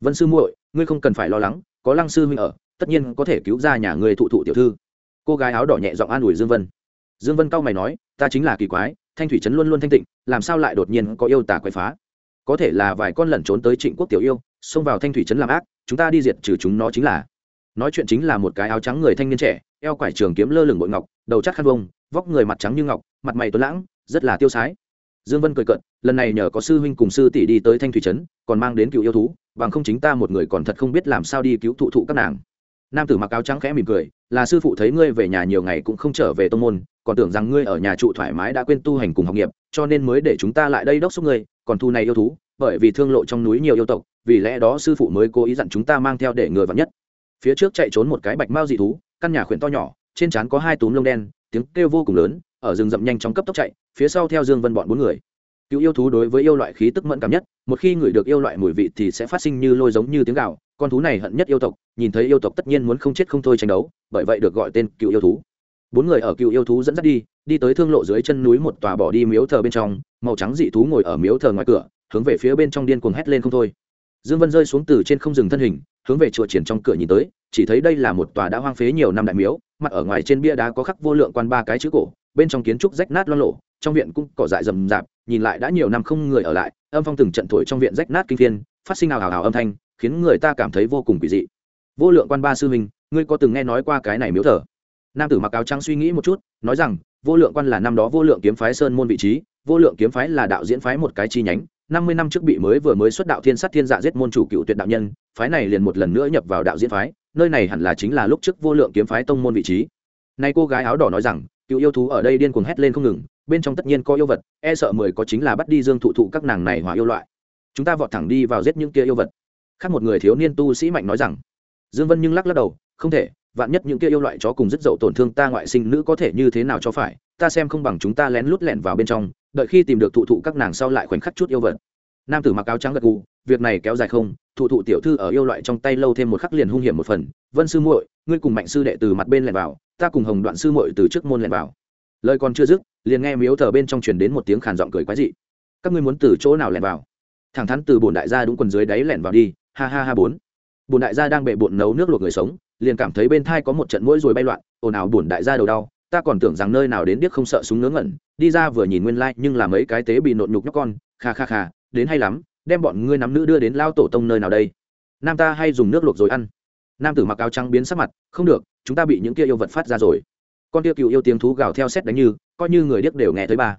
vân sư muội, ngươi không cần phải lo lắng, có lăng sư huynh ở, tất nhiên có thể cứu ra nhà người thụ thụ tiểu thư. Cô gái áo đỏ nhẹ giọng an ủi dương vân. Dương vân cao mày nói, ta chính là kỳ quái, thanh thủy trấn luôn luôn thanh tịnh, làm sao lại đột nhiên có yêu tà quậy phá? Có thể là vài con lẩn trốn tới trịnh quốc tiểu yêu, xông vào thanh thủy trấn làm ác, chúng ta đi diệt trừ chúng nó chính là. Nói chuyện chính là một cái áo trắng người thanh niên trẻ, eo quải trường kiếm lơ lửng bội ngọc, đầu chắc khăn vông, vóc người mặt trắng như ngọc, mặt mày tuấn lãng, rất là tiêu sái dương vân cười cận lần này nhờ có sư huynh cùng sư tỷ đi tới thanh thủy trấn, còn mang đến cựu yêu thú, bằng không chính ta một người còn thật không biết làm sao đi cứu thụ thụ các nàng. Nam tử mặc áo trắng khẽ mỉm cười, là sư phụ thấy ngươi về nhà nhiều ngày cũng không trở về tông môn, còn tưởng rằng ngươi ở nhà trụ thoải mái đã quên tu hành cùng học nghiệp, cho nên mới để chúng ta lại đây đốc xúc ngươi, còn thu này yêu thú, bởi vì thương lộ trong núi nhiều yêu tộc, vì lẽ đó sư phụ mới cố ý dặn chúng ta mang theo để ngừa vắn nhất. Phía trước chạy trốn một cái bạch mao dị thú, căn nhà khuyển to nhỏ, trên trán có hai túm lông đen, tiếng kêu vô cùng lớn ở rừng rậm nhanh chóng cấp tốc chạy, phía sau theo dương vân bọn bốn người. Cứu yêu thú đối với yêu loại khí tức mẫn cảm nhất, một khi người được yêu loại mùi vị thì sẽ phát sinh như lôi giống như tiếng gạo con thú này hận nhất yêu tộc, nhìn thấy yêu tộc tất nhiên muốn không chết không thôi tranh đấu, bởi vậy được gọi tên cựu yêu thú. Bốn người ở cựu yêu thú dẫn dắt đi đi tới thương lộ dưới chân núi một tòa bỏ đi miếu thờ bên trong, màu trắng dị thú ngồi ở miếu thờ ngoài cửa, hướng về phía bên trong điên cuồng hét lên không thôi. Dương vân rơi xuống từ trên không rừng thân hình, hướng về chùa triển trong cửa nhìn tới, chỉ thấy đây là một tòa đã hoang phế nhiều năm đại miếu, mặt ở ngoài trên bia đá có khắc vô lượng quan ba cái chữ cổ bên trong kiến trúc rách nát lo lộ trong viện cũng cỏ dại rầm rạp, nhìn lại đã nhiều năm không người ở lại, âm phong từng trận thổi trong viện rách nát kinh thiên, phát sinh nào hào hào âm thanh, khiến người ta cảm thấy vô cùng quỷ dị. Vô lượng quan ba sư huynh, ngươi có từng nghe nói qua cái này miếu thờ? Nam tử mặc áo trắng suy nghĩ một chút, nói rằng, vô lượng quan là năm đó vô lượng kiếm phái sơn môn vị trí, vô lượng kiếm phái là đạo diễn phái một cái chi nhánh, năm mươi năm trước bị mới vừa mới xuất đạo thiên sát thiên dạ giết môn chủ cựu tuyệt đạo nhân, phái này liền một lần nữa nhập vào đạo diễn phái, nơi này hẳn là chính là lúc trước vô lượng kiếm phái tông môn vị trí. Nay cô gái áo đỏ nói rằng cựu yêu thú ở đây điên cuồng hét lên không ngừng, bên trong tất nhiên có yêu vật e sợ mười có chính là bắt đi dương thụ thụ các nàng này hỏa yêu loại. Chúng ta vọt thẳng đi vào giết những kia yêu vật. Khác một người thiếu niên tu sĩ mạnh nói rằng, dương vân nhưng lắc lắc đầu, không thể, vạn nhất những kia yêu loại chó cùng rất dậu tổn thương ta ngoại sinh nữ có thể như thế nào cho phải, ta xem không bằng chúng ta lén lút lẻn vào bên trong, đợi khi tìm được thụ thụ các nàng sau lại khoảnh khắc chút yêu vật. Nam tử mặc áo trắng gật gù, việc này kéo dài không thụ thụ tiểu thư ở yêu loại trong tay lâu thêm một khắc liền hung hiểm một phần. Vân sư muội, ngươi cùng mạnh sư đệ từ mặt bên lẻn vào, ta cùng hồng đoạn sư muội từ trước môn lẻn vào. Lời còn chưa dứt, liền nghe miếu thờ bên trong truyền đến một tiếng khàn giọng cười quái dị. Các ngươi muốn từ chỗ nào lẻn vào? Thẳng thắn từ bồn đại gia đúng quần dưới đáy lẻn vào đi. Ha ha ha bốn. Bồn đại gia đang bệ bộn nấu nước luộc người sống, liền cảm thấy bên thai có một trận mũi rồi bay loạn, ồn ào bồn đại gia đầu đau, ta còn tưởng rằng nơi nào đến điếc không sợ súng ngớ ngẩn, đi ra vừa nhìn nguyên lai nhưng là mấy cái tế bị nộn nhục nhóc con, kha kha kha, đến hay lắm đem bọn ngươi nắm nữ đưa đến lao tổ tông nơi nào đây? Nam ta hay dùng nước luộc rồi ăn? Nam tử mặc áo trắng biến sắc mặt, không được, chúng ta bị những kia yêu vật phát ra rồi. Con kia cựu yêu tiếng thú gào theo xét đánh như, coi như người điếc đều nghe tới ba.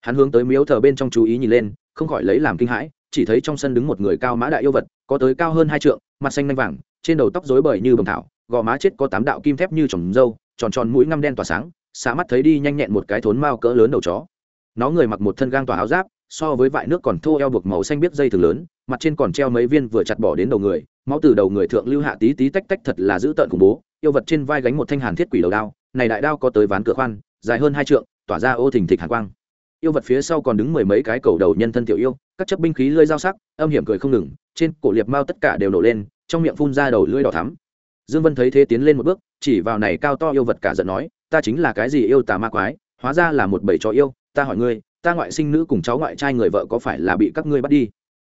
Hắn hướng tới miếu thờ bên trong chú ý nhìn lên, không khỏi lấy làm kinh hãi, chỉ thấy trong sân đứng một người cao mã đại yêu vật, có tới cao hơn hai trượng, mặt xanh nanh vàng, trên đầu tóc rối bời như bầm thảo, gò má chết có tám đạo kim thép như trồng dâu, tròn tròn mũi ngăm đen tỏa sáng xả mắt thấy đi nhanh nhẹn một cái thốn mao cỡ lớn đầu chó. Nó người mặc một thân gang tỏa áo giáp so với vại nước còn thô eo buộc màu xanh biết dây thường lớn, mặt trên còn treo mấy viên vừa chặt bỏ đến đầu người, máu từ đầu người thượng lưu hạ tí tí tách tách thật là dữ tợn khủng bố, yêu vật trên vai gánh một thanh hàn thiết quỷ đầu đao, này đại đao có tới ván cửa khoan, dài hơn hai trượng, tỏa ra ô thình thịch hàn quang. Yêu vật phía sau còn đứng mười mấy cái cầu đầu nhân thân tiểu yêu, các chấp binh khí lơi dao sắc, âm hiểm cười không ngừng, trên cổ liệp mao tất cả đều nổ lên, trong miệng phun ra đầu lưỡi đỏ thắm. Dương vân thấy thế tiến lên một bước, chỉ vào này cao to yêu vật cả giận nói, ta chính là cái gì yêu tà ma quái, hóa ra là một bầy chó yêu, ta hỏi ngươi ta ngoại sinh nữ cùng cháu ngoại trai người vợ có phải là bị các ngươi bắt đi?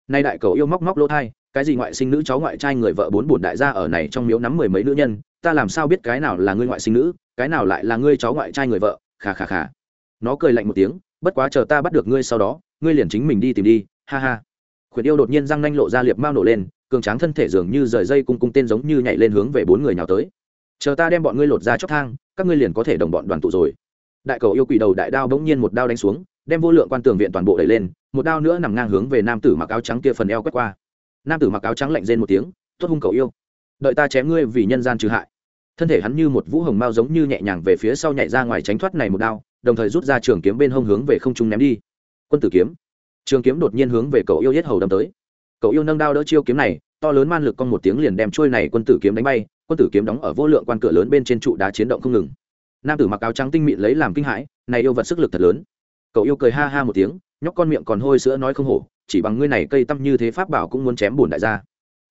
Nay đại cầu yêu móc móc lỗ thai, cái gì ngoại sinh nữ cháu ngoại trai người vợ bốn bổn đại gia ở này trong miếu nắm mười mấy nữ nhân, ta làm sao biết cái nào là ngươi ngoại sinh nữ, cái nào lại là ngươi cháu ngoại trai người vợ? Khà khà khà nó cười lạnh một tiếng, bất quá chờ ta bắt được ngươi sau đó, ngươi liền chính mình đi tìm đi, ha ha. Khuyển yêu đột nhiên răng nanh lộ ra liệp mao nổ lên, cường tráng thân thể dường như rời dây cung cung tên giống như nhảy lên hướng về bốn người nào tới. Chờ ta đem bọn ngươi lột ra chóc thang, các ngươi liền có thể đồng bọn đoàn tụ rồi. Đại cầu yêu quỷ đầu đại đao bỗng nhiên một đao đánh xuống đem vô lượng quan tường viện toàn bộ đẩy lên, một đao nữa nằm ngang hướng về nam tử mặc áo trắng kia phần eo quét qua. Nam tử mặc áo trắng lạnh rên một tiếng, tốt hung cầu yêu, đợi ta chém ngươi vì nhân gian trừ hại. Thân thể hắn như một vũ hồng mao giống như nhẹ nhàng về phía sau nhảy ra ngoài tránh thoát này một đao, đồng thời rút ra trường kiếm bên hông hướng về không trung ném đi. Quân tử kiếm. Trường kiếm đột nhiên hướng về cậu yêu yết hầu đâm tới. Cậu yêu nâng đao đỡ chiêu kiếm này, to lớn man lực con một tiếng liền đem trôi này quân tử kiếm đánh bay, quân tử kiếm đóng ở vô lượng quan cửa lớn bên trên trụ đá chiến động không ngừng. Nam tử mặc áo trắng tinh mịn lấy làm kinh hãi, này yêu vật sức lực thật lớn cậu yêu cười ha ha một tiếng, nhóc con miệng còn hôi sữa nói không hổ, chỉ bằng ngươi này cây tăm như thế pháp bảo cũng muốn chém bổn đại gia.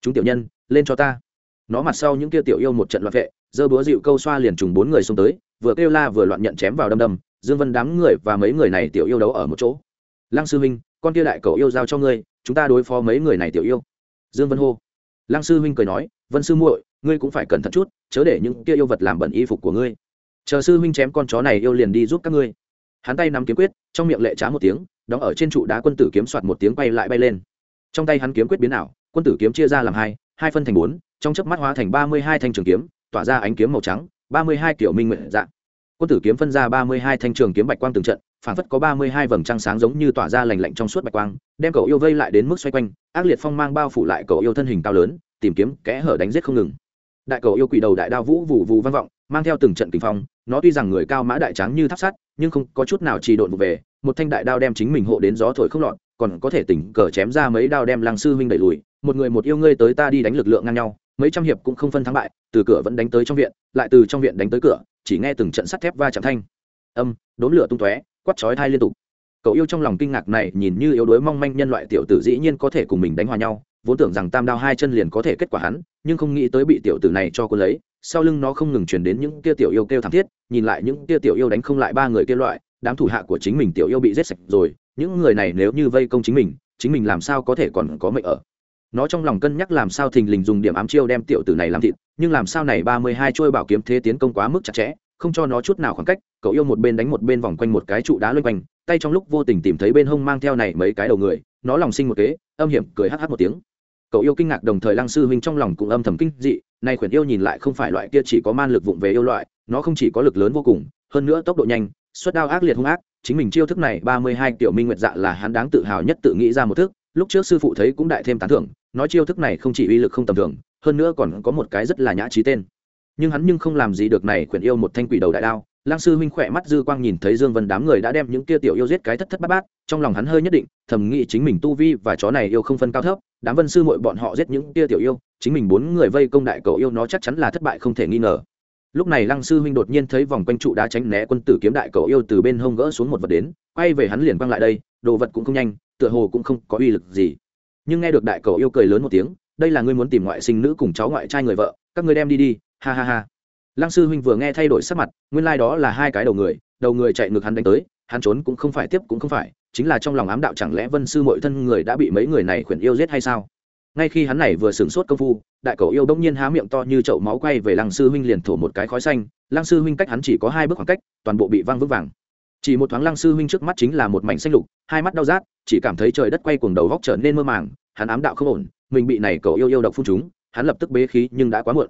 Chúng tiểu nhân, lên cho ta. Nó mặt sau những kia tiểu yêu một trận loạn vệ dơ búa dịu câu xoa liền trùng bốn người xông tới, vừa kêu la vừa loạn nhận chém vào đâm đâm, dương vân đám người và mấy người này tiểu yêu đấu ở một chỗ. Lăng sư huynh, con kia đại cậu yêu giao cho ngươi, chúng ta đối phó mấy người này tiểu yêu. Dương vân hô. Lăng sư huynh cười nói, vân sư muội, ngươi cũng phải cẩn thận chút, chớ để những kia yêu vật làm bẩn y phục của ngươi. Chờ sư huynh chém con chó này yêu liền đi giúp các ngươi hắn tay nắm kiếm quyết, trong miệng lệ trá một tiếng, đóng ở trên trụ đá quân tử kiếm soạt một tiếng quay lại bay lên. Trong tay hắn kiếm quyết biến ảo, quân tử kiếm chia ra làm hai hai phân thành bốn, trong chớp mắt hóa thành ba mươi hai thanh trường kiếm, tỏa ra ánh kiếm màu trắng, ba mươi hai kiểu minh nguyện dạng. Quân tử kiếm phân ra ba mươi hai thanh trường kiếm bạch quang từng trận phản phất có ba mươi hai vầng trăng sáng giống như tỏa ra lành lạnh trong suốt bạch quang, đem cậu yêu vây lại đến mức xoay quanh, ác liệt phong mang bao phủ lại cậu yêu thân hình cao lớn, tìm kiếm kẽ hở đánh giết không ngừng. Đại cậu yêu quỷ đầu đại đao vũ vụ vù vang vọng mang theo từng trận kinh phong, nó tuy rằng người cao mã đại tráng như tháp sắt, nhưng không có chút nào trì độn vụ về, một thanh đại đao đem chính mình hộ đến gió thổi không lọt, còn có thể tỉnh cờ chém ra mấy đao đem lăng sư huynh đẩy lùi, một người một yêu ngươi tới ta đi đánh lực lượng ngang nhau, mấy trăm hiệp cũng không phân thắng bại, từ cửa vẫn đánh tới trong viện, lại từ trong viện đánh tới cửa, chỉ nghe từng trận sắt thép va chạm thanh. Âm, đốn lửa tung tóe quắt chói thai liên tục. Cậu yêu trong lòng kinh ngạc này, nhìn như yếu đuối mong manh nhân loại tiểu tử dĩ nhiên có thể cùng mình đánh hòa nhau vốn tưởng rằng tam đao hai chân liền có thể kết quả hắn, nhưng không nghĩ tới bị tiểu tử này cho cô lấy, sau lưng nó không ngừng truyền đến những kia tiểu yêu kêu thảm thiết, nhìn lại những kia tiểu yêu đánh không lại ba người kia loại, đám thủ hạ của chính mình tiểu yêu bị giết sạch rồi, những người này nếu như vây công chính mình chính mình làm sao có thể còn có mệnh ở? Nó trong lòng cân nhắc làm sao thình lình dùng điểm ám chiêu đem tiểu tử này làm thịt, nhưng làm sao này ba mươi hai trôi bảo kiếm thế tiến công quá mức chặt chẽ, không cho nó chút nào khoảng cách, cậu yêu một bên đánh một bên vòng quanh một cái trụ đá loanh quanh, tay trong lúc vô tình tìm thấy bên hông mang theo này mấy cái đầu người, nó lòng sinh một kế, âm hiểm cười hh một tiếng cậu yêu kinh ngạc đồng thời lăng sư huynh trong lòng cũng âm thầm kinh dị, nay khuyển yêu nhìn lại không phải loại kia chỉ có man lực vụng về yêu loại, nó không chỉ có lực lớn vô cùng, hơn nữa tốc độ nhanh suất đao ác liệt hung ác, chính mình chiêu thức này ba mươi hai tiểu minh nguyệt dạ là hắn đáng tự hào nhất tự nghĩ ra một thức, lúc trước sư phụ thấy cũng đại thêm tán thưởng, nói chiêu thức này không chỉ uy lực không tầm thường, hơn nữa còn có một cái rất là nhã trí tên. Nhưng hắn nhưng không làm gì được này khuyển yêu một thanh quỷ đầu đại đao lang sư huynh khỏe mắt dư quang nhìn thấy dương vân đám người đã đem những kia tiểu yêu giết cái thất thất bát bát, trong lòng hắn hơi nhất định, thầm nghĩ chính mình tu vi và chó này yêu không phân cao thấp, đám vân sư muội bọn họ giết những kia tiểu yêu, chính mình bốn người vây công đại cầu yêu nó chắc chắn là thất bại không thể nghi ngờ. Lúc này lăng sư huynh đột nhiên thấy vòng quanh trụ đá tránh né quân tử kiếm đại cầu yêu từ bên hông gỡ xuống một vật đến, quay về hắn liền quăng lại đây, đồ vật cũng không nhanh, tựa hồ cũng không có uy lực gì. Nhưng nghe được đại cầu yêu cười lớn một tiếng, đây là ngươi muốn tìm ngoại sinh nữ cùng cháu ngoại trai người vợ, các ngươi đem đi đi, ha ha ha lăng sư huynh vừa nghe thay đổi sắc mặt, nguyên lai、like、đó là hai cái đầu người đầu người chạy ngược hắn đánh tới, hắn trốn cũng không phải tiếp cũng không phải, chính là trong lòng ám đạo chẳng lẽ vân sư mọi thân người đã bị mấy người này khuyển yêu giết hay sao? Ngay khi hắn này vừa sửng sốt công phu, đại cầu yêu bỗng nhiên há miệng to như chậu máu quay về lăng sư huynh liền thổ một cái khói xanh, lăng sư huynh cách hắn chỉ có hai bước khoảng cách, toàn bộ bị văng vững vàng. Chỉ một thoáng lăng sư huynh trước mắt chính là một mảnh xanh lục, hai mắt đau rát, chỉ cảm thấy trời đất quay cuồng đầu góc trở nên mơ màng, hắn ám đạo không ổn, mình bị này cầu yêu yêu độc phun chúng hắn lập tức bế khí nhưng đã quá muộn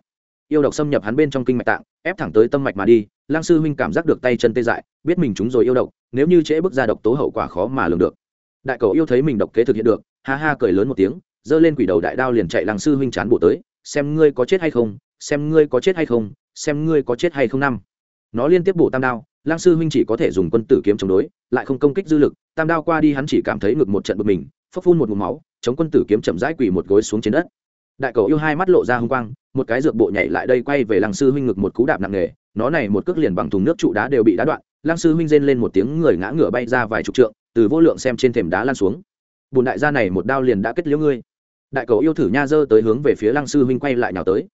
yêu độc xâm nhập hắn bên trong kinh mạch tạng, ép thẳng tới tâm mạch mà đi, lang sư huynh cảm giác được tay chân tê dại, biết mình chúng rồi yêu độc, nếu như trễ bước ra độc tố hậu quả khó mà lường được. Đại cầu yêu thấy mình độc kế thực hiện được, ha ha cười lớn một tiếng, giơ lên quỷ đầu đại đao liền chạy lang sư huynh chán bổ tới, xem ngươi có chết hay không, xem ngươi có chết hay không, xem ngươi có chết hay không năm. Nó liên tiếp bổ tam đao, lang sư huynh chỉ có thể dùng quân tử kiếm chống đối, lại không công kích dư lực, tam đao qua đi hắn chỉ cảm thấy ngực một trận bực mình phấp phun một ngụm máu, chống quân tử kiếm chậm rãi quỳ một gối xuống trên đất. Đại cầu yêu hai mắt lộ ra hung quang một cái dược bộ nhảy lại đây quay về lăng sư huynh ngực một cú đạp nặng nề, nó này một cước liền bằng thùng nước trụ đá đều bị đá đoạn, lăng sư huynh rên lên một tiếng người ngã ngửa bay ra vài chục trượng, từ vô lượng xem trên thềm đá lan xuống. Bùn đại gia này một đao liền đã kết liễu ngươi. Đại cầu yêu thử nha dơ tới hướng về phía lăng sư huynh quay lại nào tới.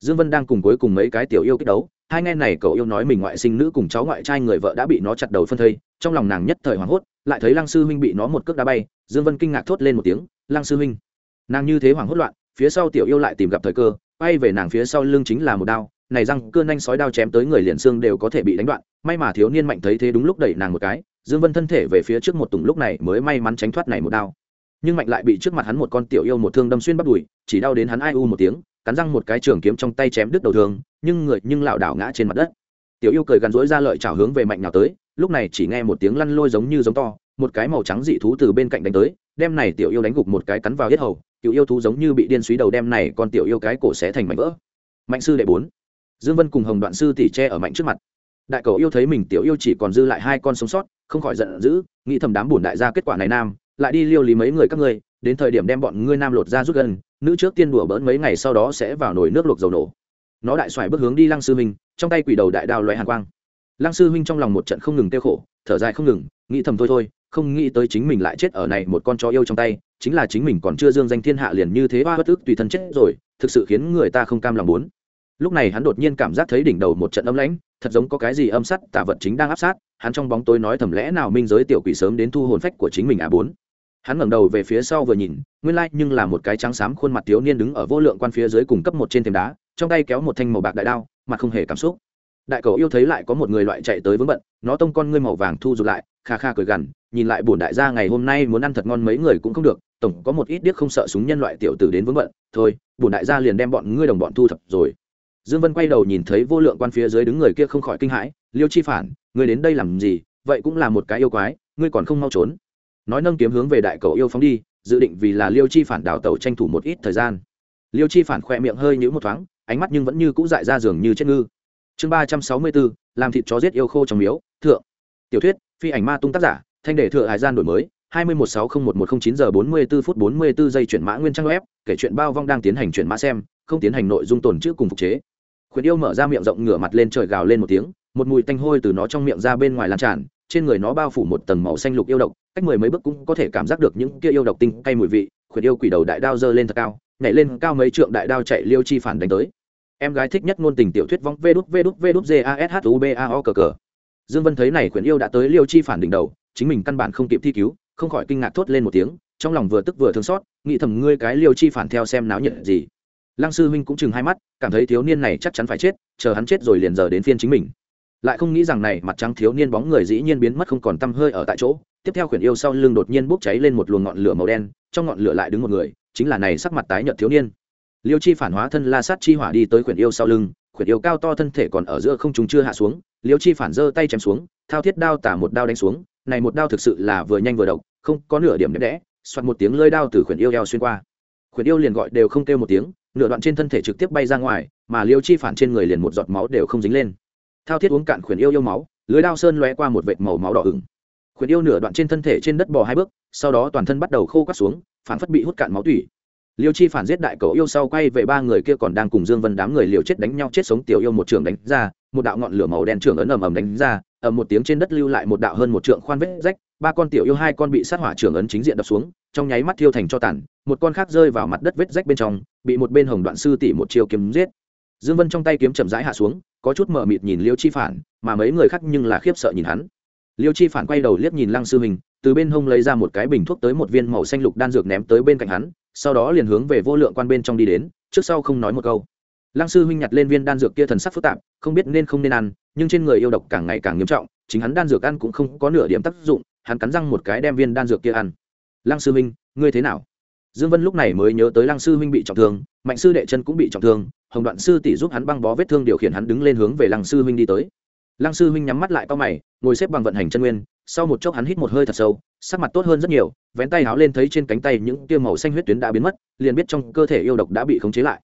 Dương vân đang cùng cuối cùng mấy cái tiểu yêu kết đấu, hai nghe này cậu yêu nói mình ngoại sinh nữ cùng cháu ngoại trai người vợ đã bị nó chặt đầu phân thây, trong lòng nàng nhất thời hoảng hốt, lại thấy lăng sư huynh bị nó một cước đá bay, dương vân kinh ngạc thốt lên một tiếng, lăng sư huynh. Nàng như thế hoảng hốt loạn, phía sau tiểu yêu lại tìm gặp thời cơ quay về nàng phía sau lưng chính là một đao, này răng cưa nhanh sói đao chém tới người liền xương đều có thể bị đánh đoạn, may mà thiếu niên mạnh thấy thế đúng lúc đẩy nàng một cái, dương vân thân thể về phía trước một tùng lúc này mới may mắn tránh thoát này một đao. Nhưng mạnh lại bị trước mặt hắn một con tiểu yêu một thương đâm xuyên bắt đùi, chỉ đau đến hắn ai u một tiếng, cắn răng một cái trường kiếm trong tay chém đứt đầu thương, nhưng người, nhưng lảo đảo ngã trên mặt đất. Tiểu yêu cười gắn rỗi ra lợi chảo hướng về mạnh nào tới, lúc này chỉ nghe một tiếng lăn lôi giống như giống to, một cái màu trắng dị thú từ bên cạnh đánh tới, đem này tiểu yêu đánh gục một cái cắn vào hết hầu cựu yêu thú giống như bị điên suý đầu đem này con tiểu yêu cái cổ xé thành mảnh vỡ. Mạnh sư đệ bốn. Dương vân cùng hồng đoạn sư tỷ tre ở mạnh trước mặt. Đại cầu yêu thấy mình tiểu yêu chỉ còn dư lại hai con sống sót, không khỏi giận dữ, nghĩ thầm đám bổn đại gia kết quả này nam, lại đi liêu lý mấy người các ngươi, đến thời điểm đem bọn ngươi nam lột ra rút gần, nữ trước tiên đùa bỡn mấy ngày sau đó sẽ vào nồi nước luộc dầu nổ. Nó đại xoài bước hướng đi lăng sư huynh, trong tay quỷ đầu đại đao loại hàn quang. Lăng sư huynh trong lòng một trận không ngừng tiêu khổ, thở dài không ngừng, nghĩ thầm thôi thôi không nghĩ tới chính mình lại chết ở này một con chó yêu trong tay, chính là chính mình còn chưa dương danh thiên hạ liền như thế hoa bất ức tùy thân chết rồi, thực sự khiến người ta không cam lòng muốn. Lúc này hắn đột nhiên cảm giác thấy đỉnh đầu một trận âm lãnh, thật giống có cái gì âm sắt tả vật chính đang áp sát, hắn trong bóng tối nói thầm lẽ nào minh giới tiểu quỷ sớm đến thu hồn phách của chính mình à bốn. Hắn ngẩng đầu về phía sau vừa nhìn, nguyên lai nhưng là một cái trắng xám khuôn mặt thiếu niên đứng ở vô lượng quan phía dưới cùng cấp một trên thềm đá, trong tay kéo một thanh màu bạc đại đao, mặt không hề cảm xúc. Đại cầu yêu thấy lại có một người loại chạy tới vướng bận, nó tông con ngươi màu vàng thu rụt lại, kha kha cười gằn nhìn lại bổn đại gia ngày hôm nay muốn ăn thật ngon mấy người cũng không được, tổng có một ít điếc không sợ súng nhân loại tiểu tử đến vướng bận. Thôi, bổn đại gia liền đem bọn ngươi đồng bọn thu thập rồi. Dương vân quay đầu nhìn thấy vô lượng quan phía dưới đứng người kia không khỏi kinh hãi. Liêu chi phản, ngươi đến đây làm gì? Vậy cũng là một cái yêu quái, ngươi còn không mau trốn. Nói nâng kiếm hướng về đại cầu yêu phóng đi, dự định vì là liêu chi phản đào tẩu tranh thủ một ít thời gian. Liêu chi phản khoe miệng hơi nhũ một thoáng, ánh mắt nhưng vẫn như cũ dại ra giường như chết ngư. Chương ba trăm sáu mươi bốn, làm thịt chó giết yêu khô trong miếu, thượng. Tiểu thuyết, phi ảnh ma tung tác giả thanh đề thừa hải gian đổi mới, hai mươi một sáu không một một không chín giờ bốn mươi bốn phút bốn mươi bốn giây chuyển mã nguyên trang web, kể chuyện bao vong đang tiến hành chuyển mã xem, không tiến hành nội dung tồn trước cùng phục chế. Khuyển yêu mở ra miệng rộng ngửa mặt lên trời gào lên một tiếng, một mùi tanh hôi từ nó trong miệng ra bên ngoài lan tràn, trên người nó bao phủ một tầng màu xanh lục yêu độc, cách mười mấy bước cũng có thể cảm giác được những kia yêu độc tinh cay mùi vị khuyển yêu quỷ đầu đại đao giơ lên thật cao, nhảy lên cao mấy trượng đại đao chạy liêu chi phản đánh tới. Em gái thích nhất ngôn tình tiểu thuyết vong vê đút vê đút vê đút cờ cờ. Dương vân thấy này khuyển yêu đã tới liêu chi phản đỉnh đầu chính mình căn bản không kịp thi cứu, không khỏi kinh ngạc thốt lên một tiếng, trong lòng vừa tức vừa thương xót, nghĩ thầm ngươi cái liêu chi phản theo xem náo nhiệt gì. Lăng sư huynh cũng chừng hai mắt, cảm thấy thiếu niên này chắc chắn phải chết, chờ hắn chết rồi liền giờ đến phiên chính mình. Lại không nghĩ rằng này, mặt trắng thiếu niên bóng người dĩ nhiên biến mất không còn tăm hơi ở tại chỗ. Tiếp theo khuyển yêu sau lưng đột nhiên bốc cháy lên một luồng ngọn lửa màu đen, trong ngọn lửa lại đứng một người, chính là này sắc mặt tái nhợt thiếu niên. Liêu chi phản hóa thân la sát chi hỏa đi tới khuyển yêu sau lưng, khuyển yêu cao to thân thể còn ở giữa không chúng chưa hạ xuống, liêu chi phản giơ tay chém xuống, thao thiết đao tả một đao đánh xuống này một đao thực sự là vừa nhanh vừa độc, không có nửa điểm đẹp đẽ xoặt một tiếng lơi đao từ khuyển yêu eo xuyên qua. Khuyển yêu liền gọi đều không kêu một tiếng, nửa đoạn trên thân thể trực tiếp bay ra ngoài, mà liêu chi phản trên người liền một giọt máu đều không dính lên. Thao thiết uống cạn khuyển yêu yêu máu, lưới đao sơn lóe qua một vệt màu máu đỏ ửng. Khuyển yêu nửa đoạn trên thân thể trên đất bò hai bước, sau đó toàn thân bắt đầu khô cắt xuống, phản phất bị hút cạn máu tủy. Liêu chi phản giết đại cậu yêu sau quay về ba người kia còn đang cùng dương vân đám người liều chết đánh nhau chết sống tiểu yêu một trường đánh ra một đạo ngọn lửa màu đen trưởng ấn ầm ầm đánh ra ầm một tiếng trên đất lưu lại một đạo hơn một trượng khoan vết rách, ba con tiểu yêu hai con bị sát hỏa trưởng ấn chính diện đập xuống, trong nháy mắt thiêu thành cho tàn, một con khác rơi vào mặt đất vết rách bên trong, bị một bên hồng đoạn sư tỷ một chiêu kiếm giết. Dương vân trong tay kiếm chậm rãi hạ xuống, có chút mờ mịt nhìn liêu chi phản, mà mấy người khác nhưng là khiếp sợ nhìn hắn. Liêu chi phản quay đầu liếc nhìn lăng sư hình từ bên hông lấy ra một cái bình thuốc tới một viên màu xanh lục đan dược ném tới bên cạnh hắn, sau đó liền hướng về vô lượng quan bên trong đi đến, trước sau không nói một câu lăng sư huynh nhặt lên viên đan dược kia thần sắc phức tạp, không biết nên không nên ăn, nhưng trên người yêu độc càng ngày càng nghiêm trọng, chính hắn đan dược ăn cũng không có nửa điểm tác dụng, hắn cắn răng một cái đem viên đan dược kia ăn. Lăng sư huynh, ngươi thế nào? Dương vân lúc này mới nhớ tới lăng sư huynh bị trọng thương, mạnh sư đệ chân cũng bị trọng thương, hồng đoạn sư tỷ giúp hắn băng bó vết thương điều khiển hắn đứng lên hướng về lăng sư huynh đi tới. Lăng sư huynh nhắm mắt lại to mày, ngồi xếp bằng vận hành chân nguyên, sau một chốc hắn hít một hơi thật sâu, sắc mặt tốt hơn rất nhiều, vén tay háo lên thấy trên cánh tay những tia màu xanh huyết tuyến đã biến mất, liền biết trong cơ thể yêu độc đã bị khống chế lại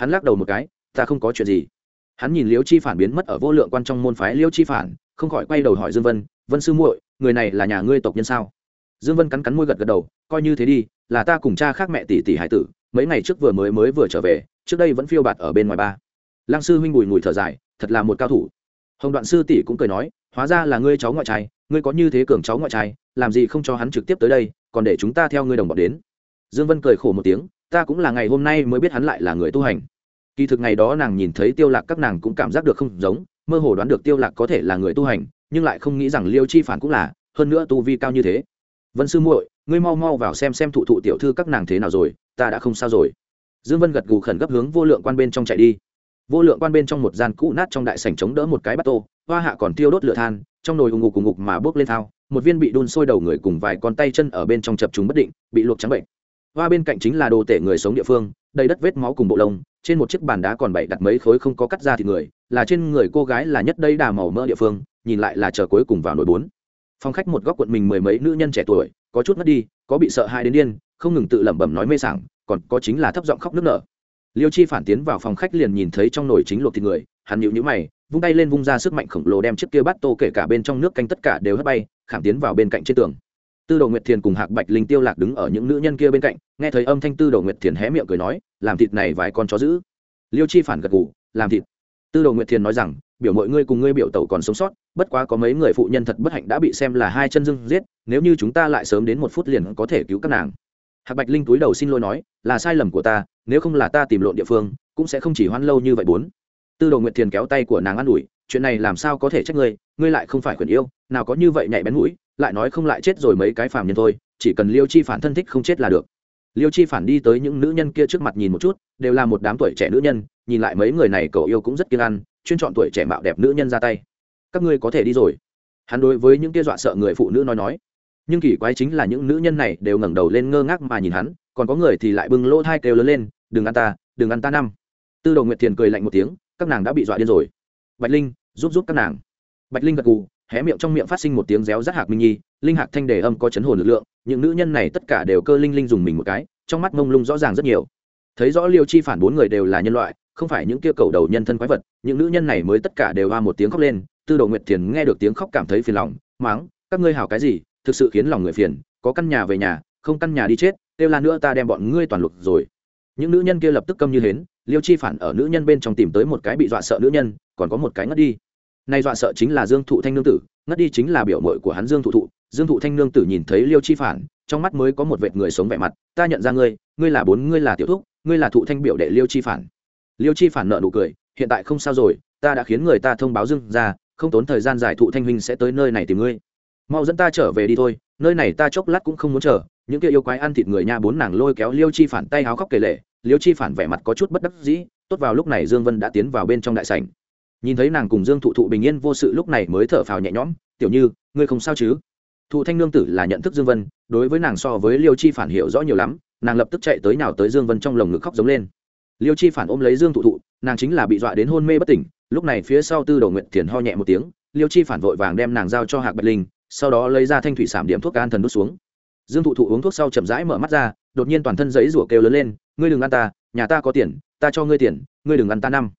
hắn lắc đầu một cái, ta không có chuyện gì. Hắn nhìn liêu chi phản biến mất ở vô lượng quan trong môn phái liêu chi phản, không khỏi quay đầu hỏi dương vân vân sư muội, người này là nhà ngươi tộc nhân sao? Dương vân cắn cắn môi gật gật đầu, coi như thế đi, là ta cùng cha khác mẹ tỷ tỷ hải tử, mấy ngày trước vừa mới mới vừa trở về, trước đây vẫn phiêu bạt ở bên ngoài ba. Lăng sư huynh bùi ngùi thở dài, thật là một cao thủ. Hồng đoạn sư tỷ cũng cười nói, hóa ra là ngươi cháu ngoại trai, ngươi có như thế cường cháu ngoại trai, làm gì không cho hắn trực tiếp tới đây, còn để chúng ta theo ngươi đồng bọn đến. Dương vân cười khổ một tiếng ta cũng là ngày hôm nay mới biết hắn lại là người tu hành. Kỳ thực ngày đó nàng nhìn thấy tiêu lạc các nàng cũng cảm giác được không giống, mơ hồ đoán được tiêu lạc có thể là người tu hành, nhưng lại không nghĩ rằng liêu chi phản cũng là, hơn nữa tu vi cao như thế. Vân sư muội, ngươi mau mau vào xem xem thụ thụ tiểu thư các nàng thế nào rồi, ta đã không sao rồi. Dương vân gật gù khẩn gấp hướng vô lượng quan bên trong chạy đi. Vô lượng quan bên trong một gian cũ nát trong đại sảnh chống đỡ một cái bát tô, hoa hạ còn tiêu đốt lửa than, trong nồi ùng ngục cùng ngục mà bước lên thao, một viên bị đun sôi đầu người cùng vài con tay chân ở bên trong chập chúng bất định, bị luộc trắng bệnh hoa bên cạnh chính là đồ tể người sống địa phương, đầy đất vết máu cùng bộ lông, trên một chiếc bàn đá còn bày đặt mấy khối không có cắt ra thì người, là trên người cô gái là nhất đây đà màu mỡ địa phương, nhìn lại là chờ cuối cùng vào nồi bốn phòng khách một góc quận mình mười mấy nữ nhân trẻ tuổi, có chút mất đi, có bị sợ hãi đến điên, không ngừng tự lẩm bẩm nói mê sảng, còn có chính là thấp giọng khóc nức nở. Liêu chi phản tiến vào phòng khách liền nhìn thấy trong nồi chính luộc thịt người, hắn nhịu nhữ mày, vung tay lên vung ra sức mạnh khổng lồ đem chiếc kia bát tô kể cả bên trong nước canh tất cả đều hất bay, khảm tiến vào bên cạnh trên tường tư đồ nguyệt thiền cùng hạc bạch linh tiêu lạc đứng ở những nữ nhân kia bên cạnh, nghe thấy âm thanh tư đồ nguyệt thiền hé miệng cười nói, làm thịt này vài con chó giữ liêu chi phản gật gù, làm thịt. Tư đồ nguyệt thiền nói rằng, biểu mọi ngươi cùng ngươi biểu tẩu còn sống sót, bất quá có mấy người phụ nhân thật bất hạnh đã bị xem là hai chân dưng giết, nếu như chúng ta lại sớm đến một phút liền có thể cứu các nàng. Hạc bạch linh túi đầu xin lỗi nói, là sai lầm của ta, nếu không là ta tìm lộn địa phương, cũng sẽ không chỉ hoan lâu như vậy bốn. Tư đồ nguyệt thiền kéo tay của nàng an ủi, chuyện này làm sao có thể trách ngươi ngươi lại không phải quyền yêu, nào có như vậy nhạy bén mũi lại nói không lại chết rồi mấy cái phàm nhân thôi, chỉ cần liêu chi phản thân thích không chết là được. Liêu chi phản đi tới những nữ nhân kia trước mặt nhìn một chút, đều là một đám tuổi trẻ nữ nhân, nhìn lại mấy người này cậu yêu cũng rất kiên ăn, chuyên chọn tuổi trẻ mạo đẹp nữ nhân ra tay. Các ngươi có thể đi rồi. Hắn đối với những kia dọa sợ người phụ nữ nói nói. Nhưng kỳ quái chính là những nữ nhân này đều ngẩng đầu lên ngơ ngác mà nhìn hắn, còn có người thì lại bưng lỗ thai kêu lớn lên, đừng ăn ta, đừng ăn ta năm. Tư đồ nguyệt thiền cười lạnh một tiếng, các nàng đã bị dọa điên rồi. Bạch linh, giúp giúp các nàng. Bạch linh gật gù hé miệng trong miệng phát sinh một tiếng réo rắt hạc minh nhi, linh hạc thanh đề âm có chấn hồn lực lượng, những nữ nhân này tất cả đều cơ linh linh dùng mình một cái, trong mắt mông lung rõ ràng rất nhiều. Thấy rõ liêu chi phản bốn người đều là nhân loại, không phải những kia cầu đầu nhân thân quái vật, những nữ nhân này mới tất cả đều hoa một tiếng khóc lên, tư đồ nguyệt thiền nghe được tiếng khóc cảm thấy phiền lòng, máng, các ngươi hảo cái gì? Thực sự khiến lòng người phiền, có căn nhà về nhà, không căn nhà đi chết, kêu là nữa ta đem bọn ngươi toàn lục rồi. Những nữ nhân kia lập tức câm như hến, liêu chi phản ở nữ nhân bên trong tìm tới một cái bị dọa sợ nữ nhân, còn có một cái ngất đi nay dọa sợ chính là dương thụ thanh nương tử, ngất đi chính là biểu mội của hắn dương thụ thụ. Dương thụ thanh nương tử nhìn thấy liêu chi phản, trong mắt mới có một vệt người sống vẻ mặt, ta nhận ra ngươi ngươi là bốn, ngươi là tiểu thúc, ngươi là thụ thanh biểu đệ liêu chi phản. Liêu chi phản nợ nụ cười, hiện tại không sao rồi, ta đã khiến người ta thông báo dương ra, không tốn thời gian giải thụ thanh huynh sẽ tới nơi này tìm ngươi. Mau dẫn ta trở về đi thôi, nơi này ta chốc lát cũng không muốn chờ. Những kia yêu quái ăn thịt người nha bốn nàng lôi kéo liêu chi phản tay háo khóc kể lệ liêu chi phản vẻ mặt có chút bất đắc dĩ, tốt vào lúc này dương vân đã tiến vào bên trong đại sảnh nhìn thấy nàng cùng dương thụ thụ bình yên vô sự lúc này mới thở phào nhẹ nhõm, tiểu như, ngươi không sao chứ? Thụ thanh nương tử là nhận thức dương vân, đối với nàng so với liêu chi phản hiểu rõ nhiều lắm, nàng lập tức chạy tới nào tới dương vân trong lồng ngực khóc giống lên. Liêu chi phản ôm lấy dương thụ thụ, nàng chính là bị dọa đến hôn mê bất tỉnh, lúc này phía sau tư đầu nguyện thiền ho nhẹ một tiếng, liêu chi phản vội vàng đem nàng giao cho hạc bạch linh, sau đó lấy ra thanh thủy sảm điểm thuốc an thần đốt xuống. Dương thụ thụ uống thuốc sau chậm rãi mở mắt ra, đột nhiên toàn thân giấy rủa kêu lớn lên, ngươi đừng ăn ta, nhà ta có tiền, ta cho ngươi tiền, ngươi đừng ăn ta năm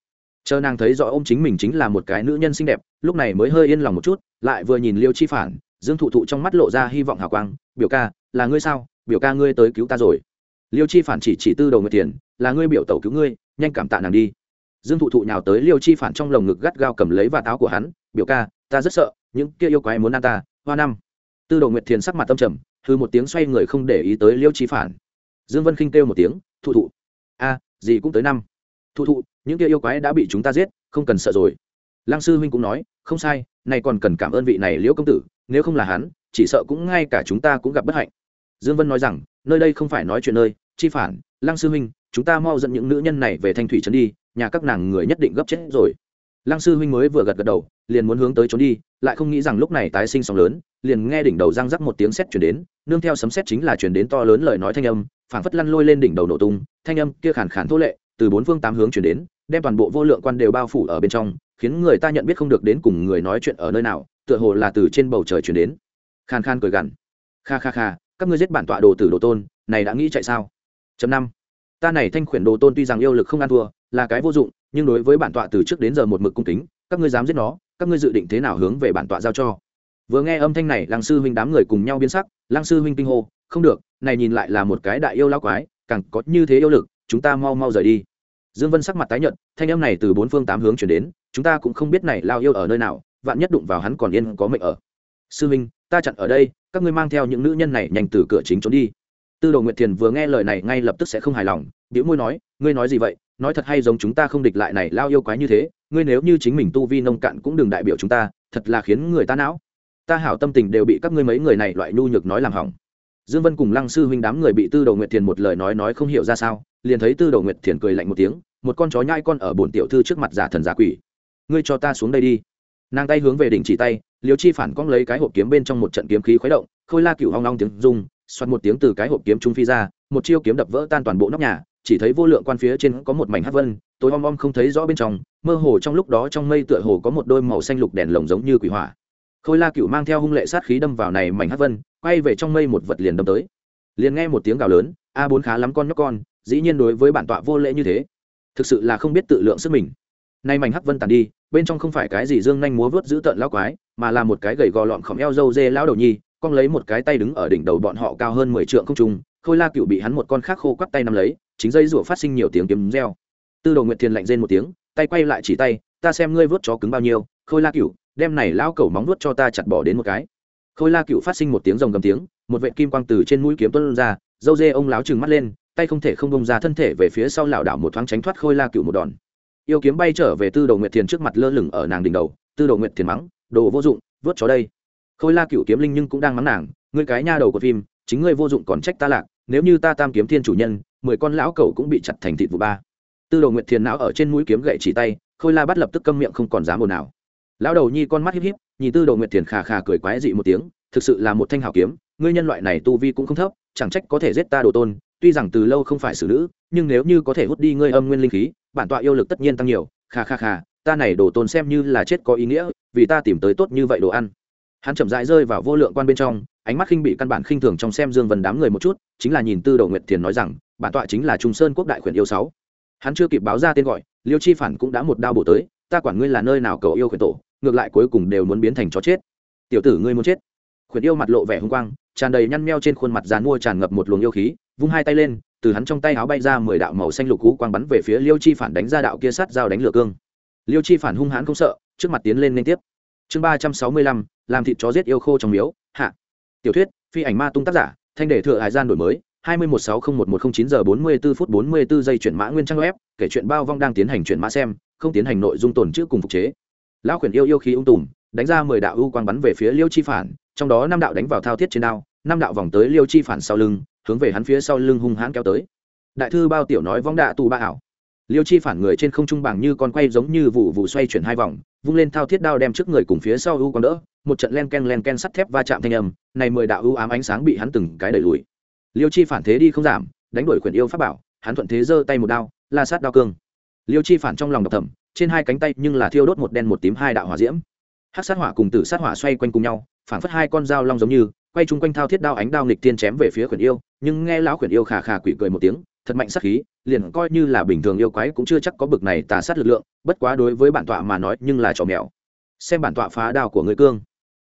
chờ nàng thấy rõ ông chính mình chính là một cái nữ nhân xinh đẹp, lúc này mới hơi yên lòng một chút, lại vừa nhìn liêu chi phản, dương thụ thụ trong mắt lộ ra hy vọng hào quang, biểu ca, là ngươi sao? Biểu ca ngươi tới cứu ta rồi. Liêu chi phản chỉ chỉ tư đầu người tiền là ngươi biểu tẩu cứu ngươi, nhanh cảm tạ nàng đi. Dương thụ thụ nhào tới liêu chi phản trong lồng ngực gắt gao cầm lấy và táo của hắn, biểu ca, ta rất sợ, những kia yêu quái muốn ăn ta, hoa năm. Tư đồ nguyệt thiền sắc mặt tâm trầm hư một tiếng xoay người không để ý tới liêu chi phản. Dương vân khinh kêu một tiếng, thụ thụ, a, gì cũng tới năm. Thụ thụ những kia yêu quái đã bị chúng ta giết, không cần sợ rồi. Lăng sư huynh cũng nói, không sai, này còn cần cảm ơn vị này liễu công tử, nếu không là hắn, chỉ sợ cũng ngay cả chúng ta cũng gặp bất hạnh. Dương vân nói rằng, nơi đây không phải nói chuyện nơi, chi phản, lăng sư huynh, chúng ta mau dẫn những nữ nhân này về thanh thủy trấn đi, nhà các nàng người nhất định gấp chết rồi. Lăng sư huynh mới vừa gật gật đầu, liền muốn hướng tới trốn đi, lại không nghĩ rằng lúc này tái sinh sóng lớn, liền nghe đỉnh đầu răng rắc một tiếng sét chuyển đến, nương theo sấm sét chính là chuyển đến to lớn lời nói thanh âm, phảng phất lăn lôi lên đỉnh đầu nổ tung, thanh âm kia khàn khàn thô lệ từ bốn phương tám hướng chuyển đến, đem toàn bộ vô lượng quan đều bao phủ ở bên trong, khiến người ta nhận biết không được đến cùng người nói chuyện ở nơi nào, tựa hồ là từ trên bầu trời chuyển đến. Khan khan cười gằn. Kha kha kha, các ngươi giết bản tọa đồ tử đồ tôn, này đã nghĩ chạy sao? Chấm năm. Ta này thanh khuyển đồ tôn tuy rằng yêu lực không ăn thua, là cái vô dụng, nhưng đối với bản tọa từ trước đến giờ một mực cung kính, các ngươi dám giết nó, các ngươi dự định thế nào hướng về bản tọa giao cho? Vừa nghe âm thanh này, lăng sư huynh đám người cùng nhau biến sắc, lăng sư huynh kinh hô, không được, này nhìn lại là một cái đại yêu lao quái, càng có như thế yêu lực chúng ta mau mau rời đi. Dương vân sắc mặt tái nhợt, thanh âm này từ bốn phương tám hướng chuyển đến, chúng ta cũng không biết này lao yêu ở nơi nào, vạn nhất đụng vào hắn còn yên có mệnh ở. Sư huynh ta chặn ở đây, các ngươi mang theo những nữ nhân này nhanh từ cửa chính trốn đi. Tư đồ nguyệt thiền vừa nghe lời này ngay lập tức sẽ không hài lòng biểu môi nói, ngươi nói gì vậy, nói thật hay giống chúng ta không địch lại này lao yêu quái như thế, ngươi nếu như chính mình tu vi nông cạn cũng đừng đại biểu chúng ta, thật là khiến người ta não. Ta hảo tâm tình đều bị các ngươi mấy người này loại nhu nhược nói làm hỏng. Dương vân cùng lăng sư huynh đám người bị tư đồ nguyệt thiền một lời nói nói không hiểu ra sao liền thấy tư đồ nguyệt thiền cười lạnh một tiếng, một con chó nhai con ở bồn tiểu thư trước mặt giả thần giả quỷ. Ngươi cho ta xuống đây đi. Nàng tay hướng về đỉnh chỉ tay liều chi phản cong lấy cái hộp kiếm bên trong một trận kiếm khí khuấy động, khôi la cựu hoang long tiếng rung xoắt một tiếng từ cái hộp kiếm trung phi ra, một chiêu kiếm đập vỡ tan toàn bộ nóc nhà, chỉ thấy vô lượng quan phía trên có một mảnh hát vân, tối om om không thấy rõ bên trong, mơ hồ trong lúc đó trong mây tựa hồ có một đôi màu xanh lục đèn lồng giống như quỷ hỏa. Khôi la cựu mang theo hung lệ sát khí đâm vào này mảnh hát vân, quay về trong mây một vật liền đâm tới. Liền nghe một tiếng gào lớn, a bốn khá lắm con nhóc con dĩ nhiên đối với bản tọa vô lễ như thế. Thực sự là không biết tự lượng sức mình. Nay mảnh hắc vân tàn đi, bên trong không phải cái gì dương nhanh múa vớt giữ tợn lao quái, mà là một cái gầy gò lọn khỏm eo dâu dê lao đầu nhi con lấy một cái tay đứng ở đỉnh đầu bọn họ cao hơn mười trượng không trung, khôi la cựu bị hắn một con khác khô quắp tay nắm lấy, chính dây rủa phát sinh nhiều tiếng kiếm reo. Tư đồ nguyệt thiền lạnh rên một tiếng, tay quay lại chỉ tay, ta xem ngươi vớt chó cứng bao nhiêu, khôi la cựu, đem này lao cẩu móng vớt cho ta chặt bỏ đến một cái. Khôi la cựu phát sinh một tiếng rồng gầm tiếng, một vệ kim quang từ trên mũi kiếm tuân ra dâu dê ông láo trừng mắt lên tay không thể không bông ra thân thể về phía sau lảo đảo một thoáng tránh thoát khôi la cựu một đòn. Yêu kiếm bay trở về tư đồ nguyệt thiền trước mặt lơ lửng ở nàng đỉnh đầu. Tư đồ nguyệt thiền mắng, đồ vô dụng, vớt chó đây. Khôi la cựu kiếm linh nhưng cũng đang mắng nàng, ngươi cái nha đầu của phim, chính ngươi vô dụng còn trách ta lạc, nếu như ta tam kiếm thiên chủ nhân, mười con lão cẩu cũng bị chặt thành thịt vụ ba. Tư đồ nguyệt thiền não ở trên mũi kiếm gậy chỉ tay, khôi la bắt lập tức câm miệng không còn dám ồn nào lão đầu nhi con mắt híp híp, nhìn tư đồ nguyệt thiền khà khà cười quái dị một tiếng, thực sự là một thanh hảo kiếm, ngươi nhân loại này tu vi cũng không thấp, chẳng trách có thể giết ta đồ tôn tuy rằng từ lâu không phải xử nữ nhưng nếu như có thể hút đi ngươi âm nguyên linh khí bản tọa yêu lực tất nhiên tăng nhiều. Kha kha kha, ta này đồ tôn xem như là chết có ý nghĩa vì ta tìm tới tốt như vậy đồ ăn. Hắn chậm rãi rơi vào vô lượng quan bên trong ánh mắt khinh bị căn bản khinh thường trong xem dương vân đám người một chút chính là nhìn tư đồ nguyệt thiền nói rằng bản tọa chính là trung sơn quốc đại khuyển yêu sáu. Hắn chưa kịp báo ra tên gọi liêu chi phản cũng đã một đao bổ tới ta quản ngươi là nơi nào cầu yêu khuyển tổ ngược lại cuối cùng đều muốn biến thành chó chết. Tiểu tử ngươi muốn chết. Khuyển yêu mặt lộ vẻ hung quang tràn đầy nhăn meo trên khuôn mặt dán mua tràn ngập một luồng yêu khí vung hai tay lên, từ hắn trong tay áo bay ra mười đạo màu xanh lục cú quang bắn về phía liêu chi phản đánh ra đạo kia sắt dao đánh lửa cương. Liêu chi phản hung hãn không sợ, trước mặt tiến lên liên tiếp. Chương ba trăm sáu mươi lăm, làm thịt chó giết yêu khô trong miếu, hạ. Tiểu thuyết, phi ảnh ma tung tác giả, thanh đề thừa hải gian đổi mới, hai mươi một sáu không một một không chín giờ bốn mươi bốn phút bốn mươi bốn giây chuyển mã nguyên trang web, kể chuyện bao vong đang tiến hành chuyển mã xem, không tiến hành nội dung tồn chữ cùng phục chế. Lão khuyển yêu yêu khí ung tùm, đánh ra mười đạo ưu quang bắn về phía liêu chi phản, trong đó năm đạo đánh vào thao thiết trên đao, năm đạo vòng tới liêu chi phản sau lưng hướng về hắn phía sau lưng hung hãn kéo tới. Đại thư bao tiểu nói vong đạ tù ba ảo. Liêu chi phản người trên không trung bằng như con quay giống như vụ vụ xoay chuyển hai vòng, vung lên thao thiết đao đem trước người cùng phía sau ưu quang đỡ, một trận len ken len ken sắt thép va chạm thanh âm, này mười đạo ưu ám ánh sáng bị hắn từng cái đẩy lùi. Liêu chi phản thế đi không giảm, đánh đuổi quyền yêu pháp bảo, hắn thuận thế giơ tay một đao, la sát đao cương. Liêu chi phản trong lòng độc thầm, trên hai cánh tay nhưng là thiêu đốt một đen một tím hai đạo hỏa diễm. Hát sát hỏa cùng tử sát hỏa xoay quanh cùng nhau, phản phất hai con dao long giống như quay chung quanh thao thiết đao ánh đao nghịch tiên chém về phía khuyển yêu, nhưng nghe lão khuyển yêu khà khà quỷ cười một tiếng, thật mạnh sát khí, liền coi như là bình thường yêu quái cũng chưa chắc có bực này tà sát lực lượng, bất quá đối với bản tọa mà nói nhưng là trò mèo. Xem bản tọa phá đao của người cương.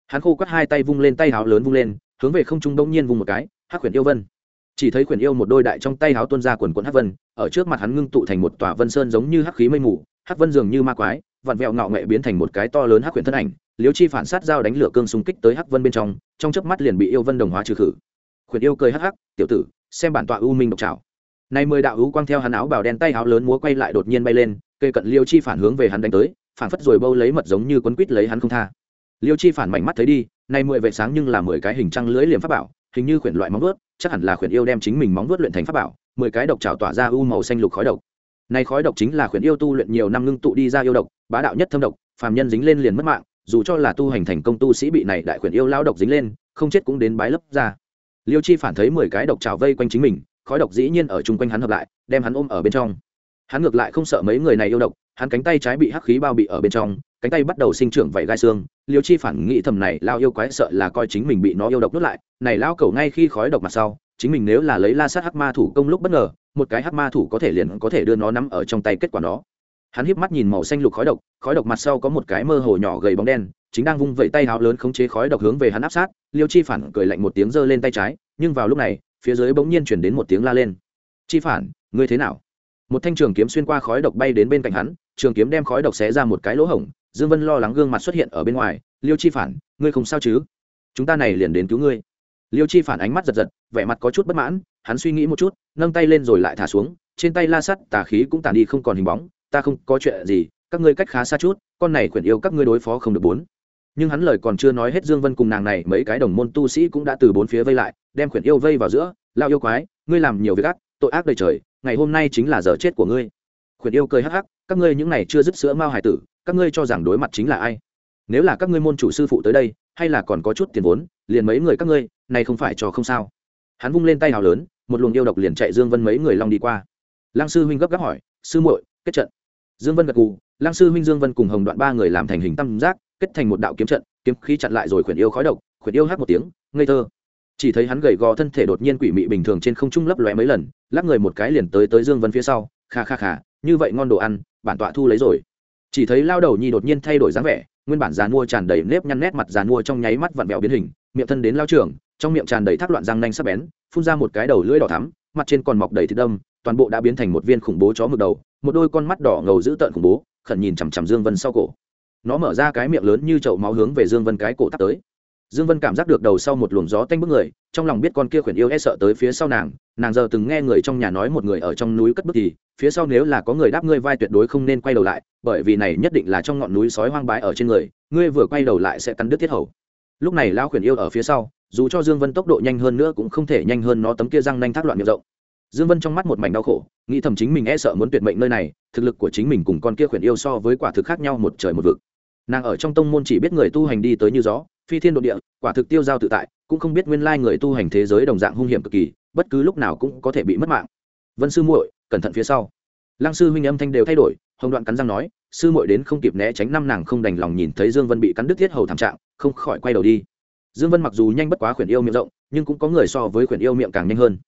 Hắn khô quắt hai tay vung lên tay háo lớn vung lên, hướng về không trung đông nhiên vung một cái, hắc khuyển yêu vân. Chỉ thấy khuyển yêu một đôi đại trong tay háo tuôn ra quần quần hắc vân, ở trước mặt hắn ngưng tụ thành một tòa vân sơn giống như hắc khí mây mù, hắc vân dường như ma quái, vặn vẹo ngạo nghệ biến thành một cái to lớn hắc khuyển thân ảnh. Liêu chi phản sát dao đánh lửa cương xung kích tới hắc vân bên trong trong chớp mắt liền bị yêu vân đồng hóa trừ khử. Khuyển yêu cười hắc hắc, tiểu tử, xem bản tọa u minh độc trào nay mười đạo u quang theo hắn áo bào đen tay áo lớn múa quay lại đột nhiên bay lên cây cận liêu chi phản hướng về hắn đánh tới, phản phất rồi bâu lấy mật giống như quấn quít lấy hắn không tha. Liêu chi phản mảnh mắt thấy đi, nay mười vệ sáng nhưng là mười cái hình trăng lưới liềm pháp bảo, hình như khuyển loại móng vuốt, chắc hẳn là khuyển yêu đem chính mình móng vuốt luyện thành pháp bảo, mười cái độc trào tỏa ra u màu xanh lục khói độc. Này khói độc chính là khuyển yêu tu luyện nhiều năm ngưng tụ đi ra yêu độc, bá đạo nhất thâm độc, phàm nhân dính lên liền mất mạng dù cho là tu hành thành công tu sĩ bị này đại quyền yêu lao độc dính lên, không chết cũng đến bái lấp ra. Liêu chi phản thấy mười cái độc trào vây quanh chính mình, khói độc dĩ nhiên ở chung quanh hắn hợp lại, đem hắn ôm ở bên trong. Hắn ngược lại không sợ mấy người này yêu độc, hắn cánh tay trái bị hắc khí bao bị ở bên trong, cánh tay bắt đầu sinh trưởng vảy gai xương. Liêu chi phản nghĩ thầm này lao yêu quái sợ là coi chính mình bị nó yêu độc nuốt lại, này lao cầu ngay khi khói độc mặt sau, chính mình nếu là lấy la sát hắc ma thủ công lúc bất ngờ, một cái hắc ma thủ có thể liền có thể đưa nó nắm ở trong tay kết quả đó hắn híp mắt nhìn màu xanh lục khói độc khói độc mặt sau có một cái mơ hồ nhỏ gầy bóng đen, chính đang vung vẩy tay háo lớn khống chế khói độc hướng về hắn áp sát, liêu chi phản cười lạnh một tiếng giơ lên tay trái, nhưng vào lúc này, phía dưới bỗng nhiên chuyển đến một tiếng la lên. Chi phản, ngươi thế nào? Một thanh trường kiếm xuyên qua khói độc bay đến bên cạnh hắn, trường kiếm đem khói độc xé ra một cái lỗ hổng, dương vân lo lắng gương mặt xuất hiện ở bên ngoài, liêu chi phản, ngươi không sao chứ? Chúng ta này liền đến cứu ngươi. Liêu chi phản ánh mắt giật giật, vẻ mặt có chút bất mãn, hắn suy nghĩ một chút, nâng tay lên rồi lại thả xuống, trên tay la sắt tà khí cũng tàn đi không còn hình bóng ta không có chuyện gì, các ngươi cách khá xa chút, con này quyển yêu các ngươi đối phó không được bốn. Nhưng hắn lời còn chưa nói hết dương vân cùng nàng này mấy cái đồng môn tu sĩ cũng đã từ bốn phía vây lại, đem quyển yêu vây vào giữa lao yêu quái, ngươi làm nhiều việc ác, tội ác đầy trời, ngày hôm nay chính là giờ chết của ngươi. Quyển yêu cười hắc hắc, các ngươi những này chưa dứt sữa mao hải tử, các ngươi cho rằng đối mặt chính là ai? Nếu là các ngươi môn chủ sư phụ tới đây, hay là còn có chút tiền vốn, liền mấy người các ngươi, này không phải cho không sao. Hắn vung lên tay hào lớn, một luồng yêu độc liền chạy dương vân mấy người long đi qua. Lăng sư huynh gấp gáp hỏi, sư muội kết trận. Dương vân gật gù, lăng sư huynh dương vân cùng hồng đoạn ba người làm thành hình tam giác, kết thành một đạo kiếm trận, kiếm khí chặn lại rồi khuyển yêu khói độc, khuyển yêu hát một tiếng, ngây thơ. Chỉ thấy hắn gầy gò thân thể đột nhiên quỷ mị bình thường trên không trung lấp lóe mấy lần, lắc người một cái liền tới tới dương vân phía sau, kha kha kha, như vậy ngon đồ ăn, bản tọa thu lấy rồi. Chỉ thấy lao đầu nhi đột nhiên thay đổi dáng vẻ, nguyên bản giàn mua tràn đầy nếp nhăn nét mặt giàn mua trong nháy mắt vặn vẹo biến hình, miệng thân đến lao trường, trong miệng tràn đầy thác loạn răng nanh sắc bén, phun ra một cái đầu lưỡi đỏ thắm, mặt trên còn mọc đầy thịt đâm, toàn bộ đã biến thành một viên khủng bố chó mực đầu một đôi con mắt đỏ ngầu dữ tợn khủng bố, khẩn nhìn chằm chằm dương vân sau cổ. Nó mở ra cái miệng lớn như chậu máu hướng về dương vân cái cổ tắt tới. Dương vân cảm giác được đầu sau một luồng gió tanh bức người, trong lòng biết con kia khuyển yêu e sợ tới phía sau nàng nàng giờ từng nghe người trong nhà nói một người ở trong núi cất bước thì, phía sau nếu là có người đáp ngươi vai tuyệt đối không nên quay đầu lại, bởi vì này nhất định là trong ngọn núi sói hoang bái ở trên người, ngươi vừa quay đầu lại sẽ cắn đứt thiết hầu. Lúc này lao khuyển yêu ở phía sau, dù cho dương vân tốc độ nhanh hơn nữa cũng không thể nhanh hơn nó tấm kia răng nanh thác loạn miệng rộng dương vân trong mắt một mảnh đau khổ, nghĩ thầm chính mình e sợ muốn tuyệt mệnh nơi này, thực lực của chính mình cùng con kia khuyển yêu so với quả thực khác nhau một trời một vực. Nàng ở trong tông môn chỉ biết người tu hành đi tới như gió, phi thiên độ địa, quả thực tiêu giao tự tại, cũng không biết nguyên lai người tu hành thế giới đồng dạng hung hiểm cực kỳ, bất cứ lúc nào cũng có thể bị mất mạng. Vân sư muội, cẩn thận phía sau. Lăng sư huynh âm thanh đều thay đổi, hồng đoạn cắn răng nói, sư muội đến không kịp né tránh năm nàng không đành lòng nhìn thấy dương vân bị cắn đứt thiết hầu thảm trạng, không khỏi quay đầu đi. Dương vân mặc dù nhanh bất quá khuyển yêu miệng rộng, nhưng cũng có người so với khuyển yêu miệng càng nhanh hơn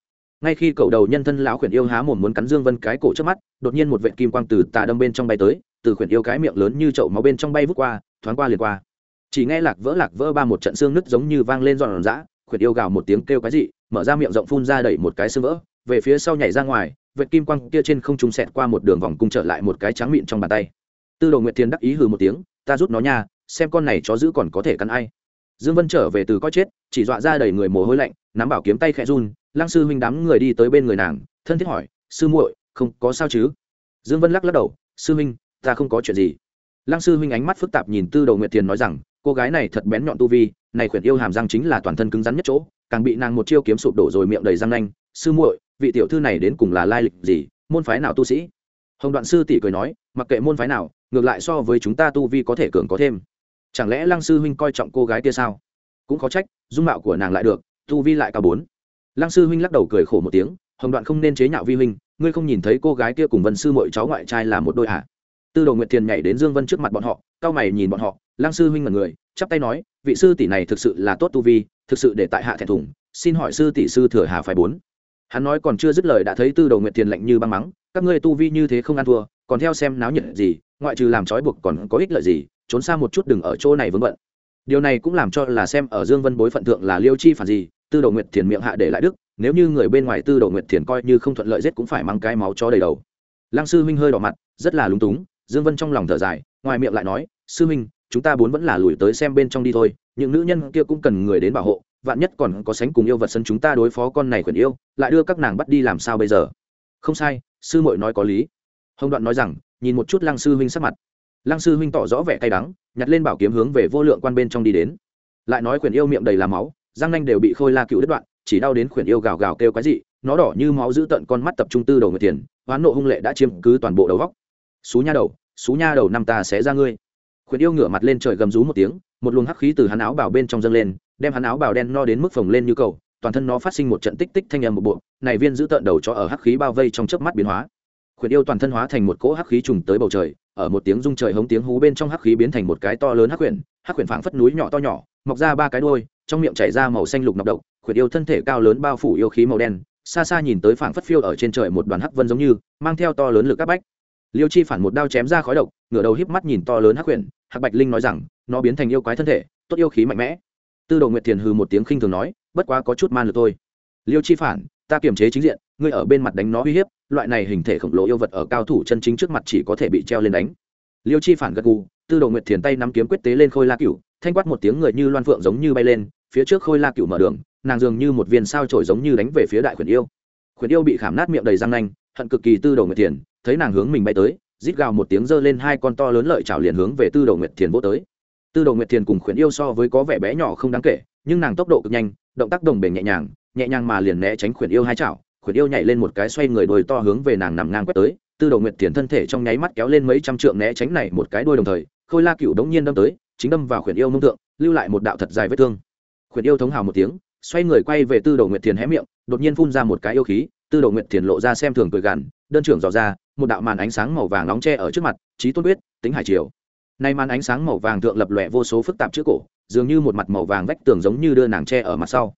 ngay khi cậu đầu nhân thân lão khuyển yêu há mồm muốn cắn dương vân cái cổ trước mắt, đột nhiên một vệt kim quang từ tà đâm bên trong bay tới, từ khuyển yêu cái miệng lớn như chậu máu bên trong bay vút qua, thoáng qua liền qua. Chỉ nghe lạc vỡ lạc vỡ ba một trận xương nứt giống như vang lên giòn giã, khuyển yêu gào một tiếng kêu cái gì, mở ra miệng rộng phun ra đẩy một cái xương vỡ, về phía sau nhảy ra ngoài, vệt kim quang kia trên không trung xẹt qua một đường vòng cung trở lại một cái trắng mịn trong bàn tay. Tư đồ nguyệt thiên đắc ý hừ một tiếng, ta rút nó nha, xem con này chó giữ còn có thể cắn ai. Dương vân trở về từ coi chết, chỉ dọa ra đầy người mồ hôi lạnh, nắm bảo kiếm tay khẽ run lăng sư huynh đám người đi tới bên người nàng, thân thiết hỏi, sư muội, không có sao chứ? Dương vân lắc lắc đầu, sư huynh, ta không có chuyện gì. Lăng sư huynh ánh mắt phức tạp nhìn tư đầu nguyệt tiền nói rằng, cô gái này thật bén nhọn tu vi, này khuyển yêu hàm răng chính là toàn thân cứng rắn nhất chỗ, càng bị nàng một chiêu kiếm sụp đổ rồi miệng đầy răng nanh. Sư muội, vị tiểu thư này đến cùng là lai lịch gì? Môn phái nào tu sĩ? Hồng đoạn sư tỷ cười nói, mặc kệ môn phái nào, ngược lại so với chúng ta tu vi có thể cường có thêm. Chẳng lẽ lăng sư huynh coi trọng cô gái kia sao? Cũng khó trách, dung mạo của nàng lại được, tu vi lại cao bốn lăng sư huynh lắc đầu cười khổ một tiếng, hồng đoạn không nên chế nhạo vi huynh, ngươi không nhìn thấy cô gái kia cùng vân sư mội cháu ngoại trai là một đôi à? tư đồ nguyệt thiền nhảy đến dương vân trước mặt bọn họ cao mày nhìn bọn họ, lăng sư huynh là người, chắp tay nói, vị sư tỷ này thực sự là tốt tu vi, thực sự để tại hạ thẹn thùng, xin hỏi sư tỷ sư thừa hà phải bốn hắn nói còn chưa dứt lời đã thấy tư đồ nguyệt tiền lạnh như băng mắng, các ngươi tu vi như thế không ăn thua, còn theo xem náo nhiệt gì, ngoại trừ làm trói buộc còn có ích lợi gì, trốn xa một chút đừng ở chỗ này vướng bận điều này cũng làm cho là xem ở dương vân bối phận thượng là liêu chi phản gì tư đồ nguyệt thiền miệng hạ để lại đức, nếu như người bên ngoài tư đồ nguyệt thiền coi như không thuận lợi giết cũng phải mang cái máu cho đầy đầu. Lăng sư huynh hơi đỏ mặt, rất là lúng túng, dương vân trong lòng thở dài, ngoài miệng lại nói, sư huynh chúng ta bốn vẫn là lùi tới xem bên trong đi thôi, những nữ nhân kia cũng cần người đến bảo hộ, vạn nhất còn có sánh cùng yêu vật sân chúng ta đối phó con này quyền yêu, lại đưa các nàng bắt đi làm sao bây giờ? Không sai, sư muội nói có lý. Hồng đoạn nói rằng, nhìn một chút lăng sư huynh sắc mặt. Lăng sư huynh tỏ rõ vẻ cay đắng, nhặt lên bảo kiếm hướng về vô lượng quan bên trong đi đến. Lại nói quyền yêu miệng đầy làm máu răng nanh đều bị khôi la cựu đứt đoạn, chỉ đau đến khuyển yêu gào gào kêu cái gì nó đỏ như máu giữ tận con mắt tập trung tư đầu người tiền hoán nộ hung lệ đã chiếm cứ toàn bộ đầu góc. Xú nha đầu, xú nha đầu, năm ta sẽ ra ngươi. Khuyển yêu ngửa mặt lên trời gầm rú một tiếng, một luồng hắc khí từ hắn áo bào bên trong dâng lên, đem hắn áo bào đen no đến mức phồng lên như cầu, toàn thân nó phát sinh một trận tích tích thanh âm một bộ này viên giữ tận đầu cho ở hắc khí bao vây trong chớp mắt biến hóa. Khuyển yêu toàn thân hóa thành một cỗ hắc khí trùng tới bầu trời, ở một tiếng rung trời hống tiếng hú bên trong hắc khí biến thành một cái to lớn hắc khuyển hắc khuyển phảng phất núi nhỏ to nhỏ, mọc ra ba cái đuôi trong miệng chảy ra màu xanh lục nọc độc, khuyển yêu thân thể cao lớn bao phủ yêu khí màu đen, xa xa nhìn tới phảng phất phiêu ở trên trời một đoàn hắc vân giống như, mang theo to lớn lực áp bách. Liêu chi phản một đao chém ra khói độc, ngửa đầu híp mắt nhìn to lớn hắc khuyển hắc bạch linh nói rằng, nó biến thành yêu quái thân thể, tốt yêu khí mạnh mẽ. Tư đồ nguyệt thiền hừ một tiếng khinh thường nói, bất quá có chút man lực thôi. Liêu chi phản, ta kiềm chế chính diện, ngươi ở bên mặt đánh nó uy hiếp, loại này hình thể khổng lồ yêu vật ở cao thủ chân chính trước mặt chỉ có thể bị treo lên đánh. Liêu chi phản gật gù, tư đồ nguyệt thiền tay nắm kiếm quyết tế lên khôi la cửu, thanh quát một tiếng người như loan phượng giống như bay lên phía trước khôi la cửu mở đường, nàng dường như một viên sao trổi giống như đánh về phía đại khuyển yêu. Khuyển yêu bị khảm nát miệng đầy răng nanh, hận cực kỳ tư đồ nguyệt thiền, thấy nàng hướng mình bay tới, rít gào một tiếng giơ lên hai con to lớn lợi chảo liền hướng về tư đồ nguyệt thiền vô tới. Tư đồ nguyệt thiền cùng khuyển yêu so với có vẻ bé nhỏ không đáng kể, nhưng nàng tốc độ cực nhanh, động tác đồng bể nhẹ nhàng nhẹ nhàng mà liền né tránh khuyển yêu hai chảo. Khuyển yêu nhảy lên một cái xoay người đôi to hướng về nàng nằm ngang quét tới. Tư đồ nguyệt thiền thân thể trong nháy mắt kéo lên mấy trăm trượng né tránh này một cái đuôi đồng thời, khôi la cựu đống nhiên đâm tới, chính đâm vào khuyển yêu mông tượng lưu lại một đạo thật dài vết thương. Quyền yêu thống hào một tiếng, xoay người quay về tư đồ nguyệt thiền hé miệng, đột nhiên phun ra một cái yêu khí, tư đồ nguyệt thiền lộ ra xem thường cười gằn, đơn trưởng dò ra, một đạo màn ánh sáng màu vàng nóng che ở trước mặt trí tôn quyết tính hải triều. Nay màn ánh sáng màu vàng thượng lập lòe vô số phức tạp trước cổ, dường như một mặt màu vàng vách tường giống như đưa nàng che ở mặt sau.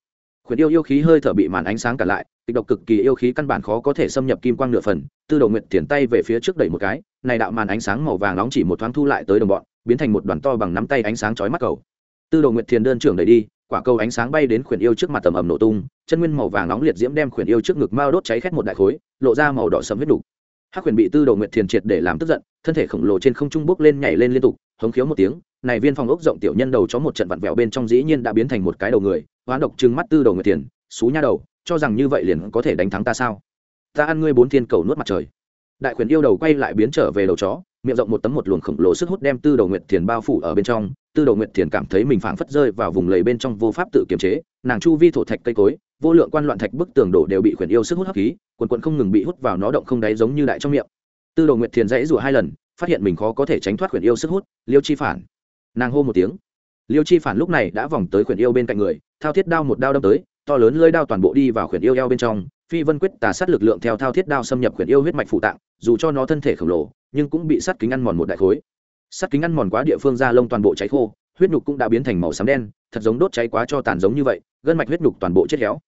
Khuyển yêu yêu khí hơi thở bị màn ánh sáng cả lại, kịch độc cực kỳ yêu khí căn bản khó có thể xâm nhập kim quang nửa phần, tư đầu nguyện tiền tay về phía trước đẩy một cái, này đạo màn ánh sáng màu vàng nóng chỉ một thoáng thu lại tới đồng bọn, biến thành một đoàn to bằng nắm tay ánh sáng chói mắt cầu. Tư đầu nguyện thiền đơn trưởng đẩy đi quả cầu ánh sáng bay đến khuyển yêu trước mặt tầm ầm nổ tung, chân nguyên màu vàng nóng liệt diễm đem khuyển yêu trước ngực mao đốt cháy khét một đại khối, lộ ra màu đỏ sẫm huyết đủ hắc khuyển bị tư đầu nguyện thiền triệt để làm tức giận, thân thể khổng lồ trên không trung bốc lên nhảy lên liên tục, hống khiếu một tiếng, này viên phòng ốc rộng tiểu nhân đầu chó một trận vặn vẹo bên trong dĩ nhiên đã biến thành một cái đầu người, hoán độc trừng mắt tư đầu nguyện thiền, xú nha đầu, cho rằng như vậy liền có thể đánh thắng ta sao? Ta ăn ngươi bốn thiên cầu nuốt mặt trời. Đại khuyển yêu đầu quay lại biến trở về đầu chó, miệng rộng một tấm một luồng khổng lồ sức hút đem tư đầu nguyệt thiền bao phủ ở bên trong tư đồ nguyệt thiền cảm thấy mình phảng phất rơi vào vùng lầy bên trong vô pháp tự kiềm chế, nàng chu vi thổ thạch cây cối, vô lượng quan loạn thạch bức tường đổ đều bị khuyển yêu sức hút hấp khí, quần quần không ngừng bị hút vào nó động không đáy giống như đại trong miệng. Tư đồ nguyệt thiền dãy rủa hai lần, phát hiện mình khó có thể tránh thoát khuyển yêu sức hút, liêu chi phản. Nàng hô một tiếng. Liêu chi phản lúc này đã vòng tới khuyển yêu bên cạnh người, thao thiết đao một đao đâm tới, to lớn lơi đao toàn bộ đi vào khuyển yêu eo bên trong, phi vân quyết tà sát lực lượng theo thao thiết đao xâm nhập khuyển yêu huyết mạch phụ tạng, dù cho nó thân thể khổng lồ, nhưng cũng bị sắt kính ăn mòn một đại khối sắt kính ăn mòn quá địa phương da lông toàn bộ cháy khô, huyết nhục cũng đã biến thành màu xám đen, thật giống đốt cháy quá cho tàn giống như vậy, gân mạch huyết nhục toàn bộ chết héo.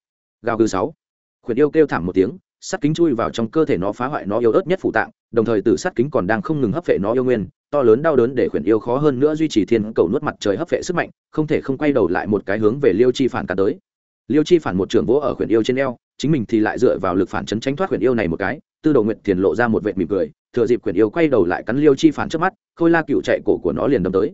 Gào gừ sáu. Khuyển yêu kêu thảm một tiếng, sắt kính chui vào trong cơ thể nó phá hoại nó yếu ớt nhất phụ tạng, đồng thời từ sắt kính còn đang không ngừng hấp vệ nó yêu nguyên, to lớn đau đớn để khuyển yêu khó hơn nữa duy trì thiên cầu nuốt mặt trời hấp vệ sức mạnh, không thể không quay đầu lại một cái hướng về liêu chi phản cả tới. Liêu chi phản một trường vỗ ở khuyển yêu trên eo, chính mình thì lại dựa vào lực phản chấn tránh thoát khuyển yêu này một cái, tư đồ nguyện thiền lộ ra một vệt mỉm cười thừa dịp Quyển yêu quay đầu lại cắn liêu chi phản trước mắt, khôi la cựu chạy cổ của nó liền đâm tới.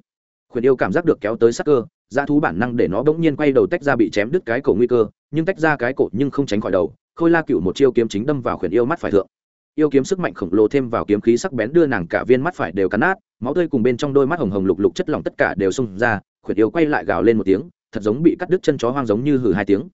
Quyển yêu cảm giác được kéo tới sắc cơ ra thú bản năng để nó bỗng nhiên quay đầu tách ra bị chém đứt cái cổ nguy cơ, nhưng tách ra cái cổ nhưng không tránh khỏi đầu, khôi la cựu một chiêu kiếm chính đâm vào Quyển yêu mắt phải thượng. Yêu kiếm sức mạnh khổng lồ thêm vào kiếm khí sắc bén đưa nàng cả viên mắt phải đều cắn nát, máu tươi cùng bên trong đôi mắt hồng hồng lục lục chất lỏng tất cả đều xông ra, khuyển yêu quay lại gào lên một tiếng, thật giống bị cắt đứt chân chó hoang giống như hử hai tiếng.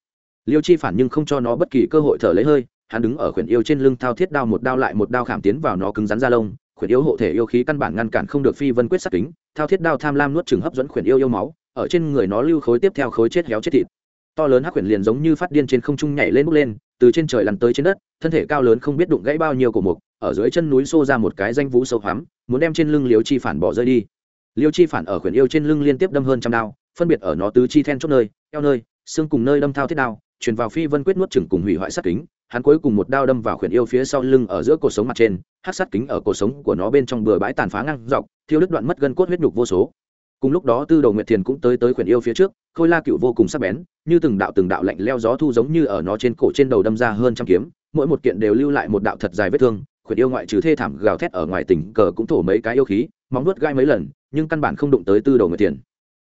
Liêu chi phản nhưng không cho nó bất kỳ cơ hội thở lấy hơi hắn đứng ở khuyển yêu trên lưng thao thiết đao một đao lại một đao khảm tiến vào nó cứng rắn ra lông, khuyển yêu hộ thể yêu khí căn bản ngăn cản không được phi vân quyết sắc kính, thao thiết đao tham lam nuốt chừng hấp dẫn khuyển yêu yêu máu, ở trên người nó lưu khối tiếp theo khối chết héo chết thịt. To lớn hắc khuyển liền giống như phát điên trên không trung nhảy lên bốc lên, từ trên trời lăn tới trên đất, thân thể cao lớn không biết đụng gãy bao nhiêu cổ mục, ở dưới chân núi xô ra một cái danh vũ sâu hoắm, muốn đem trên lưng liêu chi phản bỏ rơi đi. Liêu chi phản ở khuyển yêu trên lưng liên tiếp đâm hơn trăm đao, phân biệt ở nó tứ chi then chốt nơi, eo nơi, xương cùng nơi đâm thao thiết đao truyền vào phi vân quyết nuốt chừng cùng hủy hoại sát kính, hắn cuối cùng một đao đâm vào khuyển yêu phía sau lưng ở giữa cổ sống mặt trên hát sát kính ở cổ sống của nó bên trong bừa bãi tàn phá ngang dọc, thiêu đứt đoạn mất gân cốt huyết nhục vô số. Cùng lúc đó tư đầu nguyệt thiền cũng tới tới khuyển yêu phía trước, khôi la cựu vô cùng sắc bén, như từng đạo từng đạo lạnh leo gió thu giống như ở nó trên cổ trên đầu đâm ra hơn trăm kiếm, mỗi một kiện đều lưu lại một đạo thật dài vết thương, khuyển yêu ngoại trừ thê thảm gào thét ở ngoài tỉnh cờ cũng thổ mấy cái yêu khí, móng nuốt gai mấy lần, nhưng căn bản không đụng tới tư đầu nguyệt thiền.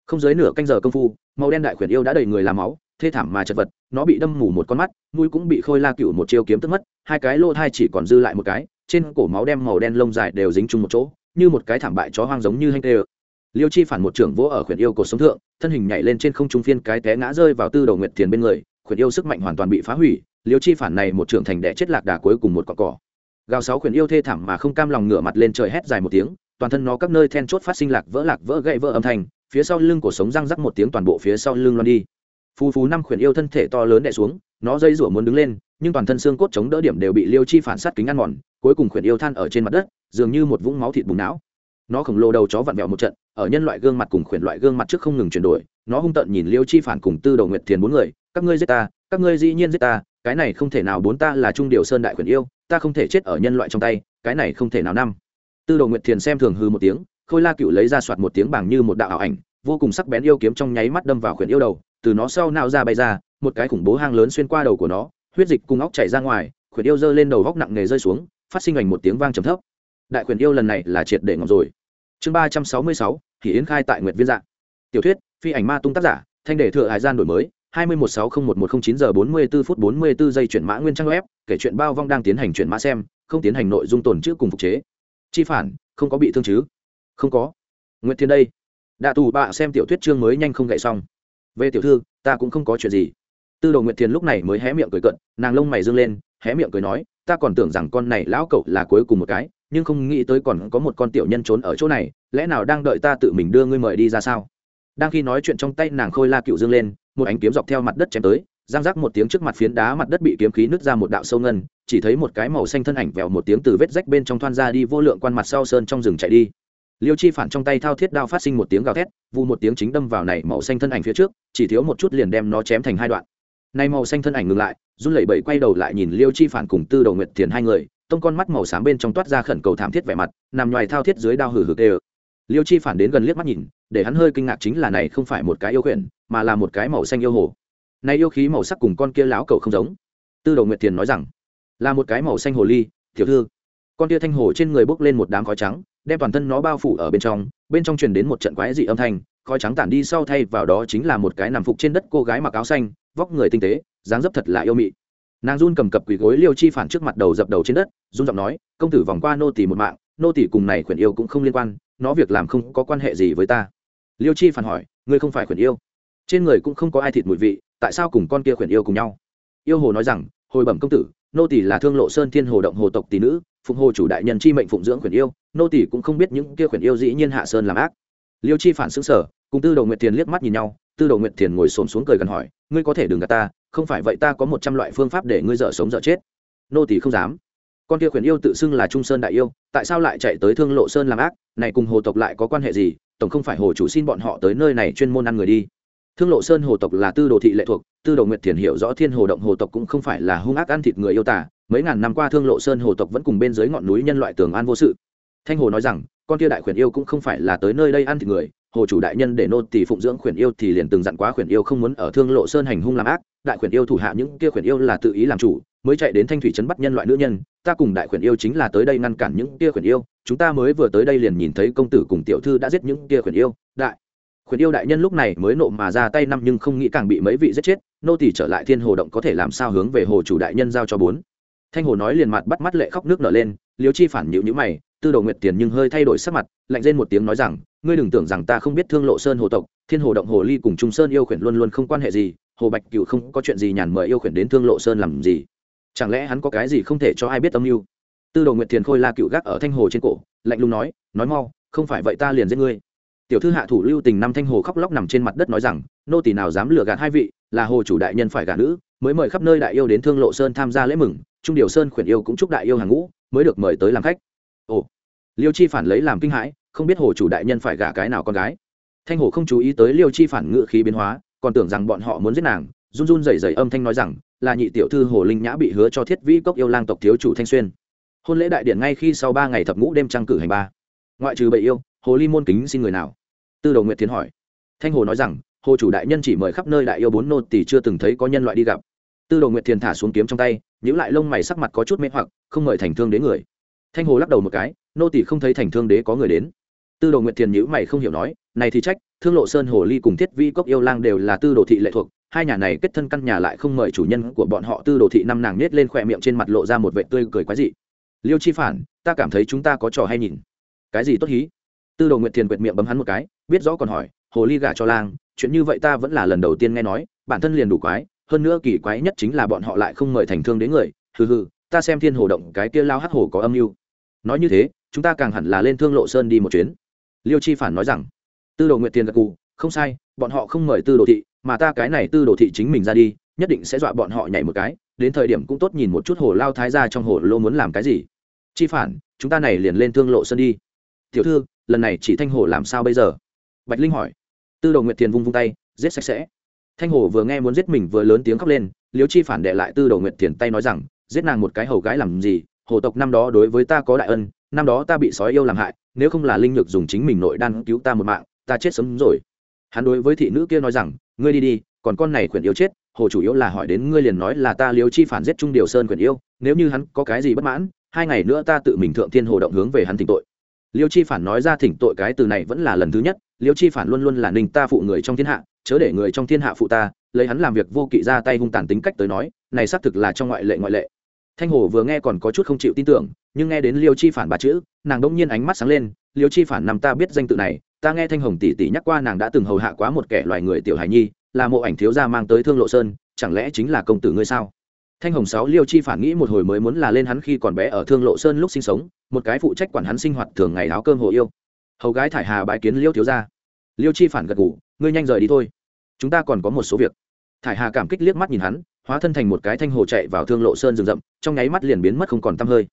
Không dưới nửa canh giờ công phu, màu đen đại khuyển yêu đã đầy người làm máu thê thảm mà chật vật, nó bị đâm mù một con mắt, mũi cũng bị khôi la cựu một chiêu kiếm tức mất, hai cái lô thai chỉ còn dư lại một cái, trên cổ máu đem màu đen lông dài đều dính chung một chỗ, như một cái thảm bại chó hoang giống như hanh tê liêu chi phản một trưởng vỗ ở khuyển yêu cổ sống thượng, thân hình nhảy lên trên không trung phiên cái té ngã rơi vào tư đầu nguyệt thiền bên người, khuyển yêu sức mạnh hoàn toàn bị phá hủy, liêu chi phản này một trưởng thành đẻ chết lạc đà cuối cùng một cọ cỏ gào sáu khuyển yêu thê thảm mà không cam lòng ngửa mặt lên trời hét dài một tiếng, toàn thân nó các nơi then chốt phát sinh lạc vỡ lạc vỡ gậy vỡ âm thanh, phía sau lưng cổ sống răng rắc một tiếng toàn bộ phía sau lưng loan đi phù phù năm khuyển yêu thân thể to lớn đè xuống, nó dây rủa muốn đứng lên, nhưng toàn thân xương cốt chống đỡ điểm đều bị liêu chi phản sát kính ăn mòn, cuối cùng khuyển yêu than ở trên mặt đất, dường như một vũng máu thịt bùng não. Nó khổng lồ đầu chó vặn vẹo một trận, ở nhân loại gương mặt cùng khuyển loại gương mặt trước không ngừng chuyển đổi, nó hung tợn nhìn liêu chi phản cùng tư đầu nguyệt thiền bốn người, các ngươi giết ta, các ngươi dĩ nhiên giết ta, cái này không thể nào bốn ta là trung điều sơn đại khuyển yêu, ta không thể chết ở nhân loại trong tay, cái này không thể nào năm. Tư đầu nguyệt thiền xem thường hư một tiếng, khôi la cựu lấy ra soạt một tiếng bảng như một đạo ảo ảnh, vô cùng sắc bén yêu kiếm trong nháy mắt đâm vào khuyển yêu đầu từ nó sau nào ra bay ra, một cái khủng bố hang lớn xuyên qua đầu của nó, huyết dịch cùng óc chảy ra ngoài, khuyển yêu giơ lên đầu góc nặng nề rơi xuống, phát sinh ảnh một tiếng vang trầm thấp. Đại khuyển yêu lần này là triệt để ngọc rồi. Chương ba trăm sáu mươi sáu thì yến khai tại nguyệt viên dạng. Tiểu thuyết, phi ảnh ma tung tác giả, thanh đề thừa hải gian đổi mới, hai mươi một sáu không một một không chín giờ bốn mươi bốn phút bốn mươi bốn giây chuyển mã nguyên trang web, kể chuyện bao vong đang tiến hành chuyển mã xem, không tiến hành nội dung tồn chữ cùng phục chế. Chi phản, không có bị thương chứ? Không có. Nguyệt thiên đây. Đạ tù bạ xem tiểu thuyết chương mới nhanh không gậy xong về tiểu thư, ta cũng không có chuyện gì. Tư đồ nguyệt thiền lúc này mới hé miệng cười cận nàng lông mày dâng lên, hé miệng cười nói, ta còn tưởng rằng con này lão cậu là cuối cùng một cái, nhưng không nghĩ tới còn có một con tiểu nhân trốn ở chỗ này, lẽ nào đang đợi ta tự mình đưa ngươi mời đi ra sao? Đang khi nói chuyện trong tay nàng khôi la cựu dương lên, một ánh kiếm dọc theo mặt đất chém tới, giang rác một tiếng trước mặt phiến đá mặt đất bị kiếm khí nứt ra một đạo sâu ngân, chỉ thấy một cái màu xanh thân ảnh vèo một tiếng từ vết rách bên trong thoan ra đi vô lượng quan mặt sau sơn trong rừng chạy đi liêu chi phản trong tay thao thiết đao phát sinh một tiếng gào thét vụ một tiếng chính đâm vào này màu xanh thân ảnh phía trước, chỉ thiếu một chút liền đem nó chém thành hai đoạn. Nay màu xanh thân ảnh ngừng lại, run lẩy bẩy quay đầu lại nhìn liêu chi phản cùng tư đầu nguyệt thiền hai người, tông con mắt màu xám bên trong toát ra khẩn cầu thảm thiết vẻ mặt, nằm ngoài thao thiết dưới đao hử hử đều. liêu chi phản đến gần liếc mắt nhìn, để hắn hơi kinh ngạc chính là này không phải một cái yêu quyển mà là một cái màu xanh yêu hồ. Này yêu khí màu sắc cùng con kia láo cầu không giống. Tư đầu nguyệt thiền nói rằng, là một cái màu xanh hồ ly, tiểu thư. Con kia thanh hồ trên người bốc lên một đám khói trắng đem toàn thân nó bao phủ ở bên trong bên trong truyền đến một trận quái dị âm thanh, khói trắng tản đi sau thay vào đó chính là một cái nằm phục trên đất cô gái mặc áo xanh, vóc người tinh tế, dáng dấp thật là yêu mị. Nàng run cầm cập quỳ gối liêu chi phản trước mặt đầu dập đầu trên đất, run giọng nói, công tử vòng qua nô tỷ một mạng, nô tỷ cùng này khuyển yêu cũng không liên quan, nó việc làm không có quan hệ gì với ta. Liêu chi phản hỏi, ngươi không phải khuyển yêu? Trên người cũng không có ai thịt mùi vị, tại sao cùng con kia khuyển yêu cùng nhau? Yêu hồ nói rằng, hồi bẩm công tử, nô tỷ là thương lộ sơn thiên hồ động hồ tộc tỷ nữ phụng hồ chủ đại nhân chi mệnh phụng dưỡng khuyển yêu, nô tỷ cũng không biết những kia khuyển yêu dĩ nhiên hạ sơn làm ác. Liêu chi phản xứng sở, cùng tư Đầu nguyệt thiền liếc mắt nhìn nhau, tư Đầu nguyệt thiền ngồi xổm xuống cười gần hỏi, ngươi có thể đừng gạt ta, không phải vậy ta có một trăm loại phương pháp để ngươi dở sống dở chết. Nô tỷ không dám. Con kia khuyển yêu tự xưng là trung sơn đại yêu, tại sao lại chạy tới thương lộ sơn làm ác? Này cùng hồ tộc lại có quan hệ gì? Tổng không phải hồ chủ xin bọn họ tới nơi này chuyên môn ăn người đi thương lộ sơn hồ tộc là tư đồ thị lệ thuộc, tư đồ nguyệt thiền hiểu rõ thiên hồ động hồ tộc cũng không phải là hung ác ăn thịt người yêu tả mấy ngàn năm qua thương lộ sơn hồ tộc vẫn cùng bên dưới ngọn núi nhân loại tường an vô sự. Thanh hồ nói rằng, con kia đại khuyển yêu cũng không phải là tới nơi đây ăn thịt người, hồ chủ đại nhân để nô tỷ phụng dưỡng khuyển yêu thì liền từng dặn quá khuyển yêu không muốn ở thương lộ sơn hành hung làm ác, đại khuyển yêu thủ hạ những kia khuyển yêu là tự ý làm chủ, mới chạy đến thanh thủy trấn bắt nhân loại nữ nhân, ta cùng đại khuyển yêu chính là tới đây ngăn cản những kia khuyển yêu, chúng ta mới vừa tới đây liền nhìn thấy công tử cùng tiểu thư đã giết những kia khuyển yêu, đại khuyển yêu đại nhân lúc này mới nộ mà ra tay năm nhưng không nghĩ càng bị mấy vị giết chết, nô tỷ trở lại thiên hồ động có thể làm sao hướng về hồ chủ đại nhân giao cho bốn. Thanh hồ nói liền mặt bắt mắt lệ khóc nước nở lên liếu chi phản nhịu nhữ mày, tư đồ nguyệt tiền nhưng hơi thay đổi sắc mặt, lạnh lên một tiếng nói rằng, ngươi đừng tưởng rằng ta không biết thương lộ sơn hồ tộc, thiên hồ động hồ ly cùng trung sơn yêu khuyển luôn luôn không quan hệ gì, hồ bạch cựu không có chuyện gì nhàn mời yêu khuyển đến thương lộ sơn làm gì. Chẳng lẽ hắn có cái gì không thể cho ai biết âm mưu? Tư đồ nguyệt thiền khôi la cựu gác ở thanh hồ trên cổ, lạnh lùng nói nói mau, không phải vậy ta liền giết ngươi tiểu thư hạ thủ lưu tình năm thanh hồ khóc lóc nằm trên mặt đất nói rằng, nô tỳ nào dám lừa gạt hai vị, là hồ chủ đại nhân phải gả nữ, mới mời khắp nơi đại yêu đến thương lộ sơn tham gia lễ mừng, trung điều sơn khuyển yêu cũng chúc đại yêu hàng ngũ, mới được mời tới làm khách. Ồ, liêu chi phản lấy làm kinh hãi, không biết hồ chủ đại nhân phải gả cái nào con gái. Thanh hồ không chú ý tới liêu chi phản ngự khí biến hóa, còn tưởng rằng bọn họ muốn giết nàng, run run rẩy rẩy âm thanh nói rằng, là nhị tiểu thư hồ linh nhã bị hứa cho thiết vĩ cốc yêu lang tộc thiếu chủ thanh xuyên. Hôn lễ đại điện ngay khi sau ba ngày thập ngũ đêm trăng cử hành ba. Ngoại trừ bệ yêu, hồ ly môn kính xin người nào? Tư đầu nguyệt thiến hỏi. Thanh hồ nói rằng, hồ chủ đại nhân chỉ mời khắp nơi đại yêu bốn nô tỷ chưa từng thấy có nhân loại đi gặp. Tư đồ nguyệt thiền thả xuống kiếm trong tay nhữ lại lông mày sắc mặt có chút mê hoặc, không mời thành thương đế người. Thanh hồ lắc đầu một cái, nô tỷ không thấy thành thương đế có người đến. Tư đồ nguyệt thiền nhữ mày không hiểu nói, này thì trách, thương lộ sơn, hồ ly cùng thiết vi cốc yêu lang đều là tư đồ thị lệ thuộc, hai nhà này kết thân căn nhà lại không mời chủ nhân của bọn họ. Tư đồ thị năm nàng nết lên khỏe miệng trên mặt lộ ra một vệ tươi cười quái dị. Liêu chi phản, ta cảm thấy chúng ta có trò hay nhìn. Cái gì tốt hí? Tư đồ nguyệt thiền quệt miệng bấm hắn một cái, biết rõ còn hỏi, hồ ly gả cho lang, chuyện như vậy ta vẫn là lần đầu tiên nghe nói, bản thân liền đủ quái, hơn nữa kỳ quái nhất chính là bọn họ lại không mời thành thương đến người, hừ hừ, ta xem thiên hồ động cái kia lao hắc hồ có âm mưu. Nói như thế, chúng ta càng hẳn là lên thương lộ sơn đi một chuyến. Liêu chi phản nói rằng, tư đồ nguyệt thiền gật cù không sai, bọn họ không mời tư đồ thị, mà ta cái này tư đồ thị chính mình ra đi, nhất định sẽ dọa bọn họ nhảy một cái, đến thời điểm cũng tốt nhìn một chút hồ lao thái ra trong hồ lô muốn làm cái gì. Chi phản, chúng ta này liền lên thương lộ sơn đi. Tiểu thư lần này chỉ thanh hồ làm sao bây giờ? Bạch linh hỏi. Tư đồ nguyệt tiền vung vung tay, giết sạch sẽ. Thanh hồ vừa nghe muốn giết mình vừa lớn tiếng khóc lên liếu chi phản đệ lại tư đồ nguyệt tiền tay nói rằng, giết nàng một cái hầu gái làm gì? Hồ tộc năm đó đối với ta có đại ân, năm đó ta bị sói yêu làm hại, nếu không là linh nhược dùng chính mình nội đan cứu ta một mạng, ta chết sớm rồi. Hắn đối với thị nữ kia nói rằng, ngươi đi đi, còn con này khuyển yêu chết, hồ chủ yếu là hỏi đến ngươi liền nói là ta liếu chi phản giết trung điều sơn khuyển yêu, nếu như hắn có cái gì bất mãn, hai ngày nữa ta tự mình thượng thiên hồ động hướng về hắn thỉnh tội liêu chi phản nói ra thỉnh tội cái từ này vẫn là lần thứ nhất, liêu chi phản luôn luôn là ninh ta phụ người trong thiên hạ, chớ để người trong thiên hạ phụ ta, lấy hắn làm việc vô kỵ ra tay hung tàn tính cách tới nói, này xác thực là trong ngoại lệ ngoại lệ. Thanh hồ vừa nghe còn có chút không chịu tin tưởng, nhưng nghe đến liêu chi phản ba chữ, nàng đông nhiên ánh mắt sáng lên, liêu chi phản nằm ta biết danh tự này, ta nghe thanh hồng tỷ tỷ nhắc qua nàng đã từng hầu hạ quá một kẻ loài người tiểu hài nhi, là mộ ảnh thiếu gia mang tới thương lộ sơn, chẳng lẽ chính là công tử ngươi sao? Thanh hồng sáu liêu chi phản nghĩ một hồi mới muốn là lên hắn khi còn bé ở thương lộ sơn lúc sinh sống, một cái phụ trách quản hắn sinh hoạt thường ngày áo cơm hồ yêu. Hầu gái thải hà bái kiến liêu thiếu gia. Liêu chi phản gật ngủ ngươi nhanh rời đi thôi. Chúng ta còn có một số việc. Thải hà cảm kích liếc mắt nhìn hắn, hóa thân thành một cái thanh hồ chạy vào thương lộ sơn rừng rậm, trong nháy mắt liền biến mất không còn t hơi.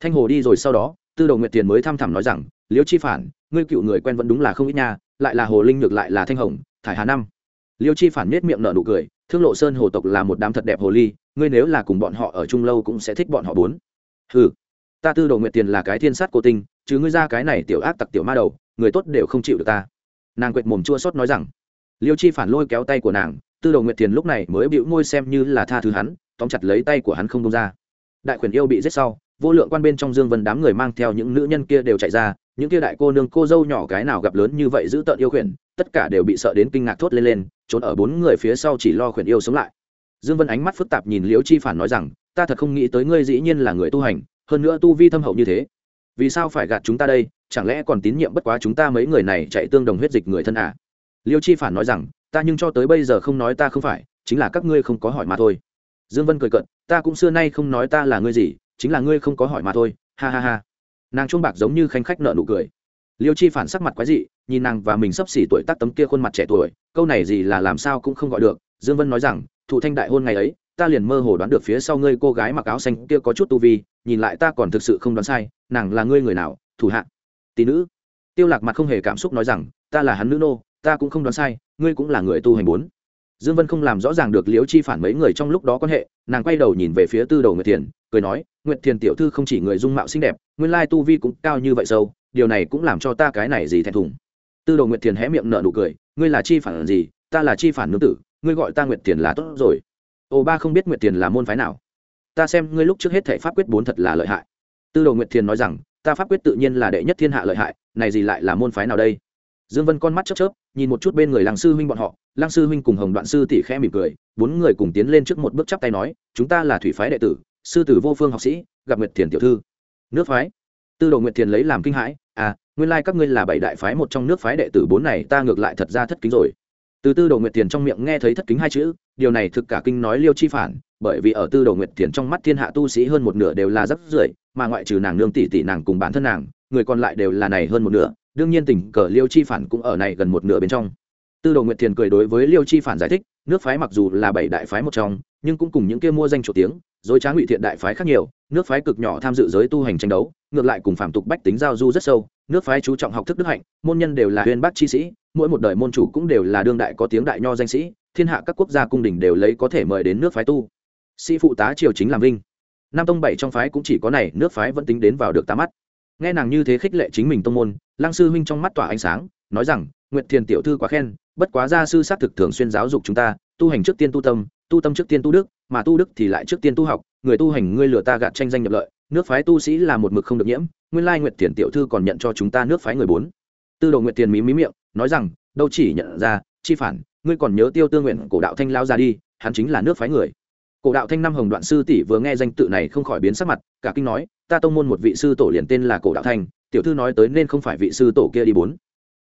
Thanh hồ đi rồi sau đó, tư đồ nguyệt tiền mới thăm thẳm nói rằng, liêu chi phản, ngươi cựu người quen vẫn đúng là không ít nha, lại là hồ linh ngược lại là thanh hồng, thải hà năm. Liêu chi phản nết miệng nở nụ cười thương lộ sơn hồ tộc là một đám thật đẹp hồ ly, ngươi nếu là cùng bọn họ ở chung lâu cũng sẽ thích bọn họ bốn. Ừ ta tư đồ nguyệt tiền là cái thiên sát cô tinh, chứ ngươi ra cái này tiểu ác tặc tiểu ma đầu, người tốt đều không chịu được ta. Nàng quệt mồm chua xót nói rằng. Liêu chi phản lôi kéo tay của nàng, tư đồ nguyệt tiền lúc này mới bịu môi xem như là tha thứ hắn, tóm chặt lấy tay của hắn không đông ra. Đại quyền yêu bị giết sau, vô lượng quan bên trong dương vân đám người mang theo những nữ nhân kia đều chạy ra những kia đại cô nương cô dâu nhỏ cái nào gặp lớn như vậy giữ tợn yêu khuyển, tất cả đều bị sợ đến kinh ngạc thốt lên lên, trốn ở bốn người phía sau chỉ lo khuyển yêu sống lại. Dương vân ánh mắt phức tạp nhìn liễu chi phản nói rằng, ta thật không nghĩ tới ngươi dĩ nhiên là người tu hành, hơn nữa tu vi thâm hậu như thế. Vì sao phải gạt chúng ta đây? Chẳng lẽ còn tín nhiệm bất quá chúng ta mấy người này chạy tương đồng huyết dịch người thân à? Liêu chi phản nói rằng, ta nhưng cho tới bây giờ không nói ta không phải, chính là các ngươi không có hỏi mà thôi. Dương vân cười cận ta cũng xưa nay không nói ta là ngươi gì, chính là ngươi không có hỏi mà thôi. Ha ha ha nàng chuông bạc giống như khanh khách nợ nụ cười. Liêu chi phản sắc mặt quái dị, nhìn nàng và mình sắp xỉ tuổi tác tấm kia khuôn mặt trẻ tuổi, câu này gì là làm sao cũng không gọi được. Dương vân nói rằng, thụ thanh đại hôn ngày ấy, ta liền mơ hồ đoán được phía sau ngươi cô gái mặc áo xanh kia có chút tu vi, nhìn lại ta còn thực sự không đoán sai, nàng là ngươi người nào, thủ hạ? Tỷ nữ. Tiêu lạc mặt không hề cảm xúc nói rằng, ta là hắn nữ nô, ta cũng không đoán sai, ngươi cũng là người tu hành bốn dương vân không làm rõ ràng được liễu chi phản mấy người trong lúc đó quan hệ, nàng quay đầu nhìn về phía tư đầu nguyệt thiền, cười nói, nguyệt thiền tiểu thư không chỉ người dung mạo xinh đẹp, nguyên lai tu vi cũng cao như vậy sâu, điều này cũng làm cho ta cái này gì thẹn thùng. Tư đầu nguyệt thiền hé miệng nở nụ cười, ngươi là chi phản gì? Ta là chi phản nữ tử, ngươi gọi ta nguyệt thiền là tốt rồi. Ồ, ba không biết nguyệt thiền là môn phái nào. Ta xem ngươi lúc trước hết thể pháp quyết bốn thật là lợi hại. Tư đầu nguyệt thiền nói rằng, ta pháp quyết tự nhiên là đệ nhất thiên hạ lợi hại, này gì lại là môn phái nào đây? Dương vân con mắt chớp chớp, nhìn một chút bên người làng sư huynh bọn họ. Làng sư huynh cùng hồng đoạn sư tỷ khẽ mỉm cười, bốn người cùng tiến lên trước một bước chắp tay nói, chúng ta là thủy phái đệ tử, sư tử vô phương học sĩ, gặp nguyệt thiền tiểu thư. Nước phái? Tư đồ nguyệt thiền lấy làm kinh hãi à nguyên lai các ngươi là bảy đại phái một trong nước phái đệ tử bốn này, ta ngược lại thật ra thất kính rồi. Từ tư đồ nguyệt thiền trong miệng nghe thấy thất kính hai chữ, điều này thực cả kinh nói liêu chi phản, bởi vì ở tư đồ nguyệt thiền trong mắt thiên hạ tu sĩ hơn một nửa đều là rất rưởi, mà ngoại trừ nàng nương tỷ tỷ nàng cùng bản thân nàng, người còn lại đều là này hơn một nửa đương nhiên tình cờ liêu chi phản cũng ở này gần một nửa bên trong. Tư đồ nguyệt thiền cười đối với liêu chi phản giải thích, nước phái mặc dù là bảy đại phái một trong, nhưng cũng cùng những kia mua danh chủ tiếng, dối trá ngụy thiện đại phái khác nhiều, nước phái cực nhỏ tham dự giới tu hành tranh đấu, ngược lại cùng phạm tục bách tính giao du rất sâu, nước phái chú trọng học thức đức hạnh, môn nhân đều là huyền bác chi sĩ, mỗi một đời môn chủ cũng đều là đương đại có tiếng đại nho danh sĩ, thiên hạ các quốc gia cung đình đều lấy có thể mời đến nước phái tu. Sĩ phụ tá triều chính làm vinh. Nam tông bảy trong phái cũng chỉ có này, nước phái vẫn tính đến vào được tá mắt. Nghe nàng như thế khích lệ chính mình tông môn lang sư huynh trong mắt tỏa ánh sáng, nói rằng, nguyệt thiền tiểu thư quá khen, bất quá gia sư xác thực thường xuyên giáo dục chúng ta, tu hành trước tiên tu tâm tu tâm trước tiên tu đức, mà tu đức thì lại trước tiên tu học, người tu hành ngươi lừa ta gạt tranh danh nhập lợi, nước phái tu sĩ là một mực không được nhiễm, nguyên lai nguyệt thiền tiểu thư còn nhận cho chúng ta nước phái người bốn. Tư đồ nguyệt tiền mí mí miệng, nói rằng, đâu chỉ nhận ra, chi phản, ngươi còn nhớ tiêu tương nguyện cổ đạo thanh lao ra đi, hắn chính là nước phái người. Cổ đạo thanh năm hồng đoạn sư tỷ vừa nghe danh tự này không khỏi biến sắc mặt, cả kinh nói, ta tông môn một vị sư tổ liền tên là cổ đạo thanh tiểu thư nói tới nên không phải vị sư tổ kia đi bốn.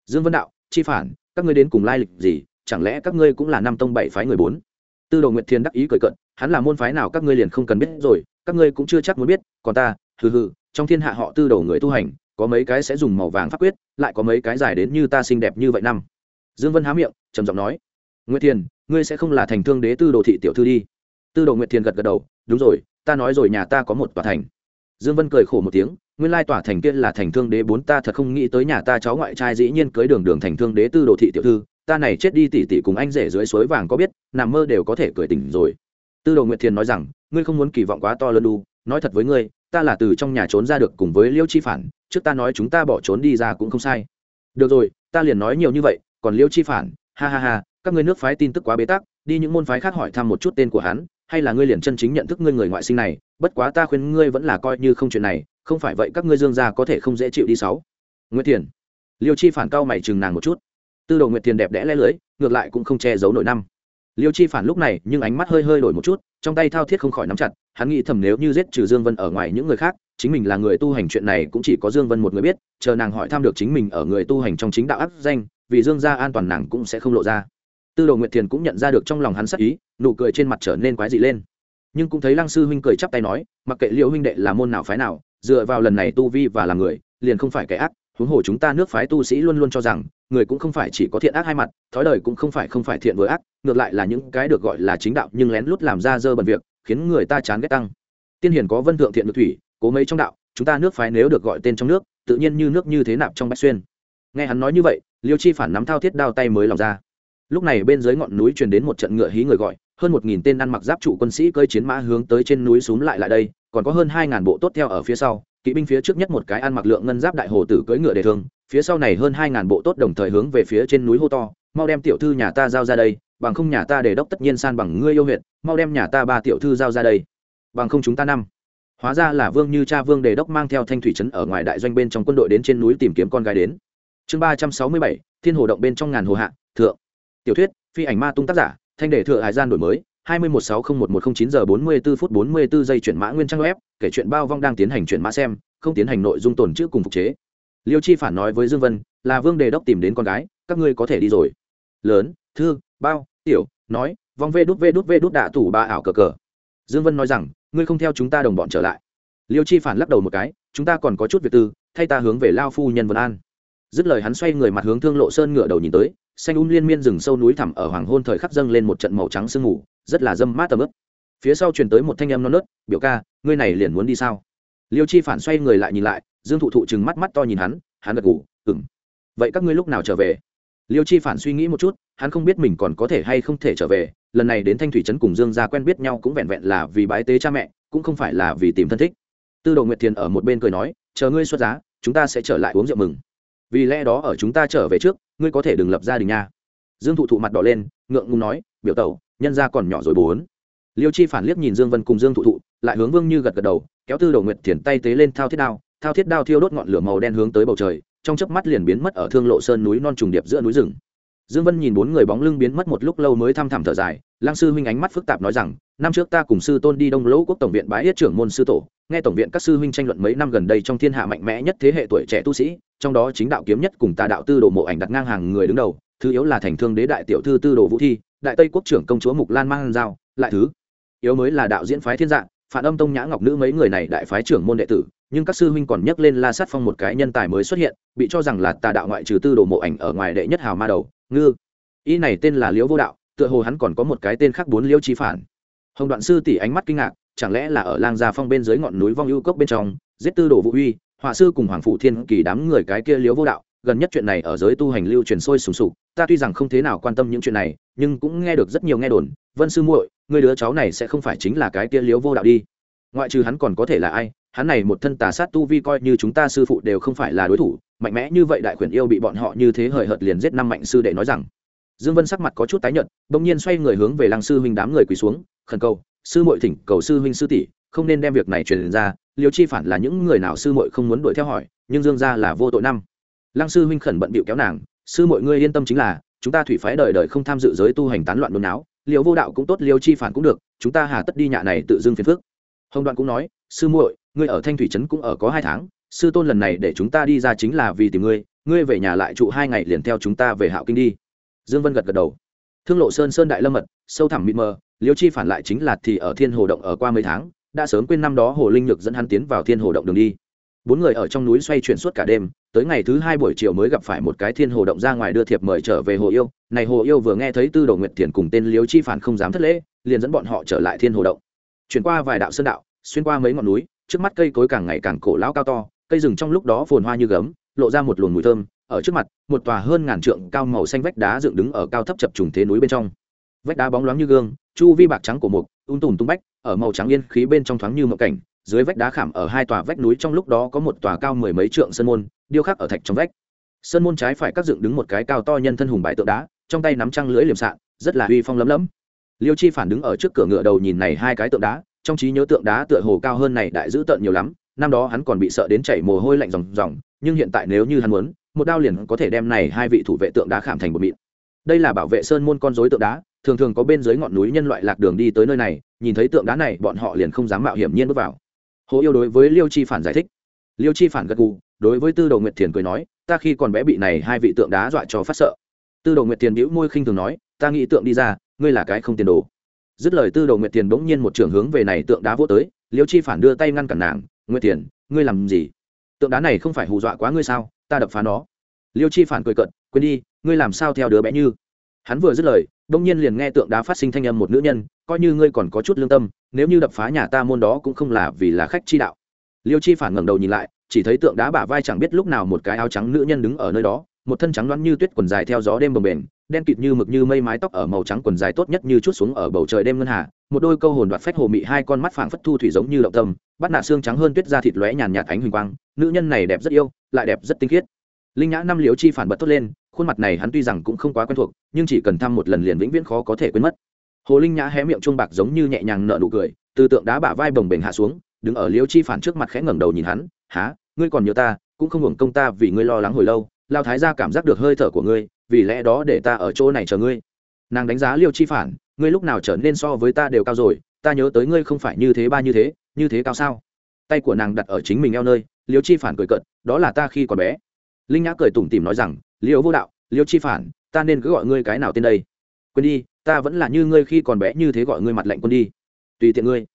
Dương vân đạo chi phản các ngươi đến cùng lai lịch gì? Chẳng lẽ các ngươi cũng là năm tông bảy phái người bốn? Tư đồ nguyệt thiên đắc ý cười cận hắn là môn phái nào các ngươi liền không cần biết rồi các ngươi cũng chưa chắc muốn biết còn ta hừ hừ trong thiên hạ họ tư Đồ người tu hành có mấy cái sẽ dùng màu vàng pháp quyết lại có mấy cái dài đến như ta xinh đẹp như vậy năm. Dương vân há miệng trầm giọng nói nguyệt Thiên, ngươi sẽ không là thành thương đế tư đồ thị tiểu thư đi. Tư đồ nguyệt Thiên gật gật đầu đúng rồi ta nói rồi nhà ta có một tòa thành. Dương vân cười khổ một tiếng nguyên lai tỏa thành kia là thành thương đế bốn ta thật không nghĩ tới nhà ta cháu ngoại trai dĩ nhiên cưới đường đường thành thương đế tư đồ thị tiểu thư, ta này chết đi tỉ tỉ cùng anh rể dưới suối vàng có biết, nằm mơ đều có thể cười tỉnh rồi. Tư đồ nguyệt thiền nói rằng, ngươi không muốn kỳ vọng quá to lớn đu, nói thật với ngươi, ta là từ trong nhà trốn ra được cùng với liêu chi phản, trước ta nói chúng ta bỏ trốn đi ra cũng không sai. Được rồi, ta liền nói nhiều như vậy, còn liêu chi phản, ha ha ha, các ngươi nước phái tin tức quá bế tắc, đi những môn phái khác hỏi thăm một chút tên của hắn, hay là ngươi liền chân chính nhận thức ngươi người ngoại sinh này, bất quá ta khuyên ngươi vẫn là coi như không chuyện này không phải vậy các ngươi dương gia có thể không dễ chịu đi sáu. Nguyệt thiền. Liêu chi phản cao mày chừng nàng một chút. Tư đồ nguyệt thiền đẹp đẽ lẽ lưới, ngược lại cũng không che giấu nổi năm. Liêu chi phản lúc này, nhưng ánh mắt hơi hơi đổi một chút, trong tay thao thiết không khỏi nắm chặt, hắn nghĩ thầm nếu như giết trừ dương vân ở ngoài những người khác, chính mình là người tu hành chuyện này cũng chỉ có dương vân một người biết, chờ nàng hỏi thăm được chính mình ở người tu hành trong chính đạo áp danh, vì dương gia an toàn nàng cũng sẽ không lộ ra. Tư đồ nguyệt thiền cũng nhận ra được trong lòng hắn sắc ý, nụ cười trên mặt trở nên quái dị lên. Nhưng cũng thấy lăng sư huynh cười chắp tay nói, mặc kệ liệu huynh đệ là môn nào phái nào dựa vào lần này tu vi và làm người, liền không phải kẻ ác, huống hồ chúng ta nước phái tu sĩ luôn luôn cho rằng, người cũng không phải chỉ có thiện ác hai mặt, thói đời cũng không phải không phải thiện với ác, ngược lại là những cái được gọi là chính đạo nhưng lén lút làm ra dơ bẩn việc, khiến người ta chán ghét tăng. Tiên hiển có vân thượng thiện được thủy, cố mấy trong đạo, chúng ta nước phái nếu được gọi tên trong nước, tự nhiên như nước như thế nạp trong bách xuyên. Nghe hắn nói như vậy, liêu chi phản nắm thao thiết đao tay mới lòng ra. Lúc này bên dưới ngọn núi truyền đến một trận ngựa hí người gọi, hơn một nghìn tên ăn mặc giáp trụ quân sĩ cơi chiến mã hướng tới trên núi xúm lại lại đây còn có hơn hai ngàn bộ tốt theo ở phía sau, kỵ binh phía trước nhất một cái ăn mặc lượng ngân giáp đại hồ tử cưỡi ngựa để thương, phía sau này hơn hai ngàn bộ tốt đồng thời hướng về phía trên núi hô to, mau đem tiểu thư nhà ta giao ra đây, bằng không nhà ta để đốc tất nhiên san bằng ngươi yêu huyện mau đem nhà ta ba tiểu thư giao ra đây, bằng không chúng ta năm. Hóa ra là vương như cha vương đề đốc mang theo thanh thủy trấn ở ngoài đại doanh bên trong quân đội đến trên núi tìm kiếm con gái đến. Chương ba trăm sáu mươi bảy, thiên hồ động bên trong ngàn hồ hạ, thượng. Tiểu thuyết, phi ảnh ma tung tác giả, thanh đề thừa hải gian đổi mới hai mươi một sáu không một một không chín giờ bốn mươi bốn phút bốn mươi bốn giây chuyển mã nguyên trang web, kể chuyện bao vong đang tiến hành chuyển mã xem, không tiến hành nội dung tồn chữ cùng phục chế. Liêu chi phản nói với dương vân, là vương đề đốc tìm đến con gái, các ngươi có thể đi rồi. Lớn, thư, bao, tiểu, nói, vong vê đút vê đút vê đút đạ tủ ba ảo cờ cờ. Dương vân nói rằng, ngươi không theo chúng ta đồng bọn trở lại. Liêu chi phản lắc đầu một cái, chúng ta còn có chút việc tư, thay ta hướng về lao phu nhân vân an. Dứt lời hắn xoay người mặt hướng thương lộ sơn ngựa đầu nhìn tới, xanh um liên miên rừng sâu núi thẳm ở hoàng hôn thời khắc dâng lên một trận màu trắng sương mù rất là dâm mát tầm ướp. Phía sau truyền tới một thanh em non nớt, biểu ca, ngươi này liền muốn đi sao? Liêu chi phản xoay người lại nhìn lại, dương thụ thụ chừng mắt mắt to nhìn hắn hắn gật ngủ ừng vậy các ngươi lúc nào trở về? Liêu chi phản suy nghĩ một chút, hắn không biết mình còn có thể hay không thể trở về, lần này đến thanh thủy trấn cùng dương gia quen biết nhau cũng vẹn vẹn là vì bái tế cha mẹ, cũng không phải là vì tìm thân thích. Tư đồ nguyệt thiền ở một bên cười nói, chờ ngươi xuất giá, chúng ta sẽ trở lại uống rượu mừng. Vì lẽ đó ở chúng ta trở về trước, ngươi có thể đừng lập gia đình nha. Dương thụ thụ mặt đỏ lên, ngượng ngùng nói, biểu tẩu nhân gia còn nhỏ rồi bốn. Liêu chi phản liếc nhìn dương vân cùng dương thụ thụ, lại hướng vương như gật gật đầu, kéo tư đồ nguyệt thiền tay tế lên thao thiết đao, thao thiết đao thiêu đốt ngọn lửa màu đen hướng tới bầu trời, trong chớp mắt liền biến mất ở thương lộ sơn núi non trùng điệp giữa núi rừng. Dương vân nhìn bốn người bóng lưng biến mất một lúc lâu mới thăm thẳm thở dài lang sư huynh ánh mắt phức tạp nói rằng, năm trước ta cùng sư tôn đi đông lỗ quốc tổng viện bái yết trưởng môn sư tổ, nghe tổng viện các sư huynh tranh luận mấy năm gần đây trong thiên hạ mạnh mẽ nhất thế hệ tuổi trẻ tu sĩ, trong đó chính đạo kiếm nhất cùng ta đạo tư đồ mộ ảnh đặt ngang hàng người đứng đầu, thứ yếu là thành thương đế đại tiểu thư tư đồ vũ thi đại tây quốc trưởng công chúa mục lan mang dao lại thứ. Yếu mới là đạo diễn phái thiên dạng phản âm tông nhã ngọc nữ mấy người này đại phái trưởng môn đệ tử, nhưng các sư huynh còn nhắc lên la sát phong một cái nhân tài mới xuất hiện, bị cho rằng là tà đạo ngoại trừ tư đồ mộ ảnh ở ngoài đệ nhất hào ma đầu, ngư. Ý này tên là liễu vô đạo, tựa hồ hắn còn có một cái tên khác bốn liễu chi phản. Hồng đoạn sư tỷ ánh mắt kinh ngạc, chẳng lẽ là ở lang gia phong bên dưới ngọn núi vong ưu cốc bên trong, giết tư đồ vũ uy, họa sư cùng hoàng phủ thiên kỳ đám người cái kia liễu vô đạo gần nhất chuyện này ở giới tu hành lưu truyền sôi sùng sục, ta tuy rằng không thế nào quan tâm những chuyện này, nhưng cũng nghe được rất nhiều nghe đồn, vân sư muội, người đứa cháu này sẽ không phải chính là cái kia liễu vô đạo đi. Ngoại trừ hắn còn có thể là ai? Hắn này một thân tà sát tu vi coi như chúng ta sư phụ đều không phải là đối thủ, mạnh mẽ như vậy đại quyền yêu bị bọn họ như thế hời hợt liền giết năm mạnh sư đệ nói rằng. Dương vân sắc mặt có chút tái nhợt, bỗng nhiên xoay người hướng về lăng sư huynh đám người quỳ xuống, khẩn cầu, sư muội thỉnh cầu sư huynh sư tỷ, không nên đem việc này truyền ra, liêu chi phản là những người nào sư muội không muốn đuổi theo hỏi, nhưng dương gia là vô tội năm lăng sư huynh khẩn bận bịu kéo nàng sư muội ngươi yên tâm chính là chúng ta thủy phái đời đời không tham dự giới tu hành tán loạn nôn náo, liều vô đạo cũng tốt liêu chi phản cũng được chúng ta hà tất đi nhạ này tự dưng phiền phức. Hồng đoạn cũng nói sư muội ngươi ở thanh thủy trấn cũng ở có hai tháng sư tôn lần này để chúng ta đi ra chính là vì tìm ngươi ngươi về nhà lại trụ hai ngày liền theo chúng ta về hạo kinh đi. Dương vân gật gật đầu. Thương lộ sơn sơn đại lâm mật sâu thẳm mịt mờ liêu chi phản lại chính là thì ở thiên hồ động ở qua mấy tháng đã sớm quên năm đó hồ linh lực dẫn hắn tiến vào thiên hồ động đường đi. Bốn người ở trong núi xoay chuyển suốt cả đêm tới ngày thứ hai buổi chiều mới gặp phải một cái thiên hồ động ra ngoài đưa thiệp mời trở về hồ yêu. Này hồ yêu vừa nghe thấy tư đồ nguyệt thiền cùng tên liếu chi phản không dám thất lễ, liền dẫn bọn họ trở lại thiên hồ động. Chuyển qua vài đạo sơn đạo, xuyên qua mấy ngọn núi, trước mắt cây cối càng ngày càng cổ lão cao to, cây rừng trong lúc đó phồn hoa như gấm, lộ ra một luồng mùi thơm. Ở trước mặt, một tòa hơn ngàn trượng cao màu xanh vách đá dựng đứng ở cao thấp chập trùng thế núi bên trong. Vách đá bóng loáng như gương, chu vi bạc trắng của mục un tùm tung bách, ở màu trắng yên khí bên trong thoáng như mộng cảnh. Dưới vách đá khảm ở hai tòa vách núi trong lúc đó có một tòa cao mười mấy trượng sân môn điêu khắc ở thạch trong vách. Sơn môn trái phải các dựng đứng một cái cao to nhân thân hùng bài tượng đá, trong tay nắm trăng lưỡi liềm sạn, rất là uy phong lấm lấm. Liêu chi phản đứng ở trước cửa ngựa đầu nhìn này hai cái tượng đá, trong trí nhớ tượng đá tựa hồ cao hơn này đại dữ tợn nhiều lắm, năm đó hắn còn bị sợ đến chảy mồ hôi lạnh ròng ròng, nhưng hiện tại nếu như hắn muốn, một đao liền có thể đem này hai vị thủ vệ tượng đá khảm thành một mịn. Đây là bảo vệ sơn môn con rối tượng đá, thường thường có bên dưới ngọn núi nhân loại lạc đường đi tới nơi này, nhìn thấy tượng đá này bọn họ liền không dám mạo hiểm nhiên bước vào. Hồ yêu đối với liêu chi phản giải thích. Liêu chi phản gật gù đối với tư đồ nguyệt thiền cười nói, ta khi còn bé bị này hai vị tượng đá dọa cho phát sợ. Tư đồ nguyệt thiền bĩu môi khinh thường nói, ta nghĩ tượng đi ra, ngươi là cái không tiền đồ. Dứt lời tư đồ nguyệt thiền bỗng nhiên một trường hướng về này tượng đá vô tới, liêu chi phản đưa tay ngăn cản nàng, nguyệt thiền, ngươi làm gì? Tượng đá này không phải hù dọa quá ngươi sao? Ta đập phá nó. Liêu chi phản cười cận quên đi, ngươi làm sao theo đứa bé như? Hắn vừa dứt lời, bỗng nhiên liền nghe tượng đá phát sinh thanh âm một nữ nhân, coi như ngươi còn có chút lương tâm, nếu như đập phá nhà ta môn đó cũng không là vì là khách chi đạo. Liêu chi phản ngẩng đầu nhìn lại chỉ thấy tượng đá bả vai chẳng biết lúc nào một cái áo trắng nữ nhân đứng ở nơi đó, một thân trắng đoán như tuyết quần dài theo gió đêm bồng bềnh, đen kịt như mực như mây mái tóc ở màu trắng quần dài tốt nhất như chút xuống ở bầu trời đêm ngân hà, một đôi câu hồn đoạt phách hồ mị hai con mắt phảng phất thu thủy giống như động tâm, bắt nạ xương trắng hơn tuyết da thịt lóe nhàn nhạt ánh huỳnh quang, nữ nhân này đẹp rất yêu, lại đẹp rất tinh khiết. Linh nhã năm liếu chi phản bật tốt lên, khuôn mặt này hắn tuy rằng cũng không quá quen thuộc, nhưng chỉ cần thăm một lần liền vĩnh viễn khó có thể quên mất. Hồ linh nhã hé miệng chuông bạc giống như nhẹ nhàng nở nụ cười, từ tượng đá bả vai bồng bềnh hạ xuống, đứng ở liếu chi phản trước mặt khẽ ngẩng đầu nhìn hắn há ngươi còn nhớ ta, cũng không hưởng công ta vì ngươi lo lắng hồi lâu, lao thái gia cảm giác được hơi thở của ngươi, vì lẽ đó để ta ở chỗ này chờ ngươi. Nàng đánh giá liêu chi phản, ngươi lúc nào trở nên so với ta đều cao rồi, ta nhớ tới ngươi không phải như thế ba như thế như thế cao sao? Tay của nàng đặt ở chính mình eo nơi, liêu chi phản cười cận đó là ta khi còn bé. Linh nhã cười tủm tỉm nói rằng, liêu vô đạo, liêu chi phản, ta nên cứ gọi ngươi cái nào tên đây? Quên đi, ta vẫn là như ngươi khi còn bé như thế gọi ngươi mặt lạnh quân đi. Tùy tiện ngươi.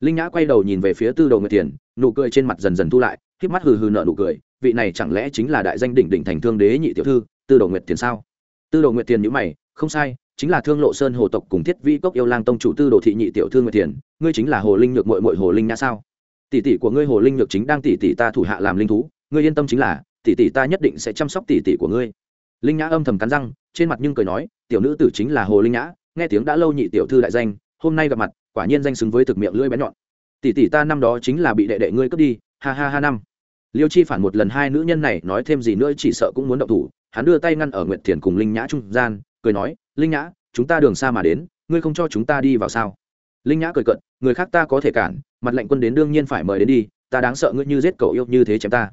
Linh nhã quay đầu nhìn về phía tư đồ người tiền nụ cười trên mặt dần dần thu lại híp mắt hừ hừ nợ nụ cười, vị này chẳng lẽ chính là đại danh đỉnh đỉnh thành thương đế nhị tiểu thư, tư đồ nguyệt thiền sao? Tư đồ nguyệt thiền nhữ mày, không sai, chính là thương lộ sơn hồ tộc cùng thiết vi cốc yêu lang tông chủ tư đồ thị nhị tiểu thư nguyệt thiền ngươi chính là hồ linh nhược mội mội hồ linh nhã sao? Tỷ tỷ của ngươi hồ linh nhược chính đang tỷ tỷ ta thủ hạ làm linh thú, ngươi yên tâm chính là, tỷ tỷ ta nhất định sẽ chăm sóc tỷ tỷ của ngươi. Linh nhã âm thầm cắn răng, trên mặt nhưng cười nói, tiểu nữ tử chính là hồ linh nhã, nghe tiếng đã lâu nhị tiểu thư đại danh, hôm nay gặp mặt, quả nhiên danh xứng với thực miệng lưỡi bén nhọn. Tỷ tỷ ta năm đó chính là bị đệ đệ ngươi cướp đi ha ha ha năm. Liêu chi phản một lần hai nữ nhân này nói thêm gì nữa chỉ sợ cũng muốn động thủ, hắn đưa tay ngăn ở nguyệt thiền cùng linh nhã trung gian, cười nói, linh nhã, chúng ta đường xa mà đến, ngươi không cho chúng ta đi vào sao? Linh nhã cười cận người khác ta có thể cản, mặt lệnh quân đến đương nhiên phải mời đến đi, ta đáng sợ ngươi như giết cậu yêu như thế chém ta.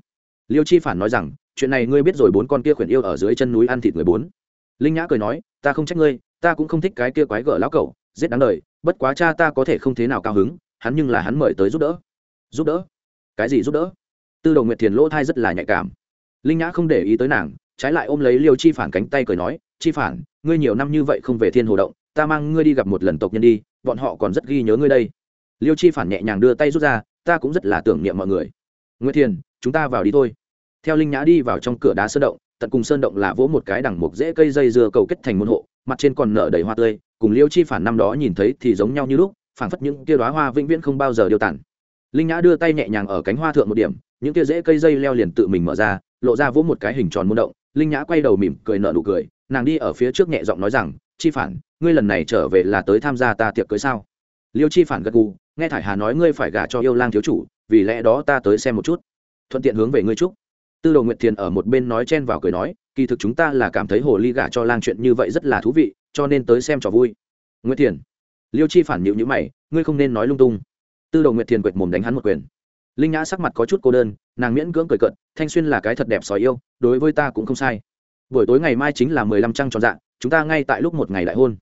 Liêu chi phản nói rằng, chuyện này ngươi biết rồi bốn con kia khuyển yêu ở dưới chân núi ăn thịt người bốn. Linh nhã cười nói, ta không trách ngươi, ta cũng không thích cái kia quái gở lão cậu, giết đáng đời, bất quá cha ta có thể không thế nào cao hứng, hắn nhưng là hắn mời tới giúp đỡ. Giúp đỡ? Cái gì giúp đỡ? Tư đồ nguyệt thiền lỗ thai rất là nhạy cảm. Linh nhã không để ý tới nàng, trái lại ôm lấy liêu chi phản cánh tay cười nói, chi phản, ngươi nhiều năm như vậy không về thiên hồ động, ta mang ngươi đi gặp một lần tộc nhân đi, bọn họ còn rất ghi nhớ ngươi đây. Liêu chi phản nhẹ nhàng đưa tay rút ra, ta cũng rất là tưởng niệm mọi người. Nguyệt thiền, chúng ta vào đi thôi. Theo linh nhã đi vào trong cửa đá sơn động, tận cùng sơn động là vỗ một cái đằng mục dễ cây dây dưa cầu kết thành môn hộ, mặt trên còn nở đầy hoa tươi, cùng liêu chi phản năm đó nhìn thấy thì giống nhau như lúc, phảng phất những kia đoá hoa vĩnh viễn không bao giờ điều tản linh nhã đưa tay nhẹ nhàng ở cánh hoa thượng một điểm, những kia dễ cây dây leo liền tự mình mở ra, lộ ra vỗ một cái hình tròn môn động. Linh nhã quay đầu mỉm cười nở nụ cười, nàng đi ở phía trước nhẹ giọng nói rằng, chi phản, ngươi lần này trở về là tới tham gia ta tiệc cưới sao? Liêu chi phản gật gù, nghe thải hà nói ngươi phải gả cho yêu lang thiếu chủ, vì lẽ đó ta tới xem một chút. Thuận tiện hướng về ngươi chúc. Tư đồ nguyệt thiền ở một bên nói chen vào cười nói, kỳ thực chúng ta là cảm thấy hồ ly gả cho lang chuyện như vậy rất là thú vị, cho nên tới xem trò vui. Nguyệt thiền, liêu chi phản nhịu nhữ mày, ngươi không nên nói lung tung tư đồ nguyệt thiền quệt mồm đánh hắn một quyền. Linh nhã sắc mặt có chút cô đơn, nàng miễn cưỡng cười cận thanh xuyên là cái thật đẹp sói yêu, đối với ta cũng không sai. Buổi tối ngày mai chính là mười lăm trăng tròn dạng, chúng ta ngay tại lúc một ngày đại hôn.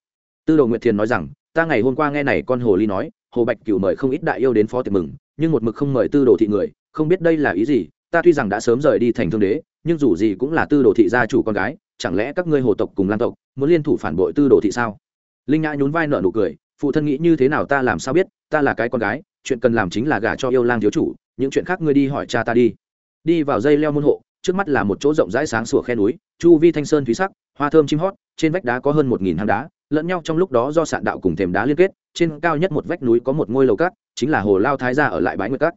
Tư đồ nguyệt thiền nói rằng, ta ngày hôm qua nghe này con hồ ly nói, hồ bạch cửu mời không ít đại yêu đến phó tiệc mừng, nhưng một mực không mời tư đồ thị người, không biết đây là ý gì, ta tuy rằng đã sớm rời đi thành thương đế, nhưng dù gì cũng là tư đồ thị gia chủ con gái, chẳng lẽ các ngươi hồ tộc cùng lan tộc muốn liên thủ phản bội tư đồ thị sao? Linh nhã nhún vai nợ nụ cười, phụ thân nghĩ như thế nào ta làm sao biết, ta là cái con gái chuyện cần làm chính là gả cho yêu lang thiếu chủ, những chuyện khác ngươi đi hỏi cha ta đi. Đi vào dây leo môn hộ, trước mắt là một chỗ rộng rãi sáng sủa khe núi, chu vi thanh sơn thúy sắc, hoa thơm chim hót, trên vách đá có hơn một nghìn hang đá, lẫn nhau trong lúc đó do sạn đạo cùng thềm đá liên kết, trên cao nhất một vách núi có một ngôi lầu cát, chính là hồ lao thái gia ở lại bãi nguyệt cát.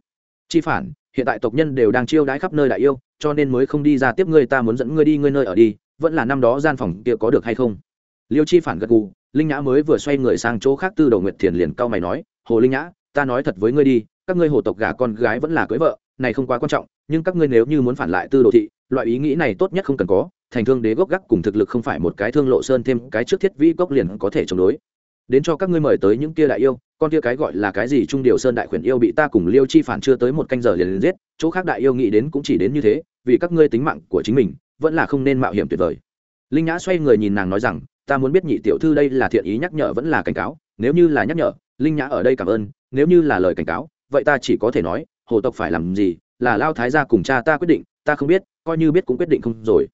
Chi phản, hiện tại tộc nhân đều đang chiêu đãi khắp nơi đại yêu, cho nên mới không đi ra tiếp ngươi, ta muốn dẫn ngươi đi, ngươi nơi ở đi, vẫn là năm đó gian phòng kia có được hay không? Liêu chi phản gật gù, linh nhã mới vừa xoay người sang chỗ khác, tư đầu nguyệt thiền liền cao mày nói, hồ linh nhã ta nói thật với ngươi đi các ngươi hồ tộc gả con gái vẫn là cưới vợ này không quá quan trọng nhưng các ngươi nếu như muốn phản lại tư đồ thị loại ý nghĩ này tốt nhất không cần có thành thương đế gốc gác cùng thực lực không phải một cái thương lộ sơn thêm cái trước thiết vĩ gốc liền có thể chống đối. Đến cho các ngươi mời tới những kia đại yêu con kia cái gọi là cái gì trung điều sơn đại khuyển yêu bị ta cùng liêu chi phản chưa tới một canh giờ liền, liền giết chỗ khác đại yêu nghĩ đến cũng chỉ đến như thế vì các ngươi tính mạng của chính mình vẫn là không nên mạo hiểm tuyệt vời. Linh nhã xoay người nhìn nàng nói rằng ta muốn biết nhị tiểu thư đây là thiện ý nhắc nhở vẫn là cảnh cáo nếu như là nhắc nhở linh nhã ở đây cảm ơn, nếu như là lời cảnh cáo, vậy ta chỉ có thể nói, hồ tộc phải làm gì, là lao thái gia cùng cha ta quyết định, ta không biết, coi như biết cũng quyết định không rồi.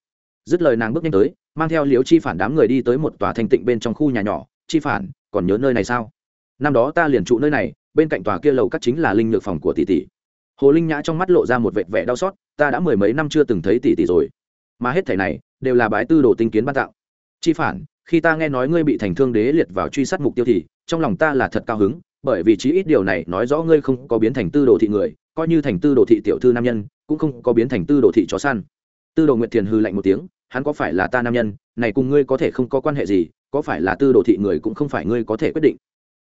Dứt lời nàng bước nhanh tới, mang theo liễu chi phản đám người đi tới một tòa thanh tịnh bên trong khu nhà nhỏ. Chi phản, còn nhớ nơi này sao? Năm đó ta liền trụ nơi này, bên cạnh tòa kia lầu các chính là linh nhược phòng của tỷ tỷ. Hồ linh nhã trong mắt lộ ra một vệt vẻ đau xót, ta đã mười mấy năm chưa từng thấy tỷ tỷ rồi. Mà hết thảy này, đều là bái tư đồ tinh kiến ban tạo. Chi phản, khi ta nghe nói ngươi bị thành thương đế liệt vào truy sát mục tiêu thì trong lòng ta là thật cao hứng, bởi vì chí ít điều này nói rõ ngươi không có biến thành tư đồ thị người, coi như thành tư đồ thị tiểu thư nam nhân, cũng không có biến thành tư đồ thị chó săn. Tư đồ nguyệt thiền hư lạnh một tiếng, hắn có phải là ta nam nhân, này cùng ngươi có thể không có quan hệ gì, có phải là tư đồ thị người cũng không phải ngươi có thể quyết định.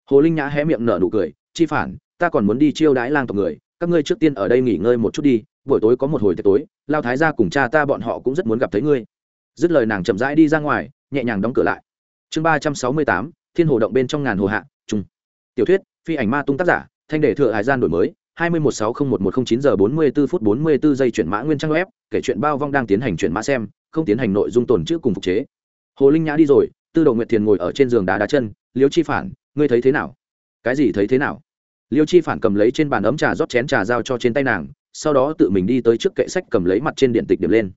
Hồ linh nhã hé miệng nở nụ cười, chi phản, ta còn muốn đi chiêu đãi lang tộc người, các ngươi trước tiên ở đây nghỉ ngơi một chút đi, buổi tối có một hồi tối, lao thái gia cùng cha ta bọn họ cũng rất muốn gặp thấy ngươi. Dứt lời nàng chậm rãi đi ra ngoài, nhẹ nhàng đóng cửa lại. Chương ba trăm sáu mươi tám thiên hồ động bên trong ngàn hồ hạ trung tiểu thuyết, phi ảnh ma tung tác giả, thanh đề thừa hải gian đổi mới, hai mươi một sáu không một một không chín giờ bốn mươi bốn phút bốn mươi bốn giây chuyển mã nguyên trang web, kể chuyện bao vong đang tiến hành chuyển mã xem, không tiến hành nội dung tồn chữ cùng phục chế. Hồ linh nhã đi rồi, tư đồ nguyệt thiền ngồi ở trên giường đá đá chân, liêu chi phản, ngươi thấy thế nào? Cái gì thấy thế nào? Liêu chi phản cầm lấy trên bàn ấm trà rót chén trà giao cho trên tay nàng, sau đó tự mình đi tới trước kệ sách cầm lấy mặt trên điện tịch điểm lên.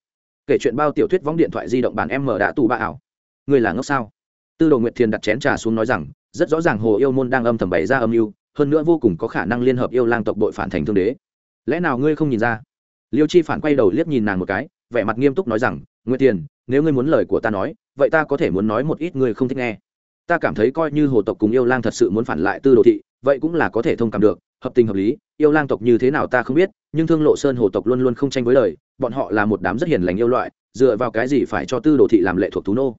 Kể chuyện bao tiểu thuyết võng điện thoại di động bàn em mở đã tù ba ảo. Ngươi là ngốc sao? Tư đồ nguyệt thiền đặt chén trà xuống nói rằng, rất rõ ràng hồ yêu môn đang âm thầm bày ra âm mưu, hơn nữa vô cùng có khả năng liên hợp yêu lang tộc đội phản thành thương đế. Lẽ nào ngươi không nhìn ra? Liêu chi phản quay đầu liếc nhìn nàng một cái, vẻ mặt nghiêm túc nói rằng, nguyệt thiền, nếu ngươi muốn lời của ta nói, vậy ta có thể muốn nói một ít ngươi không thích nghe. Ta cảm thấy coi như hồ tộc cùng yêu lang thật sự muốn phản lại tư đồ thị, vậy cũng là có thể thông cảm được, hợp tình hợp lý, yêu lang tộc như thế nào ta không biết, nhưng thương lộ sơn hồ tộc luôn luôn không tranh với lời, bọn họ là một đám rất hiền lành yêu loại, dựa vào cái gì phải cho tư đồ thị làm lệ thuộc thú nô?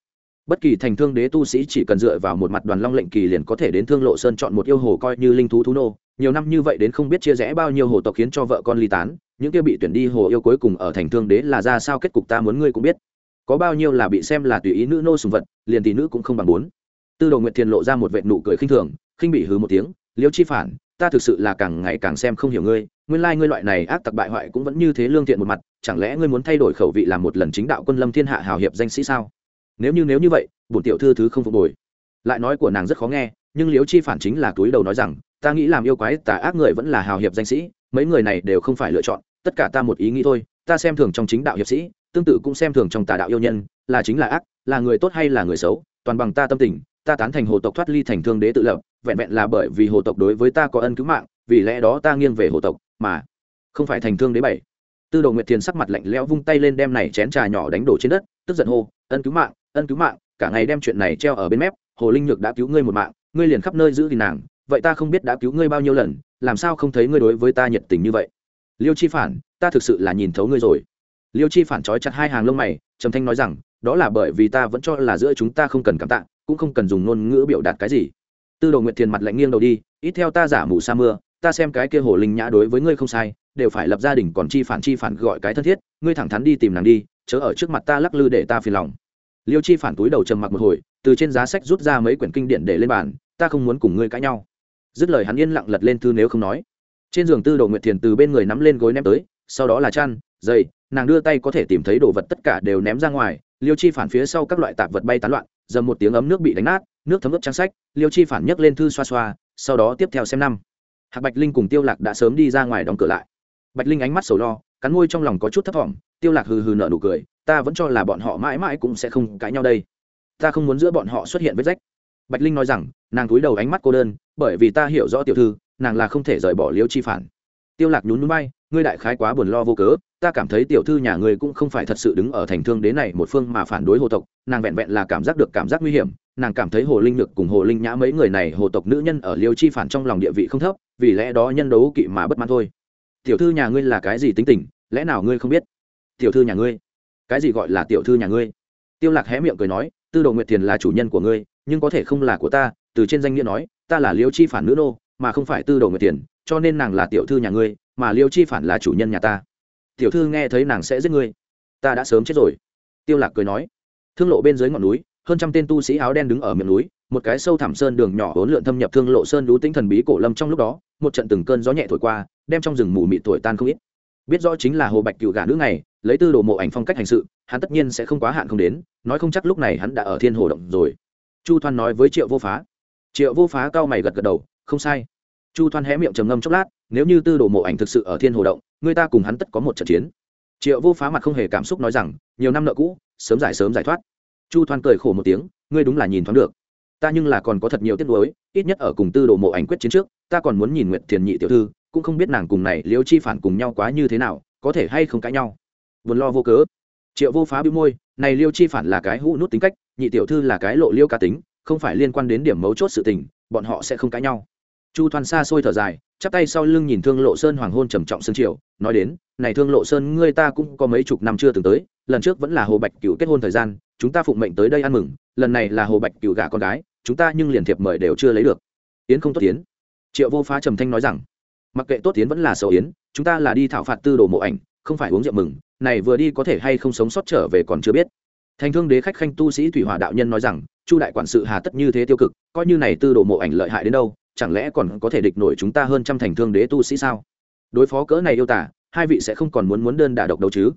Bất kỳ thành thương đế tu sĩ chỉ cần dựa vào một mặt đoàn long lệnh kỳ liền có thể đến thương lộ sơn chọn một yêu hồ coi như linh thú thú nô. Nhiều năm như vậy đến không biết chia rẽ bao nhiêu hồ tộc khiến cho vợ con ly tán, những kia bị tuyển đi hồ yêu cuối cùng ở thành thương đế là ra sao kết cục ta muốn ngươi cũng biết. Có bao nhiêu là bị xem là tùy ý nữ nô sùng vật, liền tỷ nữ cũng không bằng bốn. Tư đồ nguyệt thiền lộ ra một vệ nụ cười khinh thường, khinh bị hứ một tiếng, liêu chi phản, ta thực sự là càng ngày càng xem không hiểu ngươi. Nguyên lai ngươi loại này ác tặc bại hoại cũng vẫn như thế lương thiện một mặt, chẳng lẽ ngươi muốn thay đổi khẩu vị làm một lần chính đạo quân lâm thiên hạ hào hiệp danh sĩ sao? Nếu như nếu như vậy, bổn tiểu thư thứ không phục hồi. Lại nói của nàng rất khó nghe, nhưng liếu chi phản chính là túi đầu nói rằng, ta nghĩ làm yêu quái, tà ác người vẫn là hào hiệp danh sĩ, mấy người này đều không phải lựa chọn, tất cả ta một ý nghĩ thôi, ta xem thường trong chính đạo hiệp sĩ, tương tự cũng xem thường trong tà đạo yêu nhân, là chính là ác, là người tốt hay là người xấu, toàn bằng ta tâm tình, ta tán thành hồ tộc thoát ly thành thương đế tự lập, vẹn vẹn là bởi vì hồ tộc đối với ta có ân cứu mạng, vì lẽ đó ta nghiêng về hồ tộc, mà không phải thành thương đế bảy. Tư đồ nguyệt thiền sắc mặt lạnh lẽo vung tay lên đem này chén trà nhỏ đánh đổ trên đất, tức giận hô, ân cứu mạng ân cứu mạng, cả ngày đem chuyện này treo ở bên mép, hồ linh nhược đã cứu ngươi một mạng, ngươi liền khắp nơi giữ gìn nàng, vậy ta không biết đã cứu ngươi bao nhiêu lần, làm sao không thấy ngươi đối với ta nhiệt tình như vậy? Liêu chi phản, ta thực sự là nhìn thấu ngươi rồi. Liêu chi phản trói chặt hai hàng lông mày, trầm thanh nói rằng, đó là bởi vì ta vẫn cho là giữa chúng ta không cần cảm tạ, cũng không cần dùng ngôn ngữ biểu đạt cái gì. Tư đồ nguyệt thiền mặt lạnh nghiêng đầu đi, ít theo ta giả mù sa mưa, ta xem cái kia hồ linh nhã đối với ngươi không sai, đều phải lập gia đình còn chi phản chi phản gọi cái thân thiết, ngươi thẳng thắn đi tìm nàng đi, chớ ở trước mặt ta lắc lư để ta phiền lòng liêu chi phản túi đầu trầm mặc một hồi, từ trên giá sách rút ra mấy quyển kinh điển để lên bàn, ta không muốn cùng ngươi cãi nhau. Dứt lời hắn yên lặng lật lên thư nếu không nói. Trên giường tư đồ nguyệt thiền từ bên người nắm lên gối ném tới, sau đó là chăn dây nàng đưa tay có thể tìm thấy đồ vật tất cả đều ném ra ngoài. Liêu chi phản phía sau các loại tạp vật bay tán loạn, dầm một tiếng ấm nước bị đánh nát, nước thấm ướt trang sách. Liêu chi phản nhấc lên thư xoa xoa, sau đó tiếp theo xem năm. Hạc bạch linh cùng tiêu lạc đã sớm đi ra ngoài đóng cửa lại. Bạch linh ánh mắt sầu lo, cắn môi trong lòng có chút thấp thỏm, tiêu lạc hừ hừ nở nụ cười ta vẫn cho là bọn họ mãi mãi cũng sẽ không cãi nhau đây. Ta không muốn giữa bọn họ xuất hiện vết rách. Bạch linh nói rằng, nàng cúi đầu ánh mắt cô đơn, bởi vì ta hiểu rõ tiểu thư, nàng là không thể rời bỏ liêu chi phản. Tiêu lạc nhún nhún bay ngươi đại khái quá buồn lo vô cớ, ta cảm thấy tiểu thư nhà ngươi cũng không phải thật sự đứng ở thành thương đế này một phương mà phản đối hồ tộc, nàng vẹn vẹn là cảm giác được cảm giác nguy hiểm, nàng cảm thấy hồ linh lực cùng hồ linh nhã mấy người này hồ tộc nữ nhân ở liêu chi phản trong lòng địa vị không thấp, vì lẽ đó nhân đấu kỵ mà bất mãn thôi. Tiểu thư nhà ngươi là cái gì tính tình, lẽ nào ngươi không biết? Tiểu thư nhà ngươi cái gì gọi là tiểu thư nhà ngươi? Tiêu lạc hé miệng cười nói, tư đồ nguyệt thiền là chủ nhân của ngươi, nhưng có thể không là của ta, từ trên danh nghĩa nói, ta là liêu chi phản nữ nô, mà không phải tư đồ nguyệt thiền, cho nên nàng là tiểu thư nhà ngươi, mà liêu chi phản là chủ nhân nhà ta. Tiểu thư nghe thấy nàng sẽ giết ngươi. Ta đã sớm chết rồi. Tiêu lạc cười nói, thương lộ bên dưới ngọn núi, hơn trăm tên tu sĩ áo đen đứng ở miệng núi, một cái sâu thẳm sơn đường nhỏ hỗn lượn thâm nhập thương lộ sơn lũ tinh thần bí cổ lâm trong lúc đó, một trận từng cơn gió nhẹ thổi qua, đem trong rừng mù mịt thổi tan không ít. Biết rõ chính là hồ bạch cựu gà nữ này lấy tư đồ mộ ảnh phong cách hành sự, hắn tất nhiên sẽ không quá hạn không đến, nói không chắc lúc này hắn đã ở thiên hồ động rồi. Chu thoan nói với triệu vô phá. Triệu vô phá cao mày gật gật đầu, không sai. Chu thoan hé miệng trầm ngâm chốc lát, nếu như tư đồ mộ ảnh thực sự ở thiên hồ động, người ta cùng hắn tất có một trận chiến. Triệu vô phá mặt không hề cảm xúc nói rằng, nhiều năm nợ cũ, sớm giải sớm giải thoát. Chu thoan cười khổ một tiếng, ngươi đúng là nhìn thoáng được. Ta nhưng là còn có thật nhiều tiết nuối, ít nhất ở cùng tư đồ mộ ảnh quyết chiến trước, ta còn muốn nhìn nguyệt thiền nhị tiểu thư, cũng không biết nàng cùng này liễu chi phản cùng nhau quá như thế nào, có thể hay không cãi nhau vốn lo vô cớ. Triệu vô phá bĩu môi, này liêu chi phản là cái hũ nút tính cách, nhị tiểu thư là cái lộ liêu cá tính, không phải liên quan đến điểm mấu chốt sự tình, bọn họ sẽ không cãi nhau. Chu thoan xa xôi thở dài, chắp tay sau lưng nhìn thương lộ sơn hoàng hôn trầm trọng sương triều nói đến, này thương lộ sơn ngươi ta cũng có mấy chục năm chưa từng tới, lần trước vẫn là hồ bạch cựu kết hôn thời gian, chúng ta phụng mệnh tới đây ăn mừng, lần này là hồ bạch cựu gả con gái, chúng ta nhưng liền thiệp mời đều chưa lấy được. Yến không tốt tiến triệu vô phá trầm thanh nói rằng, mặc kệ tốt tiến vẫn là xấu yến, chúng ta là đi thảo phạt tư đồ mộ ảnh, không phải uống rượu mừng này vừa đi có thể hay không sống sót trở về còn chưa biết. Thành thương đế khách khanh tu sĩ thủy hòa đạo nhân nói rằng, chu đại quản sự hà tất như thế tiêu cực, coi như này tư đồ mộ ảnh lợi hại đến đâu, chẳng lẽ còn có thể địch nổi chúng ta hơn trăm thành thương đế tu sĩ sao? Đối phó cỡ này yêu tả hai vị sẽ không còn muốn muốn đơn đả độc đấu chứ?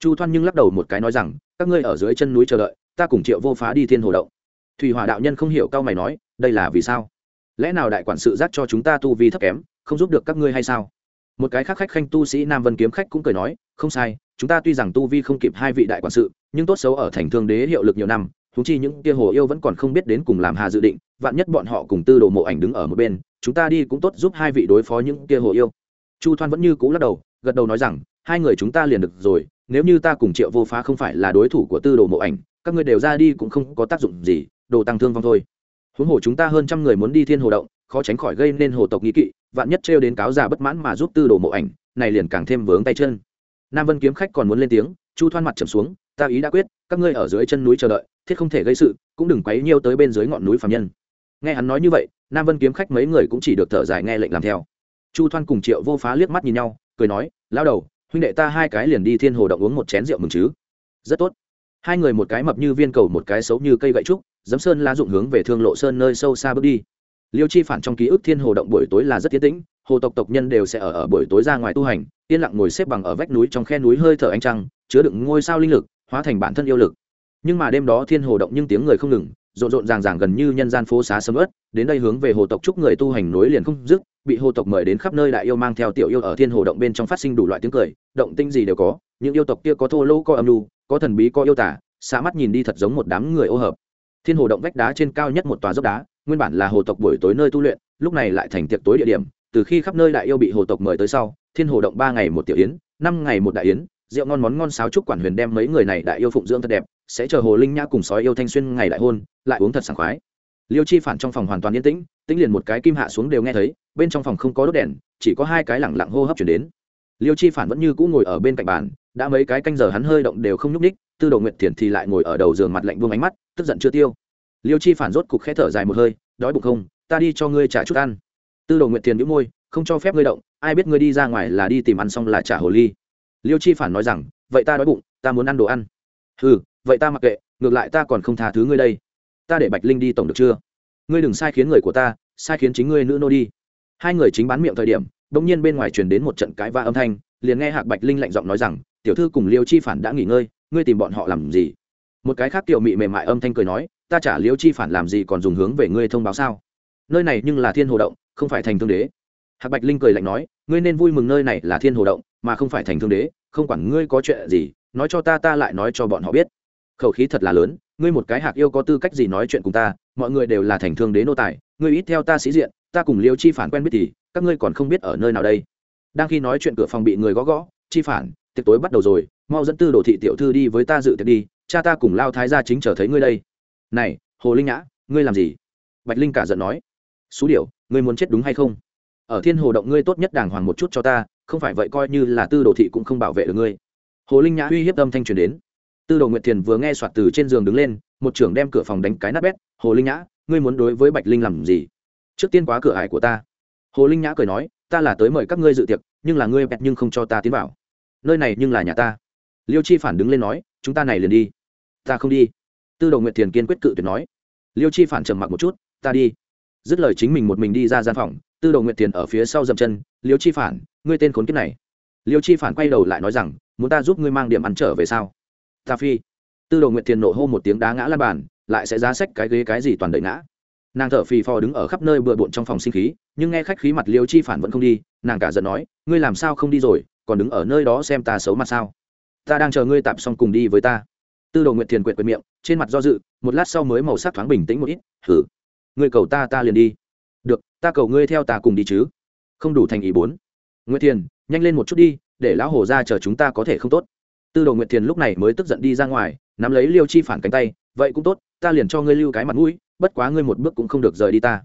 Chu thoan nhưng lắc đầu một cái nói rằng, các ngươi ở dưới chân núi chờ đợi, ta cùng triệu vô phá đi thiên hồ động. Thủy hòa đạo nhân không hiểu cao mày nói, đây là vì sao? Lẽ nào đại quản sự giác cho chúng ta tu vi thấp kém, không giúp được các ngươi hay sao? Một cái khác khách khanh tu sĩ nam vân kiếm khách cũng cười nói, không sai chúng ta tuy rằng tu vi không kịp hai vị đại quản sự, nhưng tốt xấu ở thành thương đế hiệu lực nhiều năm thú chi những kia hồ yêu vẫn còn không biết đến cùng làm hà dự định, vạn nhất bọn họ cùng tư đồ mộ ảnh đứng ở một bên, chúng ta đi cũng tốt giúp hai vị đối phó những kia hồ yêu. Chu thoan vẫn như cũ lắc đầu, gật đầu nói rằng, hai người chúng ta liền được rồi, nếu như ta cùng triệu vô phá không phải là đối thủ của tư đồ mộ ảnh, các ngươi đều ra đi cũng không có tác dụng gì, đồ tăng thương vong thôi. Huống hồ chúng ta hơn trăm người muốn đi thiên hồ động, khó tránh khỏi gây nên hồ tộc nghi kỵ, vạn nhất trêu đến cáo già bất mãn mà giúp tư đồ mộ ảnh, này liền càng thêm vướng tay chân nam vân kiếm khách còn muốn lên tiếng, chu thoan mặt trầm xuống, ta ý đã quyết, các ngươi ở dưới chân núi chờ đợi, thiết không thể gây sự, cũng đừng quấy nhiêu tới bên dưới ngọn núi phạm nhân. Nghe hắn nói như vậy, nam vân kiếm khách mấy người cũng chỉ được thở dài nghe lệnh làm theo. Chu thoan cùng triệu vô phá liếc mắt nhìn nhau, cười nói lao đầu, huynh đệ ta hai cái liền đi thiên hồ động uống một chén rượu mừng chứ. Rất tốt. Hai người một cái mập như viên cầu, một cái xấu như cây gậy trúc dấm sơn la dụng hướng về thương lộ sơn nơi sâu xa bước đi. Liêu chi phản trong ký ức thiên hồ động buổi tối là rất tiến tĩnh hồ tộc tộc nhân đều sẽ ở ở buổi tối ra ngoài tu hành, yên lặng ngồi xếp bằng ở vách núi trong khe núi hơi thở ánh trăng, chứa đựng ngôi sao linh lực, hóa thành bản thân yêu lực. Nhưng mà đêm đó thiên hồ động nhưng tiếng người không ngừng, rộn rộn ràng ràng gần như nhân gian phố xá sầm ớt đến đây hướng về hồ tộc chúc người tu hành nối liền không dứt, bị hồ tộc mời đến khắp nơi đại yêu mang theo tiểu yêu ở thiên hồ động bên trong phát sinh đủ loại tiếng cười, động tinh gì đều có, những yêu tộc kia có thô lỗ, có âm lu có thần bí, có yêu tả xa mắt nhìn đi thật giống một đám người ô hợp. Thiên hồ động vách đá trên cao nhất một tòa dốc đá, nguyên bản là hồ tộc buổi tối nơi tu luyện, lúc này lại thành tiệc tối địa điểm từ khi khắp nơi đại yêu bị hồ tộc mời tới sau, thiên hồ động ba ngày một tiểu yến, năm ngày một đại yến, rượu ngon món ngon sáo trúc quản huyền đem mấy người này đại yêu phụng dưỡng thật đẹp, sẽ chờ hồ linh nhã cùng sói yêu thanh xuyên ngày đại hôn, lại uống thật sảng khoái. Liêu chi phản trong phòng hoàn toàn yên tĩnh tĩnh liền một cái kim hạ xuống đều nghe thấy, bên trong phòng không có đốt đèn, chỉ có hai cái lẳng lặng hô hấp chuyển đến. Liêu chi phản vẫn như cũ ngồi ở bên cạnh bàn, đã mấy cái canh giờ hắn hơi động đều không nhúc ních tư đồ nguyện thiền thì lại ngồi ở đầu giường mặt lạnh buông ánh mắt, tức giận chưa tiêu. Liêu chi phản rốt cục khẽ thở dài một hơi, đói bụng không, ta đi cho ngươi trả chút ăn tư đồ nguyệt thiền đĩu môi, không cho phép ngươi động, ai biết ngươi đi ra ngoài là đi tìm ăn xong là trả hồ ly. Liêu chi phản nói rằng, vậy ta đói bụng, ta muốn ăn đồ ăn. Ừ vậy ta mặc kệ, ngược lại ta còn không tha thứ ngươi đây. Ta để bạch linh đi tổng được chưa? Ngươi đừng sai khiến người của ta, sai khiến chính ngươi nữ nô đi. Hai người chính bán miệng thời điểm đ ỗ n g nhiên bên ngoài truyền đến một trận cãi va âm thanh, liền nghe hạc bạch linh lạnh giọng nói rằng, tiểu thư cùng liêu chi phản đã nghỉ ngơi, ngươi tìm bọn họ làm gì? Một cái khác tiểu mị mềm mại âm thanh cười nói, ta trả liêu chi phản làm gì còn dùng hướng về ngươi thông báo sao? Nơi này nhưng là thiên hồ động, không phải thành thương đế. Hạc bạch linh cười lạnh nói, ngươi nên vui mừng nơi này là thiên hồ động, mà không phải thành thương đế, không quản ngươi có chuyện gì, nói cho ta ta lại nói cho bọn họ biết. Khẩu khí thật là lớn, ngươi một cái hạc yêu có tư cách gì nói chuyện cùng ta, mọi người đều là thành thương đế nô tài, ngươi ít theo ta sĩ diện, ta cùng liêu chi phản quen biết thì, các ngươi còn không biết ở nơi nào đây. Đang khi nói chuyện cửa phòng bị người gõ gõ, chi phản, tiệc tối bắt đầu rồi, mau dẫn tư đồ thị tiểu thư đi với ta dự tiệc đi, cha ta cùng lao thái gia chính chờ thấy ngươi đây. Này, hồ linh nhã, ngươi làm gì? Bạch linh cả giận nói xú điệu ngươi muốn chết đúng hay không? Ở thiên hồ động ngươi tốt nhất đàng hoàng một chút cho ta, không phải vậy coi như là tư đồ thị cũng không bảo vệ được ngươi. Hồ linh nhã uy hiếp âm thanh truyền đến. Tư đồ nguyệt thiền vừa nghe soạt từ trên giường đứng lên, một trưởng đem cửa phòng đánh cái nát bét. Hồ linh nhã, ngươi muốn đối với bạch linh làm gì? Trước tiên quá cửa ải của ta. Hồ linh nhã cười nói, ta là tới mời các ngươi dự tiệc, nhưng là ngươi bẹt nhưng không cho ta tiến vào. Nơi này nhưng là nhà ta. Liêu chi phản đứng lên nói, chúng ta này liền đi. Ta không đi. Tư đồ nguyệt thiền kiên quyết cự tuyệt nói. Liêu chi phản trầm mặc một chút, ta đi dứt lời chính mình một mình đi ra gian phòng, tư đồ nguyệt thiền ở phía sau dậm chân, liêu chi phản, ngươi tên khốn kiếp này. Liêu chi phản quay đầu lại nói rằng, muốn ta giúp ngươi mang điểm ăn trở về sao? Ta phi. Tư đồ nguyệt thiền nổ hô một tiếng đá ngã lan bàn, lại sẽ giá sách cái ghế cái gì toàn đợi ngã. Nàng thở phì phò đứng ở khắp nơi bừa bộn trong phòng sinh khí, nhưng nghe khách khí mặt liêu chi phản vẫn không đi, nàng cả giận nói, ngươi làm sao không đi rồi, còn đứng ở nơi đó xem ta xấu mặt sao? Ta đang chờ ngươi tạp xong cùng đi với ta. Tư đồ nguyệt thiền quyệt quyệt miệng, trên mặt do dự, một lát sau mới màu sắc thoáng bình tĩnh một ít thử ngươi cầu ta ta liền đi. Được, ta cầu ngươi theo ta cùng đi chứ. Không đủ thành ý bốn. Nguyệt thiền, nhanh lên một chút đi, để lão hồ ra chờ chúng ta có thể không tốt. Tư đồ nguyệt thiền lúc này mới tức giận đi ra ngoài, nắm lấy liêu chi phản cánh tay, vậy cũng tốt, ta liền cho ngươi lưu cái mặt mũi, bất quá ngươi một bước cũng không được rời đi ta.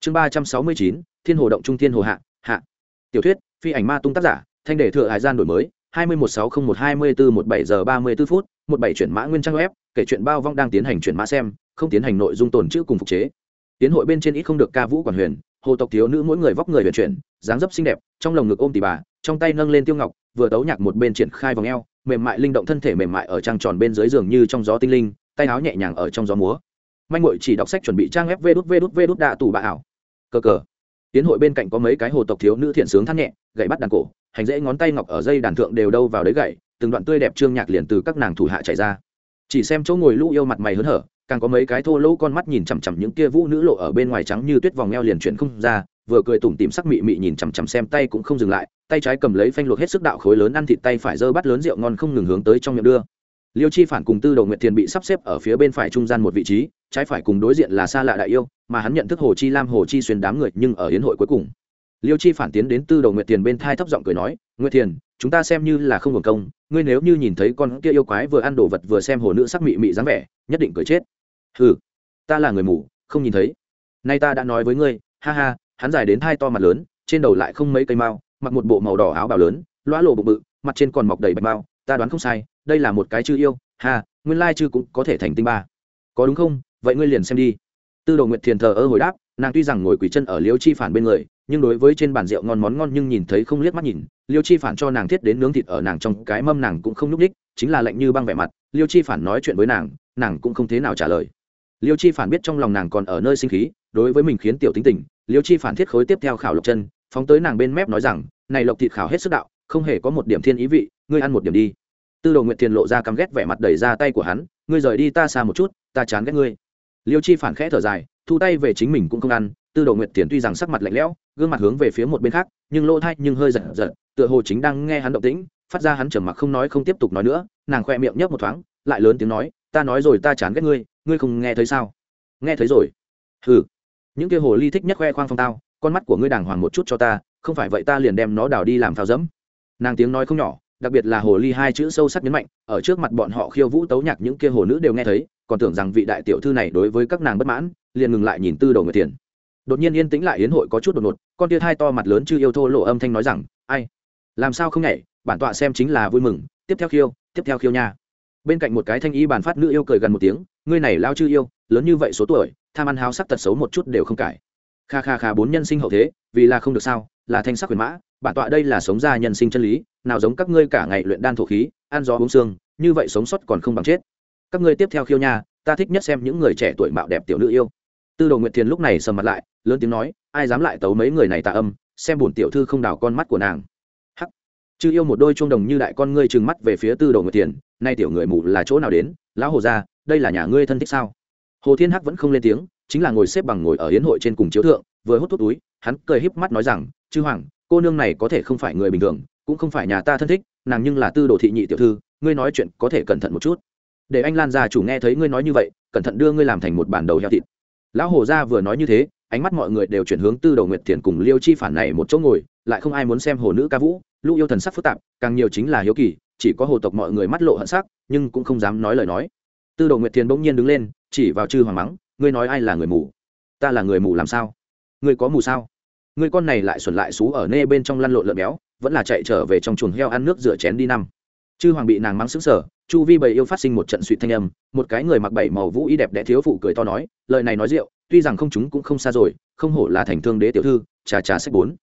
Chương ba trăm sáu mươi chín, thiên hồ động trung thiên hồ hạ hạ. Tiểu thuyết, phi ảnh ma tung tác giả, thanh đề thừa hải gian đổi mới, hai mươi một sáu không một hai mươi bốn một bảy giờ ba mươi b ố phút, một bảy chuyển mã nguyên trang web, kể chuyện bao vong đang tiến hành chuyển mã xem, không tiến hành nội dung tồn chữ cùng phục chế tiến hội bên trên ít không được ca vũ quản huyền, hồ tộc thiếu nữ mỗi người vóc người huyền chuyển, dáng dấp xinh đẹp, trong lồng ngực ôm tỉ bà, trong tay nâng lên tiêu ngọc, vừa tấu nhạc một bên triển khai vòng eo, mềm mại linh động thân thể mềm mại ở trang tròn bên dưới giường như trong gió tinh linh, tay áo nhẹ nhàng ở trong gió múa. Manh mội chỉ đọc sách chuẩn bị trang ép vê đút vê đút vê đút đạ tủ bà ảo. Cờ cờ. Tiến hội bên cạnh có mấy cái hồ tộc thiếu nữ thiện sướng thắt nhẹ, gậy bắt đàn cổ, hành dễ ngón tay ngọc ở dây đàn thượng đều đâu vào đấy gậy, từng đoạn tươi đẹp trương nhạc liền từ các nàng thủ hạ chạy ra. Chỉ xem chỗ ngồi lũ yêu mặt mày hớn hở càng có mấy cái thô lỗ con mắt nhìn chằm chằm những kia vũ nữ lộ ở bên ngoài trắng như tuyết vòng eo liền chuyển không ra, vừa cười tủm tỉm sắc mị mị nhìn chằm chằm xem tay cũng không dừng lại, tay trái cầm lấy phanh luộc hết sức đạo khối lớn ăn thịt tay phải giơ bắt lớn rượu ngon không ngừng hướng tới trong miệng đưa. Liêu chi phản cùng tư đầu nguyệt thiền bị sắp xếp ở phía bên phải trung gian một vị trí, trái phải cùng đối diện là xa lạ đại yêu, mà hắn nhận thức hồ chi lam, hồ chi xuyên đám người nhưng ở hiến hội cuối cùng. Liêu chi phản tiến đến tư đầu nguyệt thiền bên thai thấp giọng cười nói, nguyệt thiền, chúng ta xem như là không hưởng công, ngươi nếu như nhìn thấy con kia yêu quái vừa ăn đồ vật vừa xem hồ nữ sắc mị mị dáng vẻ, nhất định cười chết hừ, ta là người mù, không nhìn thấy. Nay ta đã nói với ngươi, ha ha, hắn dài đến hai to mặt lớn, trên đầu lại không mấy cây mao, mặc một bộ màu đỏ áo bào lớn loa lộ bụng bự, mặt trên còn mọc đầy bạch mao, ta đoán không sai, đây là một cái chư yêu, ha, nguyên lai chư cũng có thể thành tinh ba. Có đúng không? Vậy ngươi liền xem đi. Tư đồ nguyệt thiền thờ ơ hồi đáp, nàng tuy rằng ngồi quỷ chân ở liêu chi phản bên người, nhưng đối với trên bàn rượu ngon món ngon nhưng nhìn thấy không liếc mắt nhìn, liêu chi phản cho nàng thiết đến nướng thịt ở nàng trong cái mâm nàng cũng không n ú c chính là lạnh như băng vẻ mặt, liêu chi phản nói chuyện với nàng nàng cũng không thế nào trả lời liêu chi phản biết trong lòng nàng còn ở nơi sinh khí, đối với mình khiến tiểu tính tình, liêu chi phản thiết khối tiếp theo khảo lộc chân, phóng tới nàng bên mép nói rằng, này lộc thịt khảo hết sức đạo, không hề có một điểm thiên ý vị, ngươi ăn một điểm đi. Tư đồ nguyện tiền lộ ra căm ghét vẻ mặt đẩy ra tay của hắn, ngươi rời đi ta xa một chút, ta chán ghét ngươi. Liêu chi phản khẽ thở dài, thu tay về chính mình cũng không ăn, tư đồ nguyệt tiền tuy rằng sắc mặt lạnh lẽo, gương mặt hướng về phía một bên khác, nhưng lỗ thay nhưng hơi giật giật, tựa hồ chính đang nghe hắn động tĩnh, phát ra hắn trầm mặc không nói không tiếp tục nói nữa, nàng khoe miệng nhấp một thoáng, lại lớn tiếng nói ta nói rồi ta chán ghét ngươi ngươi không nghe thấy sao? Nghe thấy rồi. Ừ những kia hồ ly thích nhất khoe khoang phong tao, con mắt của ngươi đàng hoàng một chút cho ta, không phải vậy ta liền đem nó đào đi làm phao dẫm. Nàng tiếng nói không nhỏ, đặc biệt là hồ ly hai chữ sâu sắc nhấn mạnh, ở trước mặt bọn họ khiêu vũ tấu nhạc những kia hồ nữ đều nghe thấy, còn tưởng rằng vị đại tiểu thư này đối với các nàng bất mãn, liền ngừng lại nhìn tư đầu người tiền đột nhiên yên tĩnh lại yến hội có chút đột ngột, con tia hai to mặt lớn chưa yêu thô lộ âm thanh nói rằng, ai? Làm sao không nhảy? Bản tọa xem chính là vui mừng. Tiếp theo khiêu, tiếp theo khiêu nha bên cạnh một cái thanh y bàn phát nữ yêu cười gần một tiếng, ngươi này lao chư yêu, lớn như vậy số tuổi, tham ăn háo sắc tật xấu một chút đều không cải. Kha kha kha bốn nhân sinh hậu thế, vì là không được sao, là thanh sắc huyền mã, bản tọa đây là sống ra nhân sinh chân lý, nào giống các ngươi cả ngày luyện đan thổ khí, ăn gió uống xương như vậy sống sót còn không bằng chết. Các ngươi tiếp theo khiêu nha, ta thích nhất xem những người trẻ tuổi mạo đẹp tiểu nữ yêu. Tư đồ nguyệt thiền lúc này sầm mặt lại, lớn tiếng nói, ai dám lại tấu mấy người này tạ âm, xem bổn tiểu thư không đào con mắt của nàng chư yêu một đôi chuông đồng như đại con ngươi trừng mắt về phía tư đồ nguyệt thiền, nay tiểu người mù là chỗ nào đến? Lão hồ gia, đây là nhà ngươi thân thích sao? Hồ thiên hắc vẫn không lên tiếng, chính là ngồi xếp bằng ngồi ở hiến hội trên cùng chiếu thượng, vừa hút thuốc túi, hắn cười híp mắt nói rằng, chư hoàng, cô nương này có thể không phải người bình thường, cũng không phải nhà ta thân thích, nàng nhưng là tư đồ thị nhị tiểu thư, ngươi nói chuyện có thể cẩn thận một chút. Để anh lan gia chủ nghe thấy ngươi nói như vậy, cẩn thận đưa ngươi làm thành một bản đầu heo thịt. Lão hồ gia vừa nói như thế ánh mắt mọi người đều chuyển hướng tư đầu nguyệt thiền cùng liêu chi phản này một chỗ ngồi, lại không ai muốn xem hồ nữ ca vũ, lũ yêu thần sắc phức tạp, càng nhiều chính là hiếu kỳ, chỉ có hồ tộc mọi người mắt lộ hận sắc, nhưng cũng không dám nói lời nói. Tư đầu nguyệt thiền bỗng nhiên đứng lên, chỉ vào chư hoàng mắng, ngươi nói ai là người mù? Ta là người mù làm sao? Ngươi có mù sao? Ngươi con này lại xuẩn lại xú ở nê bên trong lăn lộn lợn béo, vẫn là chạy trở về trong chuồng heo ăn nước rửa chén đi năm. Chư hoàng bị nàng mắng sững sờ, chu vi bầy yêu phát sinh một trận suy thanh âm, một cái người mặc bảy màu vũ y đẹp đẽ thiếu phụ cười to nói, lời này nói rượu tuy rằng không chúng cũng không xa rồi, không hổ là thành thương đế tiểu thư, trà trà sách bốn.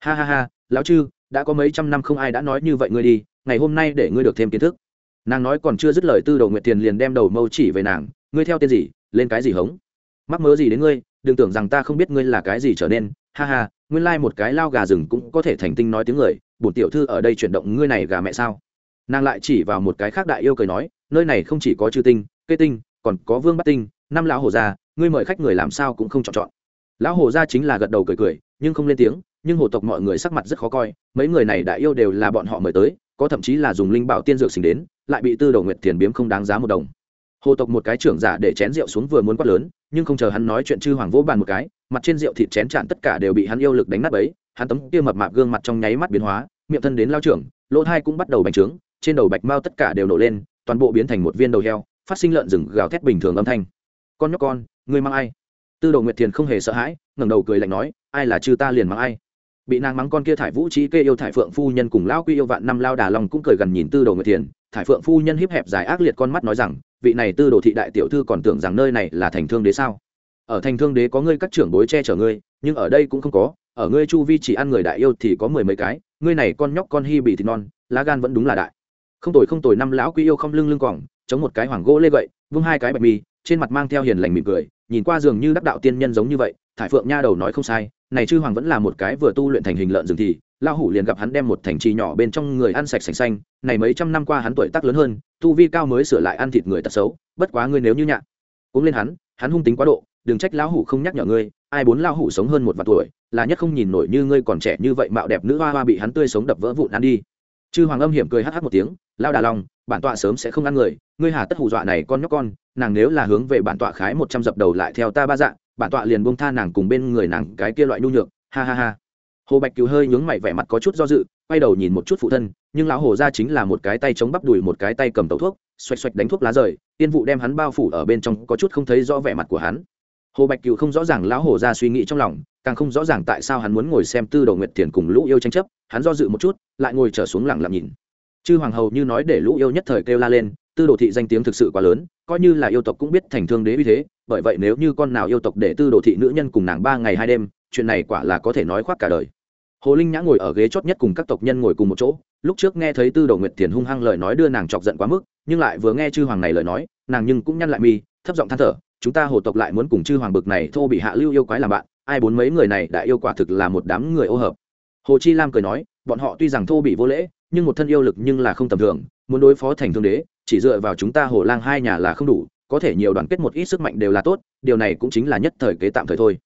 Ha ha ha, lão chư, đã có mấy trăm năm không ai đã nói như vậy ngươi đi, ngày hôm nay để ngươi được thêm kiến thức. Nàng nói còn chưa dứt lời tư đầu nguyệt tiền liền đem đầu mâu chỉ về nàng, ngươi theo tên gì, lên cái gì hống? Mắc mớ gì đến ngươi, đừng tưởng rằng ta không biết ngươi là cái gì trở nên. Ha ha, nguyên lai một cái lao gà rừng cũng có thể thành tinh nói tiếng người, bổn tiểu thư ở đây chuyển động ngươi này gà mẹ sao? Nàng lại chỉ vào một cái khác đại yêu cười nói, nơi này không chỉ có chư tinh, kê tinh, còn có vương bắt tinh, năm lão hồ già ngươi mời khách người làm sao cũng không chọn chọn. Lão hồ gia chính là gật đầu cười cười, nhưng không lên tiếng, nhưng hồ tộc mọi người sắc mặt rất khó coi, mấy người này đại yêu đều là bọn họ mời tới, có thậm chí là dùng linh bảo tiên dược sinh đến, lại bị tư đầu nguyệt tiền biếm không đáng giá một đồng. Hồ tộc một cái trưởng giả để chén rượu xuống vừa muốn quát lớn, nhưng không chờ hắn nói chuyện chư hoàng vỗ bàn một cái, mặt trên rượu thịt chén chạn tất cả đều bị hắn yêu lực đánh nát ấy hắn tấm kia mập mạp gương mặt trong nháy mắt biến hóa, miệng thân đến lao trưởng, lỗ thai cũng bắt đầu bành trướng, trên đầu bạch mao tất cả đều nổ lên, toàn bộ biến thành một viên đầu heo, phát sinh lợn rừng gào thét bình thường âm thanh. Con nhóc con ngươi mang ai? Tư đồ nguyệt thiền không hề sợ hãi, ngẩng đầu cười lạnh nói, ai là chư ta liền mang ai? Bị nàng mắng con kia thải vũ trí kê yêu thải phượng phu nhân cùng lão quy yêu vạn năm lao đà lòng cũng cười gần nhìn tư đồ nguyệt thiền. Thải phượng phu nhân hiếp hẹp dài ác liệt con mắt nói rằng, vị này tư đồ thị đại tiểu thư còn tưởng rằng nơi này là thành thương đế sao? Ở thành thương đế có ngươi các trưởng bối che chở ngươi, nhưng ở đây cũng không có. Ở ngươi chu vi chỉ ăn người đại yêu thì có mười mấy cái, ngươi này con nhóc con hy bị thịt non, lá gan vẫn đúng là đại. Không tồi không tồi năm lão quý yêu không lưng lưng quỏng chống một cái hoàng gỗ lê gậy, vung hai cái bạch mi, trên mặt mang theo hiền lành mỉm cười nhìn qua dường như đắc đạo tiên nhân giống như vậy, thải phượng nha đầu nói không sai, này chư hoàng vẫn là một cái vừa tu luyện thành hình lợn rừng thì lao hủ liền gặp hắn đem một thành trì nhỏ bên trong người ăn sạch sành xanh, này mấy trăm năm qua hắn tuổi tác lớn hơn, tu vi cao mới sửa lại ăn thịt người tật xấu, bất quá ngươi nếu như nhạ, cũng lên hắn hắn hung tính quá độ, đừng trách lão hủ không nhắc nhở ngươi, ai bốn lão hủ sống hơn một vạn tuổi, là nhất không nhìn nổi như ngươi còn trẻ như vậy mạo đẹp nữ hoa hoa bị hắn tươi sống đập vỡ vụn ăn đi. Chư hoàng âm hiểm cười hh một tiếng lao đà lòng bản tọa sớm sẽ không ăn người ngươi hà tất hù dọa này con nhóc con, nàng nếu là hướng về bản tọa khái một trăm dập đầu lại theo ta ba dạng bản tọa liền buông tha nàng cùng bên người nàng cái kia loại nhu nhược, ha ha ha. Hồ bạch cứu hơi nhướng mày vẻ mặt có chút do dự, quay đầu nhìn một chút phụ thân, nhưng lão hồ ra chính là một cái tay chống bắp đùi một cái tay cầm tẩu thuốc, xoạch xoạch đánh thuốc lá rời, tiên vụ đem hắn bao phủ ở bên trong, có chút không thấy rõ vẻ mặt của hắn. Hồ bạch cựu không rõ ràng lão hồ ra suy nghĩ trong lòng, càng không rõ ràng tại sao hắn muốn ngồi xem tư đồ nguyệt thiền cùng lũ yêu tranh chấp, hắn do dự một chút, lại ngồi trở xuống lặng lặng nhìn. Chư hoàng hầu như nói để lũ yêu nhất thời kêu la lên tư đồ thị danh tiếng thực sự quá lớn, coi như là yêu tộc cũng biết thành thương đế uy thế, bởi vậy nếu như con nào yêu tộc để tư đồ thị nữ nhân cùng nàng ba ngày hai đêm, chuyện này quả là có thể nói khoác cả đời. Hồ linh nhã ngồi ở ghế chót nhất cùng các tộc nhân ngồi cùng một chỗ, lúc trước nghe thấy tư đồ nguyệt thiền hung hăng lời nói đưa nàng chọc giận quá mức, nhưng lại vừa nghe chư hoàng này lời nói, nàng nhưng cũng nhăn lại mi, thấp giọng than thở, chúng ta hồ tộc lại muốn cùng chư hoàng bực này thô bị hạ lưu yêu quái làm bạn, ai bốn mấy người này đã yêu quả thực là một đám người ô hợp. Hồ chi lam cười nói, bọn họ tuy rằng thô bị vô lễ, nhưng một thân yêu lực nhưng là không tầm thường muốn đối phó thành thương đế, chỉ dựa vào chúng ta hồ lang hai nhà là không đủ, có thể nhiều đoàn kết một ít sức mạnh đều là tốt, điều này cũng chính là nhất thời kế tạm thời thôi.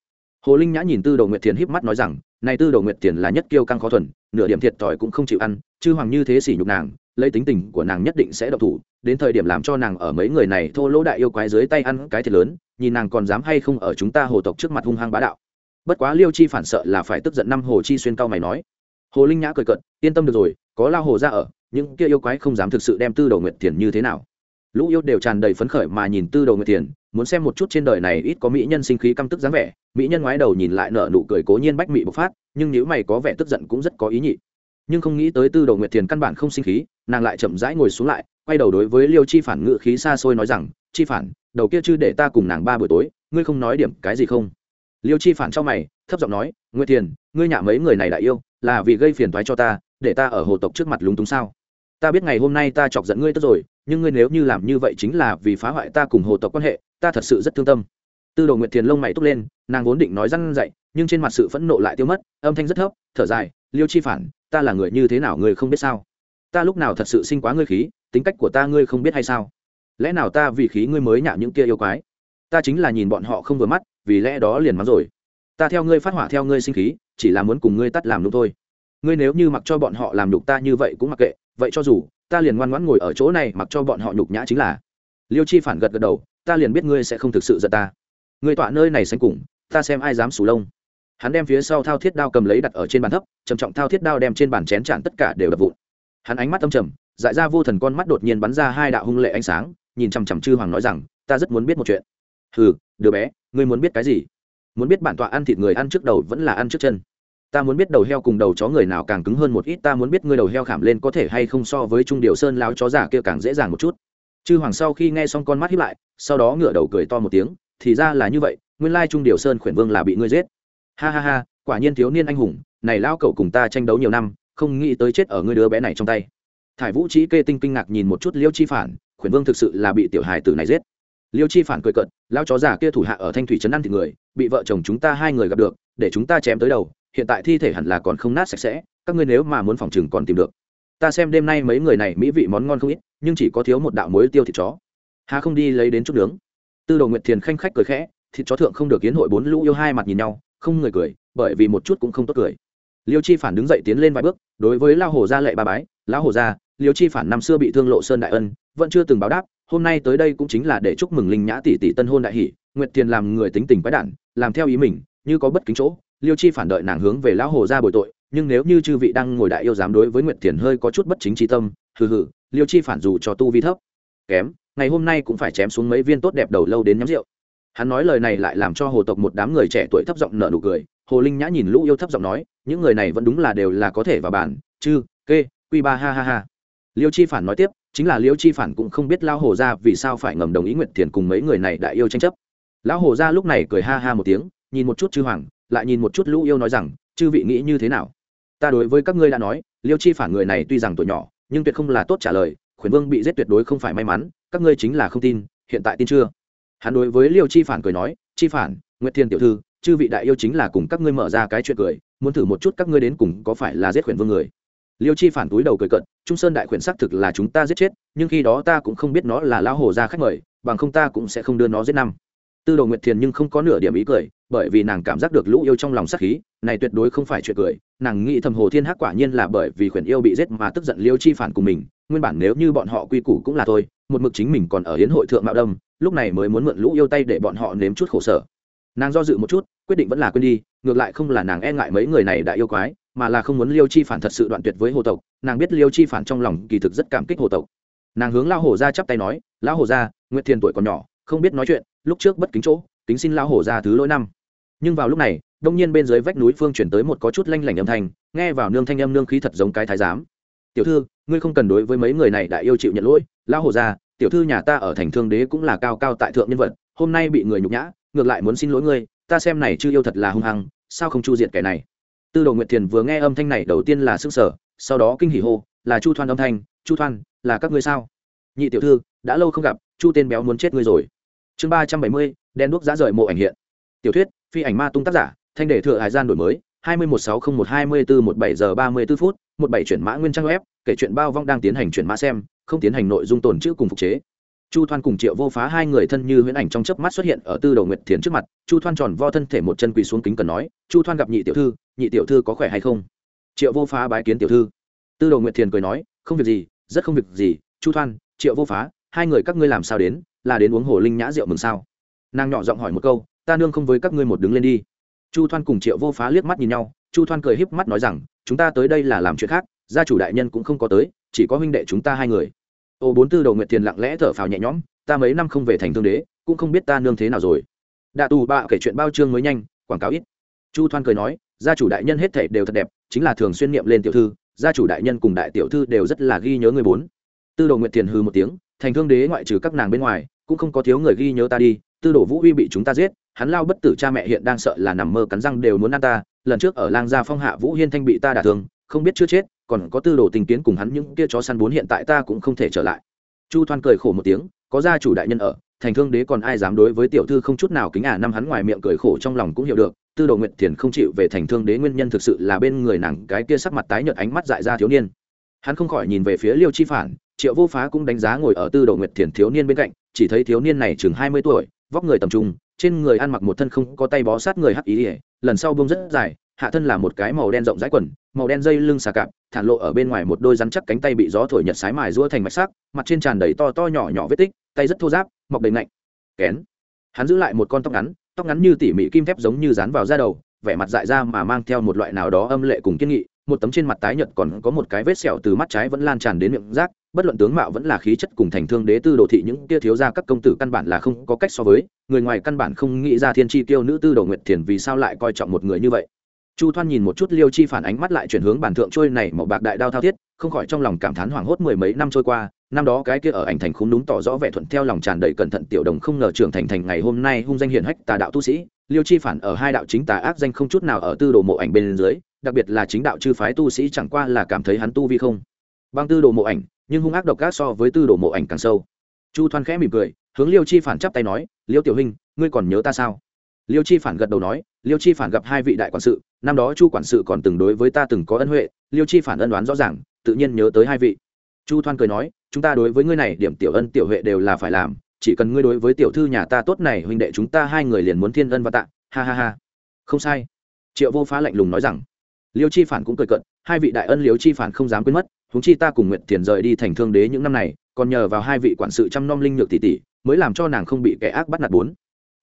Hồ linh nhã nhìn tư đồ nguyệt thiền híp mắt nói rằng, này tư đồ nguyệt thiền là nhất kiêu căng khó thuần, nửa điểm thiệt thòi cũng không chịu ăn, chư hoàng như thế sỉ nhục nàng, lấy tính tình của nàng nhất định sẽ độc thủ, đến thời điểm làm cho nàng ở mấy người này thô lỗ đại yêu quái dưới tay ăn cái thiệt lớn, nhìn nàng còn dám hay không ở chúng ta hồ tộc trước mặt hung hăng bá đạo. Bất quá liêu chi phản sợ là phải tức giận năm hồ chi xuyên cao mày nói. Hồ linh nhã cười cận yên tâm được rồi có lao hồ ra ở, những kia yêu quái không dám thực sự đem tư đồ nguyệt thiền như thế nào. Lũ yêu đều tràn đầy phấn khởi mà nhìn tư đồ nguyệt thiền, muốn xem một chút trên đời này ít có mỹ nhân sinh khí căm tức dáng vẻ. Mỹ nhân ngoái đầu nhìn lại nở nụ cười cố nhiên bách mị bộc phát, nhưng nếu mày có vẻ tức giận cũng rất có ý nhị. Nhưng không nghĩ tới tư đồ nguyệt thiền căn bản không sinh khí, nàng lại chậm rãi ngồi xuống lại, quay đầu đối với liêu chi phản ngự khí xa xôi nói rằng, chi phản, đầu kia chứ để ta cùng nàng ba buổi tối, ngươi không nói điểm cái gì không? Liêu chi phản cho mày, thấp giọng nói, nguyệt thiền, ngươi nhả mấy người này đại yêu, là vì gây phiền toái cho ta để ta ở hồ tộc trước mặt lúng túng sao? Ta biết ngày hôm nay ta chọc giận ngươi tức rồi, nhưng ngươi nếu như làm như vậy chính là vì phá hoại ta cùng hồ tộc quan hệ, ta thật sự rất thương tâm. Tư đồ nguyệt thiền lông mày túc lên, nàng vốn định nói răn dậy nhưng trên mặt sự phẫn nộ lại tiêu mất, âm thanh rất thấp, thở dài, liêu chi phản, ta là người như thế nào ngươi không biết sao? Ta lúc nào thật sự sinh quá ngươi khí, tính cách của ta ngươi không biết hay sao? Lẽ nào ta vì khí ngươi mới nhả những kia yêu quái? Ta chính là nhìn bọn họ không vừa mắt, vì lẽ đó liền mắng rồi. Ta theo ngươi phát hỏa theo ngươi sinh khí, chỉ là muốn cùng ngươi tắt làm đúng thôi ngươi nếu như mặc cho bọn họ làm nhục ta như vậy cũng mặc kệ, vậy cho dù, ta liền ngoan ngoãn ngồi ở chỗ này mặc cho bọn họ nhục nhã chính là. Liêu chi phản gật gật đầu, ta liền biết ngươi sẽ không thực sự giận ta. Ngươi tọa nơi này xanh cùng, ta xem ai dám sù lông. Hắn đem phía sau thao thiết đao cầm lấy đặt ở trên bàn thấp, trầm trọng thao thiết đao đem trên bàn chén tràn tất cả đều đập vụn. Hắn ánh mắt âm trầm, dại ra vô thần con mắt đột nhiên bắn ra hai đạo hung lệ ánh sáng, nhìn chằm chằm chư hoàng nói rằng, ta rất muốn biết một chuyện. Hừ, đứa bé, ngươi muốn biết cái gì? Muốn biết bản tọa ăn thịt người ăn trước đầu vẫn là ăn trước chân ta muốn biết đầu heo cùng đầu chó người nào càng cứng hơn một ít, ta muốn biết ngươi đầu heo khảm lên có thể hay không so với trung điều sơn láo chó giả kia càng dễ dàng một chút. Chư hoàng sau khi nghe xong con mắt hiếp lại, sau đó ngửa đầu cười to một tiếng, thì ra là như vậy, nguyên lai trung điều sơn khuyển vương là bị ngươi giết. Ha ha ha, quả nhiên thiếu niên anh hùng, này lao cậu cùng ta tranh đấu nhiều năm, không nghĩ tới chết ở ngươi đứa bé này trong tay. Thải vũ trí kê tinh kinh ngạc nhìn một chút liêu chi phản, khuyển vương thực sự là bị tiểu hài tử này giết. Liêu chi phản cười cận lao chó già kia thủ hạ ở thanh thủy trấn ăn thịt người, bị vợ chồng chúng ta hai người gặp được, để chúng ta chém tới đầu hiện tại thi thể hẳn là còn không nát sạch sẽ, các ngươi nếu mà muốn phòng chừng còn tìm được. Ta xem đêm nay mấy người này mỹ vị món ngon không ít, nhưng chỉ có thiếu một đạo muối tiêu thịt chó. Hà không đi lấy đến chút nướng. Tư đồ nguyệt thiền khanh khách cười khẽ, thịt chó thượng không được kiến hội bốn lũ yêu hai mặt nhìn nhau, không người cười, bởi vì một chút cũng không tốt cười. Liêu chi phản đứng dậy tiến lên vài bước, đối với lao hồ gia lệ ba bái, lão hồ gia, liêu chi phản năm xưa bị thương lộ sơn đại ân, vẫn chưa từng báo đáp, hôm nay tới đây cũng chính là để chúc mừng linh nhã tỷ tỷ tân hôn đại hỷ, nguyệt Thiền làm người tính tình quái đản, làm theo ý mình, như có bất kính chỗ liêu chi phản đợi nàng hướng về lão hồ gia bồi tội, nhưng nếu như chư vị đang ngồi đại yêu dám đối với nguyệt tiền hơi có chút bất chính trí tâm, hừ hừ, liêu chi phản dù cho tu vi thấp, kém, ngày hôm nay cũng phải chém xuống mấy viên tốt đẹp đầu lâu đến nhắm rượu. Hắn nói lời này lại làm cho hồ tộc một đám người trẻ tuổi thấp giọng nở nụ cười, hồ linh nhã nhìn lũ yêu thấp giọng nói, những người này vẫn đúng là đều là có thể vào bản, chư, kê, quy ba, ha ha ha. Liêu chi phản nói tiếp, chính là liêu chi phản cũng không biết lao hồ ra vì sao phải ngầm đồng ý nguyện thiền cùng mấy người này đại yêu tranh chấp. Lão hồ ra lúc này cười ha ha một tiếng, nhìn một chút chư hoàng lại nhìn một chút lũ yêu nói rằng, chư vị nghĩ như thế nào? Ta đối với các ngươi đã nói, liêu chi phản người này tuy rằng tuổi nhỏ, nhưng tuyệt không là tốt trả lời, khuyển vương bị giết tuyệt đối không phải may mắn, các ngươi chính là không tin, hiện tại tin chưa? Hắn đối với liêu chi phản cười nói, chi phản, nguyệt thiên tiểu thư, chư vị đại yêu chính là cùng các ngươi mở ra cái chuyện cười, muốn thử một chút các ngươi đến cùng có phải là giết khuyển vương người? Liêu chi phản túi đầu cười cận trung sơn đại khuyển xác thực là chúng ta giết chết, nhưng khi đó ta cũng không biết nó là lão hồ ra khách mời, bằng không ta cũng sẽ không đưa nó giết năm tư đồ nguyệt thiền nhưng không có nửa điểm ý cười, bởi vì nàng cảm giác được lũ yêu trong lòng sắc khí, này tuyệt đối không phải chuyện cười. Nàng nghĩ thầm hồ thiên hắc quả nhiên là bởi vì khuyển yêu bị giết mà tức giận liêu chi phản cùng mình, nguyên bản nếu như bọn họ quy củ cũng là thôi, một mực chính mình còn ở hiến hội thượng mạo đông lúc này mới muốn mượn lũ yêu tay để bọn họ nếm chút khổ sở. Nàng do dự một chút, quyết định vẫn là quên đi, ngược lại không là nàng e ngại mấy người này đã yêu quái, mà là không muốn liêu chi phản thật sự đoạn tuyệt với hồ tộc. Nàng biết liêu chi phản trong lòng kỳ thực rất cảm kích hồ tộc. Nàng hướng lao hồ ra chắp tay nói, lão hồ ra nguyệt thiền tuổi còn nhỏ, không biết nói chuyện lúc trước bất kính chỗ, kính xin lao hồ ra thứ lỗi năm. Nhưng vào lúc này, đông nhiên bên dưới vách núi phương chuyển tới một có chút lanh lảnh âm thanh, nghe vào nương thanh âm nương khí thật giống cái thái giám. Tiểu thư, ngươi không cần đối với mấy người này đã yêu chịu nhận lỗi, lão hồ ra, tiểu thư nhà ta ở thành thương đế cũng là cao cao tại thượng nhân vật, hôm nay bị người nhục nhã, ngược lại muốn xin lỗi ngươi, ta xem này chưa yêu thật là hung hăng, sao không chu diệt kẻ này? Tư đồ nguyệt thiền vừa nghe âm thanh này đầu tiên là sức sở sau đó kinh hỉ hô, là chu thoan âm thanh, chu thoan, là các ngươi sao? Nhị tiểu thư, đã lâu không gặp, chu tên béo muốn chết ngươi rồi chương ba trăm bảy mươi, đen đuốc giá rời mộ ảnh hiện. Tiểu thuyết, phi ảnh ma tung tác giả, thanh đề thừa hải gian đổi mới, hai mươi một sáu không một hai mươi bốn một bảy giờ ba mươi b ố phút, một bảy chuyển mã nguyên trang web, kể chuyện bao vong đang tiến hành chuyển mã xem, không tiến hành nội dung tồn chữ cùng phục chế. Chu thoan cùng triệu vô phá hai người thân như huyễn ảnh trong chớp mắt xuất hiện ở tư đầu nguyệt thiền trước mặt, chu thoan tròn vo thân thể một chân quỳ xuống kính cần nói, chu thoan gặp nhị tiểu thư, nhị tiểu thư có khỏe hay không? Triệu vô phá bái kiến tiểu thư. Tư đầu nguyệt thiền cười nói, không việc gì, rất không việc gì, chu thoan, triệu vô phá, hai người các ngươi làm sao đến là đến uống hồ linh nhã rượu mừng sao? Nàng nhỏ giọng hỏi một câu, ta nương không với các ngươi một đứng lên đi. Chu thoan cùng triệu vô phá liếc mắt nhìn nhau, chu thoan cười híp mắt nói rằng, chúng ta tới đây là làm chuyện khác, gia chủ đại nhân cũng không có tới, chỉ có huynh đệ chúng ta hai người. Ô bốn tư đầu nguyệt tiền lặng lẽ thở phào nhẹ nhõm, ta mấy năm không về thành thương đế, cũng không biết ta nương thế nào rồi. Đạ tù bạ kể chuyện bao chương mới nhanh, quảng cáo ít. Chu thoan cười nói, gia chủ đại nhân hết thể đều thật đẹp, chính là thường xuyên niệm lên tiểu thư, gia chủ đại nhân cùng đại tiểu thư đều rất là ghi nhớ người bốn. Tư đồ nguyệt tiền hư một tiếng, thành thương đế ngoại trừ các nàng bên ngoài cũng không có thiếu người ghi nhớ ta đi, tư đồ vũ huy bị chúng ta giết, hắn lao bất tử cha mẹ hiện đang sợ là nằm mơ cắn răng đều muốn ăn ta, lần trước ở lang gia phong hạ vũ hiên thanh bị ta đả thương, không biết chưa chết, còn có tư đồ tình kiến cùng hắn những kia chó săn bốn hiện tại ta cũng không thể trở lại. Chu thoan cười khổ một tiếng, có gia chủ đại nhân ở, thành thương đế còn ai dám đối với tiểu thư không chút nào kính à năm hắn ngoài miệng cười khổ trong lòng cũng hiểu được, tư đồ nguyệt thiền không chịu về thành thương đế nguyên nhân thực sự là bên người nàng cái kia sắc mặt tái nhợt ánh mắt dại ra thiếu niên hắn không khỏi nhìn về phía liêu chi phản, triệu vô phá cũng đánh giá ngồi ở tư đồ nguyệt thiền thiếu niên bên cạnh, chỉ thấy thiếu niên này chừng hai mươi tuổi, vóc người tầm trung, trên người ăn mặc một thân không có tay bó sát người hắc ý ỉa lần sau bông rất dài, hạ thân là một cái màu đen rộng rãi quần, màu đen dây lưng xà cạp thản lộ ở bên ngoài một đôi rắn chắc cánh tay bị gió thổi nhật sái mài rũa thành mạch sắc, mặt trên tràn đầy to to nhỏ nhỏ vết tích, tay rất thô giáp mọc đầy ngạnh kén. Hắn giữ lại một con tóc ngắn tóc ngắn như tỉ mỉ kim thép giống như dán vào da đầu, vẻ mặt dại ra mà mang theo một loại nào đó âm lệ cùng kiên nghị một tấm trên mặt tái nhợt còn có một cái vết sẹo từ mắt trái vẫn lan tràn đến miệng rác, bất luận tướng mạo vẫn là khí chất cùng thành thương đế tư đồ thị những kia thiếu ra các công tử căn bản là không có cách so với, người ngoài căn bản không nghĩ ra thiên tri tiêu nữ tư đồ nguyệt thiền vì sao lại coi trọng một người như vậy. Chu thoan nhìn một chút liêu chi phản ánh mắt lại chuyển hướng bản thượng trôi này màu bạc đại đao thao thiết, không khỏi trong lòng cảm thán hoảng hốt mười mấy năm trôi qua, năm đó cái kia ở ảnh thành khung đúng tỏ rõ vẻ thuận theo lòng tràn đầy cẩn thận tiểu đồng không ngờ trưởng thành thành ngày hôm nay hung danh hiển hách tà đạo tu sĩ, liêu chi phản ở hai đạo chính tà ác danh không chút nào ở tư đồ mộ ảnh bên dưới đặc biệt là chính đạo chư phái tu sĩ chẳng qua là cảm thấy hắn tu vi không bằng tư đồ mộ ảnh, nhưng hung ác độc ác so với tư đồ mộ ảnh càng sâu. Chu thoan khẽ mỉm cười, hướng liêu chi phản chắp tay nói, liêu tiểu hình ngươi còn nhớ ta sao? Liêu chi phản gật đầu nói, liêu chi phản gặp hai vị đại quản sự, năm đó chu quản sự còn từng đối với ta từng có ân huệ, liêu chi phản ân đoán rõ ràng, tự nhiên nhớ tới hai vị. Chu thoan cười nói, chúng ta đối với ngươi này điểm tiểu ân tiểu huệ đều là phải làm, chỉ cần ngươi đối với tiểu thư nhà ta tốt này huynh đệ chúng ta hai người liền muốn thiên ân và tạ, ha ha ha. Không sai. Triệu vô phá lạnh lùng nói rằng liêu chi phản cũng cười cận hai vị đại ân liêu chi phản không dám quên mất húng chi ta cùng nguyện tiền rời đi thành thương đế những năm này, còn nhờ vào hai vị quản sự chăm nom linh nhược tỷ tỷ, mới làm cho nàng không bị kẻ ác bắt nạt bốn.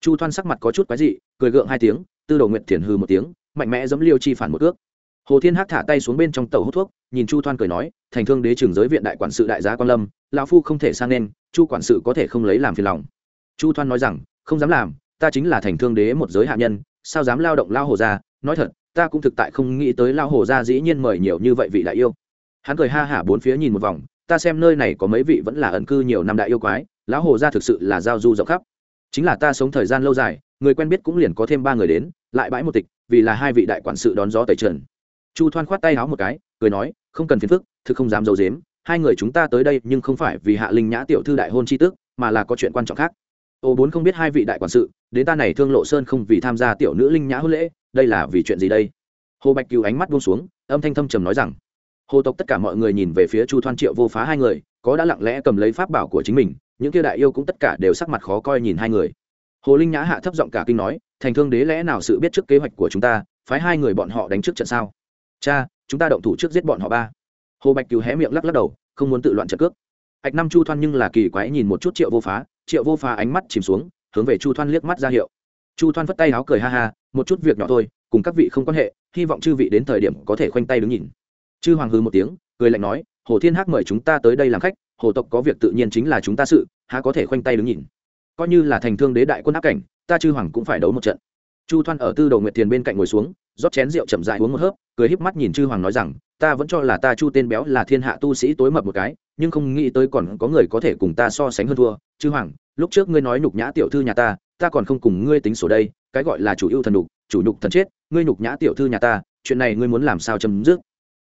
Chu thoan sắc mặt có chút quái dị, cười gượng hai tiếng, tư đồ nguyện thiền hư một tiếng, mạnh mẽ giấm liêu chi phản một ước hồ thiên hắc thả tay xuống bên trong tàu hút thuốc, nhìn chu thoan cười nói, thành thương đế trường giới viện đại quản sự đại gia quan lâm, lão phu không thể sang nên, chu quản sự có thể không lấy làm phiền lòng. Chu thoan nói rằng, không dám làm, ta chính là thành thương đế một giới hạ nhân, sao dám lao động lao hồ ra, nói thật ta cũng thực tại không nghĩ tới lao hồ ra dĩ nhiên mời nhiều như vậy vị đại yêu. Hắn cười ha hả bốn phía nhìn một vòng, ta xem nơi này có mấy vị vẫn là ẩn cư nhiều năm đại yêu quái, lão hồ ra thực sự là giao du rộng khắp. Chính là ta sống thời gian lâu dài, người quen biết cũng liền có thêm ba người đến, lại bãi một tịch, vì là hai vị đại quản sự đón gió tẩy trần. Chu thoan khoát tay háo một cái, cười nói, không cần phiền phức, thực không dám d i ấ u dếm hai người chúng ta tới đây nhưng không phải vì hạ linh nhã tiểu thư đại hôn c h i tức mà là có chuyện quan trọng khác. Ô bốn không biết hai vị đại quản sự, đến ta này thương lộ sơn không vì tham gia tiểu nữ linh nhã hôn lễ đây là vì chuyện gì đây? Hồ bạch cứu ánh mắt buông xuống, âm thanh thâm trầm nói rằng, hồ tộc tất cả mọi người nhìn về phía chu thoan triệu vô phá hai người, có đã lặng lẽ cầm lấy pháp bảo của chính mình, những kia đại yêu cũng tất cả đều sắc mặt khó coi nhìn hai người. Hồ linh nhã hạ thấp giọng cả kinh nói, thành thương đế lẽ nào sự biết trước kế hoạch của chúng ta, phái hai người bọn họ đánh trước trận sao? Cha, chúng ta động thủ trước giết bọn họ ba. Hồ bạch cứu hé miệng lắc lắc đầu, không muốn tự loạn trận cước. Ạch năm chu thoan nhưng là kỳ quái nhìn một chút triệu vô phá, triệu vô phá ánh mắt chìm xuống, hướng về chu thoan liếc mắt ra hiệu chu thoan phất tay áo cười ha ha, một chút việc nhỏ thôi, cùng các vị không quan hệ, hy vọng chư vị đến thời điểm có thể khoanh tay đứng nhìn. Chư hoàng hư một tiếng, cười lạnh nói, hồ thiên hắc mời chúng ta tới đây làm khách, hồ tộc có việc tự nhiên chính là chúng ta sự, há có thể khoanh tay đứng nhìn? Coi như là thành thương đế đại quân áp cảnh, ta chư hoàng cũng phải đấu một trận. Chu thoan ở tư đầu nguyệt thiền bên cạnh ngồi xuống, rót chén rượu chậm dại uống một hớp, cười híp mắt nhìn chư hoàng nói rằng, ta vẫn cho là ta chu tên béo là thiên hạ tu sĩ tối mập một cái, nhưng không nghĩ tới còn có người có thể cùng ta so sánh hơn thua. Chư hoàng, lúc trước ngươi nói nhục nhã tiểu thư nhà ta ta còn không cùng ngươi tính sổ đây, cái gọi là chủ yêu thần đục chủ nhục thần chết, ngươi nhục nhã tiểu thư nhà ta, chuyện này ngươi muốn làm sao chấm dứt?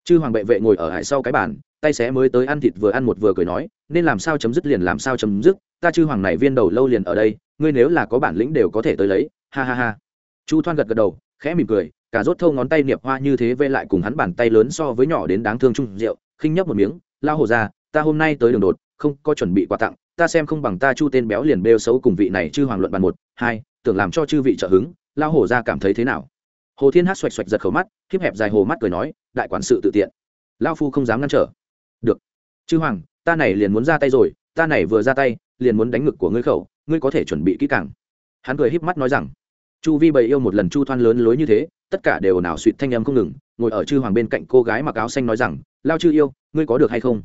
Chư hoàng bệ vệ ngồi ở hải sau cái bàn, tay xé mới tới ăn thịt vừa ăn một vừa cười nói, nên làm sao chấm dứt liền làm sao chấm dứt, ta chư hoàng này viên đầu lâu liền ở đây, ngươi nếu là có bản lĩnh đều có thể tới lấy, ha ha ha. Chu thoan gật gật đầu, khẽ mỉm cười, cả rốt thâu ngón tay niệm hoa như thế vê lại cùng hắn bàn tay lớn so với nhỏ đến đáng thương chung rượu, khinh nhấp một miếng, lao hồ ra, ta hôm nay tới đường đột, không có chuẩn bị quà tặng ta xem không bằng ta chu tên béo liền bêu xấu cùng vị này chư hoàng luận bàn một, hai, tưởng làm cho chư vị trợ hứng lao hồ ra cảm thấy thế nào? Hồ thiên hát xoạch xoạch giật khẩu mắt, khiếp hẹp dài hồ mắt cười nói, đại quản sự tự tiện. Lao phu không dám ngăn trở. Được. Chư hoàng, ta này liền muốn ra tay rồi, ta này vừa ra tay, liền muốn đánh ngực của ngươi khẩu, ngươi có thể chuẩn bị kỹ càng. Hắn cười híp mắt nói rằng, chu vi bầy yêu một lần chu thoan lớn lối như thế, tất cả đều nào suỵt thanh âm không ngừng, ngồi ở chư hoàng bên cạnh cô gái mặc áo xanh nói rằng lao chư yêu, ngươi có được hay không?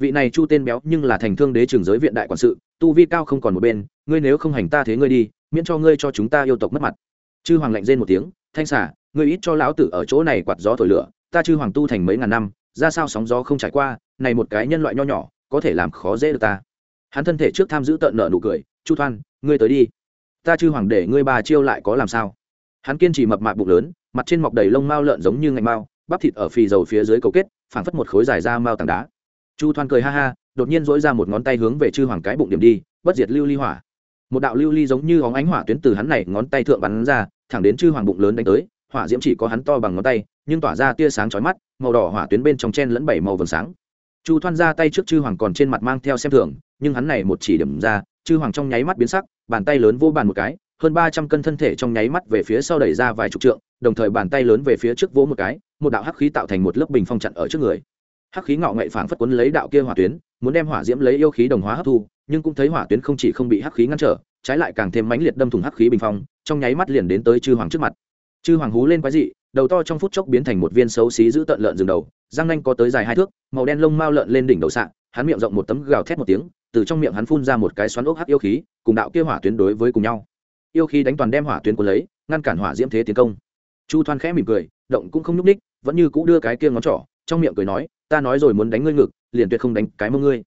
Vị này chu tên béo nhưng là thành thương đế trường giới viện đại quản sự, tu vi cao không còn một bên, ngươi nếu không hành ta thế ngươi đi, miễn cho ngươi cho chúng ta yêu tộc mất mặt. Chư hoàng lạnh rên một tiếng, thanh xả ngươi ít cho lão tử ở chỗ này quạt gió thổi lửa, ta chư hoàng tu thành mấy ngàn năm, ra sao sóng gió không trải qua, này một cái nhân loại nho nhỏ, có thể làm khó dễ được ta. Hắn thân thể trước tham giữ tận nợ nụ cười, chu thoan, ngươi tới đi. Ta chư hoàng để ngươi bà chiêu lại có làm sao? Hắn kiên trì mập mạp bụng lớn, mặt trên mọc đầy lông mao lợn giống như ngạch mao bắp thịt ở phì dầu phía dưới cầu kết, phảng phất một khối dài ra mao tảng đá chu thoan cười ha ha, đột nhiên dỗi ra một ngón tay hướng về chư hoàng cái bụng điểm đi, bất diệt lưu ly hỏa. Một đạo lưu ly giống như hóng ánh hỏa tuyến từ hắn này ngón tay thượng bắn ra, thẳng đến chư hoàng bụng lớn đánh tới, hỏa diễm chỉ có hắn to bằng ngón tay, nhưng tỏa ra tia sáng chói mắt, màu đỏ hỏa tuyến bên trong chen lẫn bảy màu vầng sáng. Chu thoan ra tay trước chư hoàng còn trên mặt mang theo xem thường, nhưng hắn này một chỉ điểm ra, chư hoàng trong nháy mắt biến sắc, bàn tay lớn vô bàn một cái, hơn ba trăm cân thân thể trong nháy mắt về phía sau đẩy ra vài chục trượng, đồng thời bàn tay lớn về phía trước vỗ một cái, một đạo hắc khí tạo thành một lớp bình phong chặn ở trước người hắc khí ngọ nghệ phảng phất quấn lấy đạo kia hỏa tuyến, muốn đem hỏa diễm lấy yêu khí đồng hóa hấp thu, nhưng cũng thấy hỏa tuyến không chỉ không bị hắc khí ngăn trở, trái lại càng thêm mãnh liệt đâm thủng hắc khí bình phong, trong nháy mắt liền đến tới chư hoàng trước mặt. Chư hoàng hú lên quái dị, đầu to trong phút chốc biến thành một viên xấu xí giữ tận lợn rừng đầu, răng nanh có tới dài hai thước, màu đen lông mao lợn lên đỉnh đầu sạn hắn miệng rộng một tấm gào thét một tiếng, từ trong miệng hắn phun ra một cái xoắn ốc hắc yêu khí, cùng đạo kia hỏa tuyến đối với cùng nhau. Yêu khí đánh toàn đem hỏa tuyến cuốn lấy, ngăn cản hỏa diễm thế tiến công. Chu thoan khẽ mỉm cười, động cũng không nhúc ních vẫn như cũ đưa cái kia ngón trỏ trong miệng cười nói, ta nói rồi muốn đánh ngươi ngực, liền tuyệt không đánh cái mông ngươi.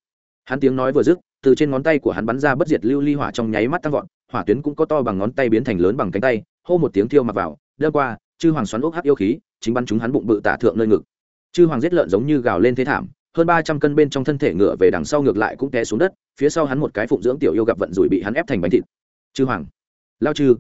Hắn tiếng nói vừa dứt, từ trên ngón tay của hắn bắn ra bất diệt lưu ly hỏa trong nháy mắt tăng vọt, hỏa tuyến cũng có to bằng ngón tay biến thành lớn bằng cánh tay, hô một tiếng thiêu mặc vào đơ qua, chư hoàng xoắn ốc hắc yêu khí, chính bắn chúng hắn bụng bự tả thượng nơi ngực. Chư hoàng giết lợn giống như gào lên thế thảm, hơn ba trăm cân bên trong thân thể ngựa về đằng sau ngược lại cũng té xuống đất, phía sau hắn một cái phụng dưỡng tiểu yêu gặp vận rủi bị hắn ép thành bánh thịt. Chư hoàng, lao chư,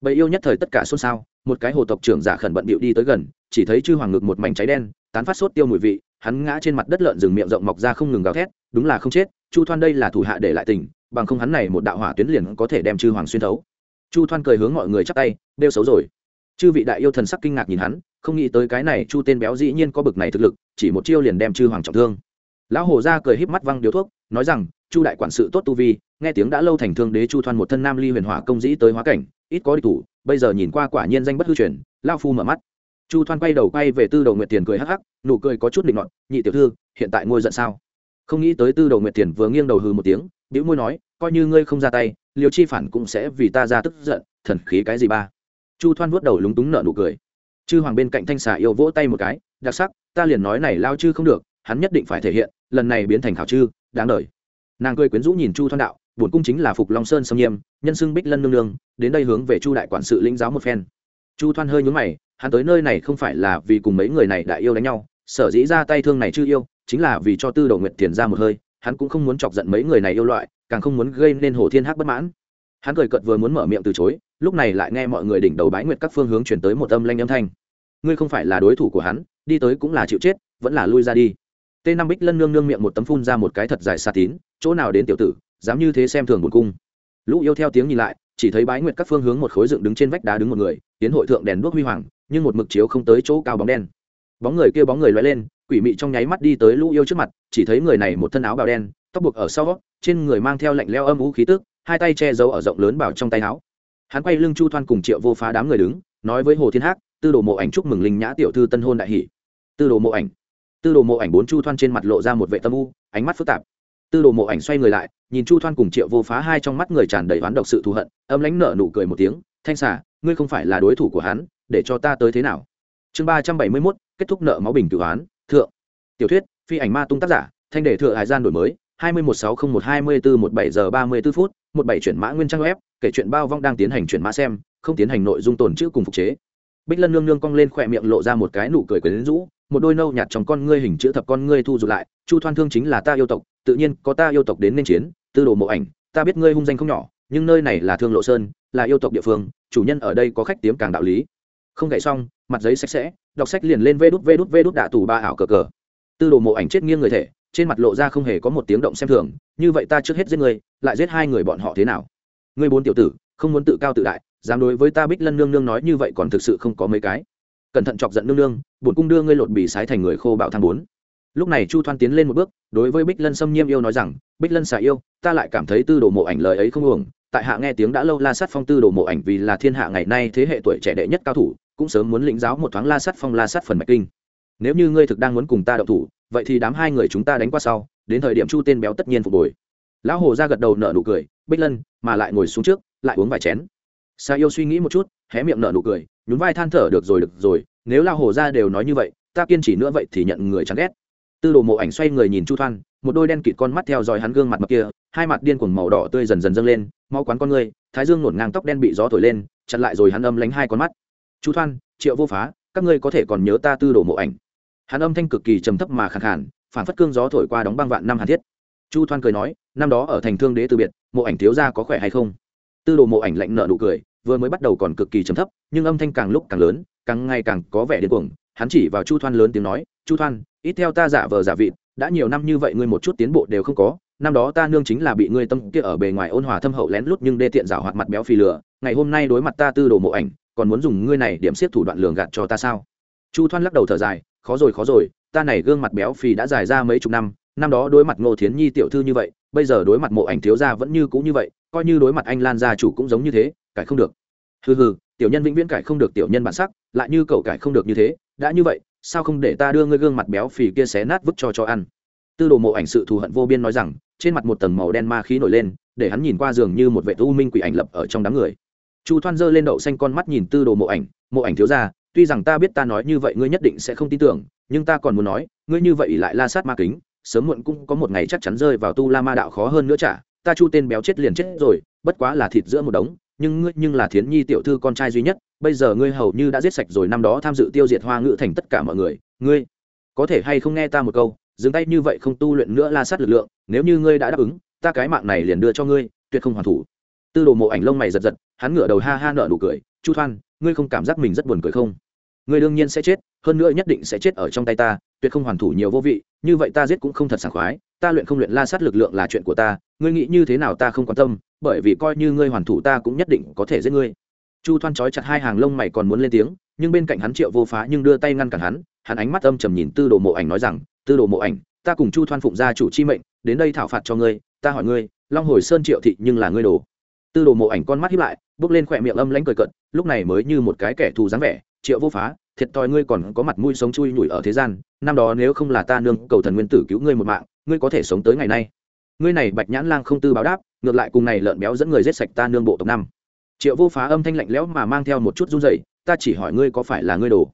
bầy yêu nhất thời tất cả xôn xao, một cái hồ tộc trưởng giả khẩn bận bịu đi tới gần chỉ thấy chư hoàng ngực một mảnh cháy đen, tán phát sốt tiêu mùi vị, hắn ngã trên mặt đất lợn rừng miệng rộng mọc ra không ngừng gào thét, đúng là không chết, chu thoan đây là thủ hạ để lại tình, bằng không hắn này một đạo hỏa tuyến liền có thể đem chư hoàng xuyên thấu. Chu thoan cười hướng mọi người chắp tay đeo xấu rồi. Chư vị đại yêu thần sắc kinh ngạc nhìn hắn, không nghĩ tới cái này chu tên béo dĩ nhiên có bực này thực lực, chỉ một chiêu liền đem chư hoàng trọng thương. Lão hổ ra cười híp mắt văng điếu thuốc, nói rằng, chu đại quản sự tốt tu vi, nghe tiếng đã lâu thành thương đế chu thoan một thân nam ly huyền hỏa công dĩ tới hóa cảnh, ít có địch thủ, bây giờ nhìn qua quả nhiên danh bất hư truyền lao phu mở mắt chu thoan quay đầu quay về tư đầu nguyệt tiền cười hắc hắc, nụ cười có chút định luận nhị tiểu thư, hiện tại ngôi giận sao? Không nghĩ tới tư đầu nguyệt tiền vừa nghiêng đầu hừ một tiếng, bĩu môi nói, coi như ngươi không ra tay liều chi phản cũng sẽ vì ta ra tức giận, thần khí cái gì ba? Chu thoan vuốt đầu lúng túng nợ nụ cười. Chư hoàng bên cạnh thanh xà yêu vỗ tay một cái, đặc sắc, ta liền nói này lao chư không được, hắn nhất định phải thể hiện, lần này biến thành khảo chư, đáng đời. Nàng cười quyến rũ nhìn chu thoan đạo, bổn cung chính là phục long sơn sâm nghiêm, nhân xưng bích lân nương nương, đến đây hướng về chu đại quản sự lĩnh giáo một phen. Chu thoan hơi nhún mày hắn tới nơi này không phải là vì cùng mấy người này đại yêu đánh nhau, sở dĩ ra tay thương này chưa yêu, chính là vì cho tư đầu nguyệt tiền ra một hơi, hắn cũng không muốn chọc giận mấy người này yêu loại, càng không muốn gây nên hồ thiên hắc bất mãn. Hắn cười cợt vừa muốn mở miệng từ chối, lúc này lại nghe mọi người đỉnh đầu bái nguyệt các phương hướng chuyển tới một âm lanh âm thanh. Ngươi không phải là đối thủ của hắn, đi tới cũng là chịu chết, vẫn là lui ra đi. T năm bích lân nương nương miệng một tấm phun ra một cái thật dài xa tín, chỗ nào đến tiểu tử, dám như thế xem thường buồn cung. Lũ yêu theo tiếng nhìn lại, chỉ thấy bái nguyệt các phương hướng một khối dựng đứng trên vách đá đứng một người, tiến hội thượng đèn đuốc huy hoàng nhưng một mực chiếu không tới chỗ cao bóng đen. Bóng người kia bóng người loay lên, quỷ mị trong nháy mắt đi tới lũ yêu trước mặt, chỉ thấy người này một thân áo bào đen, tóc buộc ở sau trên người mang theo lạnh leo âm vũ khí tức, hai tay che giấu ở rộng lớn bảo trong tay áo. Hắn quay lưng chu thoan cùng triệu vô phá đám người đứng, nói với hồ thiên Hắc tư đồ mộ ảnh chúc mừng linh nhã tiểu thư tân hôn đại hỷ. Tư đồ mộ ảnh? Tư đồ mộ ảnh bốn chu thoan trên mặt lộ ra một vệ tâm u, ánh mắt phức tạp. Tư đồ mộ ảnh xoay người lại, nhìn chu thoan cùng triệu vô phá hai trong mắt người tràn đầy oán độc sự thù hận, âm lãnh nợ nụ cười một tiếng, thanh xà, ngươi không phải là đối thủ của hắn để cho ta tới thế nào? Chương ba trăm bảy mươi mốt, kết thúc nợ máu bình cửu hoán thượng. Tiểu thuyết, phi ảnh ma tung tác giả, thanh đề thượng hải gian đổi mới, hai mươi một sáu không một hai mươi bốn một bảy giờ ba mươi b ố phút, một bảy chuyển mã nguyên trang web, kể chuyện bao vong đang tiến hành chuyển mã xem, không tiến hành nội dung tồn chữ cùng phục chế. Bích lân nương nương cong lên khỏe miệng lộ ra một cái nụ cười quyến rũ, một đôi nâu nhạt trong con ngươi hình chữ thập con ngươi thu dù lại, chu thoan thương chính là ta yêu tộc, tự nhiên có ta yêu tộc đến nên chiến, tư đồ mộ ảnh, ta biết ngươi hung danh không nhỏ, nhưng nơi này là thương lộ sơn, là yêu tộc địa phương, chủ nhân ở đây có khách tiếm càng đạo lý không gậy xong, mặt giấy sạch sẽ, đọc sách liền lên vê đút vê đút vê đút đạ tù ba ảo cờ cờ. Tư đồ mộ ảnh chết nghiêng người thể, trên mặt lộ ra không hề có một tiếng động xem thường, như vậy ta trước hết giết người, lại giết hai người bọn họ thế nào? Ngươi bốn tiểu tử, không muốn tự cao tự đại, dám đối với ta bích lân nương nương nói như vậy còn thực sự không có mấy cái. Cẩn thận chọc giận nương nương, bổn cung đưa ngươi lột bì sái thành người khô bạo thang bốn. Lúc này chu thoan tiến lên một bước, đối với bích lân xâm nhiêm yêu nói rằng, bích lân xả yêu, ta lại cảm thấy tư đồ mộ ảnh lời ấy không uổng, tại hạ nghe tiếng đã lâu la sát phong tư đồ mộ ảnh vì là thiên hạ ngày nay thế hệ tuổi trẻ đệ nhất cao thủ cũng sớm muốn lĩnh giáo một thoáng la sắt phong, la sắt phần mạch kinh. Nếu như ngươi thực đang muốn cùng ta đậu thủ, vậy thì đám hai người chúng ta đánh qua sau, đến thời điểm chu tên béo tất nhiên phục hồi. Lão hồ ra gật đầu nở nụ cười, bích lân, mà lại ngồi xuống trước, lại uống vài chén. Sa yêu suy nghĩ một chút, hé miệng nở nụ cười, nhún vai than thở, được rồi được rồi, nếu lão hồ ra đều nói như vậy, ta kiên trì nữa vậy thì nhận người chán ghét. Tư đồ mộ ảnh xoay người nhìn chu thoan, một đôi đen kịt con mắt theo dõi hắn gương mặt mập kia, hai mặt điên cuồng màu đỏ tươi dần dần dâng lên, mau quán con người thái dương nổn ngang tóc đen bị gió thổi lên, chặn lại rồi hắn âm lánh hai con mắt chu thoan, triệu vô phá, các ngươi có thể còn nhớ ta tư đồ mộ ảnh. Hắn âm thanh cực kỳ trầm thấp mà khẳng hẳn phản phất cương gió thổi qua đóng băng vạn năm hàn thiết. Chu thoan cười nói, năm đó ở thành thương đế từ biệt, mộ ảnh thiếu ra có khỏe hay không? Tư đồ mộ ảnh lạnh nợ nụ cười, vừa mới bắt đầu còn cực kỳ trầm thấp, nhưng âm thanh càng lúc càng lớn, càng ngày càng có vẻ điên cuồng. Hắn chỉ vào chu thoan lớn tiếng nói, chu thoan, ít theo ta giả vờ giả vịt, đã nhiều năm như vậy ngươi một chút tiến bộ đều không có, năm đó ta nương chính là bị ngươi tâm kia ở bề ngoài ôn hòa thâm hậu lén lút nhưng đê tiện giả hoạt mặt béo phì lửa, ngày hôm nay đối mặt ta tư đồ mộ ảnh còn muốn dùng ngươi này điểm xiết thủ đoạn lường gạt cho ta sao? Chu thoan lắc đầu thở dài, khó rồi khó rồi, ta này gương mặt béo phì đã dài ra mấy chục năm năm đó đối mặt ngô thiến nhi tiểu thư như vậy, bây giờ đối mặt mộ ảnh thiếu gia vẫn như cũ như vậy, coi như đối mặt anh lan gia chủ cũng giống như thế, cải không được. Hừ hừ, tiểu nhân vĩnh viễn cải không được tiểu nhân bản sắc, lại như cậu cải không được như thế, đã như vậy, sao không để ta đưa ngươi gương mặt béo phì kia xé nát vứt cho cho ăn? Tư đồ mộ ảnh sự thù hận vô biên nói rằng, trên mặt một tầng màu đen ma khí nổi lên, để hắn nhìn qua giường như một vệ u minh quỷ ảnh lập ở trong đám người chu thoan giơ lên đậu xanh con mắt nhìn tư đồ mộ ảnh mộ ảnh thiếu ra tuy rằng ta biết ta nói như vậy ngươi nhất định sẽ không tin tưởng, nhưng ta còn muốn nói, ngươi như vậy lại la sát ma kính, sớm muộn cũng có một ngày chắc chắn rơi vào tu la ma đạo khó hơn nữa chả. Ta chu tên béo chết liền chết rồi, bất quá là thịt giữa một đống, nhưng ngươi, nhưng là thiến nhi tiểu thư con trai duy nhất, bây giờ ngươi hầu như đã giết sạch rồi, năm đó tham dự tiêu diệt hoa ngữ thành tất cả mọi người. Ngươi, có thể hay không nghe ta một câu, dừng tay như vậy không tu luyện nữa la sát lực lượng, nếu như ngươi đã đáp ứng, ta cái mạng này liền đưa cho ngươi, tuyệt không hoàn thủ tư đồ mộ ảnh lông mày giật giật, hắn ngửa đầu ha ha nở nụ cười, chu thoan, ngươi không cảm giác mình rất buồn cười không? Ngươi đương nhiên sẽ chết, hơn nữa nhất định sẽ chết ở trong tay ta, tuyệt không hoàn thủ nhiều vô vị, như vậy ta giết cũng không thật sảng khoái, ta luyện không luyện la sát lực lượng là chuyện của ta, ngươi nghĩ như thế nào ta không quan tâm, bởi vì coi như ngươi hoàn thủ ta cũng nhất định có thể giết ngươi. Chu thoan trói chặt hai hàng lông mày còn muốn lên tiếng, nhưng bên cạnh hắn triệu vô phá nhưng đưa tay ngăn cản hắn hắn ánh mắt âm trầm nhìn tư đồ mộ ảnh nói rằng, tư đồ mộ ảnh, ta cùng chu thoan phụng gia chủ chi mệnh, đến đây thảo phạt cho ngươi, ta hỏi ngươi, long hồi sơn triệu thị nhưng là ngươi đồ tư đồ mộ ảnh con mắt hiếp lại, bước lên khỏe miệng âm lãnh cười cận lúc này mới như một cái kẻ thù dáng vẻ, triệu vô phá, thiệt thòi ngươi còn có mặt mũi sống chui nhủi ở thế gian, năm đó nếu không là ta nương cầu thần nguyên tử cứu ngươi một mạng, ngươi có thể sống tới ngày nay. Ngươi này bạch nhãn lang không tư báo đáp, ngược lại cùng này lợn béo dẫn người giết sạch ta nương bộ tộc năm. Triệu vô phá âm thanh lạnh lẽo mà mang theo một chút run rẩy, ta chỉ hỏi ngươi có phải là ngươi đồ?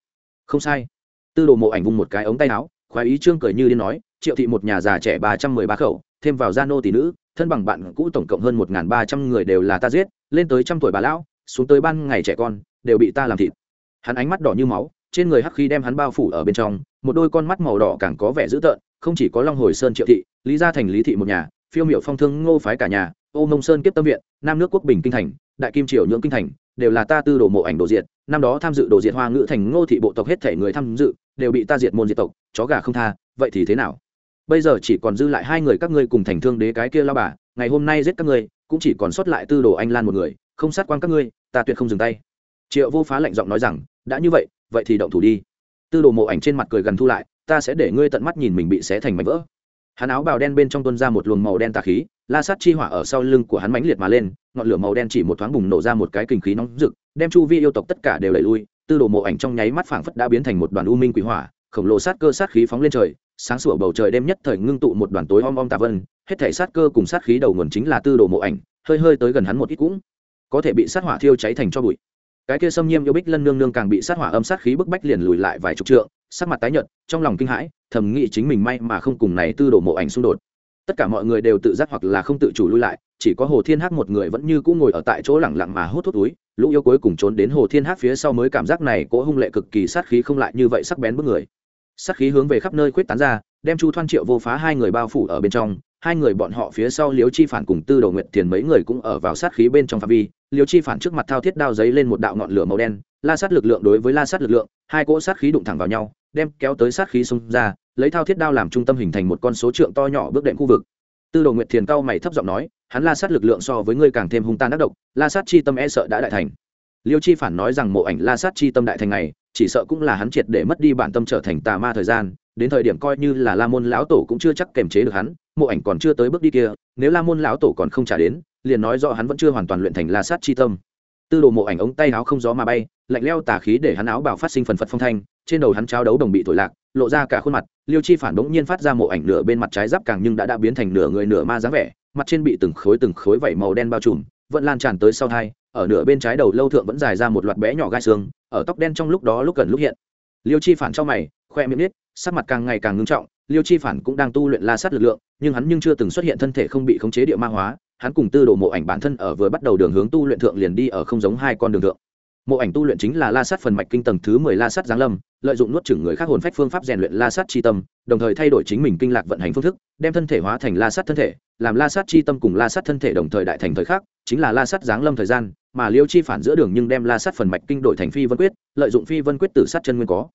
Không sai. Tư đồ mộ ảnh vung một cái ống tay áo, khoái ý trương cười như điên nói, triệu thị một nhà già trẻ ba trăm mười ba khẩu, thêm vào gia nô tỷ nữ thân bằng bạn cũ tổng cộng hơn một ba trăm người đều là ta giết, lên tới trăm tuổi bà lão, xuống tới ban ngày trẻ con, đều bị ta làm thịt. Hắn ánh mắt đỏ như máu, trên người hắc khí đem hắn bao phủ ở bên trong, một đôi con mắt màu đỏ càng có vẻ dữ tợn, không chỉ có long hồi sơn triệu thị, lý gia thành lý thị một nhà, phiêu miệu phong thương ngô phái cả nhà, ô mông sơn kiếp tâm viện, nam nước quốc bình kinh thành, đại kim triều nhưỡng kinh thành, đều là ta tư đồ mộ ảnh đồ diệt, năm đó tham dự đồ diệt hoa ngữ thành ngô thị bộ tộc hết thể người tham dự, đều bị ta diệt môn diệt tộc, chó gà không tha, vậy thì thế nào? Bây giờ chỉ còn dư lại hai người các ngươi cùng thành thương đế cái kia lao bà, ngày hôm nay giết các ngươi, cũng chỉ còn sót lại tư đồ anh lan một người, không sát quan các ngươi, ta tuyệt không dừng tay. Triệu vô phá lạnh giọng nói rằng, đã như vậy vậy thì động thủ đi. Tư đồ mộ ảnh trên mặt cười gần thu lại, ta sẽ để ngươi tận mắt nhìn mình bị xé thành mảnh vỡ. Hắn áo bào đen bên trong tuân ra một luồng màu đen tà khí, la sát chi hỏa ở sau lưng của hắn mãnh liệt mà lên, ngọn lửa màu đen chỉ một thoáng bùng nổ ra một cái kinh khí nóng rực, đem chu vi yêu tộc tất cả đều đẩy lui. Tư đồ mộ ảnh trong nháy mắt phảng phất đã biến thành một đoàn u minh quỷ hỏa, khổng lồ sát cơ sát khí phóng lên trời sáng sủa bầu trời đêm nhất thời ngưng tụ một đoàn tối om om tà vân, hết thể sát cơ cùng sát khí đầu nguồn chính là tư đồ mộ ảnh, hơi hơi tới gần hắn một ít cũng có thể bị sát hỏa thiêu cháy thành cho bụi. Cái kia xâm nhiễm yêu bích lân nương nương càng bị sát hỏa âm sát khí bức bách liền lùi lại vài chục trượng, sắc mặt tái nhợt, trong lòng kinh hãi, thầm nghĩ chính mình may mà không cùng này tư đồ mộ ảnh xung đột. Tất cả mọi người đều tự giác hoặc là không tự chủ lui lại, chỉ có hồ thiên hắc một người vẫn như cũ ngồi ở tại chỗ lẳng lặng mà hút thuốc túi, lũ yêu cuối cùng trốn đến hồ thiên hắc phía sau mới cảm giác này cỗ hung lệ cực kỳ sát khí không lại như vậy sắc bén bước người sát khí hướng về khắp nơi khuyết tán ra, đem chu thoan triệu vô phá hai người bao phủ ở bên trong. Hai người bọn họ phía sau liếu chi phản cùng tư đầu nguyện tiền mấy người cũng ở vào sát khí bên trong phạm vi. Liếu chi phản trước mặt thao thiết đao giấy lên một đạo ngọn lửa màu đen. La sát lực lượng đối với la sát lực lượng, hai cỗ sát khí đụng thẳng vào nhau, đem kéo tới sát khí xông ra, lấy thao thiết đao làm trung tâm hình thành một con số trượng to nhỏ bước đệm khu vực. Tư đồ nguyệt thiền cao mày thấp giọng nói, hắn la sát lực lượng so với ngươi càng thêm hung tan ác độc, la sát chi tâm e sợ đã đại thành liêu chi phản nói rằng mộ ảnh la sát chi tâm đại thành này, chỉ sợ cũng là hắn triệt để mất đi bản tâm trở thành tà ma thời gian, đến thời điểm coi như là la môn lão tổ cũng chưa chắc kềm chế được hắn, mộ ảnh còn chưa tới bước đi kia, nếu la môn lão tổ còn không trả đến, liền nói rõ hắn vẫn chưa hoàn toàn luyện thành la sát chi tâm. Tư đồ mộ ảnh ống tay áo không gió mà bay, lạnh leo tà khí để hắn áo bào phát sinh phần phật phong thanh, trên đầu hắn trao đấu đồng bị thổi lạc, lộ ra cả khuôn mặt, liêu chi phản bỗng nhiên phát ra mộ ảnh nửa bên mặt trái giáp càng nhưng đã đã biến thành nửa người nửa ma dáng vẻ, mặt trên bị từng khối từng khối vảy màu đen bao trùm, vẫn lan tràn tới sau thai ở nửa bên trái đầu lâu thượng vẫn dài ra một loạt bé nhỏ gai xương, ở tóc đen trong lúc đó lúc gần lúc hiện. Liêu chi phản trong mày, khoe miệng nít sắc mặt càng ngày càng ngưng trọng, liêu chi phản cũng đang tu luyện la sát lực lượng, nhưng hắn nhưng chưa từng xuất hiện thân thể không bị khống chế địa ma hóa, hắn cùng tư đồ mộ ảnh bản thân ở vừa bắt đầu đường hướng tu luyện thượng liền đi ở không giống hai con đường thượng. Mộ ảnh tu luyện chính là la sát phần mạch kinh tầng thứ mười la sát giáng lâm lợi dụng nuốt chửng người khác hồn phách phương pháp rèn luyện la sát chi tâm, đồng thời thay đổi chính mình kinh lạc vận hành phương thức, đem thân thể hóa thành la sát thân thể, làm la sát chi tâm cùng la sát thân thể đồng thời đại thành thời khắc, chính là la sát giáng lâm thời gian, mà liêu chi phản giữa đường nhưng đem la sát phần mạch kinh đổi thành phi vân quyết, lợi dụng phi vân quyết tử sát chân nguyên có.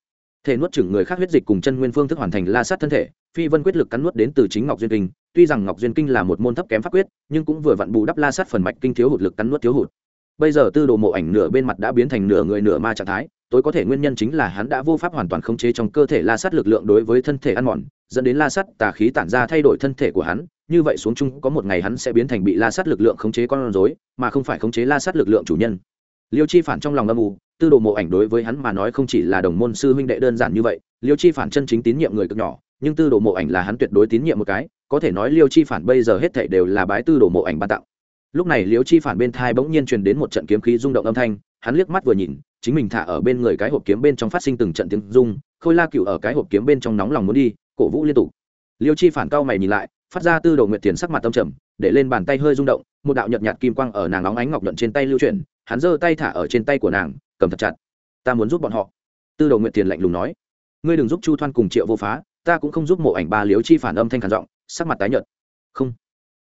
Thể nuốt chửng người khác huyết dịch cùng chân nguyên phương thức hoàn thành la sát thân thể, phi vân quyết lực cắn nuốt đến từ chính ngọc duyên kinh, tuy rằng ngọc duyên kinh là một môn thấp kém pháp quyết, nhưng cũng vừa vặn bù đắp la sát phần mạch kinh thiếu hụt lực cắn nuốt thiếu hụt. Bây giờ tư đồ mộ ảnh nửa bên mặt đã biến thành nửa người nửa ma trạng thái tối có thể nguyên nhân chính là hắn đã vô pháp hoàn toàn khống chế trong cơ thể la sát lực lượng đối với thân thể ăn mòn, dẫn đến la sát tà khí tản ra thay đổi thân thể của hắn, như vậy xuống chung có một ngày hắn sẽ biến thành bị la sát lực lượng khống chế con rối, mà không phải khống chế la sát lực lượng chủ nhân. Liêu chi phản trong lòng âm u, tư đồ mộ ảnh đối với hắn mà nói không chỉ là đồng môn sư huynh đệ đơn giản như vậy, liêu chi phản chân chính tín nhiệm người cực nhỏ, nhưng tư đồ mộ ảnh là hắn tuyệt đối tín nhiệm một cái, có thể nói liêu chi phản bây giờ hết thảy đều là bái tư đồ mộ ảnh ban tặng. Lúc này liêu chi phản bên thai bỗng nhiên truyền đến một trận kiếm khí rung động âm thanh, hắn liếc mắt vừa nhìn chính mình thả ở bên người cái hộp kiếm bên trong phát sinh từng trận tiếng rung, khôi la cựu ở cái hộp kiếm bên trong nóng lòng muốn đi, cổ vũ liên tục. Liêu chi phản cao mày nhìn lại, phát ra tư đồ nguyệt tiền sắc mặt tâm trầm, để lên bàn tay hơi rung động, một đạo nhợt nhạt kim quang ở nàng nóng ánh ngọc nhuận trên tay lưu chuyển, hắn giơ tay thả ở trên tay của nàng, cầm thật chặt. Ta muốn giúp bọn họ. Tư đồ nguyệt tiền lạnh lùng nói. Ngươi đừng giúp chu thoan cùng triệu vô phá, ta cũng không giúp mộ ảnh ba liếu chi phản âm thanh khản giọng, sắc mặt tái nhợt. Không.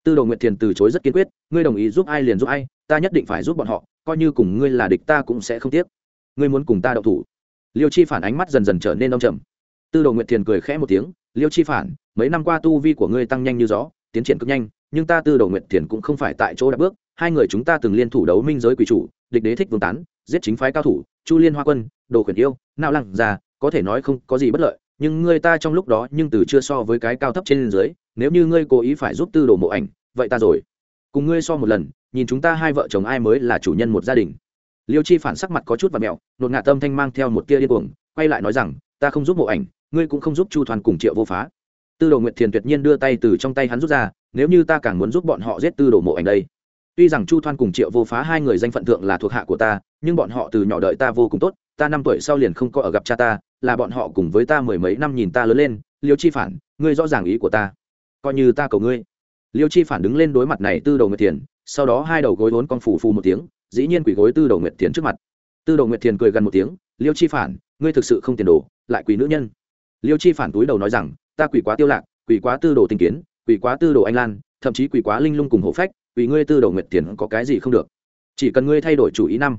Tư đồ nguyệt tiền từ chối rất kiên quyết, ngươi đồng ý giúp ai liền giúp ai, ta nhất định phải giúp bọn họ, coi như cùng ngươi là địch ta cũng sẽ không tiếc ngươi muốn cùng ta đậu thủ. Liêu chi phản ánh mắt dần dần trở nên đông trầm. Tư đồ nguyệt Thiền cười khẽ một tiếng, liêu chi phản, mấy năm qua tu vi của ngươi tăng nhanh như gió, tiến triển cực nhanh, nhưng ta tư đồ nguyệt Thiền cũng không phải tại chỗ đã bước. Hai người chúng ta từng liên thủ đấu minh giới quỷ chủ, địch đế thích vương tán, giết chính phái cao thủ, chu liên hoa quân, đồ khuyển yêu nao lăng già, có thể nói không có gì bất lợi, nhưng ngươi ta trong lúc đó nhưng từ chưa so với cái cao thấp trên dưới, nếu như ngươi cố ý phải giúp tư đồ mộ ảnh, vậy ta rồi. Cùng ngươi so một lần, nhìn chúng ta hai vợ chồng ai mới là chủ nhân một gia đình liêu chi phản sắc mặt có chút và mẹo, nột ngạt tâm thanh mang theo một tia điên cuồng, quay lại nói rằng, ta không giúp mộ ảnh, ngươi cũng không giúp chu toàn cùng triệu vô phá. Tư đồ nguyệt thiền tuyệt nhiên đưa tay từ trong tay hắn rút ra, nếu như ta càng muốn giúp bọn họ giết tư đồ mộ ảnh đây. Tuy rằng chu thoan cùng triệu vô phá hai người danh phận thượng là thuộc hạ của ta, nhưng bọn họ từ nhỏ đợi ta vô cùng tốt, ta năm tuổi sau liền không có ở gặp cha ta, là bọn họ cùng với ta mười mấy năm nhìn ta lớn lên, liêu chi phản, ngươi rõ ràng ý của ta. Coi như ta cầu ngươi. Liêu chi phản đứng lên đối mặt này tư đầu nguyệt thiền, sau đó hai đầu gối vốn con phủ phù một tiếng dĩ nhiên quỷ gối tư đầu nguyệt thiền trước mặt. Tư đầu nguyệt thiền cười gần một tiếng, liêu chi phản, ngươi thực sự không tiền đồ, lại quỷ nữ nhân. Liêu chi phản túi đầu nói rằng, ta quỷ quá tiêu lạc quỷ quá tư đồ tình kiến quỷ quá tư đồ anh lan, thậm chí quỷ quá linh lung cùng hộ phách quỷ ngươi tư đồ nguyệt thiền có cái gì không được. Chỉ cần ngươi thay đổi chủ ý năm.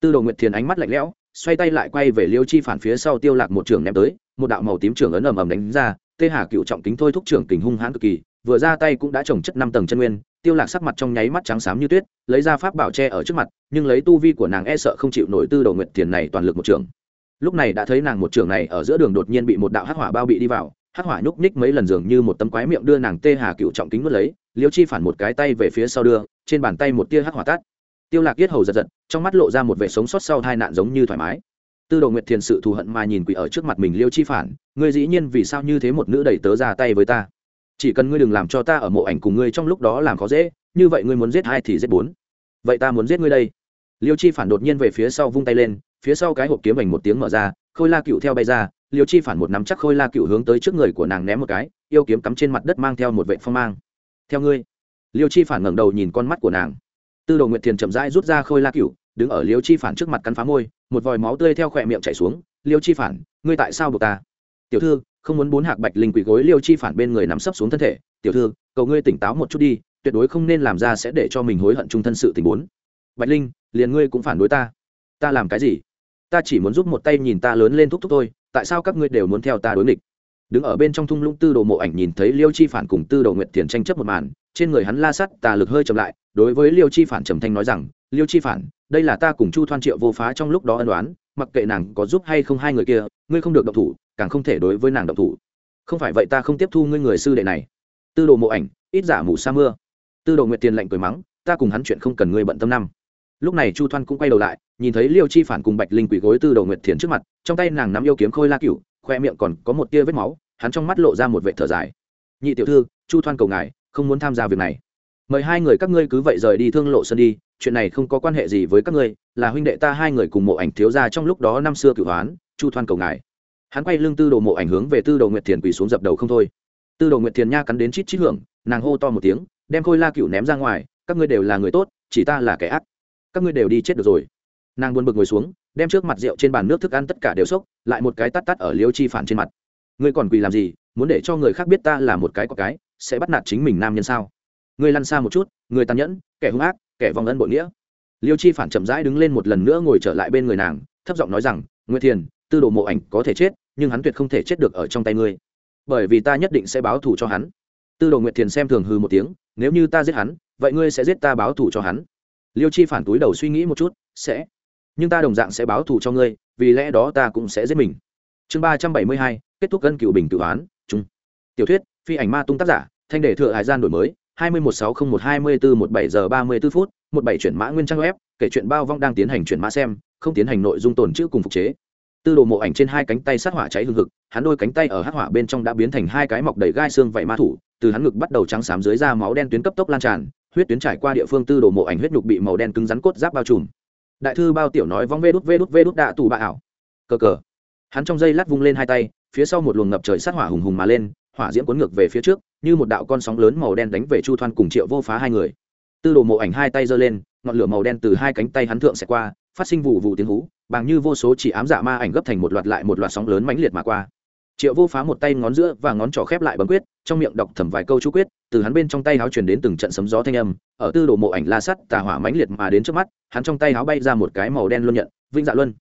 Tư đồ nguyệt thiền ánh mắt lạnh lẽo, xoay tay lại quay về liêu chi phản phía sau tiêu lạc một trường ném tới, một đạo màu tím trường ấn ầm ầm đánh ra, tê hà cựu trọng kính thôi thúc trưởng kình hung hãn cực kỳ, vừa ra tay cũng đã trồng chất năm tầng chân nguyên tiêu lạc sắc mặt trong nháy mắt trắng xám như tuyết, lấy ra pháp bảo che ở trước mặt, nhưng lấy tu vi của nàng e sợ không chịu nổi tư đầu nguyệt tiền này toàn lực một trường. Lúc này đã thấy nàng một trường này ở giữa đường đột nhiên bị một đạo hắc hỏa bao bị đi vào, hắc hỏa nhúc nhích mấy lần dường như một tấm quái miệng đưa nàng tê hà cựu trọng kính nuốt lấy, liêu chi phản một cái tay về phía sau đưa, trên bàn tay một tia hắc hỏa tát. Tiêu lạc yết hầu giật giật, trong mắt lộ ra một vẻ sống sót sau hai nạn giống như thoải mái. Tư đồ nguyệt thiền sự thù hận mà nhìn quỷ ở trước mặt mình liêu chi phản, ngươi dĩ nhiên vì sao như thế một nữ đẩy tớ ra tay với ta? Chỉ cần ngươi đừng làm cho ta ở mộ ảnh cùng ngươi trong lúc đó làm khó dễ, như vậy ngươi muốn giết hai thì giết bốn. Vậy ta muốn giết ngươi đây. Liêu chi phản đột nhiên về phía sau vung tay lên, phía sau cái hộp kiếm ảnh một tiếng mở ra, khôi la cựu theo bay ra, liêu chi phản một nắm chắc khôi la cựu hướng tới trước người của nàng ném một cái, yêu kiếm cắm trên mặt đất mang theo một vệ phong mang. Theo ngươi. Liêu chi phản ngẩng đầu nhìn con mắt của nàng. Tư đồ nguyệt thiền chậm rãi rút ra khôi la cựu, đứng ở liêu chi phản trước mặt cắn phá môi, một vòi máu tươi theo khỏe miệng chảy xuống. Liêu chi phản, ngươi tại sao buộc ta? Tiểu thư không muốn bốn hạc bạch linh quỳ gối liêu chi phản bên người nắm sấp xuống thân thể, tiểu thư, cầu ngươi tỉnh táo một chút đi, tuyệt đối không nên làm ra sẽ để cho mình hối hận trung thân sự tình bốn. Bạch linh, liền ngươi cũng phản đối ta. Ta làm cái gì? Ta chỉ muốn giúp một tay nhìn ta lớn lên thúc thúc thôi, tại sao các ngươi đều muốn theo ta đối nghịch? Đứng ở bên trong thung lũng tư đồ mộ ảnh nhìn thấy liêu chi phản cùng tư đồ nguyện thiền tranh chấp một màn, trên người hắn la sắt tà lực hơi chậm lại, đối với liêu chi phản trầm thanh nói rằng, liêu chi phản, đây là ta cùng chu thoan triệu vô phá trong lúc đó ân đoán mặc kệ nàng có giúp hay không hai người kia, ngươi không được động thủ, càng không thể đối với nàng động thủ. Không phải vậy ta không tiếp thu ngươi người sư đệ này. Tư đồ mộ ảnh, ít giả mù sa mưa. Tư đồ nguyệt tiền lạnh cười mắng, ta cùng hắn chuyện không cần ngươi bận tâm năm. Lúc này chu thoan cũng quay đầu lại, nhìn thấy liêu chi phản cùng bạch linh quỷ gối tư đồ nguyệt thiền trước mặt, trong tay nàng nắm yêu kiếm khôi la cựu khoe miệng còn có một tia vết máu, hắn trong mắt lộ ra một vệ thở dài. Nhị tiểu thư, chu thoan cầu ngài, không muốn tham gia việc này mời hai người các ngươi cứ vậy rời đi thương lộ sơn đi, chuyện này không có quan hệ gì với các ngươi, là huynh đệ ta hai người cùng mộ ảnh thiếu ra trong lúc đó năm xưa cửu hoán, chu thoan cầu ngài. Hắn quay lưng tư đồ mộ ảnh hướng về tư đồ nguyệt thiền quỳ xuống dập đầu không thôi. Tư đồ nguyệt thiền nha cắn đến chít chít hưởng, nàng hô to một tiếng, đem khôi la cựu ném ra ngoài, các ngươi đều là người tốt, chỉ ta là kẻ ác. Các ngươi đều đi chết được rồi. Nàng buồn bực ngồi xuống, đem trước mặt rượu trên bàn nước thức ăn tất cả đều sốc lại một cái tắt tắt ở liêu chi phản trên mặt. Ngươi còn quỳ làm gì, muốn để cho người khác biết ta là một cái có cái, sẽ bắt nạt chính mình nam nhân sao? Ngươi lăn xa một chút, người tàn nhẫn, kẻ hung ác, kẻ vòng ân bội nghĩa. Liêu chi phản chậm rãi đứng lên một lần nữa ngồi trở lại bên người nàng, thấp giọng nói rằng, Nguyệt thiền, tư đồ mộ ảnh có thể chết, nhưng hắn tuyệt không thể chết được ở trong tay ngươi. Bởi vì ta nhất định sẽ báo thù cho hắn. Tư đồ nguyệt thiền xem thường hư một tiếng, nếu như ta giết hắn, vậy ngươi sẽ giết ta báo thù cho hắn. Liêu chi phản túi đầu suy nghĩ một chút, sẽ. Nhưng ta đồng dạng sẽ báo thù cho ngươi, vì lẽ đó ta cũng sẽ giết mình. Chương ba trăm bảy mươi hai, kết thúc cân cựu bình tự án, chung. Tiểu thuyết, phi ảnh ma tung tác giả, thanh đề thừa hải gian đổi mới hai mươi một sáu không một hai mươi bốn một bảy giờ ba mươi b ố phút, một bảy chuyển mã nguyên trang web, kể chuyện bao vong đang tiến hành chuyển mã xem, không tiến hành nội dung tồn chữ cùng phục chế. Tư đồ mộ ảnh trên hai cánh tay sát hỏa cháy hừng hực, hắn đôi cánh tay ở hắc hỏa bên trong đã biến thành hai cái mọc đầy gai xương vảy ma thủ, từ hắn ngực bắt đầu trắng xám dưới da máu đen tuyến cấp tốc lan tràn, huyết tuyến trải qua địa phương tư đồ mộ ảnh huyết nhục bị màu đen cứng rắn cốt giáp bao trùm. Đại thư bao tiểu nói vong vê đút vê đút vê đút đạ tù bà ảo. Cờ cờ. Hắn trong dây lát vung lên hai tay, phía sau một luồng ngập trời sát hỏa hùng hùng mà lên, hỏa diễm cuốn ngược về phía trước như một đạo con sóng lớn màu đen đánh về chu thoan cùng triệu vô phá hai người. Tư đồ mộ ảnh hai tay giơ lên, ngọn lửa màu đen từ hai cánh tay hắn thượng sẽ qua, phát sinh vụ vụ tiếng hú, bằng như vô số chỉ ám dạ ma ảnh gấp thành một loạt lại một loạt sóng lớn mãnh liệt mà qua. Triệu vô phá một tay ngón giữa và ngón trỏ khép lại bấm quyết, trong miệng đọc thầm vài câu chú quyết, từ hắn bên trong tay háo truyền đến từng trận sấm gió thanh âm, ở tư đồ mộ ảnh la sắt tà hỏa mãnh liệt mà đến trước mắt, hắn trong tay háo bay ra một cái màu đen luân nhận vinh dạ luân.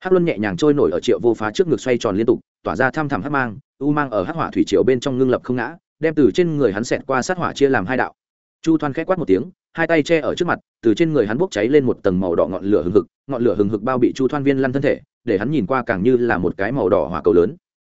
Hắc luân nhẹ nhàng trôi nổi ở triệu vô phá trước ngực xoay tròn liên tục, tỏa ra thăm thẳm hắc mang, u mang ở hắc hỏa thủy triều bên trong ngưng lập không ngã đem từ trên người hắn xẹt qua sát hỏa chia làm hai đạo. Chu thoan khẽ quát một tiếng, hai tay che ở trước mặt, từ trên người hắn bốc cháy lên một tầng màu đỏ ngọn lửa hừng hực, ngọn lửa hừng hực bao bị chu thoan viên lăn thân thể, để hắn nhìn qua càng như là một cái màu đỏ hỏa cầu lớn.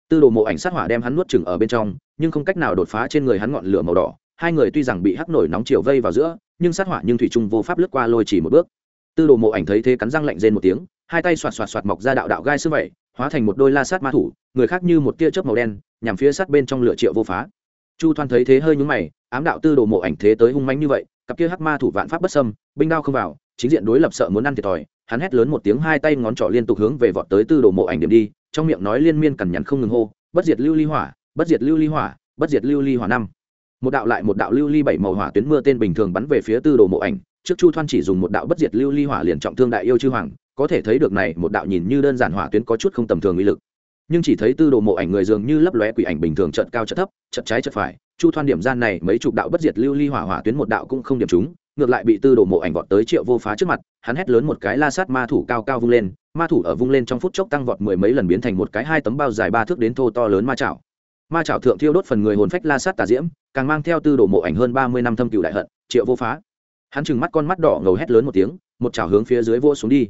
Tư đồ mộ ảnh sát hỏa đem hắn nuốt chừng ở bên trong, nhưng không cách nào đột phá trên người hắn ngọn lửa màu đỏ. Hai người tuy rằng bị hắc nổi nóng chiều vây vào giữa, nhưng sát hỏa nhưng thủy trung vô pháp lướt qua lôi chỉ một bước. Tư đồ mộ ảnh thấy thế cắn răng lạnh rên một tiếng, hai tay xoạt xoạt xoạt mọc ra đạo đạo gai sư vậy, hóa thành một đôi la sát ma thủ, người khác như một tia chớp màu đen, nhằm phía sát bên trong lửa triệu vô phá chu thoan thấy thế hơi nhúng mày, ám đạo tư đồ mộ ảnh thế tới hung manh như vậy, cặp kia hắc ma thủ vạn pháp bất sâm binh đao không vào, chính diện đối lập sợ muốn ăn thiệt thòi, hắn hét lớn một tiếng hai tay ngón trỏ liên tục hướng về vọt tới tư đồ mộ ảnh điểm đi, trong miệng nói liên miên cằn nhằn không ngừng hô, bất diệt lưu ly hỏa, bất diệt lưu ly hỏa, bất diệt lưu ly hỏa năm. Một đạo lại một đạo lưu ly bảy màu hỏa tuyến mưa tên bình thường bắn về phía tư đồ mộ ảnh, trước chu thoan chỉ dùng một đạo bất diệt lưu ly hỏa liền trọng thương đại yêu chư hoàng, có thể thấy được này, một đạo nhìn như đơn giản hỏa tuyến có chút không tầm thường uy lực nhưng chỉ thấy tư đồ mộ ảnh người dường như lấp lóe quỷ ảnh bình thường trận cao trận thấp trận trái trận phải. Chu thoan điểm gian này mấy chục đạo bất diệt lưu ly hỏa hỏa tuyến một đạo cũng không điểm chúng, ngược lại bị tư đồ mộ ảnh vọt tới triệu vô phá trước mặt, hắn hét lớn một cái la sát ma thủ cao cao vung lên, ma thủ ở vung lên trong phút chốc tăng vọt mười mấy lần biến thành một cái hai tấm bao dài ba thước đến thô to lớn ma chảo. Ma chảo thượng thiêu đốt phần người hồn phách la sát tà diễm, càng mang theo tư đồ mộ ảnh hơn ba mươi năm thâm cựu đại hận, triệu vô phá. Hắn trừng mắt con mắt đỏ ngầu hét lớn một tiếng, một chảo hướng phía dưới vô xuống đi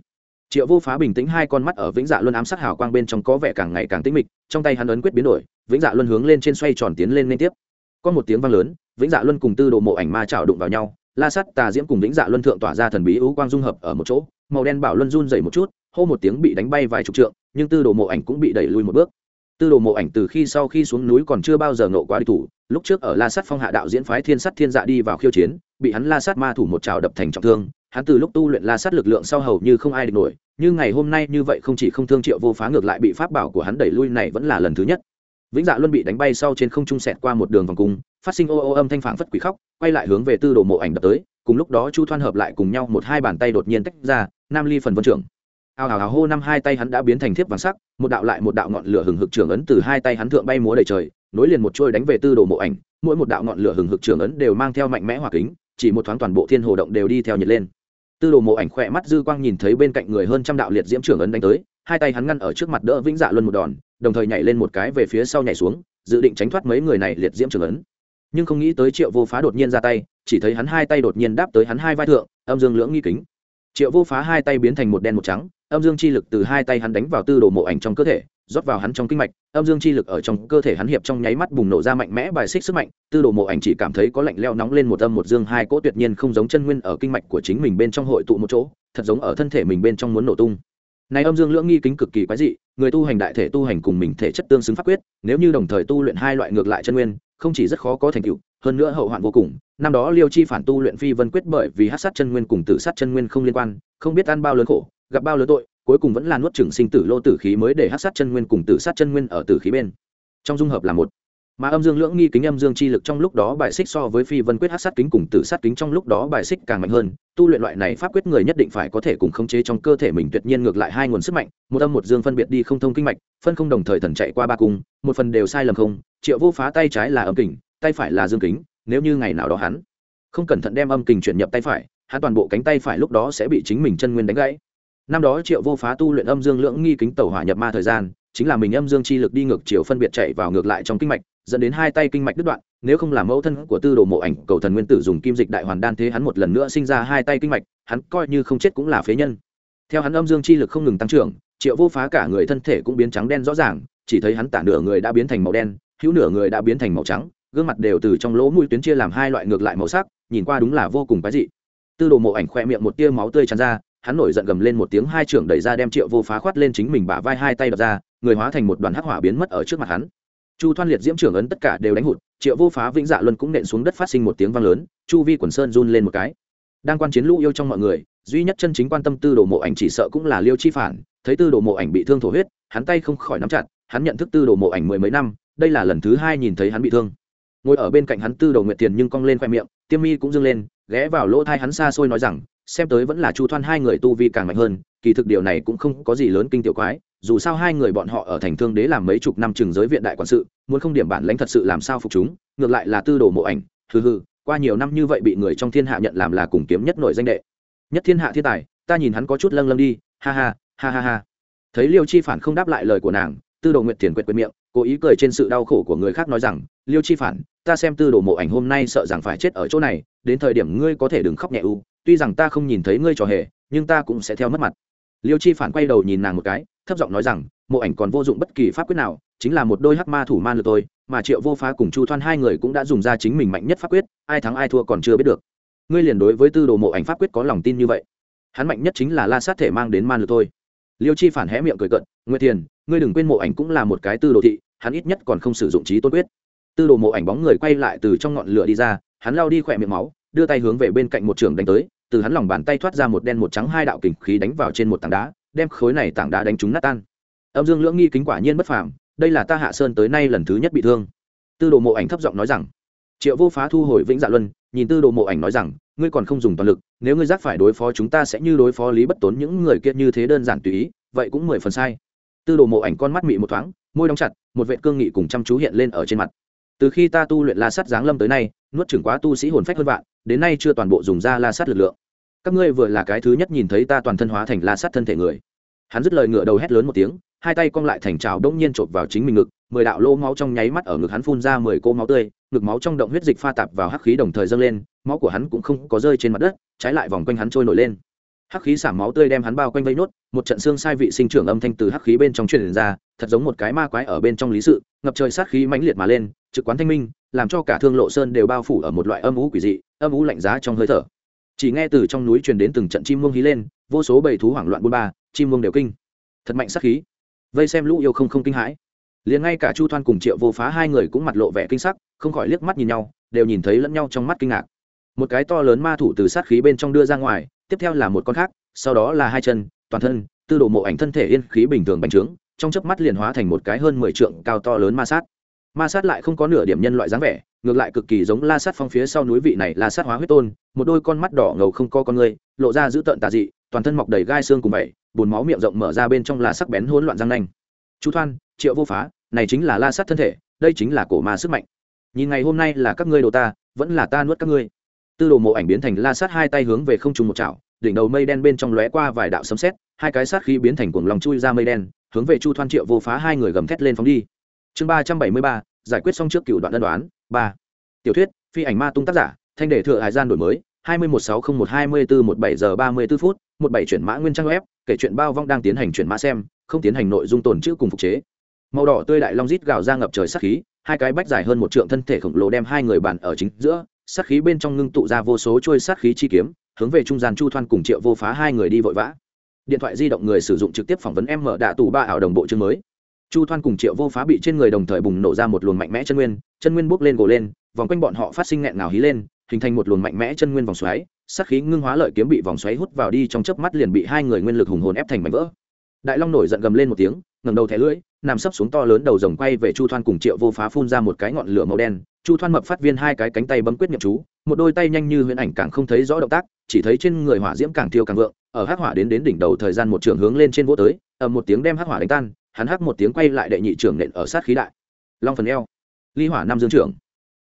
triệu vô phá bình tĩnh hai con mắt ở vĩnh dạ luân ám sát hào quang bên trong có vẻ càng ngày càng tĩnh mịch, trong tay hắn ấn quyết biến đổi, vĩnh dạ luân hướng lên trên xoay tròn tiến lên liên tiếp. Có một tiếng vang lớn, vĩnh dạ luân cùng tư đồ mộ ảnh ma chảo đụng vào nhau, la sắt tà diễm cùng vĩnh dạ luân thượng tỏa ra thần bí ưu quang dung hợp ở một chỗ, màu đen bảo luân run dày một chút, hô một tiếng bị đánh bay vài chục trượng, nhưng tư đồ mộ ảnh cũng bị đẩy lui một bước. Tư đồ mộ ảnh từ khi sau khi xuống núi còn chưa bao giờ nộ quá đi thủ, lúc trước ở la sắt phong hạ đạo diễn phái thiên sắt thiên dạ đi vào khiêu chiến, bị hắn la sắt ma thủ một trào đập thành trọng thương hắn từ lúc tu luyện la sát lực lượng sau hầu như không ai địch nổi như ngày hôm nay như vậy không chỉ không thương triệu vô phá ngược lại bị pháp bảo của hắn đẩy lui này vẫn là lần thứ nhất. Vĩnh dạ luân bị đánh bay sau trên không trung sẹt qua một đường vòng cung, phát sinh ô ô âm thanh phản phất quỷ khóc, quay lại hướng về tư đồ mộ ảnh đập tới, cùng lúc đó chu thoan hợp lại cùng nhau một hai bàn tay đột nhiên tách ra, nam ly phần vân trưởng. Ào ào ào hô năm hai tay hắn đã biến thành thiếp vàng sắc, một đạo lại một đạo ngọn lửa hừng hực trưởng ấn từ hai tay hắn thượng bay múa đầy trời, nối liền một trôi đánh về tư đồ mộ ảnh, mỗi một đạo ngọn lửa hừng hực trưởng ấn đều mang theo mạnh mẽ hòa kính, chỉ một thoáng toàn bộ thiên hồ động đều đi theo nhiệt lên tư đồ mộ ảnh khỏe mắt dư quang nhìn thấy bên cạnh người hơn trăm đạo liệt diễm trưởng ấn đánh tới, hai tay hắn ngăn ở trước mặt đỡ vĩnh dạ luân một đòn, đồng thời nhảy lên một cái về phía sau nhảy xuống, dự định tránh thoát mấy người này liệt diễm trưởng ấn. Nhưng không nghĩ tới triệu vô phá đột nhiên ra tay, chỉ thấy hắn hai tay đột nhiên đáp tới hắn hai vai thượng, âm dương lưỡng nghi kính. Triệu vô phá hai tay biến thành một đen một trắng, âm dương chi lực từ hai tay hắn đánh vào tư đồ mộ ảnh trong cơ thể rót vào hắn trong kinh mạch, âm dương chi lực ở trong cơ thể hắn hiệp trong nháy mắt bùng nổ ra mạnh mẽ, bài xích sức mạnh, tư đồ mộ ảnh chỉ cảm thấy có lạnh leo nóng lên một âm một dương hai cỗ tuyệt nhiên không giống chân nguyên ở kinh mạch của chính mình bên trong hội tụ một chỗ, thật giống ở thân thể mình bên trong muốn nổ tung. Này âm dương lưỡng nghi kính cực kỳ quái dị, người tu hành đại thể tu hành cùng mình thể chất tương xứng pháp quyết, nếu như đồng thời tu luyện hai loại ngược lại chân nguyên, không chỉ rất khó có thành tựu, hơn nữa hậu hoạn vô cùng. Năm đó liêu chi phản tu luyện phi vân quyết bởi vì hát sát chân nguyên cùng tử sát chân nguyên không liên quan, không biết ăn bao lớn khổ, gặp bao lớn tội cuối cùng vẫn là nuốt trừng sinh tử lô tử khí mới để hát sát chân nguyên cùng tử sát chân nguyên ở tử khí bên. Trong dung hợp là một. Mà âm dương lưỡng nghi kính âm dương chi lực trong lúc đó bài xích so với phi vân quyết hát sát kính cùng tử sát kính trong lúc đó bài xích càng mạnh hơn, tu luyện loại này pháp quyết người nhất định phải có thể cùng khống chế trong cơ thể mình tuyệt nhiên ngược lại hai nguồn sức mạnh, một âm một dương phân biệt đi không thông kinh mạch, phân không đồng thời thần chạy qua ba cung, một phần đều sai lầm không, triệu vô phá tay trái là âm kình, tay phải là dương kính, nếu như ngày nào đó hắn không cẩn thận đem âm kình chuyển nhập tay phải, hắn toàn bộ cánh tay phải lúc đó sẽ bị chính mình chân nguyên đánh gãy năm đó triệu vô phá tu luyện âm dương lưỡng nghi kính tẩu hỏa nhập ma thời gian, chính là mình âm dương chi lực đi ngược chiều phân biệt chạy vào ngược lại trong kinh mạch, dẫn đến hai tay kinh mạch đứt đoạn, nếu không làm mẫu thân của tư đồ mộ ảnh, cầu thần nguyên tử dùng kim dịch đại hoàn đan thế hắn một lần nữa sinh ra hai tay kinh mạch, hắn coi như không chết cũng là phế nhân. Theo hắn âm dương chi lực không ngừng tăng trưởng, triệu vô phá cả người thân thể cũng biến trắng đen rõ ràng, chỉ thấy hắn tả nửa người đã biến thành màu đen, hữu nửa người đã biến thành màu trắng, gương mặt đều từ trong lỗ mũi tuyến chia làm hai loại ngược lại màu sắc, nhìn qua đúng là vô cùng quái dị. Tư đồ mộ ảnh khoe miệng một tia máu tươi tràn ra hắn nổi giận gầm lên một tiếng, hai trưởng đẩy ra đem triệu vô phá khoát lên chính mình bả vai hai tay đập ra, người hóa thành một đoàn hắc hỏa biến mất ở trước mặt hắn. Chu thoan liệt, diễm trưởng ấn tất cả đều đánh hụt, triệu vô phá, vĩnh dạ luân cũng nện xuống đất phát sinh một tiếng vang lớn, chu vi quần sơn run lên một cái. Đang quan chiến lũ yêu trong mọi người, duy nhất chân chính quan tâm tư đồ mộ ảnh chỉ sợ cũng là liêu chi phản, thấy tư đồ mộ ảnh bị thương thổ huyết, hắn tay không khỏi nắm chặt, hắn nhận thức tư đồ mộ ảnh mười mấy năm, đây là lần thứ hai nhìn thấy hắn bị thương. Ngồi ở bên cạnh hắn tư đồ nguyệt tiền nhưng cong lên khoe miệng, tiêm mi cũng dâng lên, ghé vào lỗ thai hắn xa xôi nói rằng xem tới vẫn là chu thoan hai người tu vi càng mạnh hơn, kỳ thực điều này cũng không có gì lớn kinh tiểu quái, dù sao hai người bọn họ ở thành thương đế làm mấy chục năm trường giới viện đại quản sự, muốn không điểm bản lãnh thật sự làm sao phục chúng, ngược lại là tư đồ mộ ảnh, hừ hừ, qua nhiều năm như vậy bị người trong thiên hạ nhận làm là cùng kiếm nhất nổi danh đệ. Nhất thiên hạ thiên tài, ta nhìn hắn có chút lâng lâng đi, ha ha ha ha ha. Thấy liêu chi phản không đáp lại lời của nàng, tư đồ nguyệt thiền quyệt quyệt miệng, cố ý cười trên sự đau khổ của người khác nói rằng, liêu chi phản, ta xem tư đồ mộ ảnh hôm nay sợ rằng phải chết ở chỗ này đến thời điểm ngươi có thể đừng khóc nhẹ u, tuy rằng ta không nhìn thấy ngươi trò hề, nhưng ta cũng sẽ theo mất mặt. Liêu chi phản quay đầu nhìn nàng một cái, thấp giọng nói rằng, mộ ảnh còn vô dụng bất kỳ pháp quyết nào, chính là một đôi hắc ma thủ man lượt tôi, mà triệu vô phá cùng chu thoan hai người cũng đã dùng ra chính mình mạnh nhất pháp quyết, ai thắng ai thua còn chưa biết được. Ngươi liền đối với tư đồ mộ ảnh pháp quyết có lòng tin như vậy. Hắn mạnh nhất chính là la sát thể mang đến man lượt tôi. Liêu chi phản hé miệng cười cận nguyệt thiền, ngươi đừng quên mộ ảnh cũng là một cái tư đồ thị, hắn ít nhất còn không sử dụng trí tôn quyết. Tư đồ mộ ảnh bóng người quay lại từ trong ngọn lửa đi ra hắn lao đi khỏe miệng máu, đưa tay hướng về bên cạnh một trường đánh tới, từ hắn lòng bàn tay thoát ra một đen một trắng hai đạo kình khí đánh vào trên một tảng đá, đem khối này tảng đá đánh trúng nát tan. Âm dương lưỡng nghi kính quả nhiên bất phàm, đây là ta hạ sơn tới nay lần thứ nhất bị thương. Tư đồ mộ ảnh thấp giọng nói rằng, triệu vô phá thu hồi vĩnh dạ luân, nhìn tư đồ mộ ảnh nói rằng, ngươi còn không dùng toàn lực, nếu ngươi giác phải đối phó chúng ta sẽ như đối phó lý bất tốn những người kia như thế đơn giản tùy ý, vậy cũng mười phần sai. Tư đồ mộ ảnh con mắt mị một thoáng, môi đóng chặt, một vệ cương nghị cùng chăm chú hiện lên ở trên mặt từ khi ta tu luyện la sắt giáng lâm tới nay, nuốt chừng quá tu sĩ hồn phách hơn vạn, đến nay chưa toàn bộ dùng ra la sắt lực lượng. Các ngươi vừa là cái thứ nhất nhìn thấy ta toàn thân hóa thành la sắt thân thể người. Hắn dứt lời ngựa đầu hét lớn một tiếng, hai tay cong lại thành trào đông nhiên chộp vào chính mình ngực, mười đạo lô máu trong nháy mắt ở ngực hắn phun ra mười cô máu tươi, ngực máu trong động huyết dịch pha tạp vào hắc khí đồng thời dâng lên, máu của hắn cũng không có rơi trên mặt đất, trái lại vòng quanh hắn trôi nổi lên hắc khí xả máu tươi đem hắn bao quanh vây nốt, một trận xương sai vị sinh trưởng âm thanh từ hắc khí bên trong truyền ra, thật giống một cái ma quái ở bên trong lý sự, ngập trời sát khí mãnh liệt mà lên, trực quán thanh minh, làm cho cả thương lộ sơn đều bao phủ ở một loại âm ú quỷ dị, âm ú lạnh giá trong hơi thở. Chỉ nghe từ trong núi truyền đến từng trận chim muông hí lên, vô số bầy thú hoảng loạn buôn ba, chim muông đều kinh. Thật mạnh sát khí. Vây xem lũ yêu không không kinh hãi. Liền ngay cả chu thoan cùng triệu vô phá hai người cũng mặt lộ vẻ kinh sắc, không khỏi liếc mắt nhìn nhau, đều nhìn thấy lẫn nhau trong mắt kinh ngạc. Một cái to lớn ma thủ từ sát khí bên trong đưa ra ngoài tiếp theo là một con khác, sau đó là hai chân, toàn thân, tư đồ mộ ảnh thân thể yên khí bình thường bành trướng, trong chớp mắt liền hóa thành một cái hơn mười trượng cao to lớn ma sát. Ma sát lại không có nửa điểm nhân loại dáng vẻ, ngược lại cực kỳ giống la sát phong phía sau núi vị này là sát hóa huyết tôn, một đôi con mắt đỏ ngầu không có con người, lộ ra dữ tợn tà dị, toàn thân mọc đầy gai xương cùng bảy bùn máu miệng rộng mở ra bên trong là sắc bén hỗn loạn răng nanh. Chú thoan, triệu vô phá, này chính là la sát thân thể, đây chính là cổ ma sức mạnh. Nhìn ngày hôm nay là các ngươi đồ ta, vẫn là ta nuốt các ngươi tư đồ mộ ảnh biến thành la sát hai tay hướng về không trung một chảo, đỉnh đầu mây đen bên trong lóe qua vài đạo sấm sét, hai cái sát khí biến thành cuồng lòng chui ra mây đen, hướng về chu thoan triệu vô phá hai người gầm thét lên phóng đi. Chương ba trăm bảy mươi ba, giải quyết xong trước cựu đoạn đơn đoán, ba. Tiểu thuyết, phi ảnh ma tung tác giả, thanh đề thừa hải gian đổi mới, hai mươi một sáu không một hai mươi bốn một bảy giờ ba mươi b ố phút, một bảy chuyển mã nguyên trang web, kể chuyện bao vong đang tiến hành chuyển mã xem, không tiến hành nội dung tồn chữ cùng phục chế. Màu đỏ tươi đại long rít gào ra ngập trời sát khí, hai cái bách dài hơn một trượng thân thể khổng lồ đem hai người bàn ở chính giữa sát khí bên trong ngưng tụ ra vô số trôi sát khí chi kiếm, hướng về trung gian chu thoan cùng triệu vô phá hai người đi vội vã. Điện thoại di động người sử dụng trực tiếp phỏng vấn em mở đạ tù ba ảo đồng bộ chương mới. Chu thoan cùng triệu vô phá bị trên người đồng thời bùng nổ ra một luồng mạnh mẽ chân nguyên chân nguyên bốc lên gồ lên, vòng quanh bọn họ phát sinh nghẹn ngào hí lên, hình thành một luồng mạnh mẽ chân nguyên vòng xoáy, sát khí ngưng hóa lợi kiếm bị vòng xoáy hút vào đi trong chớp mắt liền bị hai người nguyên lực hùng hồn ép thành mảnh vỡ. Đại long nổi giận gầm lên một tiếng, ngẩng đầu thẻ lưỡi, nằm sấp xuống to lớn đầu rồng quay về chu thoan cùng triệu vô phá phun ra một cái ngọn lửa màu đen chu thoan mập phát viên hai cái cánh tay bấm quyết nhậm chú, một đôi tay nhanh như huyễn ảnh càng không thấy rõ động tác, chỉ thấy trên người hỏa diễm càng thiêu càng vượng, ở hắc hỏa đến đến đỉnh đầu thời gian một trường hướng lên trên vỗ tới, ầm một tiếng đem hắc hỏa đánh tan, hắn hắc một tiếng quay lại đệ nhị trưởng nện ở sát khí đại. Long phần eo. Ly hỏa năm dương trưởng.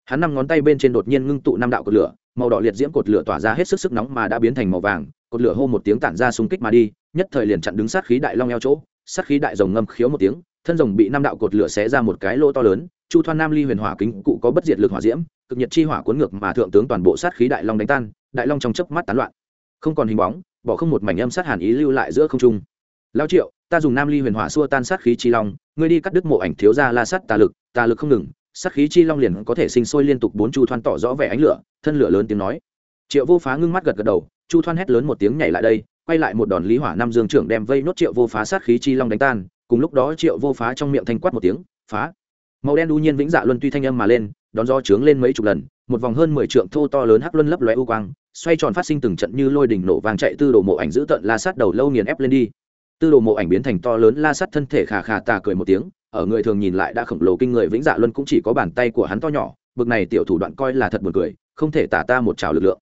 Hắn năm ngón tay bên trên đột nhiên ngưng tụ năm đạo cột lửa, màu đỏ liệt diễm cột lửa tỏa ra hết sức sức nóng mà đã biến thành màu vàng, cột lửa hô một tiếng tản ra xung kích mà đi, nhất thời liền chặn đứng sát khí đại long eo chỗ, sát khí đại rồng ngâm khiếu một tiếng, thân rồng bị năm đạo cột lửa xé ra một cái lỗ to lớn chu thoan nam ly huyền hỏa kính cụ có bất diệt lực hỏa diễm, cực nhiệt chi hỏa cuốn ngược mà thượng tướng toàn bộ sát khí đại long đánh tan, đại long trong chớp mắt tán loạn. Không còn hình bóng, bỏ không một mảnh âm sát hàn ý lưu lại giữa không trung. Lao triệu, ta dùng nam ly huyền hỏa xua tan sát khí chi long, ngươi đi cắt đứt mộ ảnh thiếu ra la sắt tà lực tà lực không ngừng, sát khí chi long liền có thể sinh sôi liên tục bốn chu thoan tỏ rõ vẻ ánh lửa, thân lửa lớn tiếng nói. Triệu vô phá ngưng mắt gật gật đầu, chu thoan hét lớn một tiếng nhảy lại đây, quay lại một đòn lý hỏa năm dương trưởng đem vây nốt triệu vô phá sát khí chi long đánh tan, cùng lúc đó triệu vô phá trong miệng thanh quát một tiếng, phá! Màu đen đu nhiên vĩnh dạ luân tuy thanh âm mà lên, đón do trướng lên mấy chục lần, một vòng hơn mười trượng thô to lớn hắc luân lấp lóe u quang, xoay tròn phát sinh từng trận như lôi đỉnh nổ vàng chạy tư đồ mộ ảnh giữ tận la sát đầu lâu nghiền ép lên đi. Tư đồ mộ ảnh biến thành to lớn la sát thân thể khà khà tà cười một tiếng, ở người thường nhìn lại đã khổng lồ kinh người vĩnh dạ luân cũng chỉ có bàn tay của hắn to nhỏ, bực này tiểu thủ đoạn coi là thật buồn cười, không thể tả ta một trào lực lượng.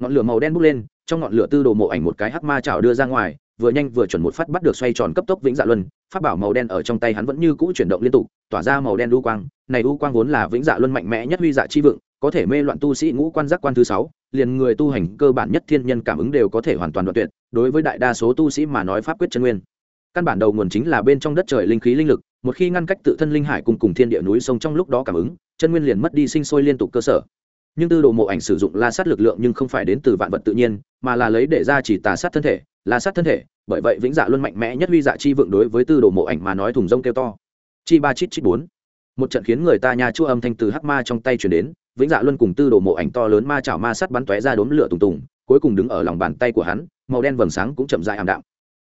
Ngọn lửa màu đen bốc lên, trong ngọn lửa tư đồ mộ ảnh một cái hắc ma trào đưa ra ngoài vừa nhanh vừa chuẩn một phát bắt được xoay tròn cấp tốc vĩnh dạ luân phát bảo màu đen ở trong tay hắn vẫn như cũ chuyển động liên tục, tỏa ra màu đen u quang. Này u quang vốn là vĩnh dạ luân mạnh mẽ nhất huy dạ chi vượng, có thể mê loạn tu sĩ ngũ quan giác quan thứ sáu, liền người tu hành cơ bản nhất thiên nhân cảm ứng đều có thể hoàn toàn đoạn tuyệt, đối với đại đa số tu sĩ mà nói pháp quyết chân nguyên. Căn bản đầu nguồn chính là bên trong đất trời linh khí linh lực, một khi ngăn cách tự thân linh hải cùng cùng thiên địa núi sông trong lúc đó cảm ứng, chân nguyên liền mất đi sinh sôi liên tục cơ sở. Nhưng tư đồ mộ ảnh sử dụng la sát lực lượng nhưng không phải đến từ vạn vật tự nhiên, mà là lấy để ra chỉ tà sát thân thể là sát thân thể, bởi vậy vĩnh dạ luôn mạnh mẽ nhất huy dạ chi vượng đối với tư đồ mộ ảnh mà nói thùng rông kêu to. Chi ba chít chít bốn. Một trận khiến người ta nhà chua âm thanh từ hắc ma trong tay chuyển đến, vĩnh dạ luôn cùng tư đồ mộ ảnh to lớn ma chảo ma sắt bắn tóe ra đốm lửa tùng tùng, cuối cùng đứng ở lòng bàn tay của hắn, màu đen vầng sáng cũng chậm dại ảm đạm.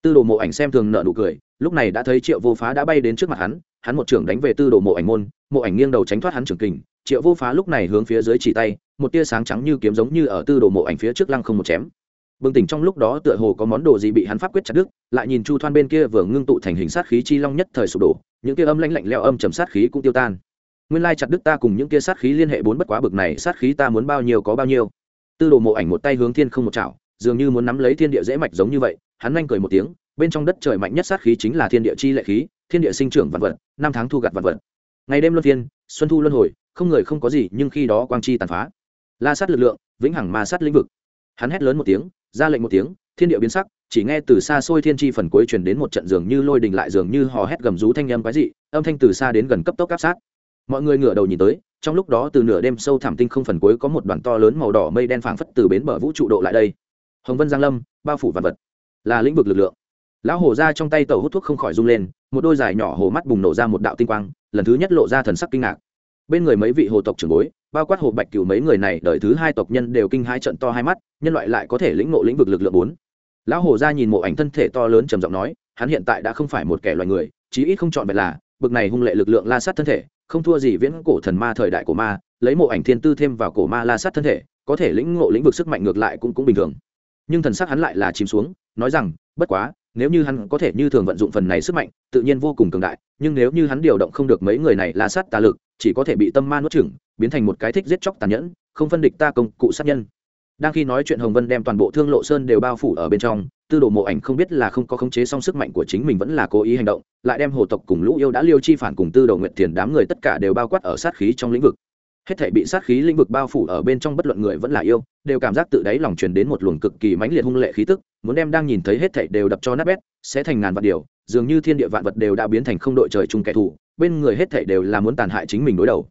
Tư đồ mộ ảnh xem thường nợ nụ cười, lúc này đã thấy triệu vô phá đã bay đến trước mặt hắn hắn một trưởng đánh về tư đồ mộ ảnh môn, mộ ảnh nghiêng đầu tránh thoát hắn trưởng kình, triệu vô phá lúc này hướng phía dưới chỉ tay, một tia sáng trắng như kiếm giống như ở tư đồ mộ ảnh phía trước lăng không một chém bừng tỉnh trong lúc đó tựa hồ có món đồ gì bị hắn pháp quyết chặt đứt, lại nhìn chu thoan bên kia vừa ngưng tụ thành hình sát khí chi long nhất thời sụp đổ, những kia âm lãnh lạnh leo âm chầm sát khí cũng tiêu tan. Nguyên lai chặt đứt ta cùng những kia sát khí liên hệ bốn bất quá bực này, sát khí ta muốn bao nhiêu có bao nhiêu. Tư đồ mộ ảnh một tay hướng thiên không một chảo, dường như muốn nắm lấy thiên địa dễ mạch giống như vậy, hắn nhanh cười một tiếng, bên trong đất trời mạnh nhất sát khí chính là thiên địa chi lệ khí, thiên địa sinh trưởng vạn vật, năm tháng thu gặt vạn vật. Ngày đêm luân phiên, xuân thu luân hồi, không người không có gì, nhưng khi đó quang chi tàn phá. La sát lực lượng, vĩnh hằng ma sát lĩnh vực hắn hét lớn một tiếng, ra lệnh một tiếng, thiên địa biến sắc, chỉ nghe từ xa xôi thiên tri phần cuối truyền đến một trận dường như lôi đình lại dường như hò hét gầm rú thanh âm quái dị, âm thanh từ xa đến gần cấp tốc áp sát. Mọi người ngửa đầu nhìn tới, trong lúc đó từ nửa đêm sâu thẳm tinh không phần cuối có một đoàn to lớn màu đỏ mây đen phảng phất từ bến bờ vũ trụ độ lại đây. Hồng vân giang lâm, bao phủ vạn vật, là lĩnh vực lực lượng. Lão hổ ra trong tay tàu hút thuốc không khỏi rung lên, một đôi dài nhỏ hồ mắt bùng nổ ra một đạo tinh quang, lần thứ nhất lộ ra thần sắc kinh ngạc. Bên người mấy vị hồ tộc trưởng bối bao quát hồ bạch cửu mấy người này đợi thứ hai tộc nhân đều kinh hai trận to hai mắt, nhân loại lại có thể lĩnh ngộ lĩnh vực lực lượng bốn. Lão hồ ra nhìn mộ ảnh thân thể to lớn trầm giọng nói, hắn hiện tại đã không phải một kẻ loài người, chí ít không chọn vẹn là, bực này hung lệ lực lượng la sát thân thể, không thua gì viễn cổ thần ma thời đại của ma, lấy mộ ảnh thiên tư thêm vào cổ ma la sát thân thể, có thể lĩnh ngộ lĩnh vực sức mạnh ngược lại cũng cũng bình thường. Nhưng thần sắc hắn lại là chìm xuống, nói rằng, bất quá, nếu như hắn có thể như thường vận dụng phần này sức mạnh, tự nhiên vô cùng cường đại, nhưng nếu như hắn điều động không được mấy người này la sát tà lực, chỉ có thể bị tâm ma nuốt chửng biến thành một cái thích giết chóc tàn nhẫn, không phân địch ta công cụ sát nhân. Đang khi nói chuyện hồng vân đem toàn bộ thương lộ sơn đều bao phủ ở bên trong, tư đồ mộ ảnh không biết là không có khống chế song sức mạnh của chính mình vẫn là cố ý hành động, lại đem hồ tộc cùng lũ yêu đã liêu chi phản cùng tư đồ nguyện thiền đám người tất cả đều bao quát ở sát khí trong lĩnh vực. Hết thể bị sát khí lĩnh vực bao phủ ở bên trong bất luận người vẫn là yêu, đều cảm giác tự đáy lòng truyền đến một luồng cực kỳ mãnh liệt hung lệ khí tức, muốn đem đang nhìn thấy hết thể đều đập cho nát bét, sẽ thành ngàn vật điều, dường như thiên địa vạn vật đều đã biến thành không đội trời chung kẻ thù, bên người hết thể đều là muốn tàn hại chính mình đối đầu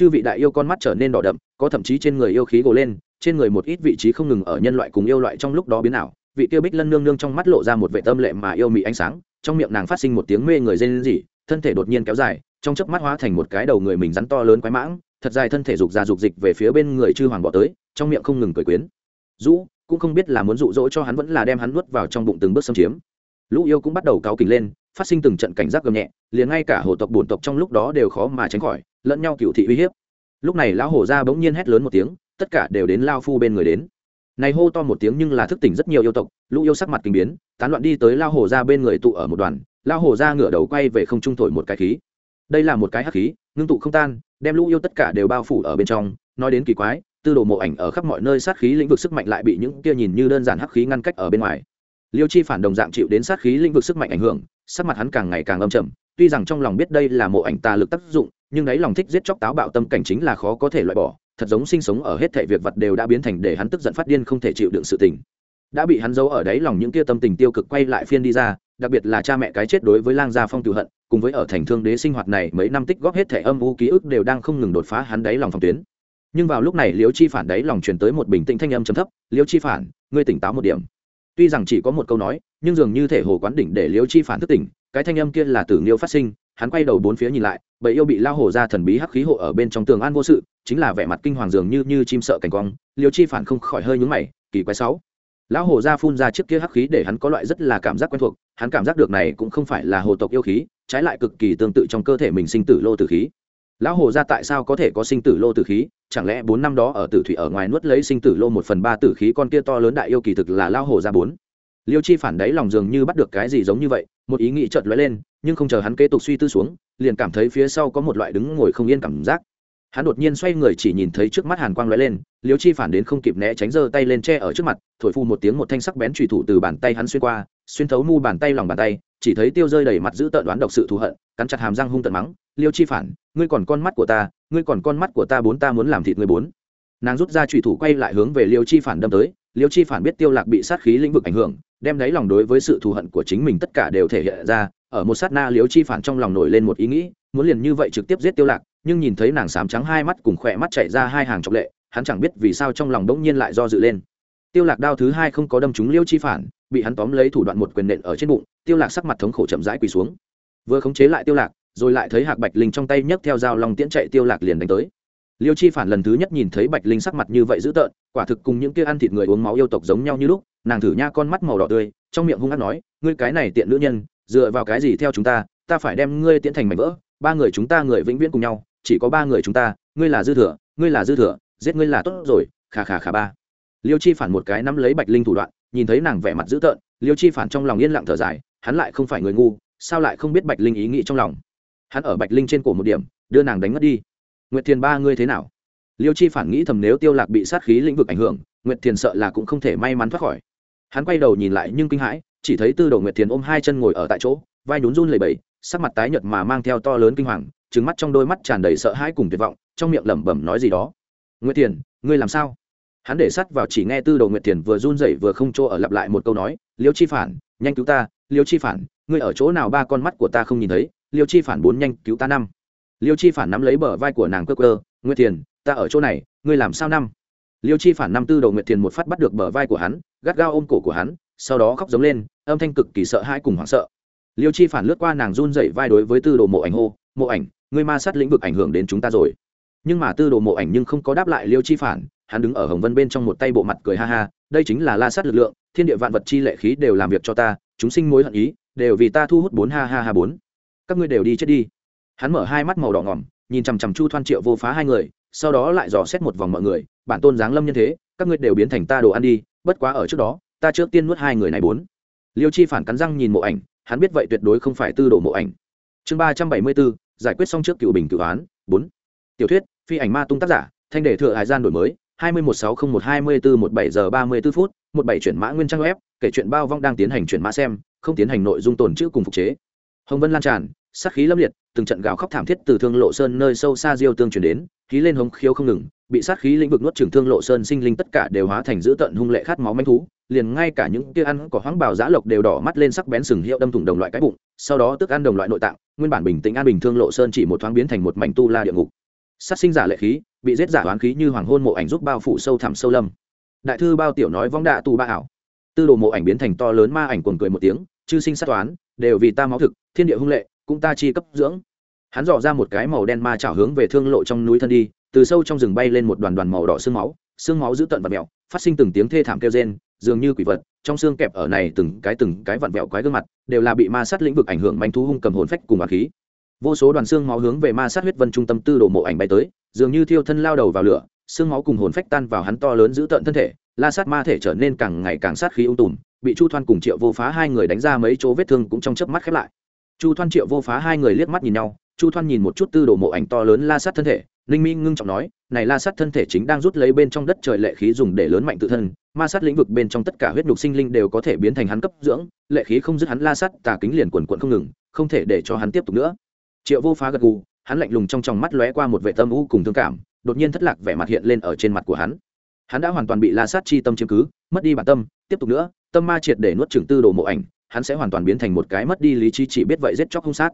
chư vị đại yêu con mắt trở nên đỏ đậm, có thậm chí trên người yêu khí gồ lên, trên người một ít vị trí không ngừng ở nhân loại cùng yêu loại trong lúc đó biến ảo. Vị tiêu bích lân nương nương trong mắt lộ ra một vệ tâm lệ mà yêu mị ánh sáng, trong miệng nàng phát sinh một tiếng mê người rên rỉ, thân thể đột nhiên kéo dài, trong chớp mắt hóa thành một cái đầu người mình rắn to lớn quái mãng, thật dài thân thể dục ra dục dịch về phía bên người chư hoàng bỏ tới, trong miệng không ngừng cười quyến. Dũ, cũng không biết là muốn dụ dỗ cho hắn vẫn là đem hắn nuốt vào trong bụng từng bước xâm chiếm. Lũ yêu cũng bắt đầu cáo kỉnh lên, phát sinh từng trận cảnh giác gầm nhẹ liền ngay cả hồ tộc bổn tộc trong lúc đó đều khó mà tránh khỏi, lẫn nhau cựu thị uy hiếp. Lúc này lão hổ ra bỗng nhiên hét lớn một tiếng, tất cả đều đến lao phu bên người đến. Này hô to một tiếng nhưng là thức tỉnh rất nhiều yêu tộc, lũ yêu sắc mặt kinh biến, tán loạn đi tới lao hổ ra bên người tụ ở một đoàn lao hổ ra ngửa đầu quay về không trung thổi một cái khí. Đây là một cái hắc khí, ngưng tụ không tan, đem lũ yêu tất cả đều bao phủ ở bên trong, nói đến kỳ quái, tư đồ mộ ảnh ở khắp mọi nơi sát khí lĩnh vực sức mạnh lại bị những kia nhìn như đơn giản hắc khí ngăn cách ở bên ngoài. Liêu chi phản đồng dạng chịu đến sát khí lĩnh vực sức mạnh ảnh hưởng, sắc mặt hắn càng ngày càng âm trầm tuy rằng trong lòng biết đây là mộ ảnh tà lực tác dụng, nhưng đấy lòng thích giết chóc táo bạo tâm cảnh chính là khó có thể loại bỏ. Thật giống sinh sống ở hết thảy việc vật đều đã biến thành để hắn tức giận phát điên không thể chịu đựng sự tình. Đã bị hắn giấu ở đấy lòng những kia tâm tình tiêu cực quay lại phiên đi ra, đặc biệt là cha mẹ cái chết đối với lang gia phong tự hận, cùng với ở thành thương đế sinh hoạt này mấy năm tích góp hết thẻ âm u ký ức đều đang không ngừng đột phá hắn đáy lòng phòng tuyến. Nhưng vào lúc này liễu chi phản đáy lòng truyền tới một bình tĩnh thanh âm trầm thấp, liễu chi phản, ngươi tỉnh táo một điểm. Tuy rằng chỉ có một câu nói, nhưng dường như thể hồ quán đỉnh để liễu chi phản thức tỉnh cái thanh âm kia là tử nghiêu phát sinh, hắn quay đầu bốn phía nhìn lại, bầy yêu bị lao hổ ra thần bí hắc khí hộ ở bên trong tường an vô sự, chính là vẻ mặt kinh hoàng dường như như chim sợ cảnh quang liều chi phản không khỏi hơi nhúng mày, kỳ quái sáu. Lão hổ ra phun ra chiếc kia hắc khí để hắn có loại rất là cảm giác quen thuộc, hắn cảm giác được này cũng không phải là hồ tộc yêu khí, trái lại cực kỳ tương tự trong cơ thể mình sinh tử lô tử khí. Lão hồ ra tại sao có thể có sinh tử lô tử khí? Chẳng lẽ bốn năm đó ở tử thủy ở ngoài nuốt lấy sinh tử lô một phần ba tử khí con kia to lớn đại yêu kỳ thực là lão hồ ra bốn? Liêu chi phản đáy lòng dường như bắt được cái gì giống như vậy, một ý nghĩ chợt lóe lên, nhưng không chờ hắn kế tục suy tư xuống, liền cảm thấy phía sau có một loại đứng ngồi không yên cảm giác. Hắn đột nhiên xoay người chỉ nhìn thấy trước mắt hàn quang lóe lên, liêu chi phản đến không kịp né tránh giơ tay lên che ở trước mặt, thổi phu một tiếng một thanh sắc bén trùy thủ từ bàn tay hắn xuyên qua, xuyên thấu mu bàn tay lòng bàn tay, chỉ thấy tiêu rơi đầy mặt giữ tợn đoán độc sự thù hận, cắn chặt hàm răng hung tận mắng, liêu chi phản, ngươi còn con mắt của ta, ngươi còn con mắt của ta bốn, ta muốn làm thịt ngươi bốn nàng rút ra trùy thủ quay lại hướng về liêu chi phản đâm tới. Liêu chi phản biết tiêu lạc bị sát khí lĩnh vực ảnh hưởng, đem đáy lòng đối với sự thù hận của chính mình tất cả đều thể hiện ra. Ở một sát na, liêu chi phản trong lòng nổi lên một ý nghĩ, muốn liền như vậy trực tiếp giết tiêu lạc, nhưng nhìn thấy nàng sám trắng hai mắt cùng khỏe mắt chảy ra hai hàng trọng lệ, hắn chẳng biết vì sao trong lòng đống nhiên lại do dự lên. Tiêu lạc đao thứ hai không có đâm trúng liêu chi phản, bị hắn tóm lấy thủ đoạn một quyền nện ở trên bụng, tiêu lạc sắc mặt thống khổ chậm rãi quỳ xuống. Vừa khống chế lại tiêu lạc, rồi lại thấy hạc bạch linh trong tay nhấc theo dao long tiễn chạy tiêu lạc liền đánh tới liêu chi phản lần thứ nhất nhìn thấy bạch linh sắc mặt như vậy dữ tợn, quả thực cùng những kia ăn thịt người uống máu yêu tộc giống nhau như lúc, nàng thử nha con mắt màu đỏ tươi, trong miệng hung ác nói, ngươi cái này tiện nữ nhân, dựa vào cái gì theo chúng ta ta phải đem ngươi tiễn thành mảnh vỡ, ba người chúng ta người vĩnh viễn cùng nhau, chỉ có ba người chúng ta, ngươi là dư thừa, ngươi là dư thừa, giết ngươi là tốt rồi khà khà khà ba. Liêu chi phản một cái nắm lấy bạch linh thủ đoạn, nhìn thấy nàng vẻ mặt dữ tợn, liêu chi phản trong lòng yên lặng thở dài, hắn lại không phải người ngu, sao lại không biết bạch linh ý nghĩ trong lòng. Hắn ở bạch linh trên cổ một điểm, đưa nàng đánh mất đi nguyệt thiền ba ngươi thế nào? Liêu chi phản nghĩ thầm nếu tiêu lạc bị sát khí lĩnh vực ảnh hưởng, nguyệt thiền sợ là cũng không thể may mắn thoát khỏi. Hắn quay đầu nhìn lại nhưng kinh hãi, chỉ thấy tư đồ nguyệt thiền ôm hai chân ngồi ở tại chỗ, vai nhún run lẩy bẩy, sắc mặt tái nhợt mà mang theo to lớn kinh hoàng trứng mắt trong đôi mắt tràn đầy sợ hãi cùng tuyệt vọng, trong miệng lẩm bẩm nói gì đó. Nguyệt thiền, ngươi làm sao? Hắn để sắt vào chỉ nghe tư đồ nguyệt thiền vừa run rẩy vừa không chỗ ở lặp lại một câu nói, liêu chi phản, nhanh cứu ta, liêu chi phản, ngươi ở chỗ nào ba con mắt của ta không nhìn thấy, liêu chi phản bốn nhanh cứu ta năm liêu chi phản nắm lấy bờ vai của nàng cơ cơ, nguyệt thiền, ta ở chỗ này, ngươi làm sao năm? Liêu chi phản năm tư đồ nguyệt thiền một phát bắt được bờ vai của hắn, gắt gao ôm cổ của hắn, sau đó khóc giống lên, âm thanh cực kỳ sợ hãi cùng hoảng sợ. Liêu chi phản lướt qua nàng run dậy vai đối với tư đồ mộ ảnh hô, mộ ảnh, ngươi ma sát lĩnh vực ảnh hưởng đến chúng ta rồi. Nhưng mà tư đồ mộ ảnh nhưng không có đáp lại liêu chi phản, hắn đứng ở hồng vân bên trong một tay bộ mặt cười ha ha, đây chính là la sát lực lượng, thiên địa vạn vật chi lệ khí đều làm việc cho ta, chúng sinh mối hận ý, đều vì ta thu hút bốn ha ha ha bốn. Các ngươi đều đi chết đi hắn mở hai mắt màu đỏ ngỏm, nhìn chằm chằm chu thoan triệu vô phá hai người, sau đó lại dò xét một vòng mọi người, bản tôn giáng lâm nhân thế, các ngươi đều biến thành ta đồ ăn đi, bất quá ở trước đó, ta trước tiên nuốt hai người này bốn. Liêu chi phản cắn răng nhìn mộ ảnh, hắn biết vậy tuyệt đối không phải tư đồ mộ ảnh. Chương ba trăm bảy mươi bốn, giải quyết xong trước cựu bình cựu án, bốn. Tiểu thuyết, phi ảnh ma tung tác giả, thanh đề thừa hải gian đổi mới, hai mươi một sáu không một hai mươi bốn một bảy giờ ba mươi b ố phút, một bảy chuyển mã nguyên trang web, kể chuyện bao vong đang tiến hành chuyển mã xem, không tiến hành nội dung tồn chữ cùng phục chế. Hồng vân lan tràn sát khí lâm liệt, từng trận gào khóc thảm thiết từ thương lộ sơn nơi sâu xa diêu tương chuyển đến, khí lên hống khiếu không ngừng, bị sát khí lĩnh vực nuốt trừng thương lộ sơn sinh linh tất cả đều hóa thành dữ tận hung lệ khát máu manh thú, liền ngay cả những kia ăn có hoáng bào giã lộc đều đỏ mắt lên sắc bén sừng hiệu đâm thủng đồng loại cái bụng, sau đó tức ăn đồng loại nội tạng, nguyên bản bình tĩnh an bình thương lộ sơn chỉ một thoáng biến thành một mảnh tu la địa ngục. Sát sinh giả lệ khí, bị giết giả oán khí như hoàng hôn mộ ảnh giúp bao phủ sâu thẳm sâu lâm. Đại thư bao tiểu nói vong đạ tu ba ảo. Tư đồ mộ ảnh biến thành to lớn ma ảnh cuồng cười một tiếng, chư sinh sát toán đều vì ta máu thực, thiên địa hung lệ cũng ta chi cấp dưỡng. Hắn dò ra một cái màu đen ma chảo hướng về thương lộ trong núi thân đi, từ sâu trong rừng bay lên một đoàn đoàn màu đỏ xương máu xương máu giữ tận và mèo phát sinh từng tiếng thê thảm kêu rên, dường như quỷ vật, trong xương kẹp ở này từng cái từng cái vặn vẹo quái gương mặt, đều là bị ma sát lĩnh vực ảnh hưởng manh thú hung cầm hồn phách cùng bà khí. Vô số đoàn xương máu hướng về ma sát huyết vân trung tâm tư đồ mộ ảnh bay tới, dường như thiêu thân lao đầu vào lửa, xương máu cùng hồn phách tan vào hắn to lớn giữ tận thân thể, la sát ma thể trở nên càng ngày càng sát khí ung tùm, bị chu thoan cùng triệu vô phá hai người đánh ra mấy chỗ vết thương cũng trong chớp mắt khép lại chu thoan triệu vô phá hai người liếc mắt nhìn nhau, chu thoan nhìn một chút tư đồ mộ ảnh to lớn la sát thân thể, ninh mi ngưng trọng nói, này la sát thân thể chính đang rút lấy bên trong đất trời lệ khí dùng để lớn mạnh tự thân, ma sát lĩnh vực bên trong tất cả huyết nhục sinh linh đều có thể biến thành hắn cấp dưỡng, lệ khí không dứt hắn la sát tà kính liền quần quận không ngừng, không thể để cho hắn tiếp tục nữa. Triệu vô phá gật gù, hắn lạnh lùng trong tròng mắt lóe qua một vệ tâm u cùng thương cảm, đột nhiên thất lạc vẻ mặt hiện lên ở trên mặt của hắn. Hắn đã hoàn toàn bị la sát chi tâm chiếm cứ, mất đi bản tâm, tiếp tục nữa, tâm ma triệt để nuốt trừng tư đồ mộ ảnh hắn sẽ hoàn toàn biến thành một cái mất đi lý trí chỉ biết vậy giết chóc không sát.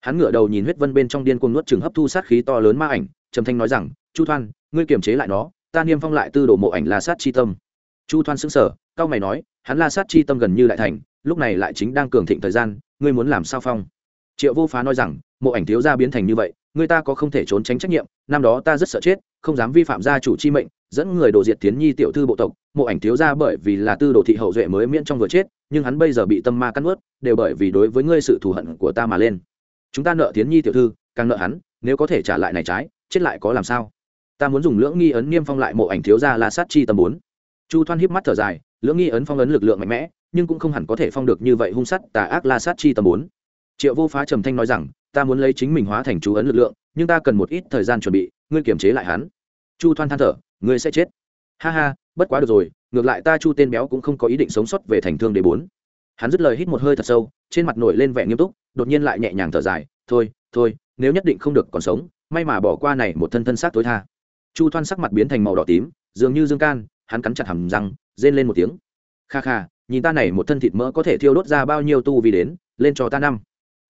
Hắn ngửa đầu nhìn huyết vân bên trong điên cuồng nuốt chửng hấp thu sát khí to lớn ma ảnh, trầm thanh nói rằng, chu thoan, ngươi kiềm chế lại nó, ta niêm phong lại tư đồ mộ ảnh la sát chi tâm. Chu thoan sững sờ, cao mày nói, hắn la sát chi tâm gần như lại thành, lúc này lại chính đang cường thịnh thời gian, ngươi muốn làm sao phong? Triệu vô phá nói rằng, mộ ảnh thiếu gia biến thành như vậy người ta có không thể trốn tránh trách nhiệm, năm đó ta rất sợ chết, không dám vi phạm gia chủ chi mệnh, dẫn người đồ diệt tiến nhi tiểu thư bộ tộc, mộ ảnh thiếu gia bởi vì là tư đồ thị hậu duệ mới miễn trong vừa chết nhưng hắn bây giờ bị tâm ma cắn ướt đều bởi vì đối với ngươi sự thù hận của ta mà lên. Chúng ta nợ tiến nhi tiểu thư, càng nợ hắn, nếu có thể trả lại này trái, chết lại có làm sao? Ta muốn dùng lưỡng nghi ấn niêm phong lại mộ ảnh thiếu gia la sát chi tâm bốn. Chu thoan híp mắt thở dài, lưỡng nghi ấn phong ấn lực lượng mạnh mẽ, nhưng cũng không hẳn có thể phong được như vậy hung sát tà ác la sát chi tâm bốn. Triệu vô phá trầm thanh nói rằng, ta muốn lấy chính mình hóa thành chú ấn lực lượng, nhưng ta cần một ít thời gian chuẩn bị, ngươi kiềm chế lại hắn. Chu thoan than thở, ngươi sẽ chết. Ha ha, bất quá được rồi ngược lại ta chu tên béo cũng không có ý định sống sót về thành thương đế bốn. Hắn dứt lời hít một hơi thật sâu, trên mặt nổi lên vẻ nghiêm túc, đột nhiên lại nhẹ nhàng thở dài, thôi thôi, nếu nhất định không được còn sống, may mà bỏ qua này một thân thân xác tối tha. Chu thoan sắc mặt biến thành màu đỏ tím, dường như dương can, hắn cắn chặt hầm răng, rên lên một tiếng. Kha kha, nhìn ta này một thân thịt mỡ có thể thiêu đốt ra bao nhiêu tu vì đến, lên cho ta năm.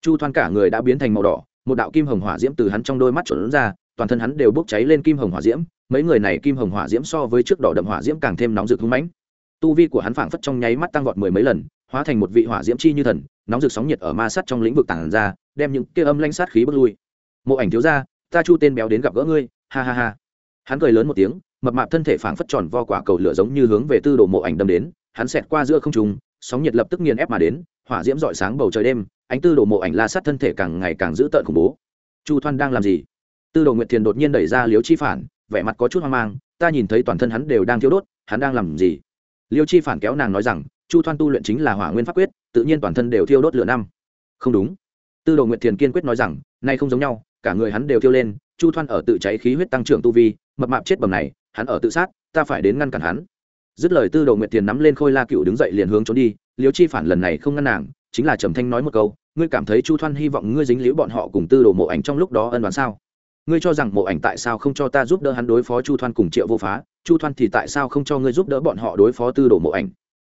Chu thoan cả người đã biến thành màu đỏ, một đạo kim hồng hỏa diễm từ hắn trong đôi mắt trộn ra toàn thân hắn đều bốc cháy lên kim hồng hỏa diễm, mấy người này kim hồng hỏa diễm so với trước đỏ đậm hỏa diễm càng thêm nóng rực hung mãnh. Tu vi của hắn phảng phất trong nháy mắt tăng vọt mười mấy lần, hóa thành một vị hỏa diễm chi như thần, nóng rực sóng nhiệt ở ma sát trong lĩnh vực tản ra, đem những kia âm lanh sát khí bước lui. Mộ ảnh thiếu gia, ta chu tên béo đến gặp gỡ ngươi. Ha ha ha. Hắn cười lớn một tiếng, mập mạp thân thể phảng phất tròn vo quả cầu lửa giống như hướng về tư đồ mộ ảnh đâm đến, hắn xẹt qua giữa không trung, sóng nhiệt lập tức nghiền ép mà đến, hỏa diễm rọi sáng bầu trời đêm, ánh tư đồ mộ ảnh la sát thân thể càng ngày càng dữ tợn khủng bố. Chu thoan đang làm gì? Tư đồ nguyệt thiền đột nhiên đẩy ra liêu chi phản, vẻ mặt có chút hoang mang, ta nhìn thấy toàn thân hắn đều đang thiếu đốt, hắn đang làm gì? Liêu chi phản kéo nàng nói rằng, chu thoan tu luyện chính là hỏa nguyên pháp quyết, tự nhiên toàn thân đều thiêu đốt lửa năm. Không đúng. Tư đồ nguyệt thiền kiên quyết nói rằng, nay không giống nhau, cả người hắn đều thiêu lên, chu thoan ở tự cháy khí huyết tăng trưởng tu vi, mập mạp chết bầm này, hắn ở tự sát, ta phải đến ngăn cản hắn. Dứt lời tư đồ nguyệt thiền nắm lên khôi la cựu đứng dậy liền hướng trốn đi, liêu chi phản lần này không ngăn nàng, chính là trầm thanh nói một câu, ngươi cảm thấy chu thoan hy vọng ngươi dính liễu bọn họ cùng tư đồ mộ ảnh trong lúc đó ân đoán sao? Ngươi cho rằng mộ ảnh tại sao không cho ta giúp đỡ hắn đối phó chu thoan cùng triệu vô phá? Chu thoan thì tại sao không cho ngươi giúp đỡ bọn họ đối phó tư đồ mộ ảnh?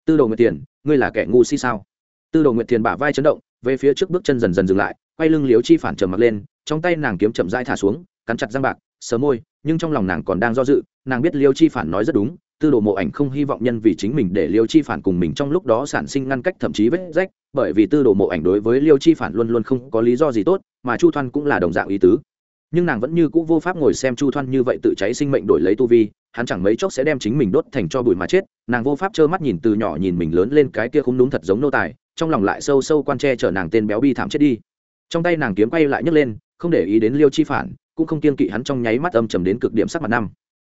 Tư đồ nguyệt tiền, ngươi là kẻ ngu si sao? Tư đồ nguyệt tiền bả vai chấn động, về phía trước bước chân dần dần dừng lại, quay lưng liếu chi phản trầm mặt lên, trong tay nàng kiếm chậm rãi thả xuống, cắn chặt răng bạc, sờ môi, nhưng trong lòng nàng còn đang do dự, nàng biết liêu chi phản nói rất đúng, tư đồ mộ ảnh không hy vọng nhân vì chính mình để liêu chi phản cùng mình trong lúc đó sản sinh ngăn cách thậm chí vết rách, bởi vì tư đồ mộ ảnh đối với liêu chi phản luôn luôn không có lý do gì tốt, mà chu thoan cũng là đồng dạng ý tứ nhưng nàng vẫn như c ũ vô pháp ngồi xem chu thoan như vậy tự cháy sinh mệnh đổi lấy tu vi, hắn chẳng mấy chốc sẽ đem chính mình đốt thành cho bụi mà chết. Nàng vô pháp trơ mắt nhìn từ nhỏ nhìn mình lớn lên cái kia không đúng thật giống nô tài, trong lòng lại sâu sâu quan tre chở nàng tên béo bi thảm chết đi. Trong tay nàng kiếm quay lại nhấc lên, không để ý đến liêu chi phản, cũng không kiên kỵ hắn trong nháy mắt âm trầm đến cực điểm sắc mặt năm.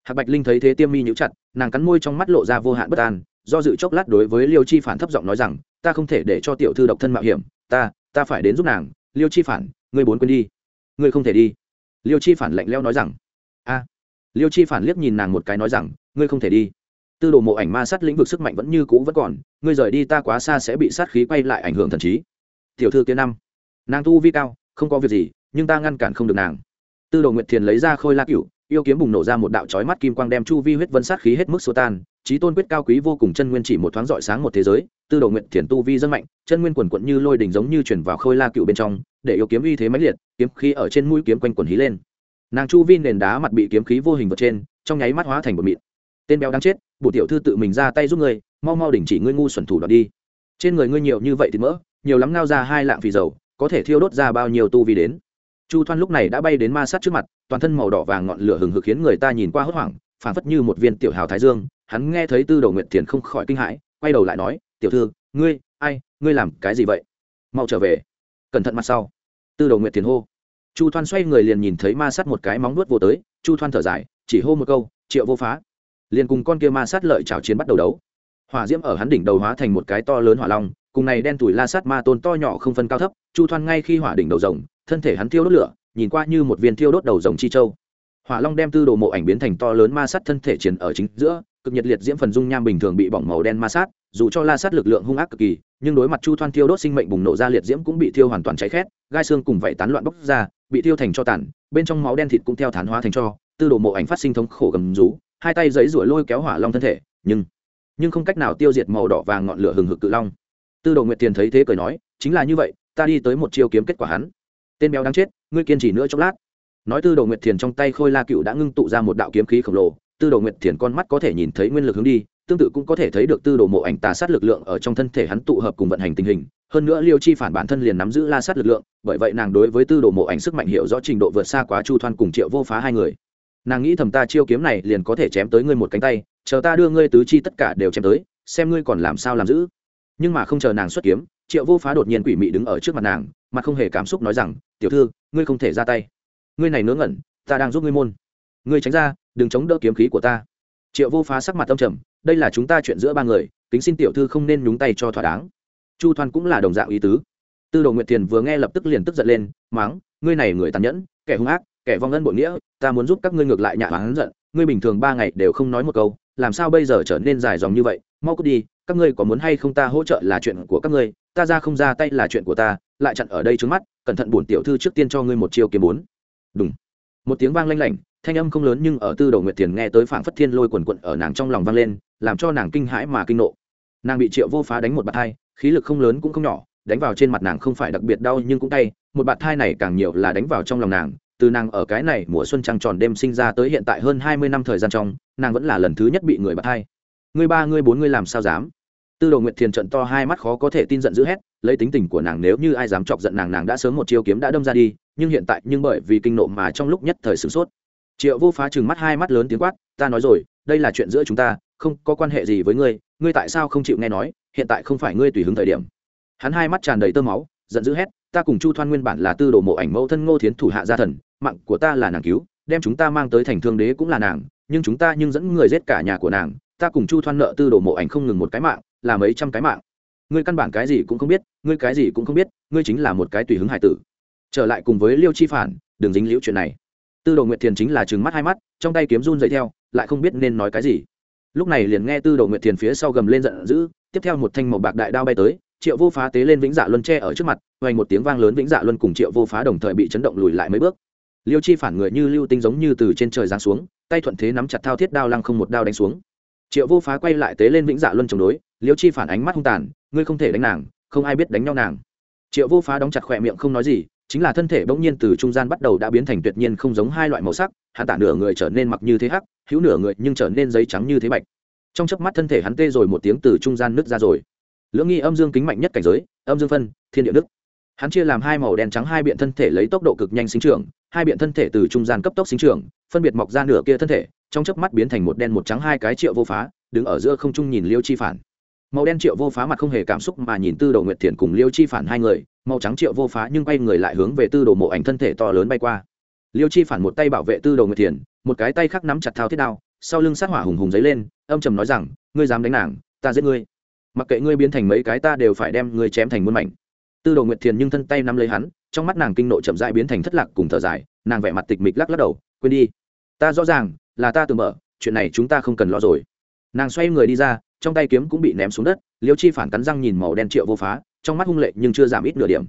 Hạc bạch linh thấy thế tiêm mi nhũ chặt, nàng cắn môi trong mắt lộ ra vô hạn bất an, do dự chốc lát đối với liêu chi phản thấp giọng nói rằng, ta không thể để cho tiểu thư độc thân mạo hiểm, ta ta phải đến giúp nàng. Liêu chi phản, ngươi bốn quên đi. Ngươi không thể đi liêu chi phản lạnh leo nói rằng, a. Liêu chi phản liếc nhìn nàng một cái nói rằng, ngươi không thể đi. Tư đồ mộ ảnh ma sát lĩnh vực sức mạnh vẫn như cũ vẫn còn, ngươi rời đi ta quá xa sẽ bị sát khí quay lại ảnh hưởng thần trí. Tiểu thư kia năm, nàng tu vi cao, không có việc gì, nhưng ta ngăn cản không được nàng. Tư đồ nguyệt thiền lấy ra khôi la cựu yêu kiếm bùng nổ ra một đạo chói mắt kim quang đem chu vi huyết vân sát khí hết mức xô tan trí tôn quyết cao quý vô cùng chân nguyên chỉ một thoáng rọi sáng một thế giới, tư đồ nguyệt thiền tu vi rất mạnh, chân nguyên quần quận như lôi đỉnh giống như chuyển vào khôi la cựu bên trong, để yêu kiếm uy thế mãnh liệt kiếm khí ở trên mũi kiếm quanh quần hí lên. Nàng chu vi nền đá mặt bị kiếm khí vô hình vật trên, trong nháy mắt hóa thành bột mịn. Tên béo đáng chết bộ tiểu thư tự mình ra tay giúp ngươi, mau mau đình chỉ ngươi ngu xuẩn thủ đoạt đi. Trên người ngươi nhiều như vậy thì mỡ, nhiều lắm ngao ra hai lạng phì dầu, có thể thiêu đốt ra bao nhiêu tu vi đến. Chu thoan lúc này đã bay đến ma sát trước mặt, toàn thân màu đỏ vàng ngọn lửa hừng hực khiến người ta nhìn qua hốt hoảng, phảng phất như một viên tiểu hào thái dương. Hắn nghe thấy tư Đầu nguyệt thiền không khỏi kinh hãi, quay đầu lại nói, tiểu thư, ngươi, ai, ngươi làm cái gì vậy? Mau trở về. Cẩn thận mặt sau tư đồ nguyệt thiền hô. Chu thoan xoay người liền nhìn thấy ma sát một cái móng nuốt vô tới, chu thoan thở dài, chỉ hô một câu, triệu vô phá. Liền cùng con kia ma sát lợi trào chiến bắt đầu đấu. Hỏa diễm ở hắn đỉnh đầu hóa thành một cái to lớn hỏa long, cùng này đen tủi la sát ma tôn to nhỏ không phân cao thấp, chu thoan ngay khi hỏa đỉnh đầu rồng, thân thể hắn thiêu đốt lửa, nhìn qua như một viên thiêu đốt đầu rồng chi châu. Hỏa long đem tư đồ mộ ảnh biến thành to lớn ma sát thân thể chiến ở chính giữa, cực nhiệt liệt diễm phần dung nham bình thường bị bỏng màu đen ma sát, dù cho la sát lực lượng hung ác cực kỳ nhưng đối mặt chu thoan thiêu đốt sinh mệnh bùng nổ ra liệt diễm cũng bị thiêu hoàn toàn cháy khét, gai xương cùng vảy tán loạn bốc ra, bị thiêu thành cho tàn, bên trong máu đen thịt cũng theo thán hóa thành cho, tư đồ mộ ảnh phát sinh thống khổ gầm rú, hai tay giấy rủi lôi kéo hỏa long thân thể, nhưng nhưng không cách nào tiêu diệt màu đỏ vàng ngọn lửa hừng hực cự long. Tư đồ nguyệt tiền thấy thế cười nói, chính là như vậy, ta đi tới một chiêu kiếm kết quả hắn. Tên béo đáng chết, ngươi kiên trì nữa chốc lát. Nói tư đồ nguyệt thiền trong tay khôi la cựu đã ngưng tụ ra một đạo kiếm khí khổng lồ, tư đồ nguyệt thiền con mắt có thể nhìn thấy nguyên lực hướng đi tương tự cũng có thể thấy được tư đồ mộ ảnh tà sát lực lượng ở trong thân thể hắn tụ hợp cùng vận hành tình hình. Hơn nữa liêu chi phản bản thân liền nắm giữ la sát lực lượng, bởi vậy nàng đối với tư đồ mộ ảnh sức mạnh hiệu rõ trình độ vượt xa quá chu thoan cùng triệu vô phá hai người. Nàng nghĩ thầm ta chiêu kiếm này liền có thể chém tới ngươi một cánh tay, chờ ta đưa ngươi tứ chi tất cả đều chém tới, xem ngươi còn làm sao làm giữ. Nhưng mà không chờ nàng xuất kiếm, triệu vô phá đột nhiên quỷ mị đứng ở trước mặt nàng mà không hề cảm xúc nói rằng, tiểu thư, ngươi không thể ra tay. Ngươi này ngớ ngẩn, ta đang giúp ngươi môn. Ngươi tránh ra, đừng chống đỡ kiếm khí của ta. Triệu vô phá sắc mặt tâm trầm đây là chúng ta chuyện giữa ba người, kính xin tiểu thư không nên nhúng tay cho thỏa đáng. Chu thoan cũng là đồng dạng ý tứ. Tư đồ nguyệt thiền vừa nghe lập tức liền tức giận lên mắng ngươi này người tàn nhẫn, kẻ hung ác, kẻ vong ân bội nghĩa, ta muốn giúp các ngươi ngược lại nhạ hắn giận, ngươi bình thường ba ngày đều không nói một câu, làm sao bây giờ trở nên dài dòng như vậy? Mau cút đi, các ngươi có muốn hay không ta hỗ trợ là chuyện của các ngươi, ta ra không ra tay là chuyện của ta, lại chặn ở đây trước mắt, cẩn thận bổn tiểu thư trước tiên cho ngươi một chiêu kiếm bốn. Đúng một tiếng vang lanh lảnh, thanh âm không lớn nhưng ở tư đầu nguyệt tiền nghe tới phảng phất thiên lôi quần quận ở nàng trong lòng vang lên làm cho nàng kinh hãi mà kinh nộ. Nàng bị triệu vô phá đánh một bạt thai, khí lực không lớn cũng không nhỏ, đánh vào trên mặt nàng không phải đặc biệt đau nhưng cũng tay một bạt thai này càng nhiều là đánh vào trong lòng nàng. Từ nàng ở cái này mùa xuân trăng tròn đêm sinh ra tới hiện tại hơn hai mươi năm thời gian trong, nàng vẫn là lần thứ nhất bị người bạt thai. Ngươi ba, ngươi bốn, ngươi làm sao dám? Tư đồ nguyệt thiền trận to hai mắt khó có thể tin giận dữ hét, lấy tính tình của nàng nếu như ai dám chọc giận nàng nàng đã sớm một chiêu kiếm đã đâm ra đi, nhưng hiện tại nhưng bởi vì kinh nộ mà trong lúc nhất thời sửng sốt. Triệu vô phá chừng mắt hai mắt lớn tiếng quát, ta nói rồi, đây là chuyện giữa chúng ta không có quan hệ gì với ngươi ngươi tại sao không chịu nghe nói, hiện tại không phải ngươi tùy hứng thời điểm. Hắn hai mắt tràn đầy tơ máu, giận dữ hét, ta cùng chu thoan nguyên bản là tư đồ mộ ảnh mẫu thân ngô thiến thủ hạ gia thần, mạng của ta là nàng cứu, đem chúng ta mang tới thành thương đế cũng là nàng, nhưng chúng ta nhưng dẫn người giết cả nhà của nàng, ta cùng chu thoan nợ tư đồ mộ ảnh không ngừng một cái mạng, là mấy trăm cái mạng. Ngươi căn bản cái gì cũng không biết, ngươi cái gì cũng không biết, ngươi chính là một cái tùy hứng hải tử. Trở lại cùng với liêu chi phản, đừng dính liễu chuyện này. Tư đồ nguyệt thiền chính là trừng mắt hai mắt, trong tay kiếm run dậy theo, lại không biết nên nói cái gì lúc này liền nghe tư đồ nguyệt thiền phía sau gầm lên giận dữ, tiếp theo một thanh màu bạc đại đao bay tới, triệu vô phá tế lên vĩnh dạ luân tre ở trước mặt hoành một tiếng vang lớn vĩnh dạ luân cùng triệu vô phá đồng thời bị chấn động lùi lại mấy bước. Liêu chi phản người như lưu tinh giống như từ trên trời giáng xuống, tay thuận thế nắm chặt thao thiết đao lăng không một đao đánh xuống. Triệu vô phá quay lại tế lên vĩnh dạ luân chống đối, liêu chi phản ánh mắt hung tàn, ngươi không thể đánh nàng, không ai biết đánh nhau nàng. Triệu vô phá đóng chặt khỏe miệng không nói gì chính là thân thể bỗng nhiên từ trung gian bắt đầu đã biến thành tuyệt nhiên không giống hai loại màu sắc, hắn tả nửa người trở nên mặc như thế hắc, hữu nửa người nhưng trở nên giấy trắng như thế bạch. Trong chớp mắt thân thể hắn tê rồi một tiếng từ trung gian nứt ra rồi. Lưỡng nghi âm dương kính mạnh nhất cảnh giới, âm dương phân, thiên địa đức. Hắn chia làm hai màu đen trắng hai biện thân thể lấy tốc độ cực nhanh sinh trưởng, hai biện thân thể từ trung gian cấp tốc sinh trưởng, phân biệt mọc ra nửa kia thân thể, trong chớp mắt biến thành một đen một trắng hai cái triệu vô phá, đứng ở giữa không trung nhìn liêu chi phản màu đen triệu vô phá mặt không hề cảm xúc mà nhìn tư đồ nguyệt thiền cùng liêu chi phản hai người, màu trắng triệu vô phá nhưng quay người lại hướng về tư đồ mộ ảnh thân thể to lớn bay qua. Liêu chi phản một tay bảo vệ tư đồ nguyệt thiền một cái tay khác nắm chặt thao thiết đao, sau lưng sát hỏa hùng hùng dấy lên, âm trầm nói rằng, ngươi dám đánh nàng, ta giết ngươi. Mặc kệ ngươi biến thành mấy cái ta đều phải đem ngươi chém thành muôn mảnh. Tư đồ nguyệt thiền nhưng thân tay nắm lấy hắn, trong mắt nàng kinh nộ chậm dại biến thành thất lạc cùng thở dài, nàng vẻ mặt tịch mịch lắc lắc đầu, quên đi. Ta rõ ràng là ta tự mở, chuyện này chúng ta không cần lo rồi nàng xoay người đi ra, trong tay kiếm cũng bị ném xuống đất, liêu chi phản cắn răng nhìn màu đen triệu vô phá, trong mắt hung lệ nhưng chưa giảm ít nửa điểm.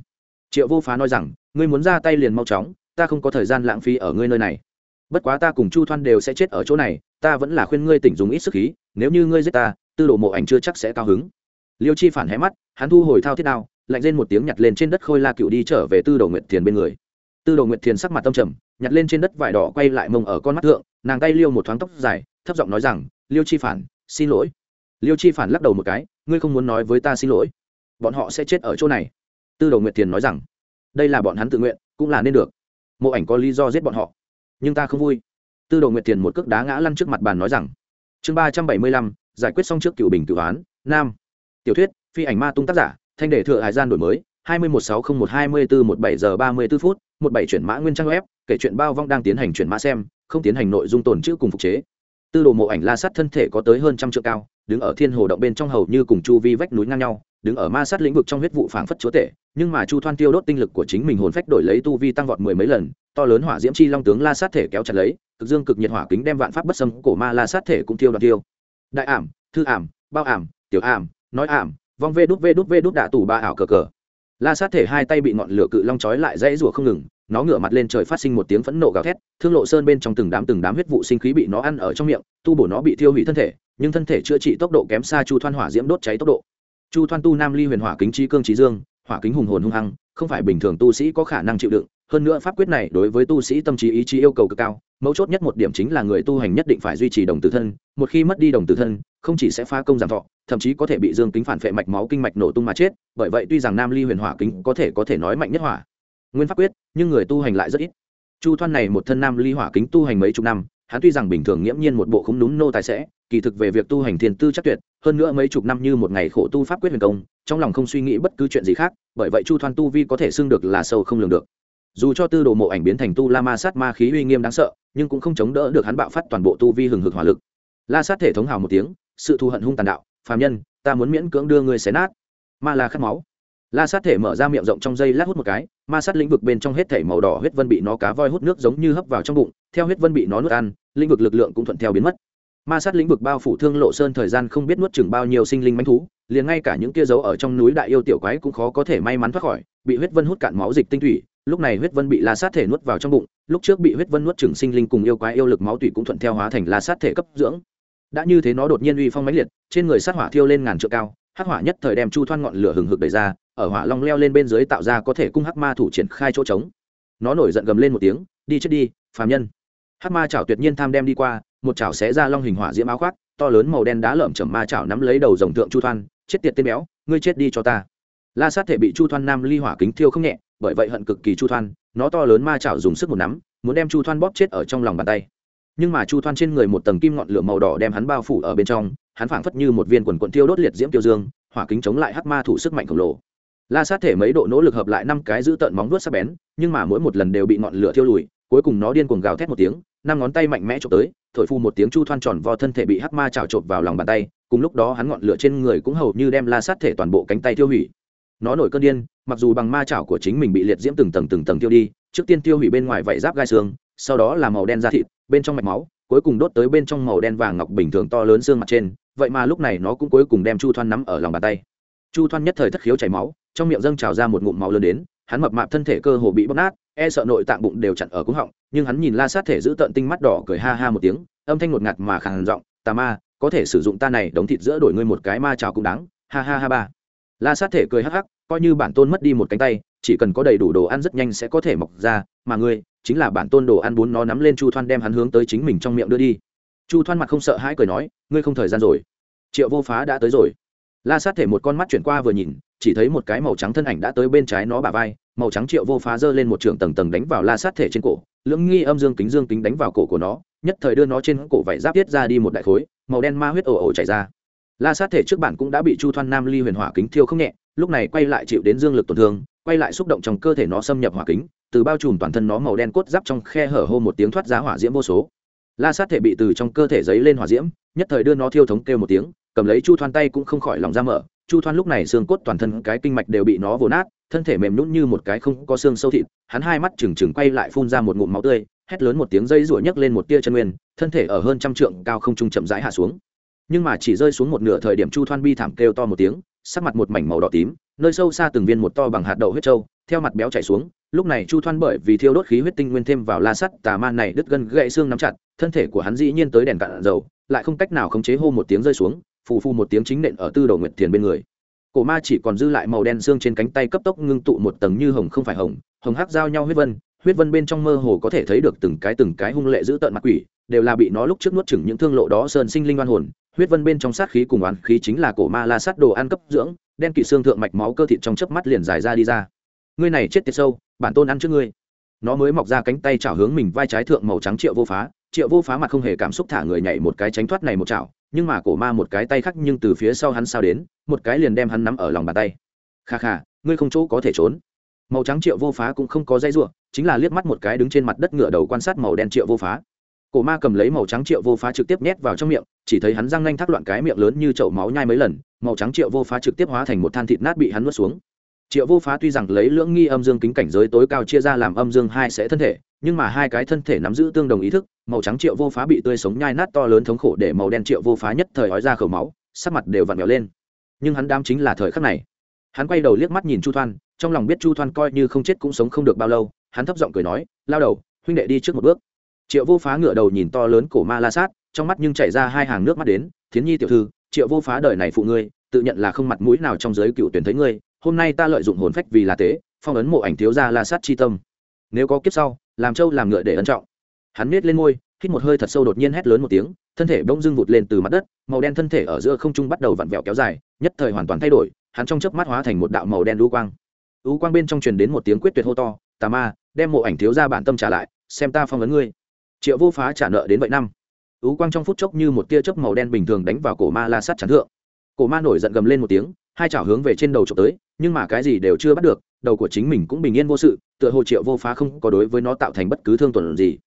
Triệu vô phá nói rằng, ngươi muốn ra tay liền mau chóng, ta không có thời gian lãng phí ở ngươi nơi này. Bất quá ta cùng chu thoan đều sẽ chết ở chỗ này, ta vẫn là khuyên ngươi tỉnh dùng ít sức khí, nếu như ngươi giết ta, tư đồ mộ ảnh chưa chắc sẽ cao hứng. Liêu chi phản hé mắt, hắn thu hồi thao thiết đao, lạnh lên một tiếng nhặt lên trên đất khôi la cựu đi trở về tư đồ nguyệt thiền bên người. Tư đồ nguyệt thiền sắc mặt tâm trầm, nhặt lên trên đất vải đỏ quay lại mông ở con mắt thượng, nàng tay liêu một thoáng tóc dài, thấp giọng nói rằng liêu chi phản, xin lỗi. Liêu chi phản lắc đầu một cái, ngươi không muốn nói với ta xin lỗi. Bọn họ sẽ chết ở chỗ này. Tư Đầu nguyệt thiền nói rằng, đây là bọn hắn tự nguyện, cũng là nên được. Mộ ảnh có lý do giết bọn họ, nhưng ta không vui. Tư Đầu nguyệt thiền một cước đá ngã lăn trước mặt bàn nói rằng, chương ba trăm bảy mươi lăm, giải quyết xong trước cựu bình cựu án nam. Tiểu thuyết, phi ảnh ma tung tác giả, thanh đề thừa hải gian đổi mới, hai mươi một sáu không một hai mươi bốn một bảy giờ ba mươi b ố phút, một bảy chuyển mã nguyên trang web, kể chuyện bao vong đang tiến hành chuyển mã xem, không tiến hành nội dung tồn chữ cùng phục chế tư đồ mộ ảnh la sát thân thể có tới hơn trăm triệu cao, đứng ở thiên hồ động bên trong hầu như cùng chu vi vách núi ngang nhau, đứng ở ma sát lĩnh vực trong huyết vụ phảng phất chúa tể, nhưng mà chu thoan tiêu đốt tinh lực của chính mình hồn phách đổi lấy tu vi tăng vọt mười mấy lần, to lớn hỏa diễm chi long tướng la sát thể kéo chặt lấy, cực dương cực nhiệt hỏa kính đem vạn pháp bất sâm cổ ma la sát thể cũng tiêu đoạt tiêu đại ảm, thư ảm, bao ảm, tiểu ảm, nói ảm, vong vê đút vê đút vê đút đạ tủ ba ảo cờ cờ. La sát thể hai tay bị ngọn lửa cự long trói lại dãy rủa không ngừng nó ngửa mặt lên trời phát sinh một tiếng phẫn nộ gào thét, thương lộ sơn bên trong từng đám từng đám huyết vụ sinh khí bị nó ăn ở trong miệng, tu bổ nó bị tiêu hủy thân thể, nhưng thân thể chữa trị tốc độ kém xa chu thoan hỏa diễm đốt cháy tốc độ. Chu thoan tu nam ly huyền hỏa kính trí cương trí dương, hỏa kính hùng hồn hung hăng, không phải bình thường tu sĩ có khả năng chịu đựng, hơn nữa pháp quyết này đối với tu sĩ tâm trí ý chí yêu cầu cực cao, mấu chốt nhất một điểm chính là người tu hành nhất định phải duy trì đồng tử thân, một khi mất đi đồng tử thân, không chỉ sẽ phá công giảm thọ, thậm chí có thể bị dương kính phản phệ mạch máu kinh mạch nổ tung mà chết, bởi vậy tuy rằng nam ly huyền hỏa kính có thể có thể nói mạnh nhất hỏa nguyên pháp quyết, nhưng người tu hành lại rất ít. Chu thoan này một thân nam ly hỏa kính tu hành mấy chục năm, hắn tuy rằng bình thường nghiễm nhiên một bộ không đúng nô tài sẽ, kỳ thực về việc tu hành thiền tư chắc tuyệt, hơn nữa mấy chục năm như một ngày khổ tu pháp quyết huyền công, trong lòng không suy nghĩ bất cứ chuyện gì khác, bởi vậy chu thoan tu vi có thể xưng được là sâu không lường được. Dù cho tư đồ mộ ảnh biến thành tu la ma sát ma khí uy nghiêm đáng sợ, nhưng cũng không chống đỡ được hắn bạo phát toàn bộ tu vi hừng hực hỏa lực. La sát thể thống hào một tiếng, sự thù hận hung tàn đạo, phàm nhân, ta muốn miễn cưỡng đưa người xé nát. Ma la khát máu la sát thể mở ra miệng rộng trong dây lát hút một cái, ma sát lĩnh vực bên trong hết thể màu đỏ huyết vân bị nó cá voi hút nước giống như hấp vào trong bụng, theo huyết vân bị nó nuốt ăn, lĩnh vực lực lượng cũng thuận theo biến mất. Ma sát lĩnh vực bao phủ thương lộ sơn thời gian không biết nuốt chừng bao nhiêu sinh linh manh thú, liền ngay cả những kia giấu ở trong núi đại yêu tiểu quái cũng khó có thể may mắn thoát khỏi, bị huyết vân hút cạn máu dịch tinh thủy, lúc này huyết vân bị la sát thể nuốt vào trong bụng, lúc trước bị huyết vân nuốt chừng sinh linh cùng yêu quái yêu lực máu tủy cũng thuận theo hóa thành la sát thể cấp dưỡng. Đã như thế nó đột nhiên uy phong mãnh liệt, trên người sát hỏa thiêu lên ngàn trượng cao hắc hỏa nhất thời đem chu thoan ngọn lửa hừng hực đẩy ra, ở hỏa long leo lên bên dưới tạo ra có thể cung hắc ma thủ triển khai chỗ trống. Nó nổi giận gầm lên một tiếng, đi chết đi, phàm nhân. Hắc ma chảo tuyệt nhiên tham đem đi qua, một chảo xé ra long hình hỏa diễm áo khoác, to lớn màu đen đá lởm chởm ma chảo nắm lấy đầu rồng tượng chu thoan, chết tiệt tên béo, ngươi chết đi cho ta. La sát thể bị chu thoan nam ly hỏa kính thiêu không nhẹ, bởi vậy hận cực kỳ chu thoan, nó to lớn ma chảo dùng sức một nắm, muốn đem chu thoan bóp chết ở trong lòng bàn tay nhưng mà chu thoan trên người một tầng kim ngọn lửa màu đỏ đem hắn bao phủ ở bên trong, hắn phảng phất như một viên quần quận tiêu đốt liệt diễm tiêu dương, hỏa kính chống lại hắc ma thủ sức mạnh khổng lồ. La sát thể mấy độ nỗ lực hợp lại năm cái giữ tợn móng vuốt sắc bén, nhưng mà mỗi một lần đều bị ngọn lửa thiêu lùi, cuối cùng nó điên cuồng gào thét một tiếng, năm ngón tay mạnh mẽ chụp tới, thổi phu một tiếng chu thoan tròn vo thân thể bị hắc ma trào trộp vào lòng bàn tay, cùng lúc đó hắn ngọn lửa trên người cũng hầu như đem la sát thể toàn bộ cánh tay tiêu hủy. Nó nổi cơn điên, mặc dù bằng ma chảo của chính mình bị liệt diễm từng tầng từng tầng tiêu đi, trước tiên tiêu hủy bên ngoài vảy giáp gai xương, sau đó là màu đen da thịt bên trong mạch máu, cuối cùng đốt tới bên trong màu đen vàng ngọc bình thường to lớn xương mặt trên. Vậy mà lúc này nó cũng cuối cùng đem chu thoan nắm ở lòng bàn tay. Chu thoan nhất thời thất khiếu chảy máu, trong miệng dâng trào ra một ngụm máu lớn đến, hắn mập mạp thân thể cơ hồ bị bóp nát e sợ nội tạng bụng đều chặn ở cúng họng, nhưng hắn nhìn la sát thể giữ tận tinh mắt đỏ cười ha ha một tiếng, âm thanh ngột ngạt mà khàn giọng, tà ma, có thể sử dụng ta này đóng thịt giữa đổi ngươi một cái ma trào cũng đáng. Ha ha ha ba. La sát thể cười hắc hắc, coi như bản tôn mất đi một cánh tay, chỉ cần có đầy đủ đồ ăn rất nhanh sẽ có thể mọc ra, mà ngươi chính là bản tôn đồ ăn bún nó nắm lên chu thoan đem hắn hướng tới chính mình trong miệng đưa đi. Chu thoan mặt không sợ hãi cười nói, ngươi không thời gian rồi. Triệu vô phá đã tới rồi. La sát thể một con mắt chuyển qua vừa nhìn, chỉ thấy một cái màu trắng thân ảnh đã tới bên trái nó bà vai, màu trắng triệu vô phá giơ lên một trường tầng tầng đánh vào la sát thể trên cổ, lưỡng nghi âm dương kính dương kính đánh vào cổ của nó, nhất thời đưa nó trên cổ vải giáp tiết ra đi một đại khối, màu đen ma huyết ồ ồ chảy ra. La sát thể trước bản cũng đã bị chu thoan nam ly huyền hỏa kính thiêu không nhẹ, lúc này quay lại chịu đến dương lực tổn thương, quay lại xúc động trong cơ thể nó xâm nhập hỏa kính từ bao trùm toàn thân nó màu đen cốt giáp trong khe hở hô một tiếng thoát ra hỏa diễm vô số. La sát thể bị từ trong cơ thể giấy lên hỏa diễm, nhất thời đưa nó thiêu thống kêu một tiếng, cầm lấy chu thoan tay cũng không khỏi lòng ra mở. Chu thoan lúc này xương cốt toàn thân cái kinh mạch đều bị nó vồ nát, thân thể mềm nhún như một cái không có xương sâu thịt, hắn hai mắt trừng trừng quay lại phun ra một ngụm máu tươi, hét lớn một tiếng dây rủa nhấc lên một tia chân nguyên, thân thể ở hơn trăm trượng cao không trung chậm rãi hạ xuống. Nhưng mà chỉ rơi xuống một nửa thời điểm chu thoan bi thảm kêu to một tiếng, sắc mặt một mảnh màu đỏ tím, nơi sâu xa từng viên một to bằng hạt đậu huyết trâu, theo mặt béo chảy xuống lúc này chu thoan bởi vì thiêu đốt khí huyết tinh nguyên thêm vào la sắt tà man này đứt gân gãy xương nắm chặt, thân thể của hắn dĩ nhiên tới đèn cạn dầu, lại không cách nào khống chế hô một tiếng rơi xuống, phù phù một tiếng chính nện ở tư đầu nguyệt thiền bên người. Cổ ma chỉ còn dư lại màu đen xương trên cánh tay cấp tốc ngưng tụ một tầng như hồng không phải hồng hồng hắc giao nhau huyết vân huyết vân bên trong mơ hồ có thể thấy được từng cái từng cái hung lệ giữ tợn mặt quỷ, đều là bị nó lúc trước nuốt chửng những thương lộ đó sơn sinh linh oan hồn. Huyết vân bên trong sát khí cùng oán khí chính là cổ ma la sát đồ ăn cấp dưỡng, đen kỵ xương thượng mạch máu cơ thịt trong chớp mắt liền dài ra đi ra ngươi này chết tiệt sâu, bản tôn ăn trước ngươi. Nó mới mọc ra cánh tay chảo hướng mình vai trái thượng màu trắng triệu vô phá. Triệu vô phá mặt không hề cảm xúc thả người nhảy một cái tránh thoát này một chảo, nhưng mà cổ ma một cái tay khác nhưng từ phía sau hắn sao đến, một cái liền đem hắn nắm ở lòng bàn tay. Kha kha, ngươi không chỗ có thể trốn. Màu trắng triệu vô phá cũng không có dây ruộng chính là liếc mắt một cái đứng trên mặt đất ngựa đầu quan sát màu đen triệu vô phá. Cổ ma cầm lấy màu trắng triệu vô phá trực tiếp nhét vào trong miệng, chỉ thấy hắn răng nanh thác loạn cái miệng lớn như chậu máu nhai mấy lần, màu trắng triệu vô phá trực tiếp hóa thành một than thịt nát bị hắn nuốt xuống triệu vô phá tuy rằng lấy lưỡng nghi âm dương kính cảnh giới tối cao chia ra làm âm dương hai sẽ thân thể, nhưng mà hai cái thân thể nắm giữ tương đồng ý thức, màu trắng triệu vô phá bị tươi sống nhai nát to lớn thống khổ để màu đen triệu vô phá nhất thời ói ra khẩu máu, sắc mặt đều vặn vẹo lên. Nhưng hắn đam chính là thời khắc này. Hắn quay đầu liếc mắt nhìn chu thoan, trong lòng biết chu thoan coi như không chết cũng sống không được bao lâu, hắn thấp giọng cười nói, lao đầu, huynh đệ đi trước một bước. Triệu vô phá ngửa đầu nhìn to lớn cổ ma la sát, trong mắt nhưng chảy ra hai hàng nước mắt đến, thiến nhi tiểu thư, triệu vô phá đời này phụ ngươi, tự nhận là không mặt mũi nào trong giới cựu tuyển thấy ngươi hôm nay ta lợi dụng hồn phách vì là tế, phong ấn mộ ảnh thiếu gia la sát chi tâm. Nếu có kiếp sau, làm trâu làm ngựa để ân trọng. Hắn miết lên môi, hít một hơi thật sâu đột nhiên hét lớn một tiếng, thân thể bỗng dưng vụt lên từ mặt đất, màu đen thân thể ở giữa không trung bắt đầu vặn vẹo kéo dài, nhất thời hoàn toàn thay đổi, hắn trong chớp mắt hóa thành một đạo màu đen lũ quang. Lũ quang bên trong truyền đến một tiếng quyết tuyệt hô to, tà ma, đem mộ ảnh thiếu gia bản tâm trả lại, xem ta phong ấn ngươi. Triệu vô phá trả nợ đến vậy năm. Lũ quang trong phút chốc như một tia chớp màu đen bình thường đánh vào cổ ma la sát chắn thượng. Cổ ma nổi giận gầm lên một tiếng, hai chảo hướng về trên đầu trộm tới nhưng mà cái gì đều chưa bắt được, đầu của chính mình cũng bình yên vô sự, tựa hồ triệu vô phá không có đối với nó tạo thành bất cứ thương tuần gì.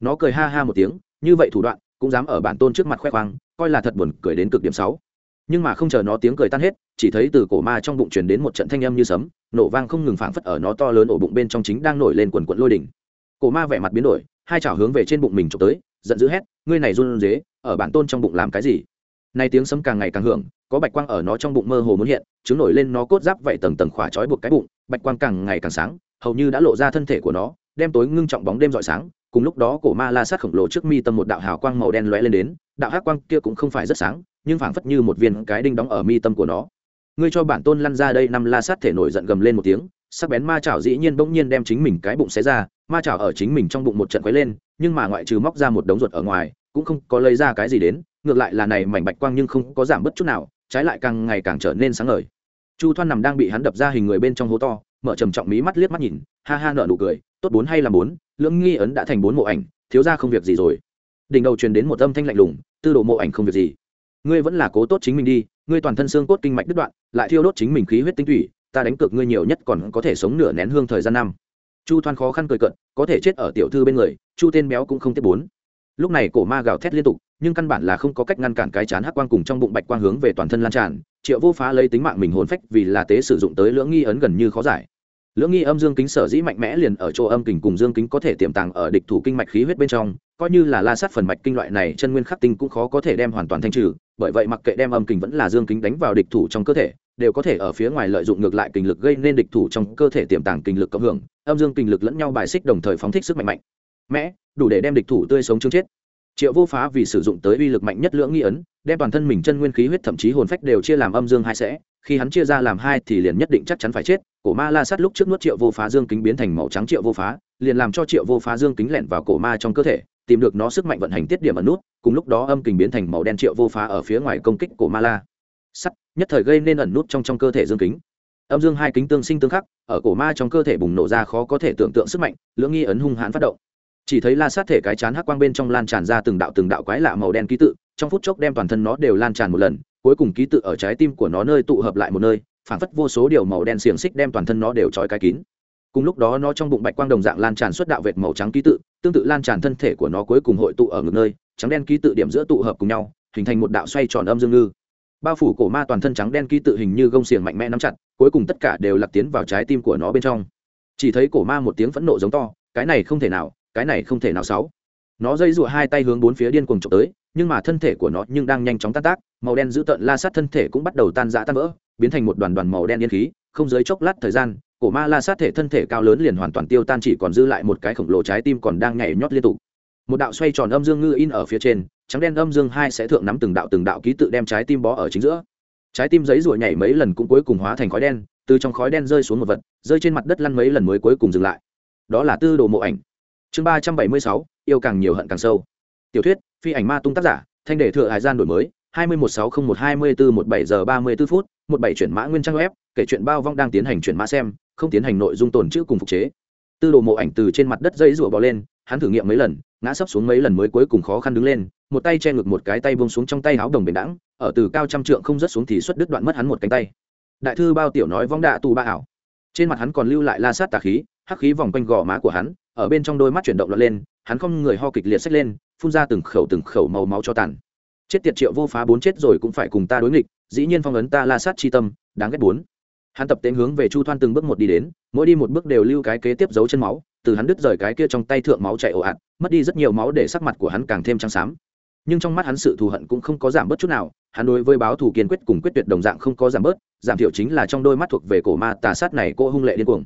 Nó cười ha ha một tiếng, như vậy thủ đoạn, cũng dám ở bản tôn trước mặt khoe khoang, coi là thật buồn cười đến cực điểm sáu. Nhưng mà không chờ nó tiếng cười tan hết, chỉ thấy từ cổ ma trong bụng truyền đến một trận thanh âm như sấm, nổ vang không ngừng phảng phất ở nó to lớn ổ bụng bên trong chính đang nổi lên quần quận lôi đỉnh. Cổ ma vẻ mặt biến đổi, hai chảo hướng về trên bụng mình trộm tới, giận dữ hét, ngươi này run dế ở bản tôn trong bụng làm cái gì? Nay tiếng sấm càng ngày càng hưởng có bạch quang ở nó trong bụng mơ hồ muốn hiện chứng nổi lên nó cốt giáp vậy tầng tầng khỏa trói buộc cái bụng, bạch quang càng ngày càng sáng, hầu như đã lộ ra thân thể của nó, đem tối ngưng trọng bóng đêm rọi sáng, cùng lúc đó cổ ma la sát khổng lồ trước mi tâm một đạo hào quang màu đen lóe lên đến, đạo hắc quang kia cũng không phải rất sáng, nhưng phảng phất như một viên cái đinh đóng ở mi tâm của nó. Ngươi cho bản tôn lăn ra đây năm la sát thể nổi giận gầm lên một tiếng, sắc bén ma chảo dĩ nhiên bỗng nhiên đem chính mình cái bụng xé ra, ma chảo ở chính mình trong bụng một trận quấy lên, nhưng mà ngoại trừ móc ra một đống ruột ở ngoài, cũng không có lấy ra cái gì đến, ngược lại là này mảnh bạch quang nhưng không có giảm bất chút nào trái lại càng ngày càng trở nên sáng ngời. Chu thoan nằm đang bị hắn đập ra hình người bên trong hố to, mở trầm trọng mí mắt liếc mắt nhìn, ha ha nở nụ cười, tốt bốn hay là bốn, lưỡng nghi ấn đã thành bốn mộ ảnh, thiếu ra không việc gì rồi. Đỉnh đầu truyền đến một âm thanh lạnh lùng, tư đồ mộ ảnh không việc gì. Ngươi vẫn là cố tốt chính mình đi, ngươi toàn thân xương cốt kinh mạch đứt đoạn, lại thiêu đốt chính mình khí huyết tinh thủy ta đánh cược ngươi nhiều nhất còn có thể sống nửa nén hương thời gian năm. Chu thoan khó khăn cười cận có thể chết ở tiểu thư bên người, chu tên béo cũng không tiếp bốn. Lúc này cổ ma gào thét liên tục nhưng căn bản là không có cách ngăn cản cái chán hắc quang cùng trong bụng bạch quang hướng về toàn thân lan tràn, triệu vô phá lấy tính mạng mình hồn phách vì là tế sử dụng tới lưỡng nghi ấn gần như khó giải. Lưỡng nghi âm dương kính sở dĩ mạnh mẽ liền ở chỗ âm kình cùng dương kính có thể tiềm tàng ở địch thủ kinh mạch khí huyết bên trong, coi như là la sát phần mạch kinh loại này chân nguyên khắc tinh cũng khó có thể đem hoàn toàn thanh trừ, bởi vậy mặc kệ đem âm kình vẫn là dương kính đánh vào địch thủ trong cơ thể, đều có thể ở phía ngoài lợi dụng ngược lại kình lực gây nên địch thủ trong cơ thể tiềm tàng kình lực cộng hưởng, âm dương kình lực lẫn nhau bài xích đồng thời phóng thích sức mạnh mạnh. Mẽ đủ để đem địch thủ tươi sống chương chết triệu vô phá vì sử dụng tới uy lực mạnh nhất lưỡng nghi ấn, đem toàn thân mình chân nguyên khí huyết thậm chí hồn phách đều chia làm âm dương hai sẽ khi hắn chia ra làm hai thì liền nhất định chắc chắn phải chết. Cổ ma la sát lúc trước nuốt triệu vô phá dương kính biến thành màu trắng triệu vô phá, liền làm cho triệu vô phá dương kính lẹn vào cổ ma trong cơ thể, tìm được nó sức mạnh vận hành tiết điểm ẩn nút, cùng lúc đó âm kình biến thành màu đen triệu vô phá ở phía ngoài công kích cổ ma la. Sắt, nhất thời gây nên ẩn nút trong trong cơ thể dương kính. Âm dương hai kính tương sinh tương khắc, ở cổ ma trong cơ thể bùng nổ ra khó có thể tưởng tượng sức mạnh, lưỡng nghi ấn hung hãn phát động chỉ thấy la sát thể cái chán hắc quang bên trong lan tràn ra từng đạo từng đạo quái lạ màu đen ký tự, trong phút chốc đem toàn thân nó đều lan tràn một lần, cuối cùng ký tự ở trái tim của nó nơi tụ hợp lại một nơi, phảng phất vô số điều màu đen xiềng xích đem toàn thân nó đều trói cái kín. Cùng lúc đó nó trong bụng bạch quang đồng dạng lan tràn xuất đạo vệt màu trắng ký tự, tương tự lan tràn thân thể của nó cuối cùng hội tụ ở ngực nơi, trắng đen ký tự điểm giữa tụ hợp cùng nhau, hình thành một đạo xoay tròn âm dương ngư. Bao phủ cổ ma toàn thân trắng đen ký tự hình như gông xiềng mạnh mẽ nắm chặt, cuối cùng tất cả đều lạc tiến vào trái tim của nó bên trong. Chỉ thấy cổ ma một tiếng phẫn nộ giống to, cái này không thể nào cái này không thể nào sáu. Nó dây dụa hai tay hướng bốn phía điên cuồng trộm tới, nhưng mà thân thể của nó nhưng đang nhanh chóng tan tác, màu đen dữ tợn la sát thân thể cũng bắt đầu tan rã tan vỡ, biến thành một đoàn đoàn màu đen yên khí, không dưới chốc lát thời gian, cổ ma la sát thể thân thể cao lớn liền hoàn toàn tiêu tan chỉ còn dư lại một cái khổng lồ trái tim còn đang nhảy nhót liên tục. Một đạo xoay tròn âm dương ngư in ở phía trên, trắng đen âm dương hai sẽ thượng nắm từng đạo từng đạo ký tự đem trái tim bó ở chính giữa. Trái tim giấy ruổi nhảy mấy lần cũng cuối cùng hóa thành khói đen, từ trong khói đen rơi xuống một vật, rơi trên mặt đất lăn mấy lần mới cuối cùng dừng lại. Đó là tư đồ mộ ảnh chương ba trăm bảy mươi sáu, yêu càng nhiều hận càng sâu. Tiểu thuyết, phi ảnh ma tung tác giả, thanh đề thừa hải gian đổi mới, hai mươi một sáu không một hai mươi bốn một bảy giờ ba mươi b ố phút, một bảy chuyển mã nguyên trang web, kể chuyện bao vong đang tiến hành chuyển mã xem, không tiến hành nội dung tồn chữ cùng phục chế. Tư đồ mộ ảnh từ trên mặt đất dây rụa bò lên, hắn thử nghiệm mấy lần, ngã sấp xuống mấy lần mới cuối cùng khó khăn đứng lên, một tay che ngực một cái tay bông xuống trong tay áo đồng bền đẳng, ở từ cao trăm trượng không rớt xuống thì xuất đứt đoạn mất hắn một cánh tay. Đại thư bao tiểu nói vong đạ tù ba ảo. Trên mặt hắn còn lưu lại la sát tà khí, hắc khí vòng quanh gò má của hắn ở bên trong đôi mắt chuyển động lọt lên, hắn không người ho kịch liệt xách lên, phun ra từng khẩu từng khẩu màu máu cho tàn. Chết tiệt triệu vô phá bốn chết rồi cũng phải cùng ta đối nghịch, dĩ nhiên phong ấn ta la sát chi tâm, đáng ghét bốn. Hắn tập tên hướng về chu thoan từng bước một đi đến, mỗi đi một bước đều lưu cái kế tiếp dấu chân máu, từ hắn đứt rời cái kia trong tay thượng máu chạy ồ ạt, mất đi rất nhiều máu để sắc mặt của hắn càng thêm trắng xám. Nhưng trong mắt hắn sự thù hận cũng không có giảm bớt chút nào, hắn đối với báo thù kiên quyết cùng quyết tuyệt đồng dạng không có giảm bớt, giảm thiểu chính là trong đôi mắt thuộc về cổ ma tà sát này cô hung lệ điên cuồng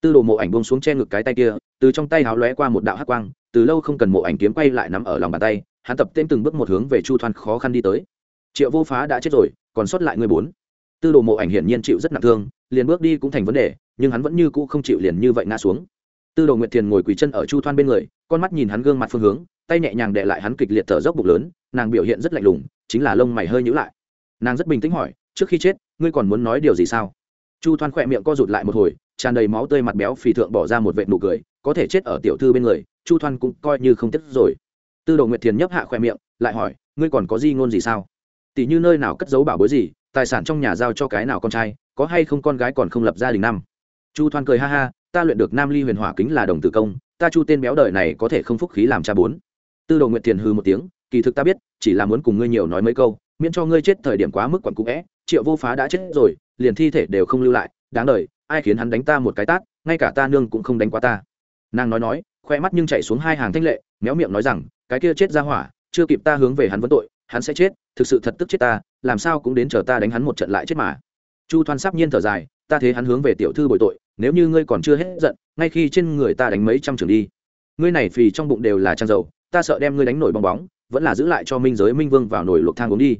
tư đồ mộ ảnh bông xuống che ngực cái tay kia, từ trong tay háo lóe qua một đạo hát quang, từ lâu không cần mộ ảnh kiếm quay lại nằm ở lòng bàn tay, hắn tập tên từng bước một hướng về chu thoan khó khăn đi tới. Triệu vô phá đã chết rồi, còn sót lại người bốn. Tư đồ mộ ảnh hiển nhiên chịu rất nặng thương, liền bước đi cũng thành vấn đề, nhưng hắn vẫn như cũ không chịu liền như vậy ngã xuống. Tư đồ nguyệt thiền ngồi quỳ chân ở chu thoan bên người, con mắt nhìn hắn gương mặt phương hướng, tay nhẹ nhàng để lại hắn kịch liệt thở dốc bụng lớn, nàng biểu hiện rất lạnh lùng, chính là lông mày hơi nhữ lại. Nàng rất bình tĩnh hỏi, trước khi chết, ngươi còn muốn nói điều gì sao? Chu thoan khỏe miệng co rụt lại một hồi tràn đầy máu tươi mặt béo phì thượng bỏ ra một vệ nụ cười, có thể chết ở tiểu thư bên người, chu thoan cũng coi như không tiếc rồi. Tư đồ nguyệt thiền nhấp hạ khoe miệng, lại hỏi, ngươi còn có gì ngôn gì sao? Tỷ như nơi nào cất giấu bảo bối gì, tài sản trong nhà giao cho cái nào con trai, có hay không con gái còn không lập gia đình năm? Chu thoan cười ha ha, ta luyện được nam ly huyền hỏa kính là đồng tử công, ta chu tên béo đời này có thể không phúc khí làm cha bốn. Tư đồ nguyệt thiền hư một tiếng, kỳ thực ta biết, chỉ là muốn cùng ngươi nhiều nói mấy câu, miễn cho ngươi chết thời điểm quá mức quặn cũ vẽ triệu vô phá đã chết rồi, liền thi thể đều không lưu lại, đáng đời ai khiến hắn đánh ta một cái tát, ngay cả ta nương cũng không đánh qua ta. Nàng nói nói, khoe mắt nhưng chạy xuống hai hàng thanh lệ, méo miệng nói rằng, cái kia chết ra hỏa, chưa kịp ta hướng về hắn vấn tội, hắn sẽ chết, thực sự thật tức chết ta, làm sao cũng đến chờ ta đánh hắn một trận lại chết mà. Chu thoan sắp nhiên thở dài, ta thế hắn hướng về tiểu thư bồi tội, nếu như ngươi còn chưa hết giận, ngay khi trên người ta đánh mấy trăm trường đi. Ngươi này phì trong bụng đều là trang dầu, ta sợ đem ngươi đánh nổi bong bóng, vẫn là giữ lại cho minh giới minh vương vào nổi luộc thang uống đi.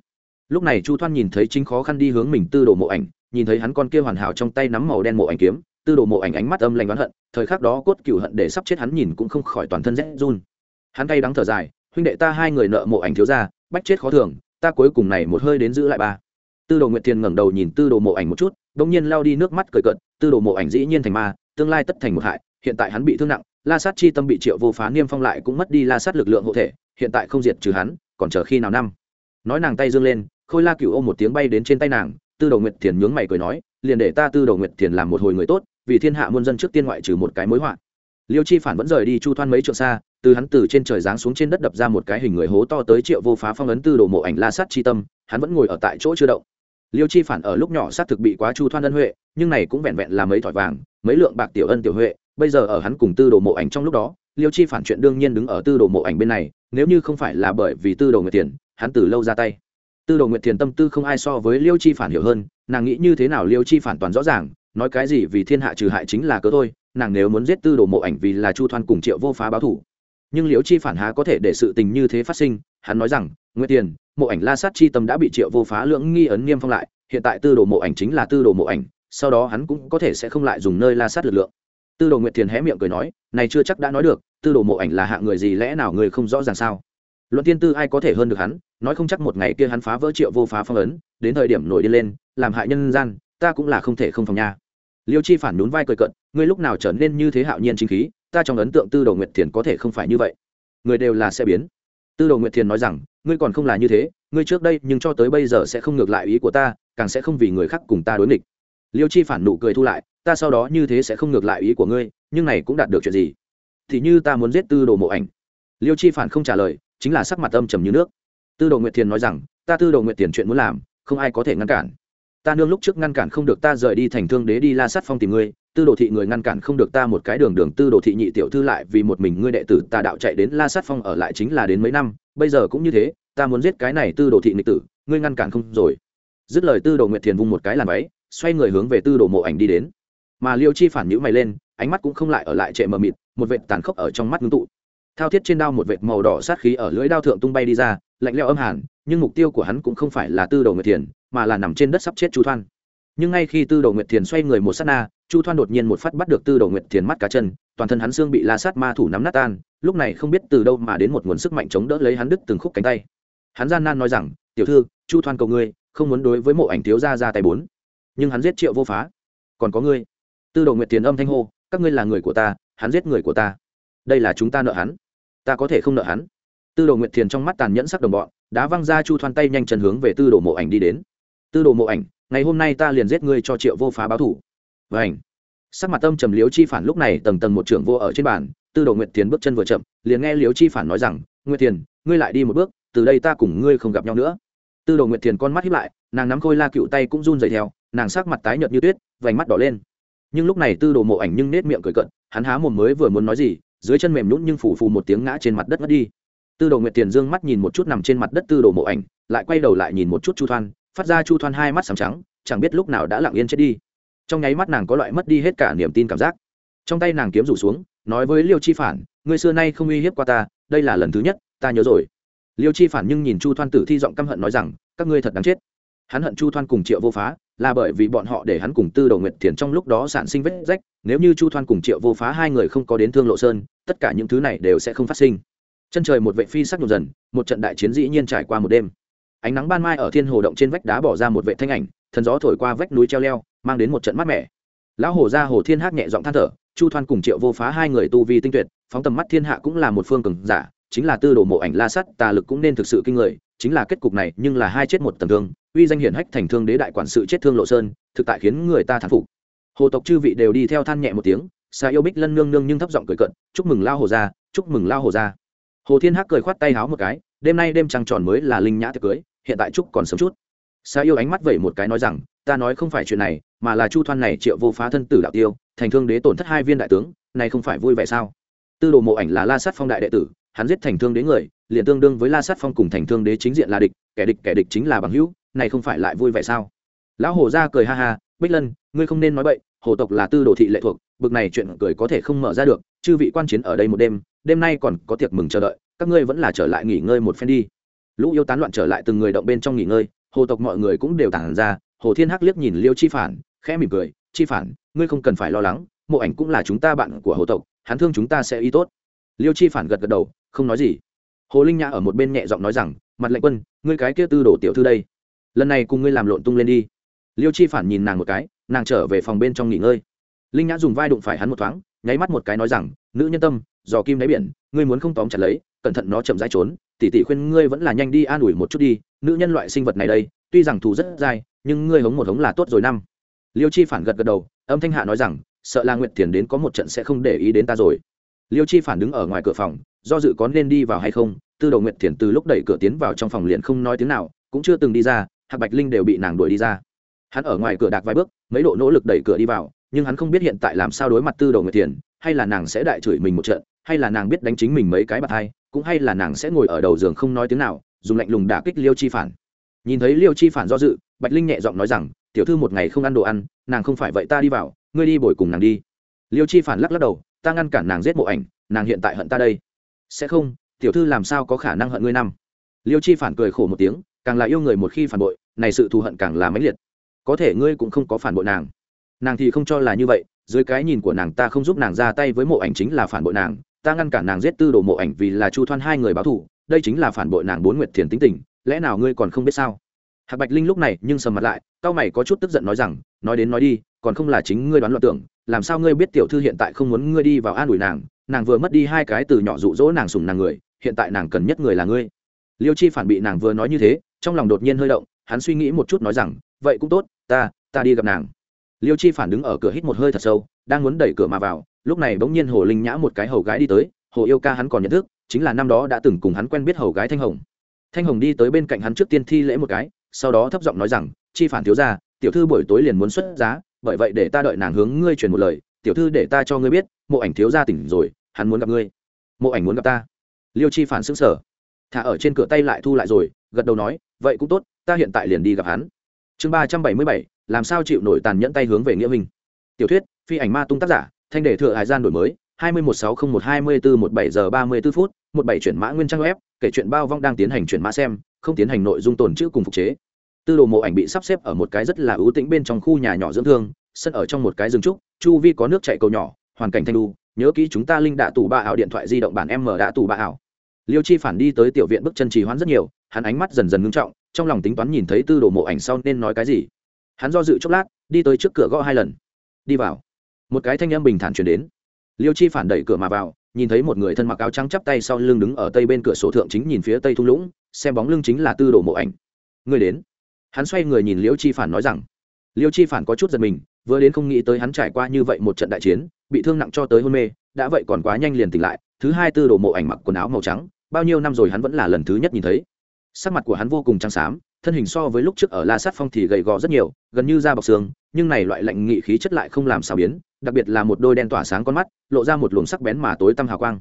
Lúc này chu thoan nhìn thấy chính khó khăn đi hướng mình tư đồ mộ ảnh nhìn thấy hắn con kia hoàn hảo trong tay nắm màu đen mộ ảnh kiếm, tư đồ mộ ảnh ánh mắt âm lanh oán hận, thời khắc đó cốt cựu hận để sắp chết hắn nhìn cũng không khỏi toàn thân rét run. Hắn cay đắng thở dài, huynh đệ ta hai người nợ mộ ảnh thiếu ra bách chết khó thường, ta cuối cùng này một hơi đến giữ lại ba. Tư đồ nguyệt thiền ngẩng đầu nhìn tư đồ mộ ảnh một chút đ ỗ n g nhiên lao đi nước mắt cười cận tư đồ mộ ảnh dĩ nhiên thành ma, tương lai tất thành một hại, hiện tại hắn bị thương nặng, la sát chi tâm bị triệu vô phá niêm phong lại cũng mất đi la sát lực lượng hộ thể, hiện tại không diệt trừ hắn, còn chờ khi nào năm? Nói nàng tay dương lên, khôi la cựu ôm một tiếng bay đến trên tay nàng tư Đầu nguyệt thiền nhướng mày cười nói, liền để ta tư Đầu nguyệt thiền làm một hồi người tốt, vì thiên hạ muôn dân trước tiên ngoại trừ một cái mối họa. Liêu chi phản vẫn rời đi chu thoan mấy trượng xa, từ hắn từ trên trời giáng xuống trên đất đập ra một cái hình người hố to tới triệu vô phá phong ấn tư đồ mộ ảnh la sát chi tâm, hắn vẫn ngồi ở tại chỗ chưa động. Liêu chi phản ở lúc nhỏ sát thực bị quá chu thoan ân huệ, nhưng này cũng vẹn vẹn là mấy thỏi vàng, mấy lượng bạc tiểu ân tiểu huệ, bây giờ ở hắn cùng tư đồ mộ ảnh trong lúc đó, liêu chi phản chuyện đương nhiên đứng ở tư đồ mộ ảnh bên này, nếu như không phải là bởi vì tư đồ nguyệt tiền hắn từ lâu ra tay tư đồ nguyệt thiền tâm tư không ai so với liêu chi phản hiểu hơn nàng nghĩ như thế nào liêu chi phản toàn rõ ràng nói cái gì vì thiên hạ trừ hại chính là cớ thôi nàng nếu muốn giết tư đồ mộ ảnh vì là chu thoan cùng triệu vô phá báo thủ. Nhưng liêu chi phản há có thể để sự tình như thế phát sinh hắn nói rằng nguyệt thiền, mộ ảnh la sát chi tâm đã bị triệu vô phá lưỡng nghi ấn niêm phong lại hiện tại tư đồ mộ ảnh chính là tư đồ mộ ảnh sau đó hắn cũng có thể sẽ không lại dùng nơi la sát lực lượng. Tư đồ nguyệt thiền hé miệng cười nói này chưa chắc đã nói được tư đồ mộ ảnh là hạng người gì lẽ nào người không rõ ràng sao? Luận tiên tư ai có thể hơn được hắn nói không chắc một ngày kia hắn phá vỡ triệu vô phá phong ấn, đến thời điểm nổi đi lên, làm hại nhân gian, ta cũng là không thể không phòng nha. Liêu chi phản nhún vai cười cận ngươi lúc nào trở nên như thế hạo nhiên chính khí, ta trong ấn tượng tư đồ nguyệt thiền có thể không phải như vậy. Người đều là sẽ biến. Tư đồ nguyệt thiền nói rằng, ngươi còn không là như thế, ngươi trước đây nhưng cho tới bây giờ sẽ không ngược lại ý của ta, càng sẽ không vì người khác cùng ta đối nghịch. Liêu chi phản nụ cười thu lại, ta sau đó như thế sẽ không ngược lại ý của ngươi, nhưng này cũng đạt được chuyện gì? Thì như ta muốn giết tư đồ mộ ảnh. Liêu chi phản không trả lời, chính là sắc mặt âm trầm như nước tư đồ nguyệt thiền nói rằng, ta tư đồ nguyệt thiền chuyện muốn làm, không ai có thể ngăn cản. Ta nương lúc trước ngăn cản không được ta rời đi thành thương đế đi la sát phong tìm ngươi, tư đồ thị người ngăn cản không được ta một cái đường đường tư đồ thị nhị tiểu thư lại vì một mình ngươi đệ tử ta đạo chạy đến la sát phong ở lại chính là đến mấy năm, bây giờ cũng như thế, ta muốn giết cái này tư đồ thị nghịch tử, ngươi ngăn cản không rồi. Dứt lời tư đồ nguyệt thiền vung một cái làm váy, xoay người hướng về tư đồ mộ ảnh đi đến. Mà liêu chi phản nhữ mày lên, ánh mắt cũng không lại ở lại trệ mờ mịt, một vệt tàn khốc ở trong mắt ngưng tụ. Thao thiết trên đao một vệt màu đỏ sát khí ở lưỡi đao thượng tung bay đi ra lạnh leo âm hàn, nhưng mục tiêu của hắn cũng không phải là tư đồ nguyệt thiền, mà là nằm trên đất sắp chết chu thoan. Nhưng ngay khi tư đồ nguyệt thiền xoay người một s á t na, chu thoan đột nhiên một phát bắt được tư đồ nguyệt thiền mắt cá chân, toàn thân hắn xương bị la sát ma thủ nắm nát tan, lúc này không biết từ đâu mà đến một nguồn sức mạnh chống đỡ lấy hắn đứt từng khúc cánh tay. Hắn gian nan nói rằng, tiểu thư, chu thoan cầu ngươi, không muốn đối với mộ ảnh thiếu gia ra tay bốn. Nhưng hắn giết triệu vô phá. Còn có ngươi. Tư đồ nguyệt tiền âm thanh hô, các ngươi là người của ta, hắn giết người của ta. Đây là chúng ta nợ hắn. Ta có thể không nợ hắn tư đồ nguyệt thiền trong mắt tàn nhẫn sắc đồng bọn, đã văng ra chu thoan tay nhanh chân hướng về tư đồ mộ ảnh đi đến. Tư đồ mộ ảnh, ngày hôm nay ta liền giết ngươi cho triệu vô phá báo thủ. Và ảnh sắc mặt tâm trầm liếu chi phản lúc này tầng tầng một trưởng vô ở trên bàn, tư đồ nguyệt thiền bước chân vừa chậm, liền nghe liếu chi phản nói rằng, nguyệt thiền, ngươi lại đi một bước, từ đây ta cùng ngươi không gặp nhau nữa. Tư đồ nguyệt thiền con mắt hiếp lại, nàng nắm khôi la cựu tay cũng run dày theo, nàng sắc mặt tái nhợt như tuyết, vành mắt đỏ lên. Nhưng lúc này tư đồ mộ ảnh nhưng nết miệng cười cận hắn há mồm mới vừa muốn nói gì, dưới chân mềm nhũn nhưng phủ phù một tiếng ngã trên mặt đất mất đi tư đồ nguyệt tiền dương mắt nhìn một chút nằm trên mặt đất tư đồ mộ ảnh, lại quay đầu lại nhìn một chút chu thoan, phát ra chu thoan hai mắt sàm trắng, chẳng biết lúc nào đã lặng yên chết đi. Trong nháy mắt nàng có loại mất đi hết cả niềm tin cảm giác. Trong tay nàng kiếm rủ xuống, nói với liêu chi phản người xưa nay không uy hiếp qua ta, đây là lần thứ nhất, ta nhớ rồi. Liêu chi phản nhưng nhìn chu thoan tử thi giọng căm hận nói rằng, các ngươi thật đáng chết. Hắn hận chu thoan cùng triệu vô phá, là bởi vì bọn họ để hắn cùng tư đầu nguyệt thiền trong lúc đó sản sinh vết rách, nếu như chu thoan cùng triệu vô phá hai người không có đến thương lộ sơn, tất cả những thứ này đều sẽ không phát sinh chân trời một vệ phi sắc nhộn dần, một trận đại chiến dĩ nhiên trải qua một đêm. Ánh nắng ban mai ở thiên hồ động trên vách đá bỏ ra một vệ thanh ảnh, thần gió thổi qua vách núi treo leo, mang đến một trận mát mẻ. Lão hồ ra hồ thiên hát nhẹ giọng than thở, chu thoan cùng triệu vô phá hai người tu vi tinh tuyệt, phóng tầm mắt thiên hạ cũng là một phương cường giả, chính là tư đồ mộ ảnh la sắt, tà lực cũng nên thực sự kinh người, chính là kết cục này, nhưng là hai chết một tầm thương, uy danh hiển hách thành thương đế đại quản sự chết thương lộ sơn, thực tại khiến người ta thán phục. Hồ tộc chư vị đều đi theo than nhẹ một tiếng xa yêu bích lân nương nương nhưng thấp giọng cười cận chúc mừng lao hồ ra chúc mừng lao hồ ra hồ thiên hắc cười khoát tay háo một cái, đêm nay đêm trăng tròn mới là linh nhã tiệc cưới, hiện tại chúc còn sớm chút. Sa yêu ánh mắt vẩy một cái nói rằng, ta nói không phải chuyện này, mà là chu thoan này triệu vô phá thân tử đạo tiêu, thành thương đế tổn thất hai viên đại tướng, này không phải vui vẻ sao? Tư đồ mộ ảnh là la sát phong đại đệ tử, hắn giết thành thương đế người, liền tương đương với la sát phong cùng thành thương đế chính diện là địch, kẻ địch kẻ địch chính là bằng hữu, này không phải lại vui vẻ sao? Lão hồ ra cười ha ha, bích lân, ngươi không nên nói bậy, hồ tộc là tư đồ thị lệ thuộc, bực này chuyện cười có thể không mở ra được, chư vị quan chiến ở đây một đêm đêm nay còn có tiệc mừng chờ đợi, các ngươi vẫn là trở lại nghỉ ngơi một phen đi. Lũ yêu tán loạn trở lại từng người động bên trong nghỉ ngơi, hồ tộc mọi người cũng đều tản ra, hồ thiên hắc liếc nhìn liêu chi phản, khẽ mỉm cười, chi phản, ngươi không cần phải lo lắng, mộ ảnh cũng là chúng ta bạn của hồ tộc, hắn thương chúng ta sẽ y tốt. Liêu chi phản gật gật đầu, không nói gì. Hồ linh nhã ở một bên nhẹ giọng nói rằng, mặt lệnh quân, ngươi cái kia tư đổ tiểu thư đây, lần này cùng ngươi làm lộn tung lên đi. Liêu chi phản nhìn nàng một cái, nàng trở về phòng bên trong nghỉ ngơi. Linh nhã dùng vai đụng phải hắn một thoáng, nháy mắt một cái nói rằng, nữ nhân tâm dò kim đáy biển, ngươi muốn không tóm chặt lấy, cẩn thận nó chậm rãi trốn. Tỉ tỉ khuyên ngươi vẫn là nhanh đi an ủi một chút đi, nữ nhân loại sinh vật này đây, tuy rằng thù rất dai, nhưng ngươi hống một hống là tốt rồi năm. Liêu chi phản gật gật đầu, âm thanh hạ nói rằng, sợ là nguyệt Thiền đến có một trận sẽ không để ý đến ta rồi. Liêu chi phản đứng ở ngoài cửa phòng, do dự có nên đi vào hay không, tư đầu nguyệt thiền từ lúc đẩy cửa tiến vào trong phòng liền không nói tiếng nào, cũng chưa từng đi ra, hạc bạch linh đều bị nàng đuổi đi ra. Hắn ở ngoài cửa đạc vài bước, mấy độ nỗ lực đẩy cửa đi vào, nhưng hắn không biết hiện tại làm sao đối mặt tư đầu nguyệt thiền, hay là nàng sẽ đại chửi mình một trận hay là nàng biết đánh chính mình mấy cái bạt thai cũng hay là nàng sẽ ngồi ở đầu giường không nói tiếng nào, dùng lạnh lùng đả kích liêu chi phản. Nhìn thấy liêu chi phản do dự, bạch linh nhẹ giọng nói rằng, tiểu thư một ngày không ăn đồ ăn, nàng không phải vậy ta đi vào, ngươi đi bồi cùng nàng đi. Liêu chi phản lắc lắc đầu, ta ngăn cản nàng giết mộ ảnh, nàng hiện tại hận ta đây. Sẽ không, tiểu thư làm sao có khả năng hận ngươi năm? Liêu chi phản cười khổ một tiếng, càng là yêu người một khi phản bội, này sự thù hận càng là mãnh liệt. Có thể ngươi cũng không có phản bội nàng. Nàng thì không cho là như vậy, dưới cái nhìn của nàng ta không giúp nàng ra tay với mộ ảnh chính là phản bội nàng ta ngăn cản nàng giết tư đồ mộ ảnh vì là chu thoan hai người báo thủ, đây chính là phản bội nàng bốn nguyệt thiền tính tình lẽ nào ngươi còn không biết sao? Hạc bạch linh lúc này nhưng sầm mặt lại cao mày có chút tức giận nói rằng nói đến nói đi còn không là chính ngươi đoán loạn tưởng làm sao ngươi biết tiểu thư hiện tại không muốn ngươi đi vào an ủi nàng nàng vừa mất đi hai cái từ nhỏ rụ rỗ nàng sùng nàng người hiện tại nàng cần nhất người là ngươi. Liêu chi phản bị nàng vừa nói như thế trong lòng đột nhiên hơi động hắn suy nghĩ một chút nói rằng vậy cũng tốt ta ta đi gặp nàng. Liêu chi phản đứng ở cửa hít một hơi thật sâu đang muốn đẩy cửa mà vào lúc này bỗng nhiên hồ linh nhã một cái hầu gái đi tới, hồ yêu ca hắn còn nhận thức, chính là năm đó đã từng cùng hắn quen biết hầu gái thanh hồng. Thanh hồng đi tới bên cạnh hắn trước tiên thi lễ một cái, sau đó thấp giọng nói rằng, chi phản thiếu ra tiểu thư buổi tối liền muốn xuất giá, bởi vậy để ta đợi nàng hướng ngươi truyền một lời, tiểu thư để ta cho ngươi biết, mộ ảnh thiếu ra tỉnh rồi, hắn muốn gặp ngươi. Mộ ảnh muốn gặp ta? Liêu chi phản xứng sở thả ở trên cửa tay lại thu lại rồi, gật đầu nói, vậy cũng tốt, ta hiện tại liền đi gặp hắn. Chương ba trăm bảy mươi bảy, làm sao chịu nổi tàn nhẫn tay hướng về nghĩa minh. Tiểu thuyết, phi ảnh ma tung tác giả thanh đề thừa hải gian đổi mới, hai mươi một sáu không một hai mươi bốn một bảy giờ ba mươi b ố phút, một bảy chuyển mã nguyên trang web, kể chuyện bao vong đang tiến hành chuyển mã xem, không tiến hành nội dung tồn chữ cùng phục chế. Tư đồ mộ ảnh bị sắp xếp ở một cái rất là ưu tĩnh bên trong khu nhà nhỏ dưỡng thương, sân ở trong một cái rừng trúc, chu vi có nước chạy cầu nhỏ, hoàn cảnh thanh đu nhớ kỹ chúng ta linh đạ tủ ba ảo điện thoại di động bản em mở đã tủ ba ảo. Liêu chi phản đi tới tiểu viện bước chân trì hoãn rất nhiều, hắn ánh mắt dần dần ngưng trọng, trong lòng tính toán nhìn thấy tư đồ mộ ảnh sau nên nói cái gì. Hắn do dự chốc lát, đi tới trước cửa gõ hai lần. Đi vào một cái thanh âm bình thản chuyển đến. Liêu chi phản đẩy cửa mà vào, nhìn thấy một người thân mặc áo trắng chắp tay sau lưng đứng ở tây bên cửa sổ thượng chính nhìn phía tây thung lũng, xem bóng lưng chính là tư đồ mộ ảnh. Người đến. Hắn xoay người nhìn liêu chi phản nói rằng, liêu chi phản có chút giật mình, vừa đến không nghĩ tới hắn trải qua như vậy một trận đại chiến, bị thương nặng cho tới hôn mê, đã vậy còn quá nhanh liền tỉnh lại, thứ hai tư đồ mộ ảnh mặc quần áo màu trắng, bao nhiêu năm rồi hắn vẫn là lần thứ nhất nhìn thấy. Sắc mặt của hắn vô cùng trắng xám, thân hình so với lúc trước ở la sát phong thì gầy gò rất nhiều, gần như da bọc xương, nhưng này loại lạnh nghị khí chất lại không làm sao biến đặc biệt là một đôi đen tỏa sáng con mắt, lộ ra một luồng sắc bén mà tối tăm hào quang.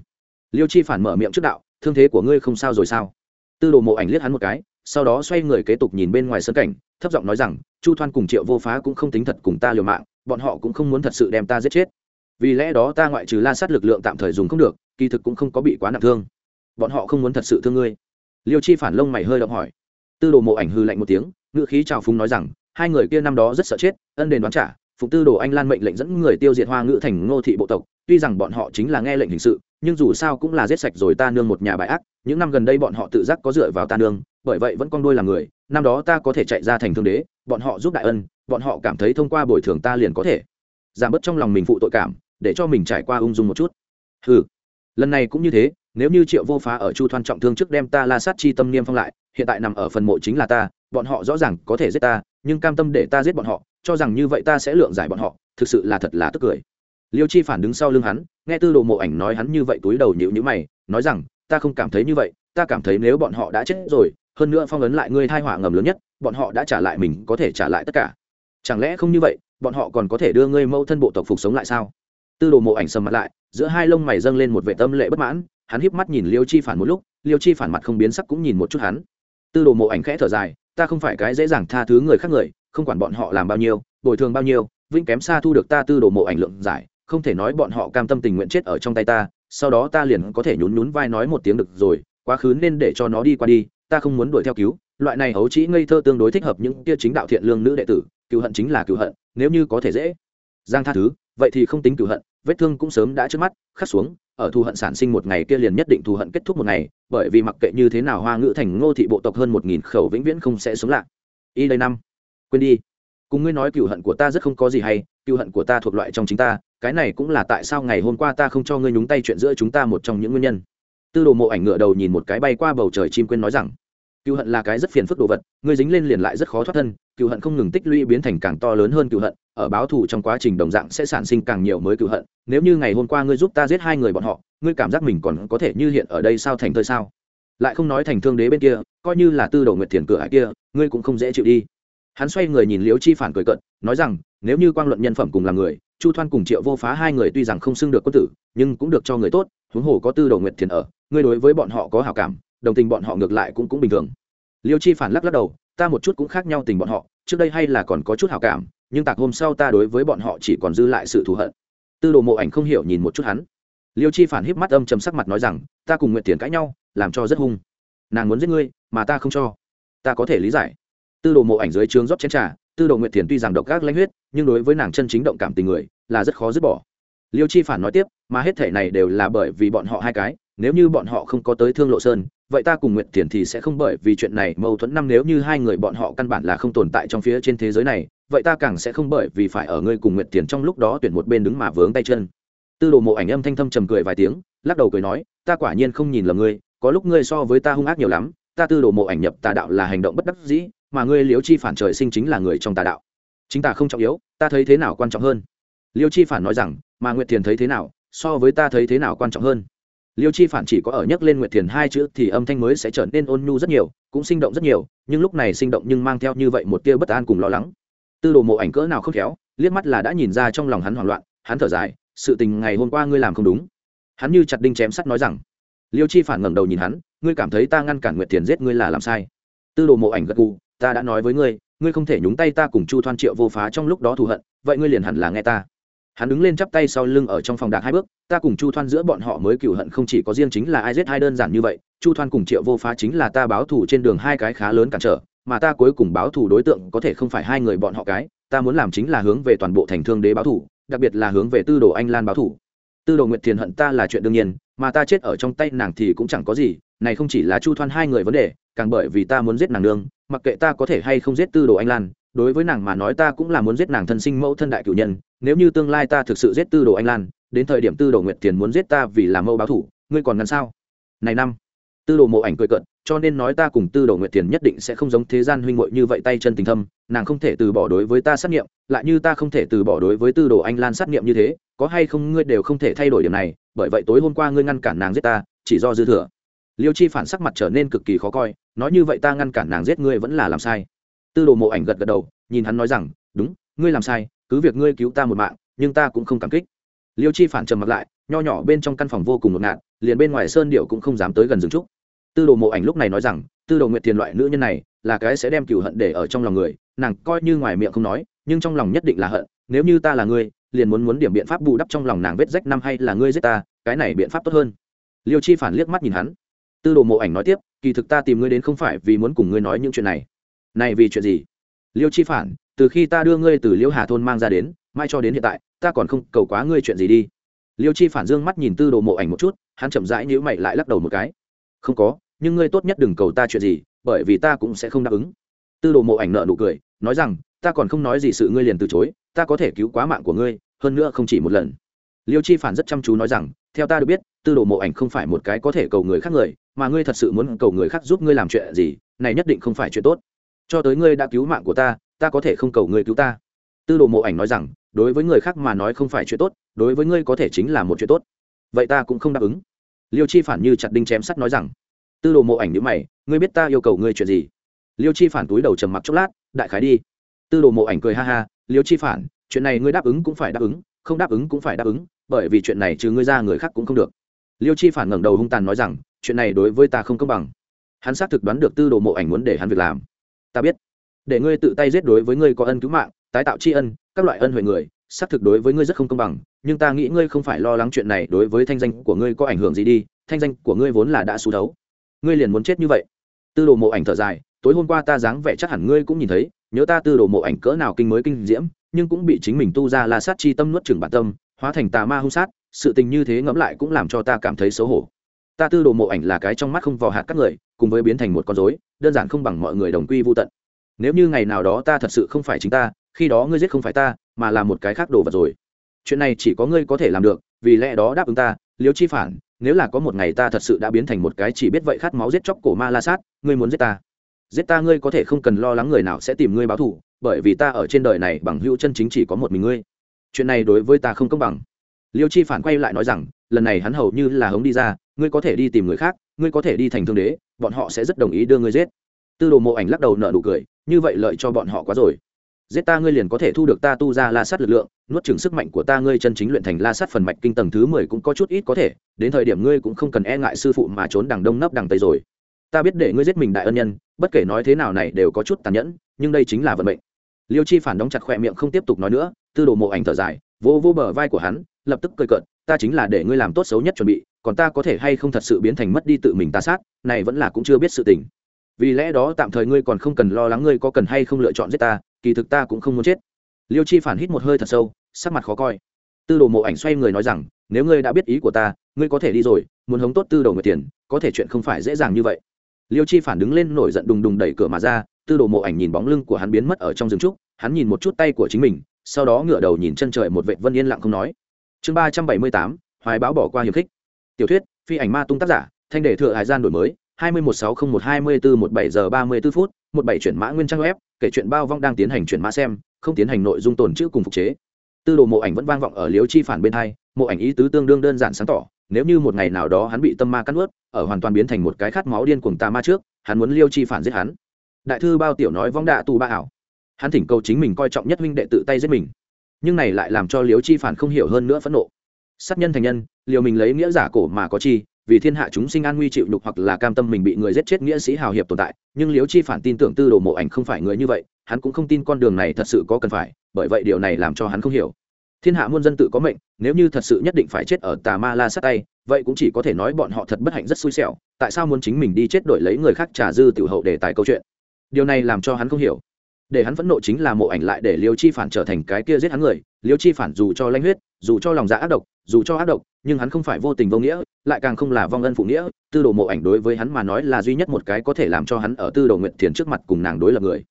Liêu chi phản mở miệng trước đạo, thương thế của ngươi không sao rồi sao? Tư đồ mộ ảnh liếc hắn một cái, sau đó xoay người kế tục nhìn bên ngoài sân cảnh, thấp giọng nói rằng, chu thoan cùng triệu vô phá cũng không tính thật cùng ta liều mạng, bọn họ cũng không muốn thật sự đem ta giết chết. Vì lẽ đó ta ngoại trừ la sát lực lượng tạm thời dùng không được, kỳ thực cũng không có bị quá nặng thương. Bọn họ không muốn thật sự thương ngươi. Liêu chi phản lông mày hơi động hỏi. Tư đồ mộ ảnh hư lạnh một tiếng ngự khí trào phúng nói rằng, hai người kia năm đó rất sợ chết, ân đền đoán trả phụng tư đồ anh lan mệnh lệnh dẫn người tiêu diệt hoa ngữ thành ngô thị bộ tộc. Tuy rằng bọn họ chính là nghe lệnh hình sự, nhưng dù sao cũng là giết sạch rồi ta nương một nhà bại ác. Những năm gần đây bọn họ tự giác có dựa vào ta nương, bởi vậy vẫn con đôi là người. Năm đó ta có thể chạy ra thành thương đế, bọn họ giúp đại ân, bọn họ cảm thấy thông qua bồi thường ta liền có thể. Giảm bớt trong lòng mình phụ tội cảm, để cho mình trải qua ung dung một chút. Ừ lần này cũng như thế, nếu như triệu vô phá ở chu thoan trọng thương trước đem ta la sát chi tâm niêm phong lại, hiện tại nằm ở phần mộ chính là ta, bọn họ rõ ràng có thể giết ta, nhưng cam tâm để ta giết bọn họ cho rằng như vậy ta sẽ lượng giải bọn họ, thực sự là thật là tức cười. Liêu chi phản đứng sau lưng hắn, nghe tư đồ mộ ảnh nói hắn như vậy túi đầu nhịu nhữ mày, nói rằng, ta không cảm thấy như vậy, ta cảm thấy nếu bọn họ đã chết rồi, hơn nữa phong ấn lại ngươi thai họa ngầm lớn nhất, bọn họ đã trả lại mình, có thể trả lại tất cả. Chẳng lẽ không như vậy, bọn họ còn có thể đưa ngươi mẫu thân bộ tộc phục sống lại sao? Tư đồ mộ ảnh sầm mặt lại, giữa hai lông mày dâng lên một vệ tâm lệ bất mãn, hắn híp mắt nhìn liêu chi phản một lúc, liêu chi phản mặt không biến sắc cũng nhìn một chút hắn. Tư đồ mộ ảnh khẽ thở dài, ta không phải cái dễ dàng tha thứ người khác người không quản bọn họ làm bao nhiêu bồi thường bao nhiêu vĩnh kém xa thu được ta tư đồ mộ ảnh lượng giải không thể nói bọn họ cam tâm tình nguyện chết ở trong tay ta sau đó ta liền có thể nhún nhún vai nói một tiếng được rồi quá khứ nên để cho nó đi qua đi ta không muốn đuổi theo cứu loại này hấu trĩ ngây thơ tương đối thích hợp những tia chính đạo thiện lương nữ đệ tử cựu hận chính là cựu hận nếu như có thể dễ. Giang tha thứ vậy thì không tính cựu hận vết thương cũng sớm đã trước mắt khắc xuống ở thù hận sản sinh một ngày kia liền nhất định thù hận kết thúc một ngày bởi vì mặc kệ như thế nào hoa ngữ thành ngô thị bộ tộc hơn một nghìn khẩu vĩnh viễn không sẽ sống lạ, y đây năm quên đi. Cùng ngươi nói cựu hận của ta rất không có gì hay cựu hận của ta thuộc loại trong chính ta, cái này cũng là tại sao ngày hôm qua ta không cho ngươi nhúng tay chuyện giữa chúng ta một trong những nguyên nhân. Tư đồ mộ ảnh ngựa đầu nhìn một cái bay qua bầu trời chim quên nói rằng cựu hận là cái rất phiền phức đồ vật, ngươi dính lên liền lại rất khó thoát thân cựu hận không ngừng tích lũy biến thành càng to lớn hơn cựu hận, ở báo thù trong quá trình đồng dạng sẽ sản sinh càng nhiều mới cựu hận, nếu như ngày hôm qua ngươi giúp ta giết hai người bọn họ, ngươi cảm giác mình còn có thể như hiện ở đây sao thành thơi sao? Lại không nói thành thương đế bên kia, coi như là tư đồ nguyệt thiền cửa ải kia, ngươi cũng không dễ chịu đi hắn xoay người nhìn liễu chi phản cười cận nói rằng, nếu như quang luận nhân phẩm cùng là người, chu thoan cùng triệu vô phá hai người tuy rằng không xưng được quân tử, nhưng cũng được cho người tốt, huống hồ có tư đồ nguyệt thiền ở, ngươi đối với bọn họ có hảo cảm, đồng tình bọn họ ngược lại cũng cũng bình thường. Liêu chi phản lắc lắc đầu, ta một chút cũng khác nhau tình bọn họ, trước đây hay là còn có chút hảo cảm, nhưng tạc hôm sau ta đối với bọn họ chỉ còn dư lại sự thù hận. Tư đồ mộ ảnh không hiểu nhìn một chút hắn. Liêu chi phản híp mắt âm chầm sắc mặt nói rằng, ta cùng nguyện tiền cãi nhau, làm cho rất hung. Nàng muốn giết ngươi, mà ta không cho. Ta có thể lý giải tư đồ mộ ảnh dưới trướng rót chén trà, tư đồ nguyện tiền tuy rằng độc gác lãnh huyết, nhưng đối với nàng chân chính động cảm tình người, là rất khó dứt bỏ. Liêu chi phản nói tiếp, mà hết thể này đều là bởi vì bọn họ hai cái, nếu như bọn họ không có tới thương lộ sơn, vậy ta cùng nguyện tiền thì sẽ không bởi vì chuyện này mâu thuẫn năm nếu như hai người bọn họ căn bản là không tồn tại trong phía trên thế giới này, vậy ta càng sẽ không bởi vì phải ở ngươi cùng nguyện tiền trong lúc đó tuyển một bên đứng mà vướng tay chân. Tư đồ mộ ảnh âm thanh thâm trầm cười vài tiếng, lắc đầu cười nói, ta quả nhiên không nhìn lầm ngươi, có lúc ngươi so với ta hung ác nhiều lắm ta tư đồ mộ ảnh nhập tà đạo là hành động bất đắc dĩ, mà ngươi Liêu chi phản trời sinh chính là người trong tà đạo. Chính ta không trọng yếu, ta thấy thế nào quan trọng hơn? Liêu chi phản nói rằng, mà nguyệt thiền thấy thế nào, so với ta thấy thế nào quan trọng hơn? Liêu chi phản chỉ có ở nhắc lên nguyệt thiền hai chữ thì âm thanh mới sẽ trở nên ôn nhu rất nhiều, cũng sinh động rất nhiều, nhưng lúc này sinh động nhưng mang theo như vậy một tia bất an cùng lo lắng. Tư đồ mộ ảnh cỡ nào không khéo, liếc mắt là đã nhìn ra trong lòng hắn hoảng loạn, hắn thở dài, sự tình ngày hôm qua ngươi làm không đúng. Hắn như chặt đinh chém sắt nói rằng liêu chi phản ngẩng đầu nhìn hắn, ngươi cảm thấy ta ngăn cản nguyệt thiền giết ngươi là làm sai? Tư đồ mộ ảnh gật gù, ta đã nói với ngươi ngươi không thể nhúng tay ta cùng chu thoan triệu vô phá trong lúc đó thù hận, vậy ngươi liền hẳn là nghe ta. Hắn đứng lên chắp tay sau lưng ở trong phòng đạc hai bước, ta cùng chu thoan giữa bọn họ mới cựu hận không chỉ có riêng chính là ai giết hai đơn giản như vậy, chu thoan cùng triệu vô phá chính là ta báo thù trên đường hai cái khá lớn cản trở, mà ta cuối cùng báo thù đối tượng có thể không phải hai người bọn họ cái, ta muốn làm chính là hướng về toàn bộ thành thương đế báo thù, đặc biệt là hướng về tư đồ anh lan báo thù tư đồ nguyệt thiền hận ta là chuyện đương nhiên, mà ta chết ở trong tay nàng thì cũng chẳng có gì, này không chỉ là chu thoan hai người vấn đề, càng bởi vì ta muốn giết nàng nương, mặc kệ ta có thể hay không giết tư đồ anh lan, đối với nàng mà nói ta cũng là muốn giết nàng thân sinh mẫu thân đại cử nhân, nếu như tương lai ta thực sự giết tư đồ anh lan, đến thời điểm tư đồ nguyệt tiền muốn giết ta vì làm mẫu báo thủ, ngươi còn ngăn sao? Này năm, tư đồ mộ ảnh cười cận cho nên nói ta cùng tư đồ nguyệt tiền nhất định sẽ không giống thế gian huynh muội như vậy tay chân tình thâm, nàng không thể từ bỏ đối với ta sát nghiệm, lại như ta không thể từ bỏ đối với tư đồ anh lan sát nghiệm như thế, có hay không ngươi đều không thể thay đổi điểm này, bởi vậy tối hôm qua ngươi ngăn cản nàng giết ta, chỉ do dư thừa. Liêu chi phản sắc mặt trở nên cực kỳ khó coi, nói như vậy ta ngăn cản nàng giết ngươi vẫn là làm sai. Tư đồ mộ ảnh gật gật đầu, nhìn hắn nói rằng, đúng, ngươi làm sai, cứ việc ngươi cứu ta một mạng, nhưng ta cũng không cảm kích. Liêu chi phản trầm mặt lại, nho nhỏ bên trong căn phòng vô cùng ngột ngạt, liền bên ngoài sơn điệu cũng không dám tới gần rừng trúc tư đồ mộ ảnh lúc này nói rằng, tư đồ nguyệt tiền loại nữ nhân này, là cái sẽ đem cựu hận để ở trong lòng người, nàng coi như ngoài miệng không nói, nhưng trong lòng nhất định là hận, nếu như ta là ngươi, liền muốn muốn điểm biện pháp bù đắp trong lòng nàng vết rách năm hay là ngươi giết ta, cái này biện pháp tốt hơn. Liêu chi phản liếc mắt nhìn hắn. Tư đồ mộ ảnh nói tiếp, kỳ thực ta tìm ngươi đến không phải vì muốn cùng ngươi nói những chuyện này. Này vì chuyện gì? Liêu chi phản, từ khi ta đưa ngươi từ liêu hà thôn mang ra đến, mai cho đến hiện tại, ta còn không cầu quá ngươi chuyện gì đi. Liêu chi phản dương mắt nhìn tư đồ mộ ảnh một chút, hắn chậm rãi nhữ mày lại lắc đầu một cái. Không có nhưng ngươi tốt nhất đừng cầu ta chuyện gì, bởi vì ta cũng sẽ không đáp ứng. Tư đồ mộ ảnh nợ nụ cười, nói rằng, ta còn không nói gì sự ngươi liền từ chối, ta có thể cứu quá mạng của ngươi, hơn nữa không chỉ một lần. Liêu chi phản rất chăm chú nói rằng, theo ta được biết, tư đồ mộ ảnh không phải một cái có thể cầu người khác người, mà ngươi thật sự muốn cầu người khác giúp ngươi làm chuyện gì, này nhất định không phải chuyện tốt. Cho tới ngươi đã cứu mạng của ta ta có thể không cầu ngươi cứu ta. Tư đồ mộ ảnh nói rằng, đối với người khác mà nói không phải chuyện tốt, đối với ngươi có thể chính là một chuyện tốt. Vậy ta cũng không đáp ứng. Liêu chi phản như chặt đinh chém sắt nói rằng tư đồ mộ ảnh nhữ mày, ngươi biết ta yêu cầu ngươi chuyện gì? Liêu chi phản túi đầu trầm mặc chốc lát, đại khái đi. Tư đồ mộ ảnh cười ha ha, liêu chi phản, chuyện này ngươi đáp ứng cũng phải đáp ứng, không đáp ứng cũng phải đáp ứng, bởi vì chuyện này trừ ngươi ra người khác cũng không được. Liêu chi phản ngẩng đầu hung tàn nói rằng, chuyện này đối với ta không công bằng. Hắn xác thực đoán được tư đồ mộ ảnh muốn để hắn việc làm. Ta biết. Để ngươi tự tay giết đối với ngươi có ân cứu mạng, tái tạo tri ân, các loại ân huệ người, xác thực đối với ngươi rất không công bằng, nhưng ta nghĩ ngươi không phải lo lắng chuyện này đối với thanh danh của ngươi có ảnh hưởng gì đi, thanh danh của ngươi vốn là đã xú đấu ngươi liền muốn chết như vậy. Tư đồ mộ ảnh thở dài, tối hôm qua ta dáng vẻ chắc hẳn ngươi cũng nhìn thấy, nhớ ta tư đồ mộ ảnh cỡ nào kinh mới kinh diễm, nhưng cũng bị chính mình tu ra là sát chi tâm nuốt chừng bản tâm, hóa thành tà ma hung sát, sự tình như thế ngẫm lại cũng làm cho ta cảm thấy xấu hổ. Ta tư đồ mộ ảnh là cái trong mắt không vò hạt các người, cùng với biến thành một con dối đơn giản không bằng mọi người đồng quy vô tận. Nếu như ngày nào đó ta thật sự không phải chính ta, khi đó ngươi giết không phải ta, mà là một cái khác đồ vật rồi. Chuyện này chỉ có ngươi có thể làm được, vì lẽ đó đáp ứng ta liếu chi phản nếu là có một ngày ta thật sự đã biến thành một cái chỉ biết vậy khát máu giết chóc cổ ma la sát, ngươi muốn giết ta. Giết ta ngươi có thể không cần lo lắng người nào sẽ tìm ngươi báo thù, bởi vì ta ở trên đời này bằng hữu chân chính chỉ có một mình ngươi. Chuyện này đối với ta không công bằng. Liêu chi phản quay lại nói rằng, lần này hắn hầu như là hống đi ra, ngươi có thể đi tìm người khác, ngươi có thể đi thành thương đế, bọn họ sẽ rất đồng ý đưa ngươi giết. Tư đồ mộ ảnh lắc đầu nợ nụ cười, như vậy lợi cho bọn họ quá rồi giết ta ngươi liền có thể thu được ta tu ra la sát lực lượng, nuốt chừng sức mạnh của ta ngươi chân chính luyện thành la sát phần mạch kinh tầng thứ mười cũng có chút ít có thể, đến thời điểm ngươi cũng không cần e ngại sư phụ mà trốn đằng đông nấp đằng tây rồi. Ta biết để ngươi giết mình đại ân nhân, bất kể nói thế nào này đều có chút tàn nhẫn, nhưng đây chính là vận mệnh. Liêu chi phản đóng chặt khỏe miệng không tiếp tục nói nữa, tư đồ mộ ảnh thở dài vô vô bờ vai của hắn, lập tức cười cợt, ta chính là để ngươi làm tốt xấu nhất chuẩn bị, còn ta có thể hay không thật sự biến thành mất đi tự mình ta sát, này vẫn là cũng chưa biết sự tình. Vì lẽ đó tạm thời ngươi còn không cần lo lắng ngươi có cần hay không lựa chọn giết ta kỳ thực ta cũng không muốn chết. Liêu chi phản hít một hơi thật sâu, sắc mặt khó coi. Tư đồ mộ ảnh xoay người nói rằng, nếu ngươi đã biết ý của ta, ngươi có thể đi rồi, muốn hống tốt tư đồ người tiền, có thể chuyện không phải dễ dàng như vậy. Liêu chi phản đứng lên nổi giận đùng đùng đẩy cửa mà ra, tư đồ mộ ảnh nhìn bóng lưng của hắn biến mất ở trong rừng trúc, hắn nhìn một chút tay của chính mình, sau đó ngửa đầu nhìn chân trời một vệ vân yên lặng không nói. Chương ba trăm bảy mươi tám, hoài báo bỏ qua hiềm khích. Tiểu thuyết, phi ảnh ma tung tác giả, thanh đề thừa hải gian đổi mới, hai mươi một sáu không một hai mươi bốn một bảy giờ ba mươi b ố phút, một bảy chuyển mã nguyên trang web kể chuyện bao vong đang tiến hành chuyển mã xem, không tiến hành nội dung tồn chữ cùng phục chế. Tư đồ mộ ảnh vẫn vang vọng ở liếu chi phản bên hai, mộ ảnh ý tứ tương đương đơn giản sáng tỏ, nếu như một ngày nào đó hắn bị tâm ma cắt ướt ở hoàn toàn biến thành một cái khát máu điên cuồng tà ma trước, hắn muốn liêu chi phản giết hắn. Đại thư bao tiểu nói vong đạ tù ba ảo. Hắn thỉnh cầu chính mình coi trọng nhất huynh đệ tự tay giết mình. Nhưng này lại làm cho liếu chi phản không hiểu hơn nữa phẫn nộ. Sát nhân thành nhân liều mình lấy nghĩa giả cổ mà có chi vì thiên hạ chúng sinh an nguy chịu nhục hoặc là cam tâm mình bị người giết chết nghĩa sĩ hào hiệp tồn tại, nhưng liếu chi phản tin tưởng tư đồ mộ ảnh không phải người như vậy, hắn cũng không tin con đường này thật sự có cần phải, bởi vậy điều này làm cho hắn không hiểu. Thiên hạ muôn dân tự có mệnh, nếu như thật sự nhất định phải chết ở tà ma la sát tay, vậy cũng chỉ có thể nói bọn họ thật bất hạnh rất xui xẻo, tại sao muốn chính mình đi chết đổi lấy người khác trả dư tiểu hậu để tài câu chuyện? Điều này làm cho hắn không hiểu để hắn phẫn nộ chính là mộ ảnh lại để liêu chi phản trở thành cái kia giết hắn người. Liêu chi phản dù cho lanh huyết, dù cho lòng dạ ác độc, dù cho ác độc, nhưng hắn không phải vô tình vô nghĩa, lại càng không là vong ân phụ nghĩa. Tư đồ mộ ảnh đối với hắn mà nói là duy nhất một cái có thể làm cho hắn ở tư đồ nguyện thiền trước mặt cùng nàng đối lập người.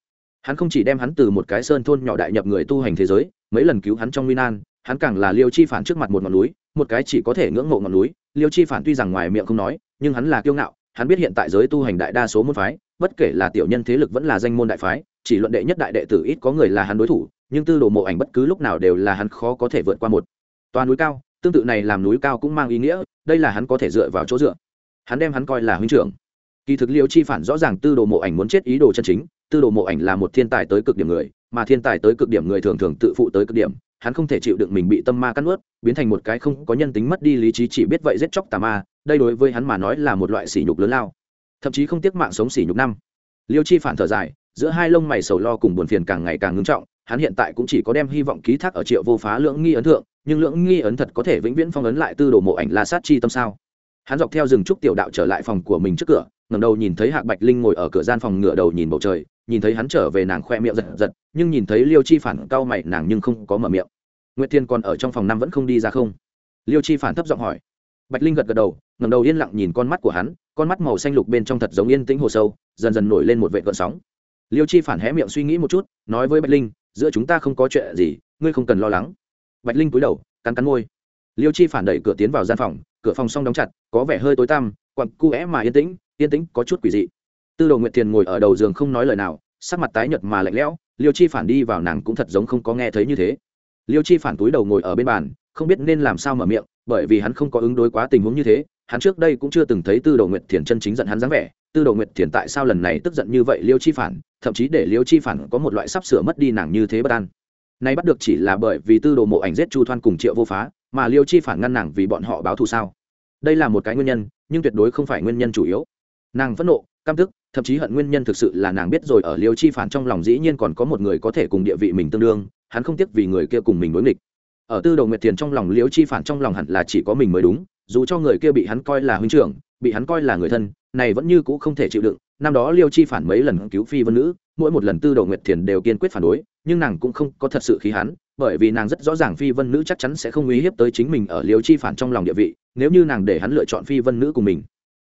Hắn không chỉ đem hắn từ một cái sơn thôn nhỏ đại nhập người tu hành thế giới, mấy lần cứu hắn trong nguy nan, hắn càng là liêu chi phản trước mặt một ngọn núi, một cái chỉ có thể ngưỡng mộ ngọn núi. Liêu chi phản tuy rằng ngoài miệng không nói, nhưng hắn là kiêu ngạo, hắn biết hiện tại giới tu hành đại đa số môn phái bất kể là tiểu nhân thế lực vẫn là danh môn đại phái, chỉ luận đệ nhất đại đệ tử ít có người là hắn đối thủ, nhưng tư đồ mộ ảnh bất cứ lúc nào đều là hắn khó có thể vượt qua một. Toa núi cao, tương tự này làm núi cao cũng mang ý nghĩa, đây là hắn có thể dựa vào chỗ dựa. Hắn đem hắn coi là huynh trưởng. Kỳ thực liêu chi phản rõ ràng tư đồ mộ ảnh muốn chết ý đồ chân chính, tư đồ mộ ảnh là một thiên tài tới cực điểm người, mà thiên tài tới cực điểm người thường thường tự phụ tới cực điểm, hắn không thể chịu đựng mình bị tâm ma cắn ướt biến thành một cái không có nhân tính mất đi lý trí chỉ biết vậy giết chóc tà ma, đây đối với hắn mà nói là một loại sỉ nhục lớn lao thậm chí không tiếc mạng sống xỉ nhục năm. Liêu chi phản thở dài, giữa hai lông mày sầu lo cùng buồn phiền càng ngày càng ngưng trọng, hắn hiện tại cũng chỉ có đem hy vọng ký thác ở triệu vô phá lưỡng nghi ấn thượng, nhưng lưỡng nghi ấn thật có thể vĩnh viễn phong ấn lại tư đồ mộ ảnh la sát chi tâm sao? Hắn dọc theo rừng trúc tiểu đạo trở lại phòng của mình trước cửa, ngẩng đầu nhìn thấy hạc bạch linh ngồi ở cửa gian phòng ngựa đầu nhìn bầu trời, nhìn thấy hắn trở về nàng khoe miệng giật giật, nhưng nhìn thấy liêu chi phản cau mày nàng nhưng không có mở miệng. Nguyệt thiên còn ở trong phòng năm vẫn không đi ra không? Liêu chi phản thấp giọng hỏi. Bạch linh gật gật đầu, ngẩng đầu yên lặng nhìn con mắt của hắn con mắt màu xanh lục bên trong thật giống yên tĩnh hồ sâu, dần dần nổi lên một vệ cợn sóng. Liêu chi phản hé miệng suy nghĩ một chút, nói với bạch linh, giữa chúng ta không có chuyện gì, ngươi không cần lo lắng. Bạch linh cúi đầu, cắn cắn môi. Liêu chi phản đẩy cửa tiến vào gian phòng, cửa phòng xong đóng chặt, có vẻ hơi tối tăm quặng cu é mà yên tĩnh yên tĩnh có chút quỷ dị. Tư đồ nguyệt thiền ngồi ở đầu giường không nói lời nào, sắc mặt tái nhợt mà lạnh lẽo, liêu chi phản đi vào nàng cũng thật giống không có nghe thấy như thế. Liêu chi phản túi đầu ngồi ở bên bàn, không biết nên làm sao mở miệng, bởi vì hắn không có ứng đối quá tình huống như thế hắn trước đây cũng chưa từng thấy tư đồ nguyệt thiền chân chính giận hắn dáng vẻ. Tư đồ nguyệt thiền tại sao lần này tức giận như vậy liêu chi phản? Thậm chí để liêu chi phản có một loại sắp sửa mất đi nàng như thế bất an. Nay bắt được chỉ là bởi vì tư đồ mộ ảnh giết chu thoan cùng triệu vô phá, mà liêu chi phản ngăn nàng vì bọn họ báo thù sao? Đây là một cái nguyên nhân, nhưng tuyệt đối không phải nguyên nhân chủ yếu. Nàng phẫn nộ, căm tức, thậm chí hận nguyên nhân thực sự là nàng biết rồi, ở liêu chi phản trong lòng dĩ nhiên còn có một người có thể cùng địa vị mình tương đương, hắn không tiếc vì người kia cùng mình đối nghịch. Ở tư đầu nguyệt thiền trong lòng liêu chi phản trong lòng hẳn là chỉ có mình mới đúng dù cho người kia bị hắn coi là huynh trưởng, bị hắn coi là người thân, này vẫn như cũ không thể chịu đựng. Năm đó liêu chi phản mấy lần cứu phi vân nữ, mỗi một lần tư đầu nguyệt thiền đều kiên quyết phản đối, nhưng nàng cũng không có thật sự khí hắn, bởi vì nàng rất rõ ràng phi vân nữ chắc chắn sẽ không uy hiếp tới chính mình ở liêu chi phản trong lòng địa vị, nếu như nàng để hắn lựa chọn phi vân nữ cùng mình.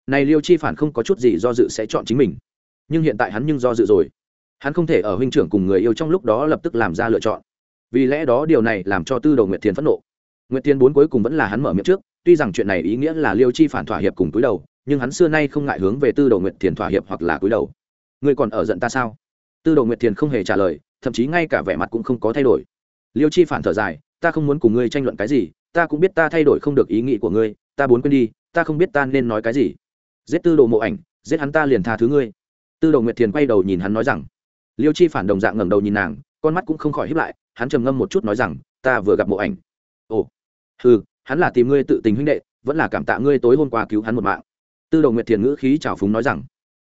Này liêu chi phản không có chút gì do dự sẽ chọn chính mình. Nhưng hiện tại hắn nhưng do dự rồi. Hắn không thể ở huynh trưởng cùng người yêu trong lúc đó lập tức làm ra lựa chọn. Vì lẽ đó điều này làm cho tư đầu nguyệt thiền phẫn nộ. Nguyệt thiền bốn cuối cùng vẫn là hắn mở miệng trước tuy rằng chuyện này ý nghĩa là liêu chi phản thỏa hiệp cùng túi đầu, nhưng hắn xưa nay không ngại hướng về tư đồ nguyệt thiền thỏa hiệp hoặc là túi đầu. Ngươi còn ở giận ta sao? Tư đồ nguyệt thiền không hề trả lời, thậm chí ngay cả vẻ mặt cũng không có thay đổi. Liêu chi phản thở dài, ta không muốn cùng ngươi tranh luận cái gì, ta cũng biết ta thay đổi không được ý nghĩ của ngươi, ta muốn quên đi, ta không biết ta nên nói cái gì. Giết tư đồ mộ ảnh, giết hắn ta liền tha thứ ngươi. Tư đồ nguyệt thiền quay đầu nhìn hắn nói rằng. Liêu chi phản đồng dạng ngẩng đầu nhìn nàng, con mắt cũng không khỏi hiếp lại, hắn trầm ngâm một chút nói rằng, ta vừa gặp mộ ảnh. Ồ ừ hắn là tìm ngươi tự tình huynh đệ, vẫn là cảm tạ ngươi tối hôm qua cứu hắn một mạng. Tư đồ nguyệt thiền ngữ khí trào phúng nói rằng,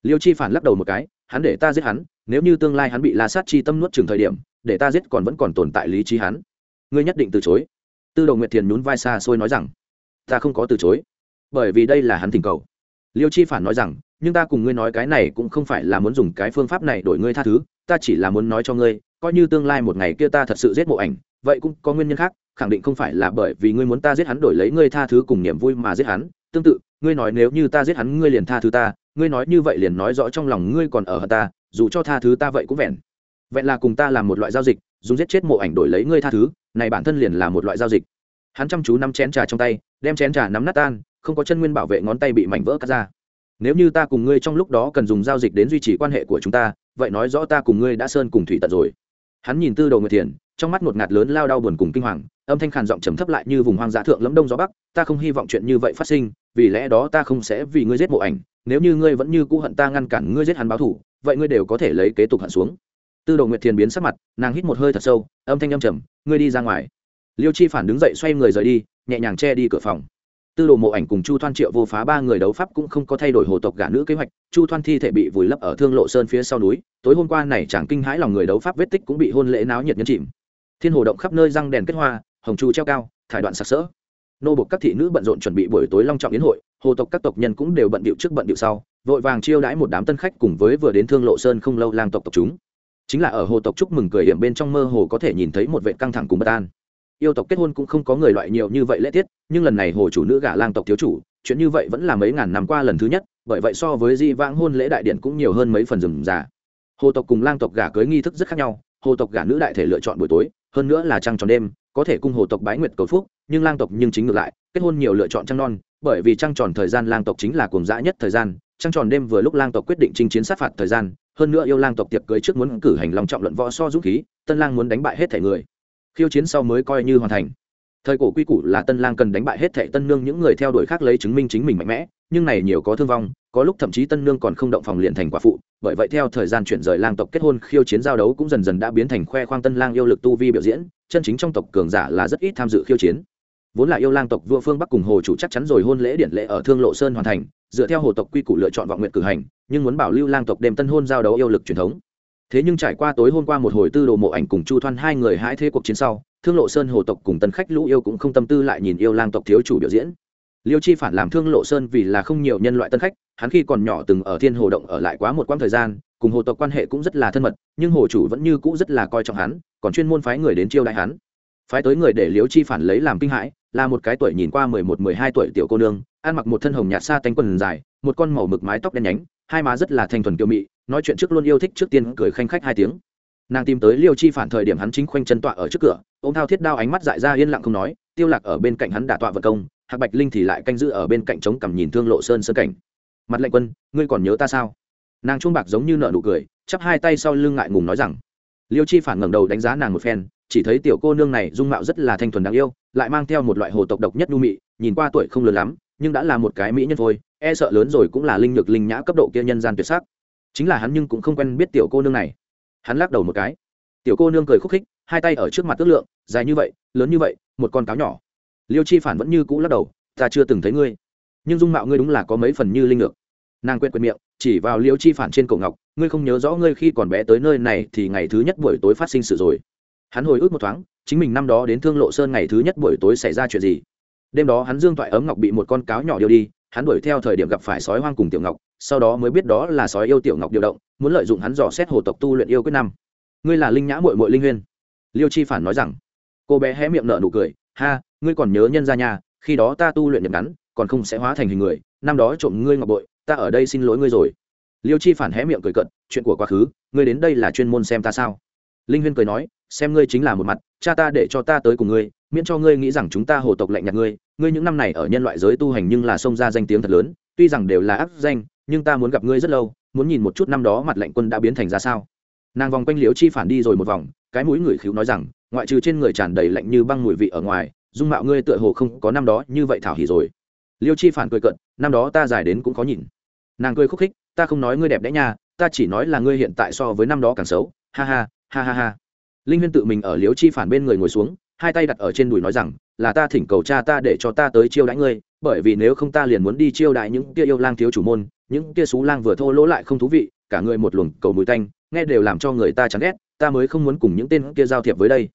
liêu chi phản lắc đầu một cái, hắn để ta giết hắn, nếu như tương lai hắn bị la sát chi tâm nuốt chừng thời điểm, để ta giết còn vẫn còn tồn tại lý trí hắn. Ngươi nhất định từ chối. Tư đồ nguyệt thiền nhún vai xa xôi nói rằng, ta không có từ chối, bởi vì đây là hắn thỉnh cầu. Liêu chi phản nói rằng, nhưng ta cùng ngươi nói cái này cũng không phải là muốn dùng cái phương pháp này đổi ngươi tha thứ, ta chỉ là muốn nói cho ngươi, coi như tương lai một ngày kia ta thật sự giết mộ ảnh, vậy cũng có nguyên nhân khác khẳng định không phải là bởi vì ngươi muốn ta giết hắn đổi lấy ngươi tha thứ cùng niềm vui mà giết hắn. Tương tự, ngươi nói nếu như ta giết hắn, ngươi liền tha thứ ta. Ngươi nói như vậy liền nói rõ trong lòng ngươi còn ở hơn ta, dù cho tha thứ ta vậy cũng vẹn. Vẹn là cùng ta làm một loại giao dịch, dùng giết chết mộ ảnh đổi lấy ngươi tha thứ, này bản thân liền là một loại giao dịch. Hắn chăm chú nắm chén trà trong tay, đem chén trà nắm nát tan, không có chân nguyên bảo vệ ngón tay bị mảnh vỡ cắt ra. Nếu như ta cùng ngươi trong lúc đó cần dùng giao dịch đến duy trì quan hệ của chúng ta, vậy nói rõ ta cùng ngươi đã sơn cùng thủy tận rồi. Hắn nhìn tư đầu người thiền trong mắt một ngạt lớn lao đau buồn cùng kinh hoàng, âm thanh khàn giọng trầm thấp lại như vùng hoang dã thượng lẫm đông gió bắc, ta không hy vọng chuyện như vậy phát sinh, vì lẽ đó ta không sẽ vì ngươi giết mộ ảnh, nếu như ngươi vẫn như cũ hận ta ngăn cản ngươi giết hắn báo thủ vậy ngươi đều có thể lấy kế tục hận xuống. Tư đồ nguyệt thiền biến sắc mặt, nàng hít một hơi thật sâu, âm thanh âm trầm, ngươi đi ra ngoài. Liêu chi phản đứng dậy xoay người rời đi, nhẹ nhàng che đi cửa phòng. Tư đồ mộ ảnh cùng chu thoan triệu vô phá ba người đấu pháp cũng không có thay đổi hồ tộc gả nữ kế hoạch, chu thoan thi thể bị vùi lấp ở thương lộ sơn phía sau núi, tối hôm qua này chẳng kinh hãi lòng người đấu pháp vết tích cũng bị hôn lễ náo nhiệt nhấn chìm thiên hồ động khắp nơi răng đèn kết hoa, hồng chu treo cao, thải đoạn sặc sỡ. Nô buộc các thị nữ bận rộn chuẩn bị buổi tối long trọng yến hội, hồ tộc các tộc nhân cũng đều bận điệu trước bận điệu sau, vội vàng chiêu đãi một đám tân khách cùng với vừa đến thương lộ sơn không lâu lang tộc tộc chúng. Chính là ở hồ tộc chúc mừng cười hiểm bên trong mơ hồ có thể nhìn thấy một vệ căng thẳng cùng bất an. Yêu tộc kết hôn cũng không có người loại nhiều như vậy lễ tiết, nhưng lần này hồ chủ nữ gả lang tộc thiếu chủ, chuyện như vậy vẫn là mấy ngàn năm qua lần thứ nhất, bởi vậy so với di vãng hôn lễ đại điện cũng nhiều hơn mấy phần rừng già hồ tộc cùng lang tộc gả cưới nghi thức rất khác nhau, hồ tộc gả nữ đại thể lựa chọn buổi tối hơn nữa là trăng tròn đêm, có thể cung hồ tộc bái nguyệt cầu phúc, nhưng lang tộc nhưng chính ngược lại, kết hôn nhiều lựa chọn trăng non, bởi vì trăng tròn thời gian lang tộc chính là cuồng dã nhất thời gian, trăng tròn đêm vừa lúc lang tộc quyết định chinh chiến sát phạt thời gian, hơn nữa yêu lang tộc tiệc cưới trước muốn cử hành lòng trọng luận võ so dũng khí, tân lang muốn đánh bại hết thể người. Khiêu chiến sau mới coi như hoàn thành. Thời cổ quy củ là tân lang cần đánh bại hết thệ tân nương những người theo đuổi khác lấy chứng minh chính mình mạnh mẽ nhưng này nhiều có thương vong, có lúc thậm chí tân nương còn không động phòng liền thành quả phụ, bởi vậy theo thời gian chuyển rời lang tộc kết hôn, khiêu chiến giao đấu cũng dần dần đã biến thành khoe khoang tân lang yêu lực tu vi biểu diễn, chân chính trong tộc cường giả là rất ít tham dự khiêu chiến. Vốn là yêu lang tộc vua phương bắc cùng hồ chủ chắc chắn rồi hôn lễ điện lễ ở thương lộ sơn hoàn thành, dựa theo hồ tộc quy củ lựa chọn vọng nguyện cử hành, nhưng muốn bảo lưu lang tộc đem tân hôn giao đấu yêu lực truyền thống. Thế nhưng trải qua tối hôm qua một hồi tư đồ mộ ảnh cùng chu thoan hai người hãi thế cuộc chiến sau, thương lộ sơn hồ tộc cùng tân khách lũ yêu cũng không tâm tư lại nhìn yêu lang tộc thiếu chủ biểu diễn liêu chi phản làm thương lộ sơn vì là không nhiều nhân loại tân khách, hắn khi còn nhỏ từng ở thiên hồ động ở lại quá một quãng thời gian, cùng hồ tộc quan hệ cũng rất là thân mật, nhưng hồ chủ vẫn như cũ rất là coi trọng hắn, còn chuyên môn phái người đến chiêu đại hắn. Phái tới người để liêu chi phản lấy làm kinh hãi, là một cái tuổi nhìn qua mười một, mười hai tuổi tiểu cô nương, ăn mặc một thân hồng nhạt xa tánh quần dài, một con màu mực mái tóc đen nhánh, hai má rất là thanh thuần kiều mị, nói chuyện trước luôn yêu thích trước tiên cười khanh khách hai tiếng. Nàng tìm tới liêu chi phản thời điểm hắn chính khoanh chân tọa ở trước cửa ô m thao thiết đao ánh mắt dại ra yên lặng không nói, tiêu lạc ở bên cạnh hắn đả tọa vật công hạc bạch linh thì lại canh giữ ở bên cạnh trống cằm nhìn thương lộ sơn sơn cảnh. Mặt lệnh quân, ngươi còn nhớ ta sao? Nàng chuông bạc giống như nợ nụ cười, chắp hai tay sau lưng ngại ngùng nói rằng, liêu chi phản ngẩng đầu đánh giá nàng một phen, chỉ thấy tiểu cô nương này dung mạo rất là thanh thuần đáng yêu, lại mang theo một loại hồ tộc độc nhất nhu mị, nhìn qua tuổi không lớn lắm, nhưng đã là một cái mỹ nhân thôi e sợ lớn rồi cũng là linh nhược linh nhã cấp độ kia nhân gian tuyệt sắc. Chính là hắn nhưng cũng không quen biết tiểu cô nương này. Hắn lắc đầu một cái. Tiểu cô nương cười khúc khích, hai tay ở trước mặt ước lượng, dài như vậy, lớn như vậy, một con cáo nhỏ liêu chi phản vẫn như cũ lắc đầu, ta chưa từng thấy ngươi. Nhưng dung mạo ngươi đúng là có mấy phần như linh ngược. Nàng quên quên miệng, chỉ vào liêu chi phản trên cổ ngọc, ngươi không nhớ rõ ngươi khi còn bé tới nơi này thì ngày thứ nhất buổi tối phát sinh sự rồi? Hắn hồi ức một thoáng, chính mình năm đó đến thương lộ sơn ngày thứ nhất buổi tối xảy ra chuyện gì? Đêm đó hắn dương toại ấm ngọc bị một con cáo nhỏ điêu đi, hắn đuổi theo thời điểm gặp phải sói hoang cùng tiểu ngọc, sau đó mới biết đó là sói yêu tiểu ngọc điều động, muốn lợi dụng hắn dò xét hồ tộc tu luyện yêu quyết năm. Ngươi là linh nhã mội mội linh huyên. Liêu chi phản nói rằng. Cô bé hé miệng nở nụ cười, ha ngươi còn nhớ nhân ra nhà, khi đó ta tu luyện nhập ngắn, còn không sẽ hóa thành hình người, năm đó trộm ngươi ngọc bội, ta ở đây xin lỗi ngươi rồi. Liêu chi phản hé miệng cười cận chuyện của quá khứ, ngươi đến đây là chuyên môn xem ta sao? Linh huyên cười nói, xem ngươi chính là một mặt, cha ta để cho ta tới cùng ngươi, miễn cho ngươi nghĩ rằng chúng ta hồ tộc lạnh nhạt ngươi ngươi những năm này ở nhân loại giới tu hành nhưng là xông ra danh tiếng thật lớn, tuy rằng đều là ác danh, nhưng ta muốn gặp ngươi rất lâu, muốn nhìn một chút năm đó mặt lạnh quân đã biến thành ra sao. Nàng vòng quanh liễu chi phản đi rồi một vòng, cái mũi người khíu nói rằng, ngoại trừ trên người tràn đầy lạnh như băng mùi vị ở ngoài dung mạo ngươi tựa hồ không có năm đó như vậy thảo hỉ rồi. Liêu chi phản cười cận năm đó ta dài đến cũng có nhìn. Nàng cười khúc khích, ta không nói ngươi đẹp đẽ nha, ta chỉ nói là ngươi hiện tại so với năm đó càng xấu. Ha ha ha ha ha. Linh huyên tự mình ở liêu chi phản bên người ngồi xuống, hai tay đặt ở trên đùi nói rằng, là ta thỉnh cầu cha ta để cho ta tới chiêu đãi ngươi, bởi vì nếu không ta liền muốn đi chiêu đãi những kia yêu lang thiếu chủ môn, những kia xú lang vừa thô lỗ lại không thú vị, cả người một luồng cầu mùi tanh, nghe đều làm cho người ta chán ghét, ta mới không muốn cùng những tên kia giao thiệp với đây.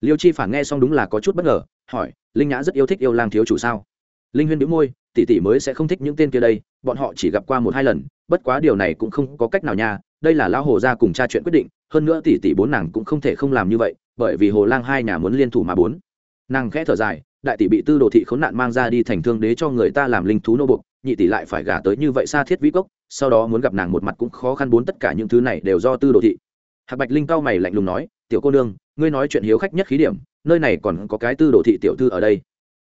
Liêu chi phản nghe xong đúng là có chút bất ngờ hỏi, linh nhã rất yêu thích yêu lang thiếu chủ sao? Linh huyên đĩu môi, tỷ tỷ mới sẽ không thích những tên kia đây, bọn họ chỉ gặp qua một hai lần, bất quá điều này cũng không có cách nào nha, đây là lão hồ gia cùng cha chuyện quyết định, hơn nữa tỷ tỷ bốn nàng cũng không thể không làm như vậy, bởi vì hồ lang hai nhà muốn liên thủ mà bốn. Nàng khẽ thở dài, đại tỷ bị tư đồ thị khốn nạn mang ra đi thành thương đế cho người ta làm linh thú nô bục nhị tỷ lại phải gả tới như vậy xa thiết vĩ cốc, sau đó muốn gặp nàng một mặt cũng khó khăn bốn tất cả những thứ này đều do tư đồ thị. Hạc bạch linh cao mày lạnh lùng nói tiểu cô nương, ngươi nói chuyện hiếu khách nhất khí điểm, nơi này còn có cái tư đồ thị tiểu thư ở đây.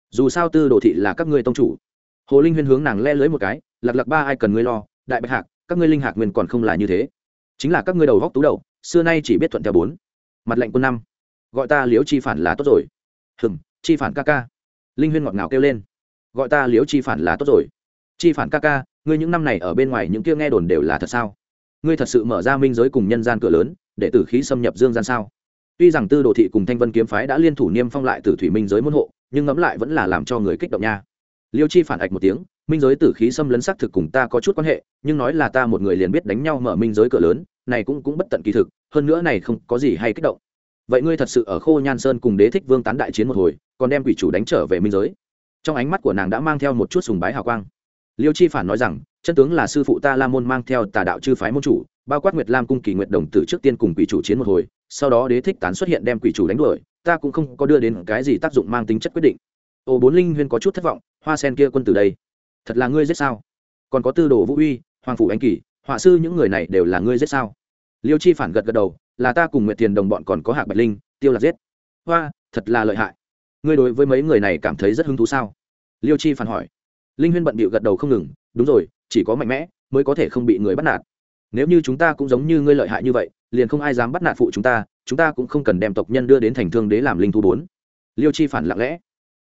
Dù sao tư đồ thị là các ngươi tông chủ. Hồ linh huyên hướng nàng le lưới một cái lặc lặc ba, ai cần ngươi lo? Đại bạch hạc, các ngươi linh hạc nguyên còn không là như thế. Chính là các ngươi đầu góc tú đầu, xưa nay chỉ biết thuận theo bốn. Mặt lệnh quân năm. Gọi ta liếu chi phản là tốt rồi. Hừng chi phản ca ca. Linh huyên ngọt ngào kêu lên. Gọi ta liếu chi phản là tốt rồi. Chi phản ca ca, ngươi những năm này ở bên ngoài những kia nghe đồn đều là thật sao? Ngươi thật sự mở ra minh giới cùng nhân gian cửa lớn để tử khí xâm nhập dương gian sao? Tuy rằng tư đồ thị cùng thanh vân kiếm phái đã liên thủ niêm phong lại tử thủy minh giới môn hộ, nhưng ngẫm lại vẫn là làm cho người kích động nha. Liêu chi phản ạch một tiếng, minh giới tử khí xâm lấn xác thực cùng ta có chút quan hệ, nhưng nói là ta một người liền biết đánh nhau mở minh giới cửa lớn, này cũng cũng bất tận kỳ thực, hơn nữa này không có gì hay kích động. Vậy ngươi thật sự ở khô nhan sơn cùng đế thích vương tán đại chiến một hồi, còn đem quỷ chủ đánh trở về minh giới? Trong ánh mắt của nàng đã mang theo một chút sùng bái hào quang. Liêu chi phản nói rằng, chân tướng là sư phụ ta la môn mang theo tà đạo chư phái môn chủ bao quát nguyệt lam cung kỳ nguyệt đồng tử trước tiên cùng quỷ chủ chiến một hồi, sau đó đế thích tán xuất hiện đem quỷ chủ đánh đuổi, ta cũng không có đưa đến cái gì tác dụng mang tính chất quyết định. Ô bốn linh huyên có chút thất vọng, hoa sen kia quân từ đây, thật là ngươi giết sao? Còn có tư đồ vũ uy, hoàng phủ anh kỳ, họa sư những người này đều là ngươi giết sao? Liêu chi phản gật gật đầu, là ta cùng nguyệt tiền đồng bọn còn có hạc bạch linh, tiêu là giết. Hoa, thật là lợi hại. Ngươi đối với mấy người này cảm thấy rất hứng thú sao? Liêu chi phản hỏi. Linh huyên bận bịu gật đầu không ngừng, đúng rồi, chỉ có mạnh mẽ mới có thể không bị người bắt nạt nếu như chúng ta cũng giống như ngươi lợi hại như vậy, liền không ai dám bắt nạt phụ chúng ta chúng ta cũng không cần đem tộc nhân đưa đến thành thương đế làm linh thú bốn. Liêu chi phản lặng lẽ.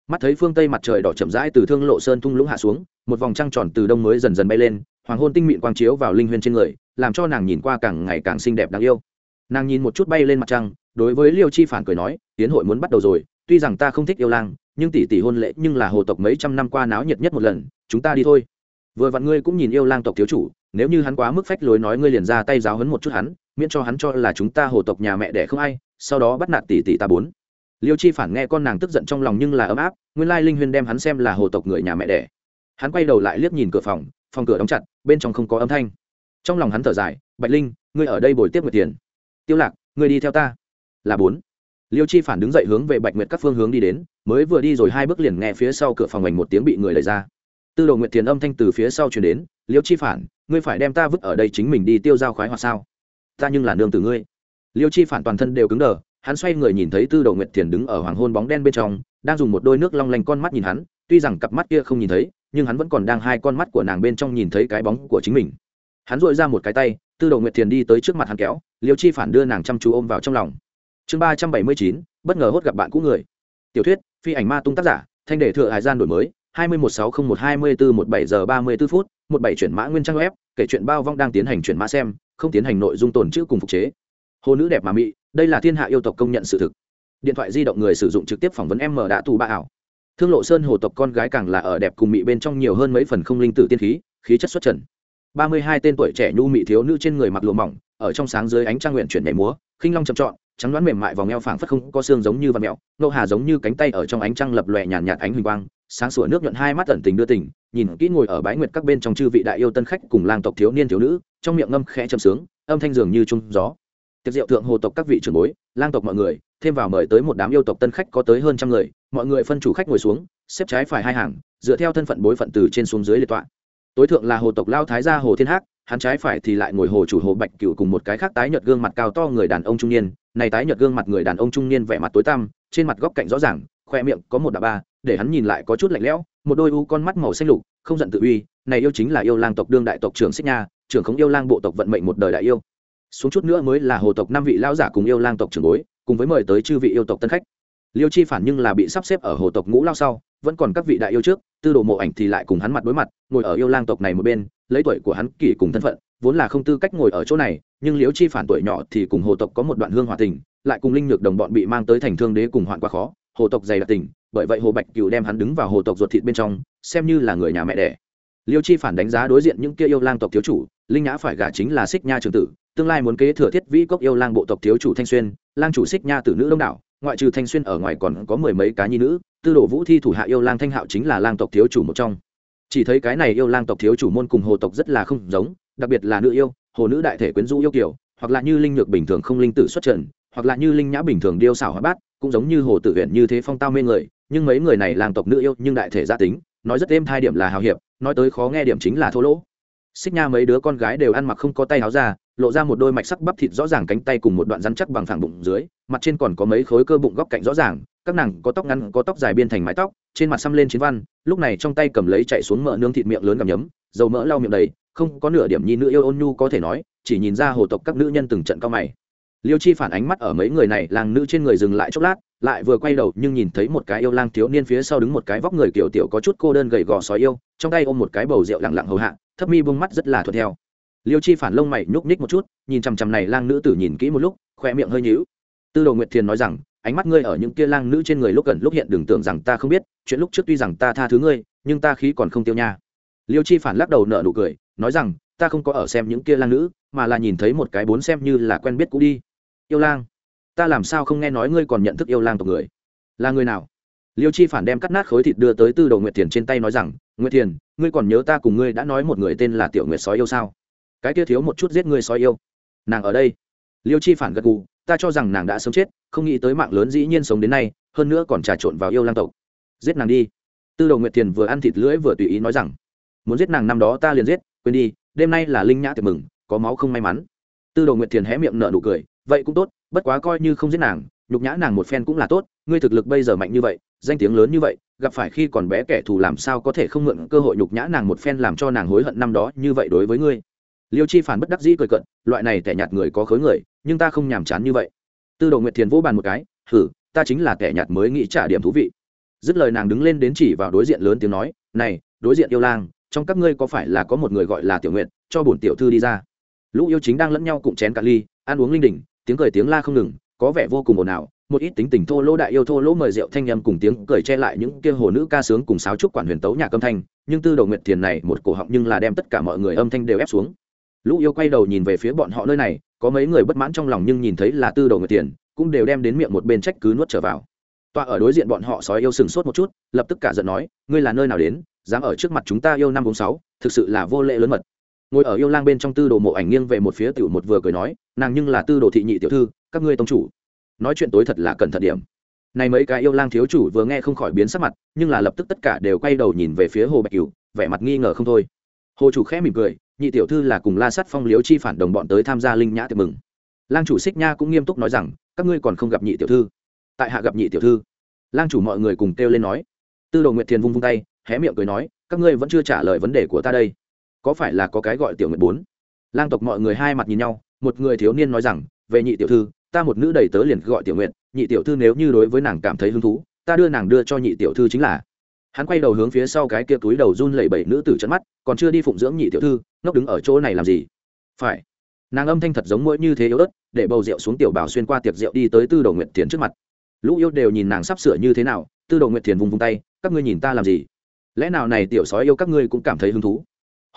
Mắt thấy phương tây mặt trời đỏ chậm rãi từ thương lộ sơn thung lũng hạ xuống, một vòng trăng tròn từ đông mới dần dần bay lên, hoàng hôn tinh mịn quang chiếu vào linh huyên trên người, làm cho nàng nhìn qua càng ngày càng xinh đẹp đáng yêu. Nàng nhìn một chút bay lên mặt trăng, đối với liêu chi phản cười nói, tiến hội muốn bắt đầu rồi, tuy rằng ta không thích yêu lang, nhưng tỷ tỷ hôn lễ nhưng là hồ tộc mấy trăm năm qua náo nhiệt nhất một lần, chúng ta đi thôi. Vừa vặn ngươi cũng nhìn yêu lang tộc thiếu chủ nếu như hắn quá mức phách lối nói ngươi liền ra tay giáo hấn một chút hắn, miễn cho hắn cho là chúng ta hồ tộc nhà mẹ đẻ không ai, sau đó bắt nạt tỷ tỷ ta bốn. Liêu chi phản nghe con nàng tức giận trong lòng nhưng là ấm áp, nguyên lai linh huyên đem hắn xem là hồ tộc người nhà mẹ đẻ. Hắn quay đầu lại liếc nhìn cửa phòng phòng cửa đóng chặt, bên trong không có âm thanh. Trong lòng hắn thở dài, bạch linh, ngươi ở đây bồi tiếp nguyệt tiền. Tiêu lạc, ngươi đi theo ta. Là bốn. Liêu chi phản đứng dậy hướng về bạch nguyệt các phương hướng đi đến, mới vừa đi rồi hai bước liền nghe phía sau cửa phòng mình một tiếng bị người lấy ra tư đồ nguyệt Thiền âm thanh từ phía sau truyền đến, liêu chi phản, ngươi phải đem ta vứt ở đây chính mình đi tiêu giao khoái hoặc sao? Ta nhưng là nương từ ngươi. Liêu chi phản toàn thân đều cứng đờ, hắn xoay người nhìn thấy tư đồ nguyệt Thiền đứng ở hoàng hôn bóng đen bên trong, đang dùng một đôi nước long lanh con mắt nhìn hắn, tuy rằng cặp mắt kia không nhìn thấy, nhưng hắn vẫn còn đang hai con mắt của nàng bên trong nhìn thấy cái bóng của chính mình. Hắn dội ra một cái tay, tư đồ nguyệt Thiền đi tới trước mặt hắn kéo, liêu chi phản đưa nàng chăm chú ôm vào trong lòng. Chương ba trăm bảy mươi chín, bất ngờ hốt gặp bạn cũ người. Tiểu thuyết, phi ảnh ma tung tác giả, thanh đề thừa hải gian đổi mới hai mươi một sáu không một hai mươi bốn một bảy giờ ba mươi b ố phút một bảy chuyển mã nguyên trang web kể chuyện bao vong đang tiến hành chuyển mã xem không tiến hành nội dung tồn chữ cùng phục chế. Hồ nữ đẹp mà mị đây là thiên hạ yêu tộc công nhận sự thực. Điện thoại di động người sử dụng trực tiếp phỏng vấn m đã tù ba ảo. Thương lộ sơn hồ tộc con gái càng là ở đẹp cùng mị bên trong nhiều hơn mấy phần không linh tử tiên khí khí chất xuất trần. ba mươi hai tên tuổi trẻ nhu mị thiếu nữ trên người mặc lụa mỏng ở trong sáng dưới ánh trang nguyện chuyển nhảy múa khinh long chậm trọn trắng đoán mềm mại vòng eo phảng phất không có xương giống như văn mèo, nô hà giống như cánh tay ở trong ánh trăng lập lòe nhàn nhạt, ánh huỳnh quang sáng sủa nước nhuận hai mắt tẩn tình đưa tình nhìn kỹ ngồi ở bãi nguyệt các bên trong chư vị đại yêu tân khách cùng lang tộc thiếu niên thiếu nữ trong miệng ngâm khẽ trầm sướng âm thanh dường như trung gió. Tiệc rượu thượng hồ tộc các vị trưởng bối lang tộc mọi người thêm vào mời tới một đám yêu tộc tân khách có tới hơn trăm người mọi người phân chủ khách ngồi xuống xếp trái phải hai hàng dựa theo thân phận bối phận từ trên xuống dưới liệt tọa. Tối thượng là hồ tộc lao thái gia hồ thiên Hắc, hắn trái phải thì lại ngồi hồ chủ hồ bạch cựu cùng một cái khác tái nhợt gương mặt cao to người đàn ông trung niên này tái nhợt gương mặt người đàn ông trung niên vẻ mặt tối tăm trên mặt góc cạnh rõ ràng khoe miệng có một đà ba để hắn nhìn lại có chút lạnh lẽo, một đôi u con mắt màu xanh lục, không giận tự uy, này yêu chính là yêu lang tộc đương đại tộc trưởng xích nha, trưởng không yêu lang bộ tộc vận mệnh một đời đại yêu. Xuống chút nữa mới là hồ tộc năm vị lão giả cùng yêu lang tộc trưởng bối, cùng với mời tới chư vị yêu tộc tân khách. Liêu chi phản nhưng là bị sắp xếp ở hồ tộc ngũ lao sau, vẫn còn các vị đại yêu trước, tư đồ mộ ảnh thì lại cùng hắn mặt đối mặt, ngồi ở yêu lang tộc này một bên, lấy tuổi của hắn kỷ cùng thân phận, vốn là không tư cách ngồi ở chỗ này, nhưng liêu chi phản tuổi nhỏ thì cùng hồ tộc có một đoạn hương hòa tình, lại cùng linh nhược đồng bọn bị mang tới thành thương đế cùng hoạn quá khó, hồ tộc dày đặc tình bởi vậy hồ bạch cựu đem hắn đứng vào hồ tộc ruột thịt bên trong, xem như là người nhà mẹ đẻ. Liêu chi phản đánh giá đối diện những kia yêu lang tộc thiếu chủ, linh nhã phải gả chính là xích nha trường tử, tương lai muốn kế thừa thiết vĩ cốc yêu lang bộ tộc thiếu chủ thanh xuyên, lang chủ xích nha tử nữ đông đảo, ngoại trừ thanh xuyên ở ngoài còn có mười mấy cá nhi nữ, tư đồ vũ thi thủ hạ yêu lang thanh hạo chính là lang tộc thiếu chủ một trong. Chỉ thấy cái này yêu lang tộc thiếu chủ môn cùng hồ tộc rất là không giống, đặc biệt là nữ yêu, hồ nữ đại thể quyến rũ yêu kiểu hoặc là như linh nhược bình thường không linh tử xuất trần, hoặc là như linh nhã bình thường điêu xảo hóa bát, cũng giống như hồ tử huyện như thế phong tao mê người nhưng mấy người này làng tộc nữ yêu nhưng đại thể gia tính, nói rất êm thai điểm là hào hiệp, nói tới khó nghe điểm chính là thô lỗ. Xích nha mấy đứa con gái đều ăn mặc không có tay áo ra, lộ ra một đôi mạch sắc bắp thịt rõ ràng cánh tay cùng một đoạn rắn chắc bằng phẳng bụng dưới, mặt trên còn có mấy khối cơ bụng góc cạnh rõ ràng, các nàng có tóc ngắn, có tóc dài biên thành mái tóc, trên mặt xăm lên chiến văn, lúc này trong tay cầm lấy chạy xuống mỡ nướng thịt miệng lớn gặm nhấm, dầu mỡ lau miệng đầy, không có nửa điểm nhi nữ yêu ôn nhu có thể nói, chỉ nhìn ra hồ tộc các nữ nhân từng trận cao mày. Liêu chi phản ánh mắt ở mấy người này, làng nữ trên người dừng lại chốc lát lại vừa quay đầu nhưng nhìn thấy một cái yêu lang thiếu niên phía sau đứng một cái vóc người kiểu tiểu có chút cô đơn gầy gò sói yêu, trong tay ôm một cái bầu rượu lặng lặng hầu hạ, thấp mi bông mắt rất là thuận theo. Liêu chi phản lông mày nhúc nhích một chút, nhìn chằm chằm này lang nữ tử nhìn kỹ một lúc khoe miệng hơi nhíu. Tư đồ nguyệt thiền nói rằng, ánh mắt ngươi ở những kia lang nữ trên người lúc gần lúc hiện đừng tưởng rằng ta không biết, chuyện lúc trước tuy rằng ta tha thứ ngươi, nhưng ta khí còn không tiêu nha. Liêu chi phản lắc đầu nợ nụ cười, nói rằng, ta không có ở xem những kia lang nữ, mà là nhìn thấy một cái bốn xem như là quen biết cũ đi. Yêu lang ta làm sao không nghe nói ngươi còn nhận thức yêu lang tộc người? Là người nào? Liêu chi phản đem cắt nát khối thịt đưa tới tư đồ nguyệt thiền trên tay nói rằng, nguyệt thiền, ngươi còn nhớ ta cùng ngươi đã nói một người tên là tiểu nguyệt sói yêu sao? Cái kia thiếu một chút giết ngươi sói yêu. Nàng ở đây. Liêu chi phản gật gù, ta cho rằng nàng đã sớm chết, không nghĩ tới mạng lớn dĩ nhiên sống đến nay, hơn nữa còn trà trộn vào yêu lang tộc. Giết nàng đi. Tư đồ nguyệt thiền vừa ăn thịt lưỡi vừa tùy ý nói rằng, muốn giết nàng năm đó ta liền giết, quên đi, đêm nay là linh nhã tiệc mừng, có máu không may mắn. Tư đồ nguyệt thiền hé miệng nở nụ cười vậy cũng tốt, bất quá coi như không giết nàng, nhục nhã nàng một phen cũng là tốt, ngươi thực lực bây giờ mạnh như vậy, danh tiếng lớn như vậy, gặp phải khi còn bé kẻ thù làm sao có thể không mượn cơ hội nhục nhã nàng một phen làm cho nàng hối hận năm đó như vậy đối với ngươi. Liêu chi phản bất đắc dĩ cười cận loại này tẻ nhạt người có khối người, nhưng ta không nhàm chán như vậy. Tư đồ nguyệt thiền vỗ bàn một cái thử ta chính là kẻ nhạt mới nghĩ trả điểm thú vị. Dứt lời nàng đứng lên đến chỉ vào đối diện lớn tiếng nói, này, đối diện yêu lang, trong các ngươi có phải là có một người gọi là tiểu nguyện cho bổn tiểu thư đi ra. Lũ yêu chính đang lẫn nhau cụm chén cà ly, ăn uống linh đình tiếng cười tiếng la không ngừng, có vẻ vô cùng ồn ào, một ít tính tình thô lỗ đại yêu thô lỗ mời rượu thanh nhâm cùng tiếng cười che lại những kia hồ nữ ca sướng cùng sáo trúc quản huyền tấu nhạc âm thanh, nhưng tư đầu nguyện thiền này một cổ họng nhưng là đem tất cả mọi người âm thanh đều ép xuống. Lũ yêu quay đầu nhìn về phía bọn họ nơi này, có mấy người bất mãn trong lòng nhưng nhìn thấy là tư đầu nguyện tiền cũng đều đem đến miệng một bên trách cứ nuốt trở vào. Tọa ở đối diện bọn họ sói yêu sừng sốt một chút, lập tức cả giận nói, ngươi là nơi nào đến, dám ở trước mặt chúng ta yêu năm bốn sáu, thực sự là vô lệ lớn mật ngồi ở yêu lang bên trong tư đồ mộ ảnh nghiêng về một phía tiểu một vừa cười nói, nàng nhưng là tư đồ thị nhị tiểu thư, các ngươi tông chủ. Nói chuyện tối thật là cẩn thận điểm. Này mấy cái yêu lang thiếu chủ vừa nghe không khỏi biến sắc mặt, nhưng là lập tức tất cả đều quay đầu nhìn về phía hồ bạch cửu, vẻ mặt nghi ngờ không thôi. Hồ chủ khẽ mỉm cười, nhị tiểu thư là cùng la sắt phong liếu chi phản đồng bọn tới tham gia linh nhã tiệc mừng. Lang chủ xích nha cũng nghiêm túc nói rằng, các ngươi còn không gặp nhị tiểu thư. Tại hạ gặp nhị tiểu thư. Lang chủ mọi người cùng kêu lên nói. Tư đồ nguyệt thiền vung vung tay, hé miệng cười nói, các ngươi vẫn chưa trả lời vấn đề của ta đây có phải là có cái gọi tiểu nguyệt bốn? Lang tộc mọi người hai mặt nhìn nhau, một người thiếu niên nói rằng, về nhị tiểu thư, ta một nữ đầy tớ liền gọi tiểu nguyệt, nhị tiểu thư nếu như đối với nàng cảm thấy hứng thú, ta đưa nàng đưa cho nhị tiểu thư chính là. Hắn quay đầu hướng phía sau cái kia túi đầu run lẩy bẩy nữ tử chân mắt, còn chưa đi phụng dưỡng nhị tiểu thư, ngốc đứng ở chỗ này làm gì? Phải. Nàng âm thanh thật giống mỗi như thế yếu ớt, để bầu rượu xuống tiểu bảo xuyên qua tiệc rượu đi tới tư đồ nguyệt thiền trước mặt. Lũ yêu đều nhìn nàng sắp sửa như thế nào, tư đồ nguyệt thiền vùng vung tay, các ngươi nhìn ta làm gì? Lẽ nào này tiểu sói yêu các ngươi cũng cảm thấy hứng thú?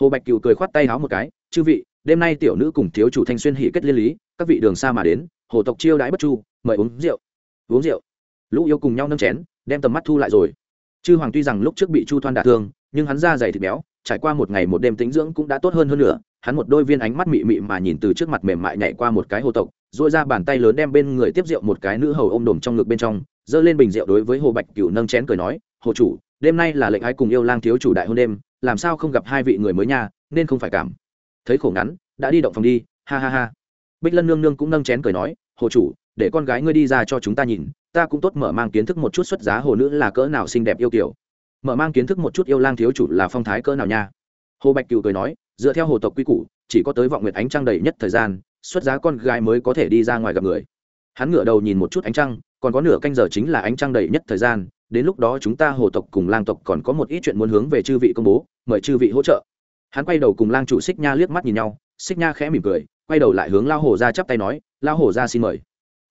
Hồ bạch cựu cười khoát tay háo một cái, chư vị, đêm nay tiểu nữ cùng thiếu chủ thanh xuyên hỉ kết liên lý, các vị đường xa mà đến, hồ tộc chiêu đãi bất chu, mời uống rượu. Uống rượu? Lũ yêu cùng nhau nâng chén, đem tầm mắt thu lại rồi. Chư hoàng tuy rằng lúc trước bị chu thoan đả thương, nhưng hắn da dày thịt béo, trải qua một ngày một đêm tĩnh dưỡng cũng đã tốt hơn hơn nữa, hắn một đôi viên ánh mắt mị mị mà nhìn từ trước mặt mềm mại nhảy qua một cái hồ tộc dội ra bàn tay lớn đem bên người tiếp rượu một cái nữ hầu ôm đồm trong ngực bên trong, giơ lên bình rượu đối với hồ bạch cửu nâng chén cười nói, hồ chủ, đêm nay là lệnh ai cùng yêu lang thiếu chủ đại hôn đêm làm sao không gặp hai vị người mới nha, nên không phải cảm. Thấy khổ ngắn, đã đi động phòng đi, ha ha ha. Bích lân nương nương cũng nâng chén cười nói, hồ chủ, để con gái ngươi đi ra cho chúng ta nhìn, ta cũng tốt mở mang kiến thức một chút xuất giá hồ nữ là cỡ nào xinh đẹp yêu kiểu mở mang kiến thức một chút yêu lang thiếu chủ là phong thái cỡ nào nha? Hồ bạch cựu cười nói, dựa theo hồ tộc quy củ, chỉ có tới vọng nguyệt ánh trăng đầy nhất thời gian, xuất giá con gái mới có thể đi ra ngoài gặp người. Hắn ngửa đầu nhìn một chút ánh trăng, còn có nửa canh giờ chính là ánh trăng đầy nhất thời gian đến lúc đó chúng ta hồ tộc cùng lang tộc còn có một ít chuyện muốn hướng về chư vị công bố, mời chư vị hỗ trợ. Hắn quay đầu cùng lang chủ xích nha liếc mắt nhìn nhau, xích nha khẽ mỉm cười, quay đầu lại hướng lao hồ ra chắp tay nói, lao hồ ra xin mời.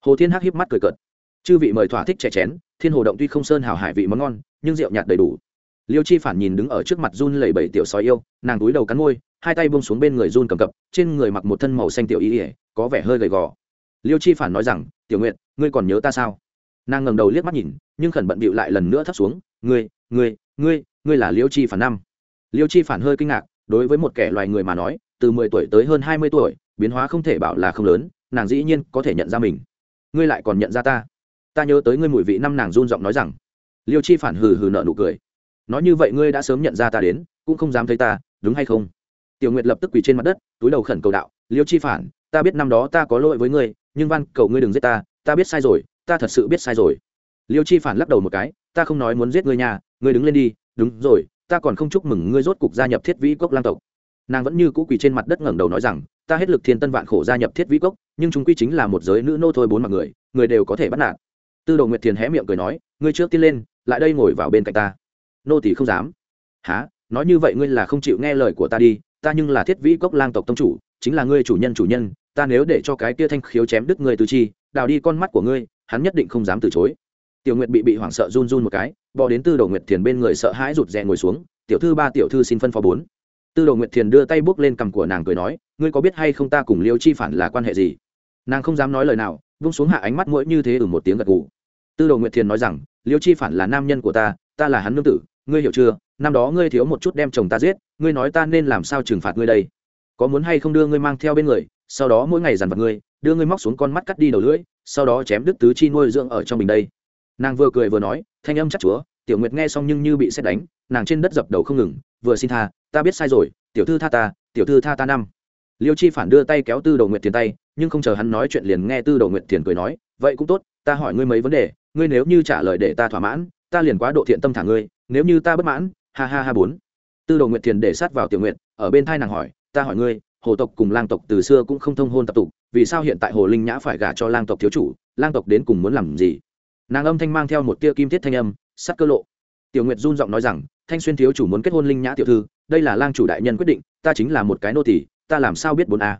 Hồ thiên hắc hiếp mắt cười cợt. Chư vị mời thỏa thích chè chén, thiên hồ động tuy không sơn hào hải vị món ngon, nhưng rượu nhạt đầy đủ. Liêu chi phản nhìn đứng ở trước mặt run lẩy bẩy tiểu sói yêu, nàng túi đầu cắn môi, hai tay buông xuống bên người run cầm cập, trên người mặc một thân màu xanh tiểu y ỉa có vẻ hơi gầy gò. Liêu chi phản nói rằng, tiểu nguyện ngươi còn nhớ ta sao? Nàng ngẩng đầu liếc mắt nhìn, nhưng khẩn bận bịu lại lần nữa thấp xuống, ngươi ngươi ngươi ngươi là liêu chi phản năm liêu chi phản hơi kinh ngạc, đối với một kẻ loài người mà nói, từ mười tuổi tới hơn hai mươi tuổi, biến hóa không thể bảo là không lớn, nàng dĩ nhiên có thể nhận ra mình. Ngươi lại còn nhận ra ta? Ta nhớ tới ngươi mùi vị năm nàng run giọng nói rằng. Liêu chi phản hừ hừ nợ nụ cười. Nói như vậy ngươi đã sớm nhận ra ta đến, cũng không dám thấy ta, đúng hay không? Tiểu nguyệt lập tức quỳ trên mặt đất, túi đầu khẩn cầu đạo, liêu chi phản, ta biết năm đó ta có lỗi với ngươi, nhưng van cầu ngươi đừng giết ta ta biết sai rồi ta thật sự biết sai rồi. Liêu chi phản lắc đầu một cái, ta không nói muốn giết ngươi nhà ngươi đứng lên đi, đúng rồi, ta còn không chúc mừng ngươi rốt cục gia nhập thiết vĩ cốc lang tộc. Nàng vẫn như cũ quỳ trên mặt đất ngẩng đầu nói rằng, ta hết lực thiên tân vạn khổ gia nhập thiết vĩ cốc, nhưng chúng quy chính là một giới nữ nô thôi bốn mặt người người đều có thể bắt nạt. Tư đồ nguyệt thiền hé miệng cười nói, ngươi trước tiên lên, lại đây ngồi vào bên cạnh ta. Nô tỷ không dám. Há nói như vậy ngươi là không chịu nghe lời của ta đi, ta nhưng là thiết vĩ cốc lang tộc tông chủ, chính là ngươi chủ nhân chủ nhân, ta nếu để cho cái kia thanh khiếu chém đứt ngươi từ chi, đào đi con mắt của ngươi hắn nhất định không dám từ chối. Tiểu nguyệt bị bị hoảng sợ run run một cái bỏ đến tư đồ nguyệt thiền bên người sợ hãi rụt rè ngồi xuống, tiểu thư ba, tiểu thư xin phân phó bốn. Tư đồ nguyệt thiền đưa tay bước lên cằm của nàng cười nói, ngươi có biết hay không ta cùng liêu chi phản là quan hệ gì? Nàng không dám nói lời nào, vung xuống hạ ánh mắt mũi như thế ở một tiếng gật gù. Tư đồ nguyệt thiền nói rằng, liêu chi phản là nam nhân của ta ta là hắn nương tử, ngươi hiểu chưa? Năm đó ngươi thiếu một chút đem chồng ta giết, ngươi nói ta nên làm sao trừng phạt ngươi đây? Có muốn hay không đưa ngươi mang theo bên người, sau đó mỗi ngày dằn vặt ngươi, đưa ngươi móc xuống con mắt cắt đi đầu lưỡi sau đó chém đứt tứ chi nuôi dưỡng ở trong mình đây. Nàng vừa cười vừa nói, thanh âm chắc chúa, tiểu nguyệt nghe xong nhưng như bị xét đánh, nàng trên đất dập đầu không ngừng, vừa xin tha, ta biết sai rồi, tiểu thư tha ta, tiểu thư tha ta năm. Liêu chi phản đưa tay kéo tư đầu nguyệt tiền tay, nhưng không chờ hắn nói chuyện liền nghe tư đầu nguyệt tiền cười nói, vậy cũng tốt, ta hỏi ngươi mấy vấn đề, ngươi nếu như trả lời để ta thỏa mãn, ta liền quá độ thiện tâm thả ngươi, nếu như ta bất mãn, ha ha ha bốn. Tư đầu nguyệt tiền để sát vào tiểu nguyệt, ở bên thai nàng hỏi, ta hỏi ngươi, hồ tộc cùng lang tộc từ xưa cũng không thông hôn tập tục vì sao hiện tại hồ linh nhã phải gả cho lang tộc thiếu chủ, lang tộc đến cùng muốn làm gì? Nàng âm thanh mang theo một tia kim thiết thanh âm sắc cơ lộ. Tiểu nguyệt run giọng nói rằng, thanh xuyên thiếu chủ muốn kết hôn linh nhã tiểu thư, đây là lang chủ đại nhân quyết định, ta chính là một cái nô tỷ ta làm sao biết bốn a?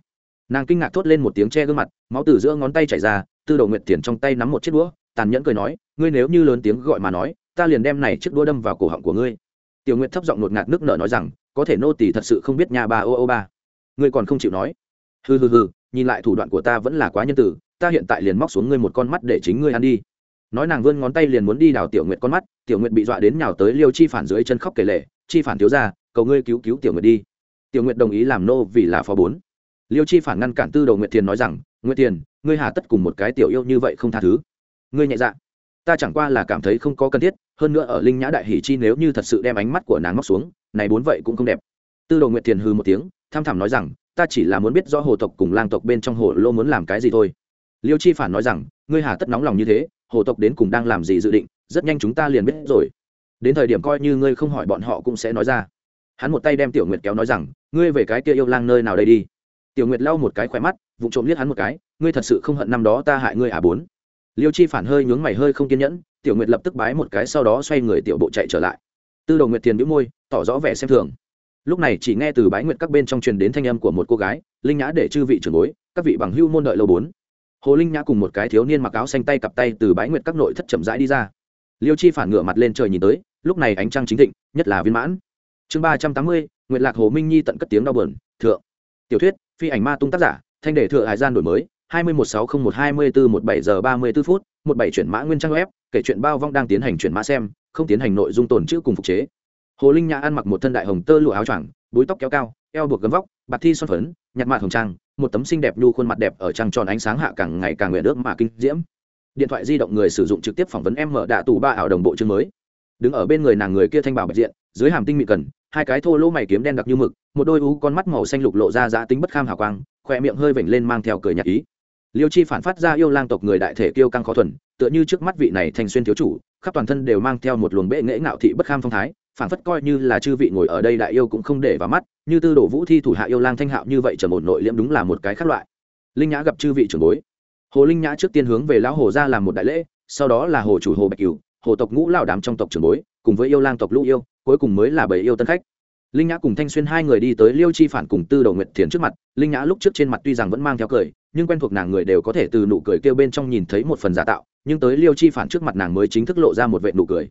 Nàng kinh ngạc thốt lên một tiếng che gương mặt, máu từ giữa ngón tay chảy ra, tư đầu nguyệt tiền trong tay nắm một chiếc đũa, tàn nhẫn cười nói, ngươi nếu như lớn tiếng gọi mà nói, ta liền đem này chiếc đũa đâm vào cổ họng của ngươi. Tiểu nguyệt thấp giọng nột ngạt nước nở nói rằng, có thể nô tỷ thật sự không biết nhà bà ô ô ba. Ngươi còn không chịu nói. Hừ hừ hừ nhìn lại thủ đoạn của ta vẫn là quá nhân tử ta hiện tại liền móc xuống ngươi một con mắt để chính ngươi ăn đi. Nói nàng vươn ngón tay liền muốn đi đào tiểu nguyệt con mắt, tiểu nguyệt bị dọa đến nhào tới liêu chi phản dưới chân khóc kể lệ, chi phản thiếu ra cầu ngươi cứu cứu tiểu nguyệt đi. Tiểu nguyệt đồng ý làm nô vì là phó bốn. Liêu chi phản ngăn cản tư đầu nguyệt thiền nói rằng, nguyệt thiền, ngươi hà tất cùng một cái tiểu yêu như vậy không tha thứ. Ngươi nhẹ dạ. Ta chẳng qua là cảm thấy không có cần thiết, hơn nữa ở linh nhã đại hỷ chi nếu như thật sự đem ánh mắt của nàng móc xuống, này bốn vậy cũng không đẹp. Tư đầu nguyệt thiền hư một tiếng, tham thảm nói rằng ta chỉ là muốn biết do hồ tộc cùng lang tộc bên trong hồ lô muốn làm cái gì thôi. Liêu chi phản nói rằng, ngươi hà tất nóng lòng như thế, hồ tộc đến cùng đang làm gì dự định, rất nhanh chúng ta liền biết rồi. Đến thời điểm coi như ngươi không hỏi bọn họ cũng sẽ nói ra. Hắn một tay đem tiểu nguyệt kéo nói rằng, ngươi về cái kia yêu lang nơi nào đây đi. Tiểu nguyệt lau một cái khỏe mắt vụ trộm liếc hắn một cái, ngươi thật sự không hận năm đó ta hại ngươi à bốn. Liêu chi phản hơi nhướng mày hơi không kiên nhẫn, tiểu nguyệt lập tức bái một cái sau đó xoay người tiểu bộ chạy trở lại. Tư đầu nguyệt tiền đĩu môi, tỏ rõ vẻ xem thường lúc này chỉ nghe từ bái nguyện các bên trong truyền đến thanh âm của một cô gái, linh nhã để chư vị trưởng bối, các vị bằng hưu môn đợi lâu bốn. Hồ linh nhã cùng một cái thiếu niên mặc áo xanh tay cặp tay từ bãi nguyện các nội thất chậm rãi đi ra. Liêu chi phản ngửa mặt lên trời nhìn tới, lúc này ánh trăng chính thịnh, nhất là viên mãn. Chương ba trăm tám mươi, nguyệt lạc hồ minh nhi tận cất tiếng đau bờn thượng. Tiểu thuyết, phi ảnh ma tung tác giả, thanh đề thượng hải gian đổi mới, hai mươi một sáu không một hai mươi bốn một bảy giờ ba mươi b ố phút một bảy chuyển mã nguyên trang web, kể chuyện bao vong đang tiến hành chuyển mã xem, không tiến hành nội dung tồn chữ cùng phục chế hồ linh nhã ăn mặc một thân đại hồng tơ lụa áo choàng, búi tóc kéo cao, eo buộc gấm vóc bạc thi son phấn nhặt mạ hồng trang, một tấm xinh đẹp nhu khuôn mặt đẹp ở trăng tròn ánh sáng hạ càng ngày càng nguyện ước mà kinh diễm. Điện thoại di động người sử dụng trực tiếp phỏng vấn em mở đạ tù ba ảo đồng bộ chương mới. Đứng ở bên người nàng người kia thanh bảo bạch diện, dưới hàm tinh mị cần, hai cái thô lỗ mày kiếm đen đặc như mực, một đôi u con mắt màu xanh lục lộ ra giá tính bất kham hào quang khoe miệng hơi vểnh lên mang theo cười nhạc ý. Liêu chi phản phát ra yêu lang tộc người đại thể kiêu căng khó thuần, tựa như trước mắt vị này thành xuyên thiếu chủ, khắp toàn thân đều mang theo một luồng bệ nghễ ngạo thị bất kham phong thái phản phất coi như là chư vị ngồi ở đây đại yêu cũng không để vào mắt, như tư đồ vũ thi thủ hạ yêu lang thanh hạo như vậy trở một nội liễm đúng là một cái khác loại. Linh nhã gặp chư vị trưởng bối. Hồ linh nhã trước tiên hướng về lão hồ ra làm một đại lễ, sau đó là hồ chủ hồ bạch cửu, hồ tộc ngũ lão đám trong tộc trưởng bối, cùng với yêu lang tộc lũ yêu, cuối cùng mới là bảy yêu tân khách. Linh nhã cùng thanh xuyên hai người đi tới liêu chi phản cùng tư đầu nguyệt thiền trước mặt, linh nhã lúc trước trên mặt tuy rằng vẫn mang theo cười, nhưng quen thuộc nàng người đều có thể từ nụ cười kêu bên trong nhìn thấy một phần giả tạo, nhưng tới liêu chi phản trước mặt nàng mới chính thức lộ ra một vệ nụ cười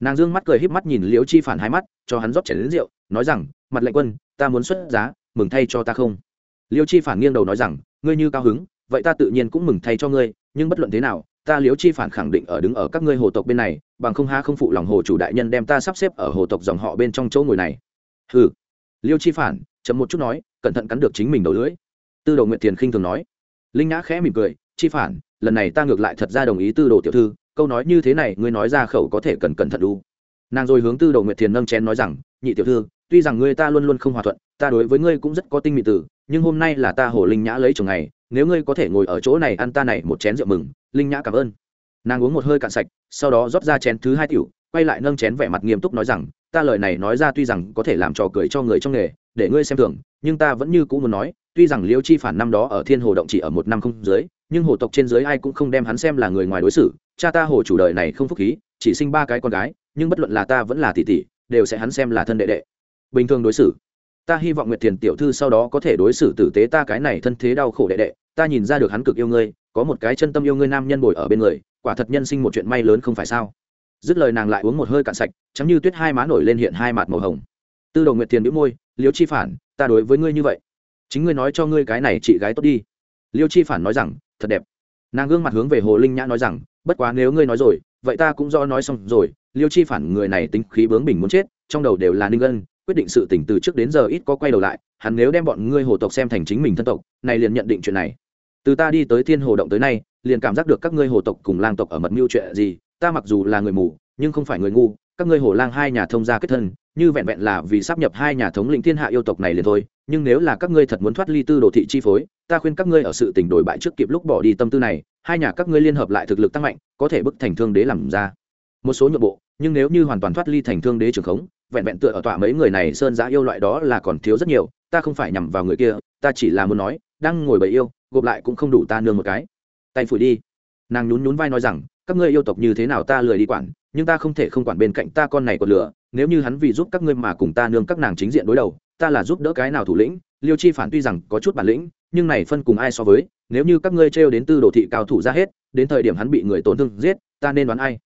nàng dương mắt cười híp mắt nhìn liêu chi phản hai mắt, cho hắn rót chảy đến rượu, nói rằng, mặt lệnh quân, ta muốn xuất giá, mừng thay cho ta không? Liêu chi phản nghiêng đầu nói rằng, ngươi như cao hứng, vậy ta tự nhiên cũng mừng thay cho ngươi, nhưng bất luận thế nào, ta liễu chi phản khẳng định ở đứng ở các ngươi hồ tộc bên này, bằng không ha không phụ lòng hồ chủ đại nhân đem ta sắp xếp ở hồ tộc dòng họ bên trong chỗ ngồi này. Ừ liêu chi phản chậm một chút nói, cẩn thận cắn được chính mình đầu lưỡi. Tư đồ nguyệt tiền khinh thường nói. Linh nhã khẽ mỉm cười, chi phản, lần này ta ngược lại thật ra đồng ý tư đồ tiểu thư câu nói như thế này, ngươi nói ra khẩu có thể cần cẩn thận đu. Nàng rồi hướng tư đầu nguyệt thiền nâng chén nói rằng, nhị tiểu thư, tuy rằng ngươi ta luôn luôn không hòa thuận, ta đối với ngươi cũng rất có tinh mị tử nhưng hôm nay là ta hồ linh nhã lấy chồng ngày, nếu ngươi có thể ngồi ở chỗ này ăn ta này một chén rượu mừng, linh nhã cảm ơn. Nàng uống một hơi cạn sạch, sau đó rót ra chén thứ hai tiểu, quay lại nâng chén vẻ mặt nghiêm túc nói rằng, ta lời này nói ra tuy rằng có thể làm trò cười cho người trong nghề, để ngươi xem thường, nhưng ta vẫn như cũ muốn nói, tuy rằng liêu chi phản năm đó ở thiên hồ động chỉ ở một năm không dưới, nhưng hồ tộc trên dưới ai cũng không đem hắn xem là người ngoài đối xử cha ta hồ chủ đời này không phúc khí, chỉ sinh ba cái con gái, nhưng bất luận là ta vẫn là tỷ tỷ, đều sẽ hắn xem là thân đệ đệ. Bình thường đối xử. Ta hy vọng nguyệt thiền tiểu thư sau đó có thể đối xử tử tế ta cái này thân thế đau khổ đệ đệ. Ta nhìn ra được hắn cực yêu ngươi, có một cái chân tâm yêu ngươi nam nhân bồi ở bên người, quả thật nhân sinh một chuyện may lớn không phải sao. Dứt lời nàng lại uống một hơi cạn sạch chắm như tuyết hai má nổi lên hiện hai mặt màu hồng. Tư đầu nguyệt thiền bĩu môi, liêu chi phản, ta đối với ngươi như vậy. Chính ngươi nói cho ngươi cái này chị gái tốt đi. Liêu chi phản nói rằng, thật đẹp. Nàng gương mặt hướng về hồ linh nhã nói rằng bất quá nếu ngươi nói rồi, vậy ta cũng do nói xong rồi, liêu chi phản người này tính khí bướng bình muốn chết, trong đầu đều là ninh ân, quyết định sự tỉnh từ trước đến giờ ít có quay đầu lại, hắn nếu đem bọn ngươi hồ tộc xem thành chính mình thân tộc, này liền nhận định chuyện này. Từ ta đi tới thiên hồ động tới nay, liền cảm giác được các ngươi hồ tộc cùng lang tộc ở mật mưu chuyện gì, ta mặc dù là người mù, nhưng không phải người ngu, các ngươi hồ lang hai nhà thông gia kết thân, như vẹn vẹn là vì sắp nhập hai nhà thống lĩnh thiên hạ yêu tộc này liền thôi nhưng nếu là các ngươi thật muốn thoát ly tư đồ thị chi phối, ta khuyên các ngươi ở sự tình đổi bại trước kịp lúc bỏ đi tâm tư này, hai nhà các ngươi liên hợp lại thực lực tăng mạnh, có thể bức thành thương đế làm ra. Một số nhượng bộ, nhưng nếu như hoàn toàn thoát ly thành thương đế trường khống, vẹn vẹn tựa ở tọa mấy người này sơn giã yêu loại đó là còn thiếu rất nhiều, ta không phải nhằm vào người kia, ta chỉ là muốn nói, đang ngồi bầy yêu, gộp lại cũng không đủ ta nương một cái. Tay phủi đi. Nàng nhún nhún vai nói rằng, các ngươi yêu tộc như thế nào ta lười đi quản, nhưng ta không thể không quản bên cạnh ta con này còn lửa, nếu như hắn vì giúp các ngươi mà cùng ta nương các nàng chính diện đối đầu ta là giúp đỡ cái nào thủ lĩnh, liêu chi phản tuy rằng có chút bản lĩnh, nhưng này phân cùng ai so với, nếu như các ngươi trêu đến tư đồ thị cao thủ ra hết, đến thời điểm hắn bị người tổn thương giết, ta nên đoán ai?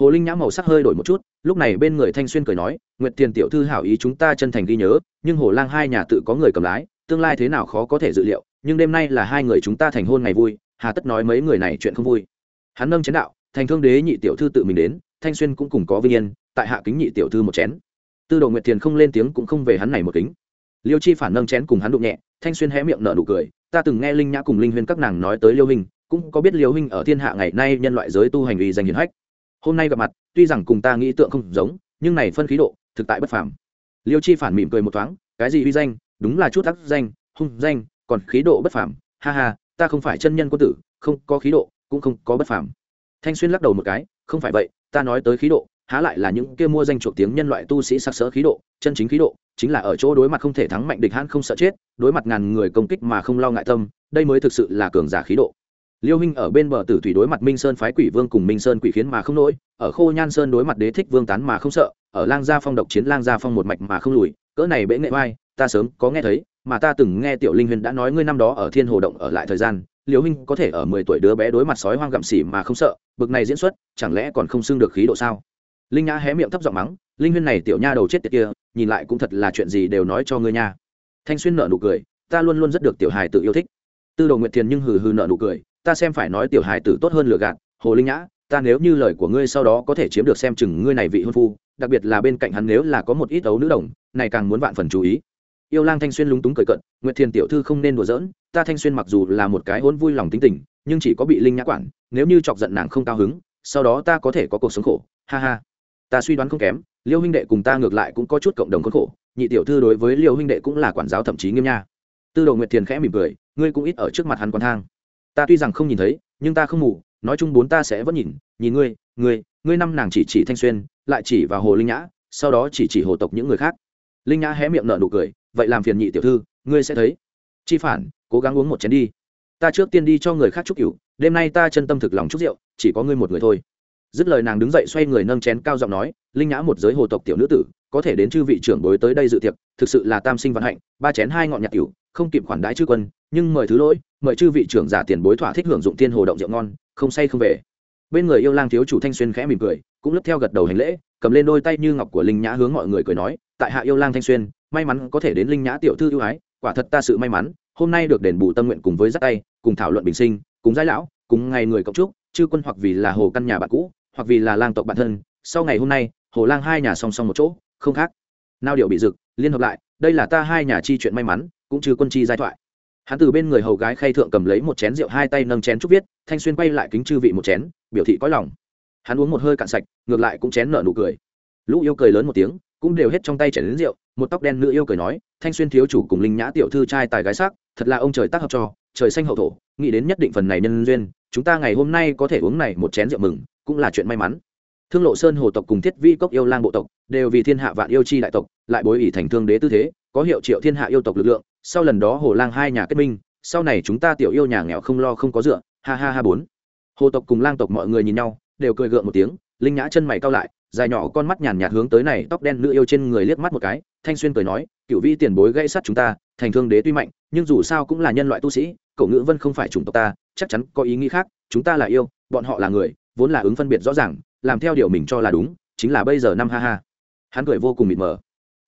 Hồ linh nhã màu sắc hơi đổi một chút, lúc này bên người thanh xuyên cười nói, nguyệt tiền tiểu thư hảo ý chúng ta chân thành ghi nhớ, nhưng hồ lang hai nhà tự có người cầm lái, tương lai thế nào khó có thể dự liệu, nhưng đêm nay là hai người chúng ta thành hôn ngày vui, hà tất nói mấy người này chuyện không vui. Hắn nâng chén đạo, thành thương đế nhị tiểu thư tự mình đến, thanh xuyên cũng cùng có vinh yên, tại hạ kính nhị tiểu thư một chén tư đồ nguyệt thiền không lên tiếng cũng không về hắn này một kính. Liêu chi phản nâng chén cùng hắn đụng nhẹ, thanh xuyên hé miệng nở nụ cười, ta từng nghe linh nhã cùng linh huyên các nàng nói tới liêu hình cũng có biết liêu hình ở thiên hạ ngày nay nhân loại giới tu hành uy danh hiển hách. Hôm nay gặp mặt, tuy rằng cùng ta nghĩ tượng không giống, nhưng này phân khí độ, thực tại bất phàm. Liêu chi phản mỉm cười một thoáng, cái gì uy danh? Đúng là chút ác danh, hung danh, còn khí độ bất phàm. Ha ha, ta không phải chân nhân quân tử, không có khí độ, cũng không có bất phàm. Thanh xuyên lắc đầu một cái, không phải vậy, ta nói tới khí độ há lại là những kia mua danh chuộc tiếng nhân loại tu sĩ sắc sỡ khí độ, chân chính khí độ, chính là ở chỗ đối mặt không thể thắng mạnh địch hãn không sợ chết, đối mặt ngàn người công kích mà không lo ngại tâm, đây mới thực sự là cường giả khí độ. Liêu Minh ở bên bờ tử thủy đối mặt minh sơn phái quỷ vương cùng minh sơn quỷ khiến mà không nổi, ở khô nhan sơn đối mặt đế thích vương tán mà không sợ, ở lang gia phong độc chiến lang gia phong một mạch mà không lùi, cỡ này bệ nghệ vai ta sớm có nghe thấy, mà ta từng nghe tiểu linh huyền đã nói ngươi năm đó ở thiên hồ động ở lại thời gian, liêu Minh có thể ở mười tuổi đứa bé đối mặt sói hoang gặm xỉ mà không sợ, bực này diễn xuất, chẳng lẽ còn không xưng được khí độ sao? Linh nhã hé miệng thấp giọng mắng, linh huyên này tiểu nha đầu chết tiệt kia, nhìn lại cũng thật là chuyện gì đều nói cho ngươi nha. Thanh xuyên nở nụ cười, ta luôn luôn rất được tiểu hài Tử yêu thích. Tư đồ nguyệt thiền nhưng hừ hừ nở nụ cười, ta xem phải nói tiểu hài tử tốt hơn lừa gạt, hồ linh nhã, ta nếu như lời của ngươi sau đó có thể chiếm được xem chừng ngươi này vị hôn phu, đặc biệt là bên cạnh hắn nếu là có một ít ấu nữ đồng, này càng muốn vạn phần chú ý. Yêu lang thanh xuyên lúng túng cười cận nguyệt thiền tiểu thư không nên đùa giỡn, ta thanh xuyên mặc dù là một cái hôn vui lòng tính tình, nhưng chỉ có bị linh nhã quản, nếu như chọc giận nàng không cao hứng, sau đó ta có thể có cuộc sống khổ, ha ha ta suy đoán không kém, liêu huynh đệ cùng ta ngược lại cũng có chút cộng đồng khốn khổ, nhị tiểu thư đối với liêu huynh đệ cũng là quản giáo thậm chí nghiêm nha. Tư đồ nguyệt thiền khẽ mỉm cười, ngươi cũng ít ở trước mặt hắn quan thang. Ta tuy rằng không nhìn thấy, nhưng ta không ngủ, nói chung bốn ta sẽ vẫn nhìn nhìn ngươi ngươi ngươi năm nàng chỉ chỉ thanh xuyên, lại chỉ vào hồ linh nhã, sau đó chỉ chỉ hồ tộc những người khác. Linh nhã hé miệng nở nụ cười, vậy làm phiền nhị tiểu thư, ngươi sẽ thấy. Chi phản, cố gắng uống một chén đi. Ta trước tiên đi cho người khác chúc cửu, đêm nay ta chân tâm thực lòng chúc rượu, chỉ có ngươi một người thôi dứt lời nàng đứng dậy xoay người nâng chén cao giọng nói, linh nhã một giới hồ tộc tiểu nữ tử, có thể đến chư vị trưởng bối tới đây dự tiệc, thực sự là tam sinh vạn hạnh, ba chén hai ngọn nhạc cửu, không kịp khoản đãi chư quân, nhưng mời thứ lỗi, mời chư vị trưởng giả tiền bối thỏa thích hưởng dụng tiên hồ động rượu ngon, không say không về. Bên người yêu lang thiếu chủ thanh xuyên khẽ mỉm cười, cũng lấp theo gật đầu hành lễ, cầm lên đôi tay như ngọc của linh nhã hướng mọi người cười nói, tại hạ yêu lang thanh xuyên, may mắn có thể đến linh nhã tiểu thư ưu ái, quả thật ta sự may mắn, hôm nay được đền bù tâm nguyện cùng với dắt tay, cùng thảo luận bình sinh, cùng giai lão, cùng ngày người cộng trúc chư quân hoặc vì là hồ căn nhà bạn cũ hoặc vì là lang tộc bản thân, sau ngày hôm nay, hồ lang hai nhà song song một chỗ, không khác. Nao điệu bị rực, liên hợp lại, đây là ta hai nhà chi chuyện may mắn, cũng chứ quân chi giai thoại. Hắn từ bên người hầu gái khay thượng cầm lấy một chén rượu hai tay nâng chén chúc viết, thanh xuyên quay lại kính chư vị một chén, biểu thị có lòng. Hắn uống một hơi cạn sạch, ngược lại cũng chén nở nụ cười. Lũ yêu cười lớn một tiếng, cũng đều hết trong tay chén đến rượu, một tóc đen nữ yêu cười nói, thanh xuyên thiếu chủ cùng linh nhã tiểu thư trai tài gái sắc, thật là ông trời tác hợp cho, trời xanh hậu thổ, nghĩ đến nhất định phần này nhân duyên, chúng ta ngày hôm nay có thể uống này một chén rượu mừng cũng là chuyện may mắn. Thương lộ sơn hồ tộc cùng thiết vi cốc yêu lang bộ tộc đều vì thiên hạ vạn yêu chi đại tộc, lại bối ỷ thành thương đế tư thế, có hiệu triệu thiên hạ yêu tộc lực lượng, sau lần đó hồ lang hai nhà kết minh, sau này chúng ta tiểu yêu nhà nghèo không lo không có dựa, ha ha ha bốn. Hồ tộc cùng lang tộc mọi người nhìn nhau, đều cười gượng một tiếng, linh nhã chân mày cao lại, dài nhỏ con mắt nhàn nhạt hướng tới này tóc đen nữ yêu trên người liếc mắt một cái, thanh xuyên cười nói cựu vi tiền bối gây sát chúng ta, thành thương đế tuy mạnh, nhưng dù sao cũng là nhân loại tu sĩ, cậu ngữ vân không phải chủng tộc ta, chắc chắn có ý nghĩ khác, chúng ta là yêu, bọn họ là người vốn là ứng phân biệt rõ ràng, làm theo điều mình cho là đúng, chính là bây giờ năm ha ha. Hắn cười vô cùng mịt mờ.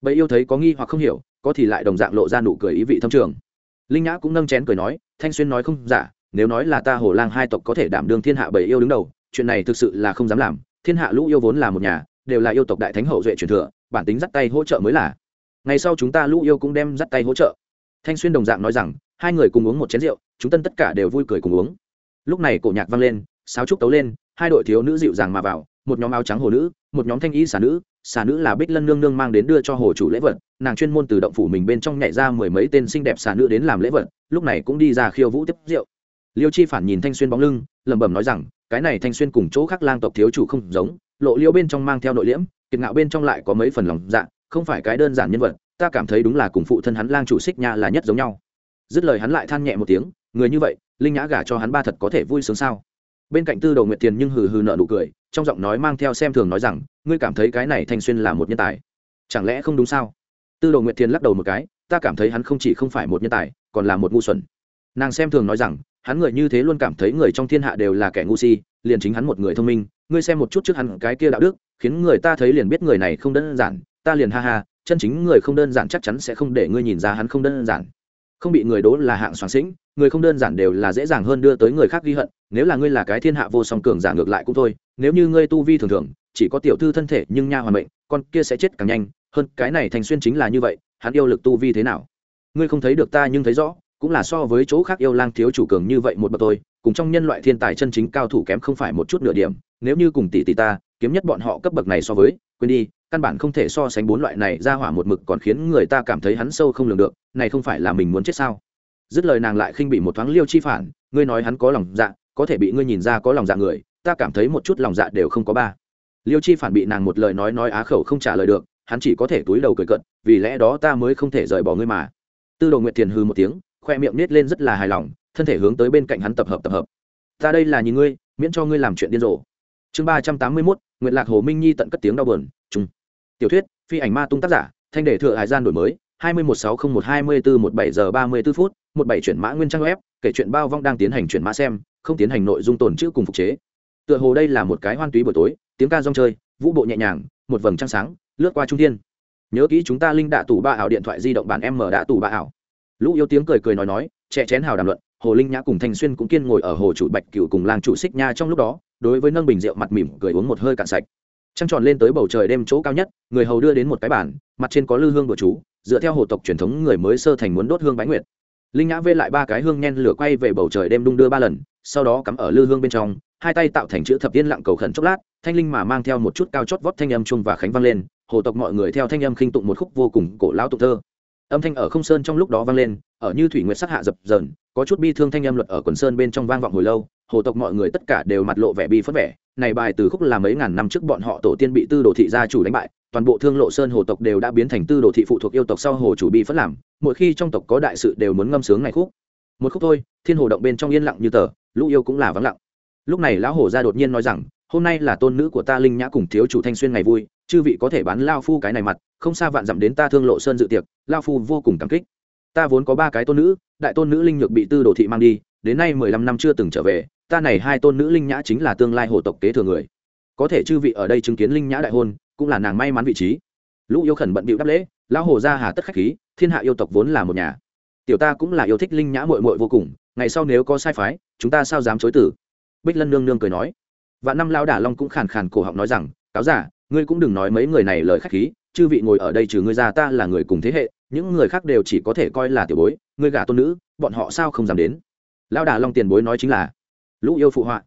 Bầy yêu thấy có nghi hoặc không hiểu, có thì lại đồng dạng lộ ra nụ cười ý vị thâm trường. Linh nhã cũng nâng chén cười nói, thanh xuyên nói không giả, nếu nói là ta hồ lang hai tộc có thể đảm đương thiên hạ bầy yêu đứng đầu, chuyện này thực sự là không dám làm. Thiên hạ lũ yêu vốn là một nhà, đều là yêu tộc đại thánh hậu duệ truyền thừa, bản tính dắt tay hỗ trợ mới là. Ngày sau chúng ta lũ yêu cũng đem dắt tay hỗ trợ. Thanh xuyên đồng dạng nói rằng, hai người cùng uống một chén rượu, chúng tân tất cả đều vui cười cùng uống. Lúc này cổ nhạc vang lên, sáo trúc tấu lên hai đội thiếu nữ dịu dàng mà vào, một nhóm áo trắng hồ nữ, một nhóm thanh y xà nữ xà nữ là bích lân nương nương mang đến đưa cho hồ chủ lễ vật, nàng chuyên môn từ động phủ mình bên trong nhảy ra mười mấy tên xinh đẹp xà nữ đến làm lễ vật, lúc này cũng đi ra khiêu vũ tiếp rượu. Liêu chi phản nhìn thanh xuyên bóng lưng, lẩm bẩm nói rằng, cái này thanh xuyên cùng chỗ khác lang tộc thiếu chủ không giống, lộ liêu bên trong mang theo nội liễm, kiệt ngạo bên trong lại có mấy phần lòng dạ không phải cái đơn giản nhân vật, ta cảm thấy đúng là cùng phụ thân hắn lang chủ xích nha là nhất giống nhau. Dứt lời hắn lại than nhẹ một tiếng, người như vậy, linh nhã gả cho hắn ba thật có thể vui sướng sao? Bên cạnh tư đầu nguyệt tiền nhưng hừ hừ nợ nụ cười, trong giọng nói mang theo xem thường nói rằng, ngươi cảm thấy cái này thanh xuyên là một nhân tài? Chẳng lẽ không đúng sao? Tư đầu nguyệt tiền lắc đầu một cái, ta cảm thấy hắn không chỉ không phải một nhân tài, còn là một ngu xuẩn. Nàng xem thường nói rằng, hắn người như thế luôn cảm thấy người trong thiên hạ đều là kẻ ngu si, liền chính hắn một người thông minh, ngươi xem một chút trước hắn cái kia đạo đức, khiến người ta thấy liền biết người này không đơn giản, ta liền ha ha, chân chính người không đơn giản chắc chắn sẽ không để ngươi nhìn ra hắn không đơn giản. Không bị người đố là hạng soạn sĩnh, người không đơn giản đều là dễ dàng hơn đưa tới người khác ghi hận nếu là ngươi là cái thiên hạ vô song cường giả ngược lại cũng thôi, nếu như ngươi tu vi thường thường, chỉ có tiểu thư thân thể nhưng nha hoàn mệnh, con kia sẽ chết càng nhanh, hơn, cái này thành xuyên chính là như vậy, hắn yêu lực tu vi thế nào? Ngươi không thấy được ta nhưng thấy rõ, cũng là so với chỗ khác yêu lang thiếu chủ cường như vậy một bậc tôi cùng trong nhân loại thiên tài chân chính cao thủ kém không phải một chút nửa điểm, nếu như cùng tỷ tỷ ta, kiếm nhất bọn họ cấp bậc này so với, quên đi, căn bản không thể so sánh bốn loại này ra hỏa một mực còn khiến người ta cảm thấy hắn sâu không lường được, này không phải là mình muốn chết sao? Dứt lời nàng lại khinh bị một thoáng liêu chi phản, ngươi nói hắn có lòng dạ có thể bị ngươi nhìn ra có lòng dạ người, ta cảm thấy một chút lòng dạ đều không có ba. Liêu chi phản bị nàng một lời nói nói á khẩu không trả lời được, hắn chỉ có thể túi đầu cười cận vì lẽ đó ta mới không thể rời bỏ ngươi mà. Tư đồ nguyệt thiền hư một tiếng, khoe miệng nết lên rất là hài lòng, thân thể hướng tới bên cạnh hắn tập hợp tập hợp. Ta đây là nhìn ngươi, miễn cho ngươi làm chuyện điên rồ. Chương ba trăm tám mươi mốt nguyện lạc hồ minh nhi tận cất tiếng đau bờn trung tiểu thuyết, phi ảnh ma tung tác giả, thanh đề thừa hải gian đổi mới, hai mươi một sáu không một hai mươi bốn một bảy giờ ba mươi b ố phút một bảy chuyển mã nguyên trang web, kể chuyện bao vong đang tiến hành chuyển mã xem, không tiến hành nội dung tồn chữ cùng phục chế. Tựa hồ đây là một cái hoan túy buổi tối, tiếng ca rong chơi, vũ bộ nhẹ nhàng, một vầng trăng sáng, lướt qua trung thiên. Nhớ kỹ chúng ta linh đạ tủ ba ảo điện thoại di động bản em mở đạ tủ ba ảo. Lũ yêu tiếng cười cười nói nói chè chén hào đàm luận, hồ linh nhã cùng thanh xuyên cũng kiên ngồi ở hồ chủ bạch cựu cùng làng chủ xích nha trong lúc đó, đối với nâng bình rượu mặt mỉm cười uống một hơi cạn sạch. Trăng tròn lên tới bầu trời đêm chỗ cao nhất, người hầu đưa đến một cái bàn, mặt trên có lư hương của chú, dựa theo hồ tộc truyền thống người mới sơ thành muốn đốt hương bái nguyệt linh nhã vê lại ba cái hương nhen lửa quay về bầu trời đêm đung đưa ba lần sau đó cắm ở lư hương bên trong hai tay tạo thành chữ thập tiên lặng cầu khẩn chốc lát thanh linh mà mang theo một chút cao chót vót thanh âm chung và khánh vang lên hồ tộc mọi người theo thanh âm khinh tụng một khúc vô cùng cổ lão tục thơ âm thanh ở không sơn trong lúc đó vang lên ở như thủy nguyệt sắc hạ dập dờn có chút bi thương thanh âm luật ở quần sơn bên trong vang vọng hồi lâu hồ tộc mọi người tất cả đều mặt lộ vẻ bi phất vẻ này bài từ khúc là mấy ngàn năm trước bọn họ tổ tiên bị tư đồ thị gia chủ đánh bại toàn bộ thương lộ sơn hồ tộc đều đã biến thành tư đồ thị phụ thuộc yêu tộc sau hồ chủ bị phất làm, mỗi khi trong tộc có đại sự đều muốn ngâm sướng ngày khúc. Một khúc thôi, thiên hồ động bên trong yên lặng như tờ, lũ yêu cũng là vắng lặng. Lúc này lão hồ gia đột nhiên nói rằng, hôm nay là tôn nữ của ta linh nhã cùng thiếu chủ thanh xuyên ngày vui, chư vị có thể bán lao phu cái này mặt, không xa vạn dặm đến ta thương lộ sơn dự tiệc, lao phu vô cùng cảm kích. Ta vốn có ba cái tôn nữ, đại tôn nữ linh nhược bị tư đồ thị mang đi, đến nay mười lăm năm chưa từng trở về, ta này hai tôn nữ linh nhã chính là tương lai hồ tộc kế thừa người. Có thể chư vị ở đây chứng kiến linh nhã đại hôn cũng là nàng may mắn vị trí. Lũ yêu khẩn bận bịu đáp lễ, lão hồ gia hà tất khách khí, thiên hạ yêu tộc vốn là một nhà. Tiểu ta cũng là yêu thích linh nhã mội mội vô cùng, ngày sau nếu có sai phái, chúng ta sao dám chối tử bích lân nương nương cười nói. Và năm lao đả long cũng khàn khàn cổ họng nói rằng, cáo giả, ngươi cũng đừng nói mấy người này lời khách khí, chư vị ngồi ở đây trừ ngươi ra ta là người cùng thế hệ, những người khác đều chỉ có thể coi là tiểu bối, ngươi gả tôn nữ, bọn họ sao không dám đến? Lão đà long tiền bối nói chính là, lũ yêu phụ họa.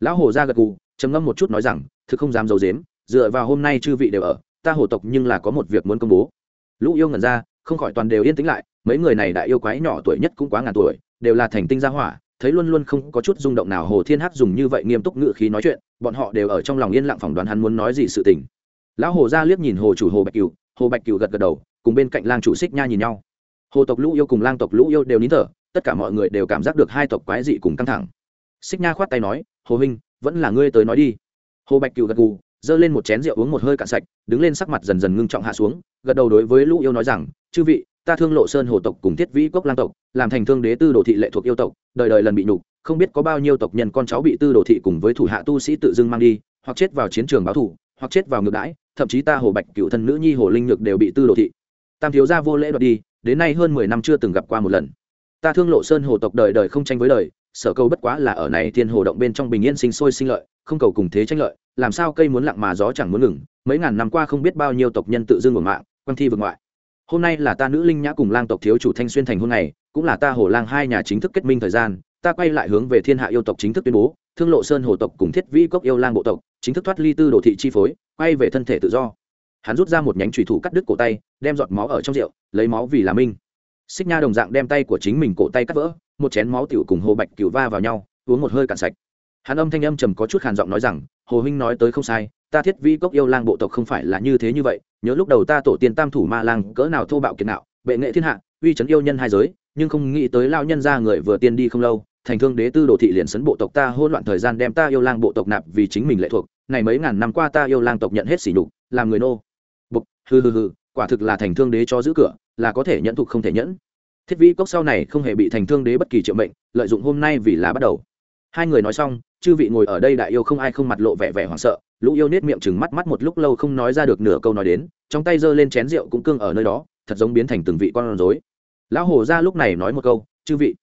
Lão hồ ra gật gù, trầm ngâm một chút nói rằng, thực không dám d i ấ u dếm dựa vào hôm nay chư vị đều ở, ta hổ tộc nhưng là có một việc muốn công bố. Lũ yêu ngẩn ra, không khỏi toàn đều yên tĩnh lại, mấy người này đã yêu quái nhỏ tuổi nhất cũng quá ngàn tuổi, đều là thành tinh gia hỏa, thấy luôn luôn không có chút rung động nào hồ thiên hắc dùng như vậy nghiêm túc ngự khí nói chuyện, bọn họ đều ở trong lòng yên lặng phỏng đoán hắn muốn nói gì sự tình. Lão hồ ra liếc nhìn hồ chủ hồ bạch cửu, hồ bạch cửu gật gật đầu, cùng bên cạnh lang chủ xích nha nhìn nhau. Hồ tộc lũ yêu cùng lang tộc lũ yêu đều nín thở, tất cả mọi người đều cảm giác được hai tộc quái dị cùng căng thẳng. Xích nha khoát tay nói, hồ huynh, vẫn là ngươi tới nói đi. Hồ bạch cửu gật gù giơ lên một chén rượu uống một hơi cạn sạch, đứng lên sắc mặt dần dần ngưng trọng hạ xuống, gật đầu đối với lũ yêu nói rằng, chư vị, ta thương lộ sơn hồ tộc cùng thiết vĩ cốc lang tộc, làm thành thương đế tư đồ thị lệ thuộc yêu tộc, đời đời lần bị nhục, không biết có bao nhiêu tộc nhân con cháu bị tư đồ thị cùng với thủ hạ tu sĩ tự dưng mang đi, hoặc chết vào chiến trường báo thủ, hoặc chết vào ngược đãi, thậm chí ta hồ bạch cựu thân nữ nhi hồ linh nhược đều bị tư đồ thị. Tam thiếu gia vô lễ đoạt đi, đến nay hơn mười năm chưa từng gặp qua một lần ta thương lộ sơn hồ tộc đời đời không tranh với đời, sở cầu bất quá là ở này thiên hồ động bên trong bình yên sinh sôi sinh lợi, không cầu cùng thế tranh lợi, làm sao cây muốn lặng mà gió chẳng muốn ngừng, mấy ngàn năm qua không biết bao nhiêu tộc nhân tự dưng ngược mạng quan thi vượt ngoại. Hôm nay là ta nữ linh nhã cùng lang tộc thiếu chủ thanh xuyên thành hôn này cũng là ta hồ lang hai nhà chính thức kết minh thời gian, ta quay lại hướng về thiên hạ yêu tộc chính thức tuyên bố, thương lộ sơn hồ tộc cùng thiết vĩ cốc yêu lang bộ tộc, chính thức thoát ly tư đồ thị chi phối, quay về thân thể tự do. Hắn rút ra một nhánh trùy thủ cắt đứt cổ tay, đem giọt máu ở trong rượu, lấy máu vì là minh xích nha đồng dạng đem tay của chính mình cổ tay cắt vỡ, một chén máu tiểu cùng hồ bạch cựu va vào nhau, uống một hơi cạn sạch. Hắn âm thanh âm trầm có chút hàn giọng nói rằng, hồ huynh nói tới không sai, ta thiết vi cốc yêu lang bộ tộc không phải là như thế như vậy, nhớ lúc đầu ta tổ tiên tam thủ ma lang cỡ nào thô bạo kiệt nạo, bệ nghệ thiên hạ, uy chấn yêu nhân hai giới, nhưng không nghĩ tới lao nhân ra người vừa tiên đi không lâu, thành thương đế tư đồ thị liền sấn bộ tộc ta hôn loạn thời gian đem ta yêu lang bộ tộc nạp vì chính mình lệ thuộc, này mấy ngàn năm qua ta yêu lang tộc nhận hết sỉ nhục, làm người nô. Bục hừ hừ hừ, quả thực là thành thương đế cho giữ cửa là có thể nhẫn thục không thể nhẫn. Thiết vĩ cốc sau này không hề bị thành thương đế bất kỳ triệu mệnh, lợi dụng hôm nay vì là bắt đầu. Hai người nói xong, chư vị ngồi ở đây đại yêu không ai không mặt lộ vẻ vẻ hoảng sợ, lũ yêu nết miệng chừng mắt mắt một lúc lâu không nói ra được nửa câu nói đến, trong tay giơ lên chén rượu cũng cương ở nơi đó, thật giống biến thành từng vị con rối. Lão hồ ra lúc này nói một câu, chư vị,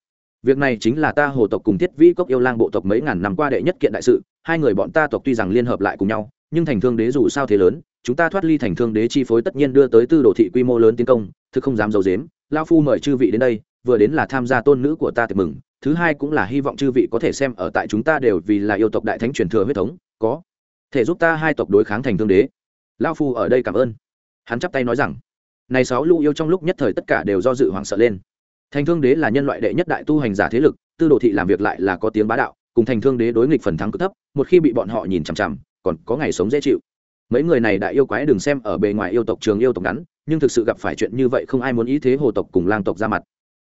việc này chính là ta hồ tộc cùng thiết vĩ cốc yêu lang bộ tộc mấy ngàn năm qua đệ nhất kiện đại sự, hai người bọn ta tộc tuy rằng liên hợp lại cùng nhau, nhưng thành thương đế dù sao thế lớn chúng ta thoát ly thành thương đế chi phối tất nhiên đưa tới tư đồ thị quy mô lớn tiến công thứ không dám d i ấ u dếm lao phu mời chư vị đến đây, vừa đến là tham gia tôn nữ của ta tiệc mừng, thứ hai cũng là hy vọng chư vị có thể xem ở tại chúng ta đều vì là yêu tộc đại thánh truyền thừa huyết thống, có thể giúp ta hai tộc đối kháng thành thương đế. Lao phu ở đây cảm ơn. Hắn chắp tay nói rằng, này sáu lũ yêu trong lúc nhất thời tất cả đều do dự hoảng sợ lên. Thành thương đế là nhân loại đệ nhất đại tu hành giả thế lực, tư đồ thị làm việc lại là có tiếng bá đạo, cùng thành thương đế đối nghịch phần thắng cực thấp, một khi bị bọn họ nhìn chằm chằm, còn có ngày sống dễ chịu mấy người này đại yêu quái đừng xem ở bề ngoài yêu tộc trường yêu tộc ngắn, nhưng thực sự gặp phải chuyện như vậy không ai muốn ý thế hồ tộc cùng lang tộc ra mặt.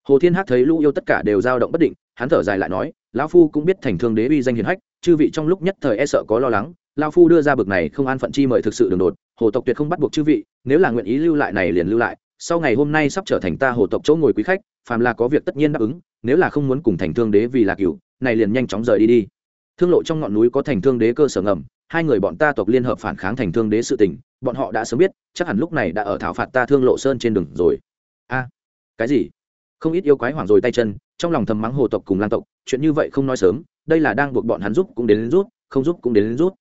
Hồ thiên hắc thấy lũ yêu tất cả đều dao động bất định, hắn thở dài lại nói, lão phu cũng biết thành thương đế uy danh hiền hách, chư vị trong lúc nhất thời e sợ có lo lắng, lão phu đưa ra bực này không an phận chi mời thực sự đường đột, hồ tộc tuyệt không bắt buộc chư vị, nếu là nguyện ý lưu lại này liền lưu lại, sau ngày hôm nay sắp trở thành ta hồ tộc chỗ ngồi quý khách, phàm là có việc tất nhiên đáp ứng, nếu là không muốn cùng thành thương đế vì là cựu này liền nhanh chóng rời đi đi. Thương lộ trong ngọn núi có thành thương đế cơ sở ngầm hai người bọn ta tộc liên hợp phản kháng thành thương đế sự tình bọn họ đã sớm biết chắc hẳn lúc này đã ở thảo phạt ta thương lộ sơn trên đường rồi. A cái gì? Không ít yêu quái hoảng rồi tay chân trong lòng thầm mắng hồ tộc cùng lan tộc chuyện như vậy không nói sớm đây là đang buộc bọn hắn giúp cũng đến, đến rút không giúp cũng đến, đến rút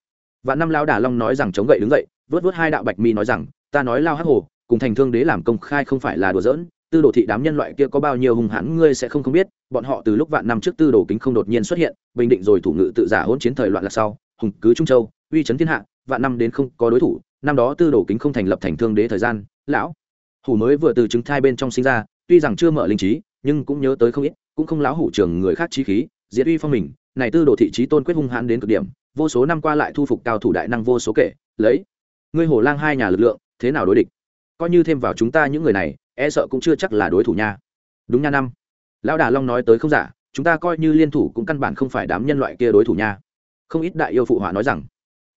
và năm lao đà long nói rằng chống gậy đứng dậy vớt vớt hai đạo bạch mi nói rằng ta nói lao hắc hồ cùng thành thương đế làm công khai không phải là đùa giỡn tư đồ thị đám nhân loại kia có bao nhiêu hung hãn ngươi sẽ không không biết bọn họ từ lúc vạn năm trước tư đồ kính không đột nhiên xuất hiện bình định rồi thủ ngự tự giả hỗn chiến thời loạn là sau hùng cứ trung châu uy chấn thiên hạ, vạn năm đến không có đối thủ, năm đó tư đồ kính không thành lập thành thương đế thời gian, lão hủ mới vừa từ trứng thai bên trong sinh ra, tuy rằng chưa mở linh trí, nhưng cũng nhớ tới không ít, cũng không lão hủ trường người khác trí khí, diệt uy phong mình, này tư đồ thị trí tôn quyết hung hãn đến cực điểm, vô số năm qua lại thu phục cao thủ đại năng vô số kể, lấy, ngươi hồ lang hai nhà lực lượng, thế nào đối địch? Coi như thêm vào chúng ta những người này e sợ cũng chưa chắc là đối thủ nha. Đúng nha năm. Lão đà long nói tới không giả, chúng ta coi như liên thủ cũng căn bản không phải đám nhân loại kia đối thủ nha. Không ít đại yêu phụ họa nói rằng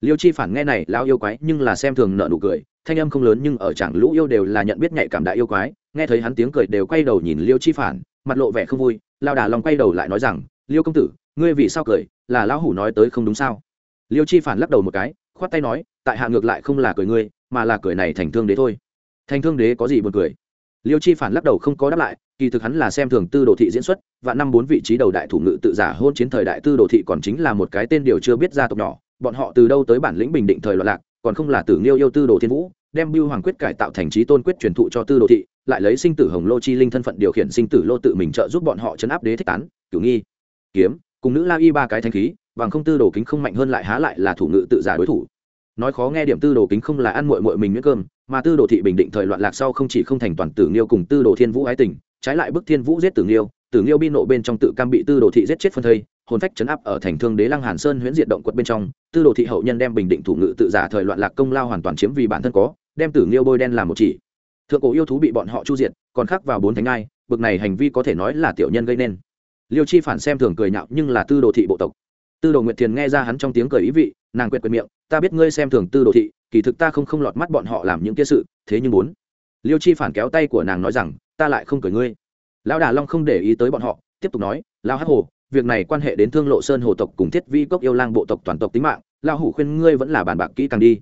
liêu chi phản nghe này, lão yêu quái, nhưng là xem thường nợ nụ cười, thanh âm không lớn nhưng ở chẳng lũ yêu đều là nhận biết nhạy cảm đại yêu quái. Nghe thấy hắn tiếng cười đều quay đầu nhìn liêu chi phản, mặt lộ vẻ không vui. Lao đà lòng quay đầu lại nói rằng, liêu công tử, ngươi vì sao cười? Là lão hủ nói tới không đúng sao? Liêu chi phản lắc đầu một cái, khoát tay nói, tại hạ ngược lại không là cười ngươi, mà là cười này thành thương đế thôi. Thành thương đế có gì buồn cười? Liêu chi phản lắc đầu không có đáp lại, kỳ thực hắn là xem thường tư đồ thị diễn xuất và năm bốn vị trí đầu đại thủ ngự tự giả hôn chiến thời đại tư đồ thị còn chính là một cái tên điều chưa biết gia tộc nhỏ bọn họ từ đâu tới bản lĩnh bình định thời loạn lạc, còn không là tử nghiêu yêu tư đồ thiên vũ, đem bưu hoàng quyết cải tạo thành trí tôn quyết truyền thụ cho tư đồ thị, lại lấy sinh tử hồng lô chi linh thân phận điều khiển sinh tử lô tự mình trợ giúp bọn họ chấn áp đế thích tán, cửu nghi, kiếm, cùng nữ la y ba cái thanh khí, bằng không tư đồ kính không mạnh hơn lại há lại là thủ ngự tự giả đối thủ. Nói khó nghe điểm tư đồ kính không là ăn muội muội mình miễn cơm, mà tư đồ thị bình định thời loạn lạc sau không chỉ không thành toàn tử nghiêu cùng tư đồ thiên vũ ái tình, trái lại bức thiên vũ giết tử nghiêu tử nghiêu bi nộ bên trong tự cam bị tư đồ thị giết chết phân thây hồn phách chấn áp ở thành thương đế lăng hàn sơn huyễn diệt động quật bên trong, tư đồ thị hậu nhân đem bình định thủ ngự tự giả thời loạn lạc công lao hoàn toàn chiếm vì bản thân có, đem tử nghiêu bôi đen làm một chỉ. Thượng cổ yêu thú bị bọn họ chu diệt, còn khắc vào bốn thánh ai bực này hành vi có thể nói là tiểu nhân gây nên. Liêu chi phản xem thường cười nhạo nhưng là tư đồ thị bộ tộc. Tư đồ nguyệt thiền nghe ra hắn trong tiếng cười ý vị, nàng quyệt quyệt miệng, ta biết ngươi xem thường tư đồ thị, kỳ thực ta không không lọt mắt bọn họ làm những kia sự, thế nhưng muốn. Liêu chi phản kéo tay của nàng nói rằng, ta lại không cười ngươi. Lão đà long không để ý tới bọn họ, tiếp tục nói, lão hắc hồ việc này quan hệ đến thương lộ sơn hồ tộc cùng thiết vi cốc yêu lang bộ tộc toàn tộc tính mạng, lão hủ khuyên ngươi vẫn là bàn bạc kỹ càng đi.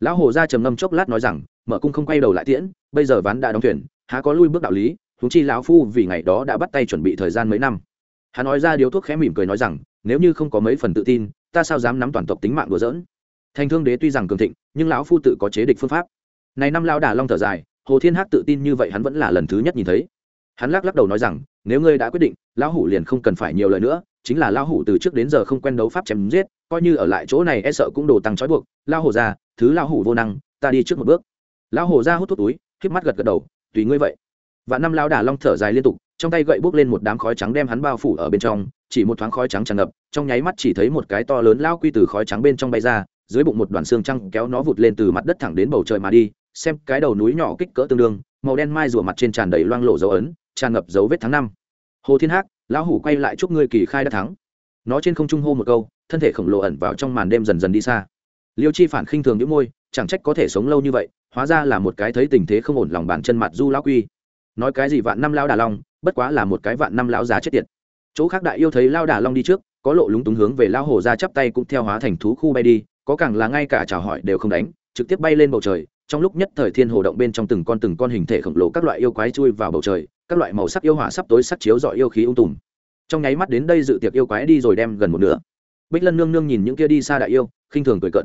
Lão hồ ra trầm ngâm chốc lát nói rằng, mở cung không quay đầu lại tiễn, bây giờ ván đã đóng thuyền, há có lui bước đạo lý thú chi lão phu vì ngày đó đã bắt tay chuẩn bị thời gian mấy năm. Hắn nói ra điếu thuốc khẽ mỉm cười nói rằng, nếu như không có mấy phần tự tin, ta sao dám nắm toàn tộc tính mạng đùa dỡn thành thương đế tuy rằng cường thịnh, nhưng lão phu tự có chế địch phương pháp. Này năm lão đà long thở dài, hồ thiên hắc tự tin như vậy hắn vẫn là lần thứ nhất nhìn thấy. Hắn lắc lắc đầu nói rằng nếu ngươi đã quyết định, lão hủ liền không cần phải nhiều lời nữa, chính là lão hủ từ trước đến giờ không quen đấu pháp chém giết, coi như ở lại chỗ này e sợ cũng đồ tăng trói buộc, lão hổ ra, thứ lão hủ vô năng, ta đi trước một bước. Lão hổ ra hút thuốc túi k mắt gật gật đầu, tùy ngươi vậy. Và năm lão đà long thở dài liên tục, trong tay gậy bốc lên một đám khói trắng đem hắn bao phủ ở bên trong, chỉ một thoáng khói trắng tràn ngập, trong nháy mắt chỉ thấy một cái to lớn lao quy từ khói trắng bên trong bay ra, dưới bụng một đoàn xương trăng kéo nó vụt lên từ mặt đất thẳng đến bầu trời mà đi, xem cái đầu núi nhỏ kích cỡ tương đương, màu đen mai rùa mặt trên tràn đầy loang lộ dấu ấn tràn ngập dấu vết tháng năm. Hồ thiên hắc lão hủ quay lại chúc ngươi kỳ khai đã thắng. Nó trên không trung hô một câu, thân thể khổng lồ ẩn vào trong màn đêm dần dần đi xa. Liêu chi phản khinh thường những môi, chẳng trách có thể sống lâu như vậy, hóa ra là một cái thấy tình thế không ổn lòng bàn chân mặt du lão quy. Nói cái gì vạn năm lao đà long, bất quá là một cái vạn năm lão giá chết tiệt. Chỗ khác đại yêu thấy lao đà long đi trước, có lộ lúng túng hướng về lao hồ ra chắp tay cũng theo hóa thành thú khu bay đi, có càng là ngay cả chào hỏi đều không đánh, trực tiếp bay lên bầu trời trong lúc nhất thời thiên hồ động bên trong từng con từng con hình thể khổng lồ các loại yêu quái chui vào bầu trời, các loại màu sắc yêu hỏa sắp tối sắc chiếu dọi yêu khí ung tùm. Trong nháy mắt đến đây dự tiệc yêu quái đi rồi đem gần một nửa. Bích lân nương nương nhìn những kia đi xa đại yêu, khinh thường cười cợt.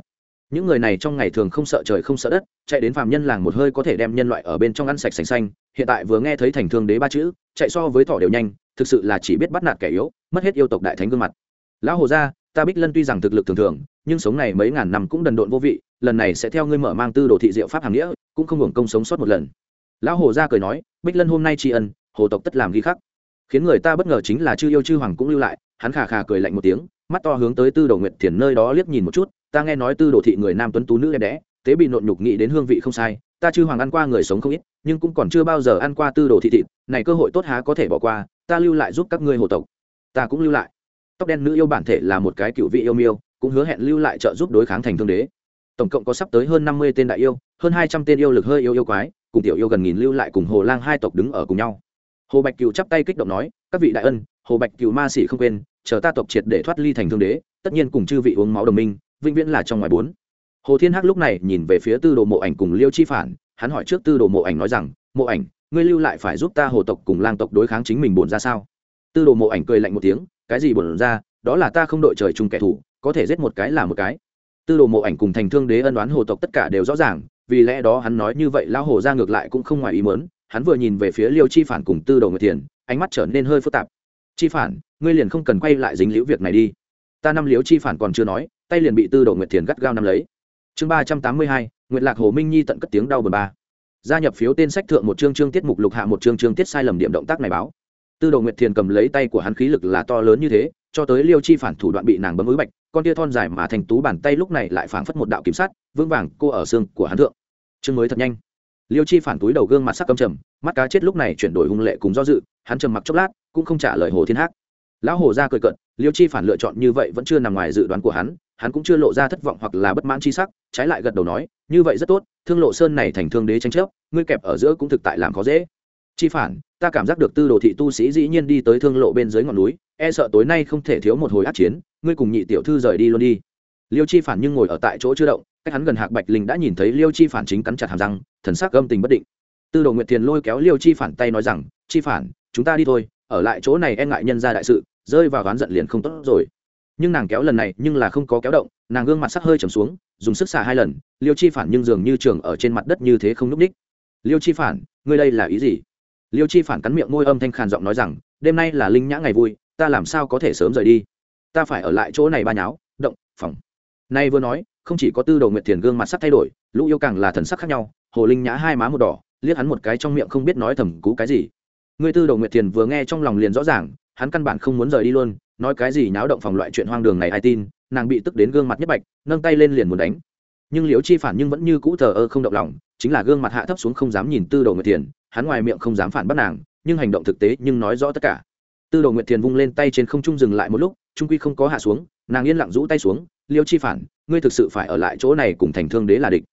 Những người này trong ngày thường không sợ trời không sợ đất, chạy đến phàm nhân làng một hơi có thể đem nhân loại ở bên trong ăn sạch sành xanh, hiện tại vừa nghe thấy thành thương đế ba chữ, chạy so với thỏ đều nhanh, thực sự là chỉ biết bắt nạt kẻ yếu, mất hết yêu tộc đại thánh gương mặt. Lão hồ gia, ta bích lân tuy rằng thực lực thường thường nhưng sống này mấy ngàn năm cũng đần độn vô vị, lần này sẽ theo ngươi mở mang tư đồ thị diệu pháp hàng nghĩa, cũng không hưởng công sống sót một lần. Lão hồ gia cười nói, bích lân hôm nay tri ân, hồ tộc tất làm ghi khắc. Khiến người ta bất ngờ chính là chư yêu chư hoàng cũng lưu lại, hắn khà khà cười lạnh một tiếng, mắt to hướng tới tư đồ nguyệt thiền nơi đó liếc nhìn một chút, ta nghe nói tư đồ thị người nam tuấn tú nữ đẹp đẽ, tế bị nộn nhục nghĩ đến hương vị không sai, ta chư hoàng ăn qua người sống không ít, nhưng cũng còn chưa bao giờ ăn qua tư đồ thị thịt, này cơ hội tốt há có thể bỏ qua, ta lưu lại giúp các ngươi hồ tộc. Ta cũng lưu lại. Tóc đen nữ yêu bản thể là một cái cựu vị yêu miêu cũng hứa hẹn lưu lại trợ giúp đối kháng thành thương đế. Tổng cộng có sắp tới hơn năm mươi tên đại yêu, hơn hai trăm tên yêu lực hơi yêu yêu quái, cùng tiểu yêu gần nghìn lưu lại cùng hồ lang hai tộc đứng ở cùng nhau. Hồ bạch cựu chắp tay kích động nói, các vị đại ân, hồ bạch cựu ma sĩ không quên, chờ ta tộc triệt để thoát ly thành thương đế, tất nhiên cùng chư vị uống máu đồng minh, vĩnh viễn là trong ngoài bốn. Hồ thiên hắc lúc này nhìn về phía tư đồ mộ ảnh cùng liêu chi phản, hắn hỏi trước tư đồ mộ ảnh nói rằng, mộ ảnh, ngươi lưu lại phải giúp ta hồ tộc cùng lang tộc đối kháng chính mình bổn ra sao? Tư đồ mộ ảnh cười lạnh một tiếng, cái gì bổn ra đó là ta không đội trời chung kẻ thù, có thể giết một cái là một cái. Tư đồ mộ ảnh cùng thành thương đế ân đoán hồ tộc tất cả đều rõ ràng, vì lẽ đó hắn nói như vậy, lão hồ ra ngược lại cũng không ngoài ý mớn hắn vừa nhìn về phía liêu chi phản cùng tư đồ người tiền ánh mắt trở nên hơi phức tạp. Chi phản, ngươi liền không cần quay lại dính liễu việc này đi. Ta năm liễu chi phản còn chưa nói, tay liền bị tư đồ nguyệt thiền gắt gao năm lấy. Chương ba trăm tám mươi hai, nguyệt lạc hồ minh nhi tận cất tiếng đau bờ ba. Gia nhập phiếu tên sách thượng một chương chương tiết mục lục hạ một chương chương tiết sai lầm điểm động tác này báo tư đồ nguyệt thiền cầm lấy tay của hắn khí lực là to lớn như thế, cho tới liêu chi phản thủ đoạn bị nàng bấm mũi bạch, con tia thon dài mà thành tú bàn tay lúc này lại phảng phất một đạo kiểm sát vững vàng cô ở xương của hắn thượng. Chương mới thật nhanh. Liêu chi phản túi đầu gương mặt sắc cầm trầm, mắt cá chết lúc này chuyển đổi hung lệ cùng do dự, hắn trầm mặc chốc lát, cũng không trả lời hồ thiên hắc lão hồ ra cười cận liêu chi phản lựa chọn như vậy vẫn chưa nằm ngoài dự đoán của hắn hắn cũng chưa lộ ra thất vọng hoặc là bất mãn chi sắc, trái lại gật đầu nói, như vậy rất tốt, thương lộ sơn này thành thương đế tranh chấp, ngươi kẹp ở giữa cũng thực tại làm khó dễ chi phản, ta cảm giác được tư đồ thị tu sĩ dĩ nhiên đi tới thương lộ bên dưới ngọn núi e sợ tối nay không thể thiếu một hồi át chiến, ngươi cùng nhị tiểu thư rời đi luôn đi. Liêu chi phản nhưng ngồi ở tại chỗ chưa động, cách hắn gần hạc bạch linh đã nhìn thấy liêu chi phản chính cắn chặt hàm răng, thần sắc âm tình bất định. Tư đồ nguyệt thiền lôi kéo liêu chi phản tay nói rằng, chi phản, chúng ta đi thôi, ở lại chỗ này e ngại nhân ra đại sự, rơi vào ván giận liền không tốt rồi. Nhưng nàng kéo lần này nhưng là không có kéo động, nàng gương mặt sắc hơi trầm xuống, dùng sức xả hai lần, liêu chi phản nhưng dường như trường ở trên mặt đất như thế không núp ních liêu chi phản, ngươi đây là ý gì? Liêu chi phản cắn miệng môi âm thanh khàn giọng nói rằng, đêm nay là linh nhã ngày vui, ta làm sao có thể sớm rời đi? Ta phải ở lại chỗ này ba nháo, động, phòng. Nay vừa nói, không chỉ có tư đầu nguyệt thiền gương mặt sắc thay đổi, lũ yêu càng là thần sắc khác nhau, hồ linh nhã hai má một đỏ, liếc hắn một cái trong miệng không biết nói thầm cú cái gì. Người tư đầu nguyệt thiền vừa nghe trong lòng liền rõ ràng, hắn căn bản không muốn rời đi luôn, nói cái gì náo động phòng loại chuyện hoang đường này ai tin, nàng bị tức đến gương mặt nhất bạch, nâng tay lên liền muốn đánh. Nhưng liễu chi phản nhưng vẫn như cũ thờ ơ không động lòng, chính là gương mặt hạ thấp xuống không dám nhìn tư đầu nguyệt thiền hắn ngoài miệng không dám phản bắt nàng, nhưng hành động thực tế nhưng nói rõ tất cả. Tư đồ nguyệt thiền vung lên tay trên không trung dừng lại một lúc, trung quy không có hạ xuống, nàng yên lặng rũ tay xuống, liêu chi phản, ngươi thực sự phải ở lại chỗ này cùng thành thương đế là địch.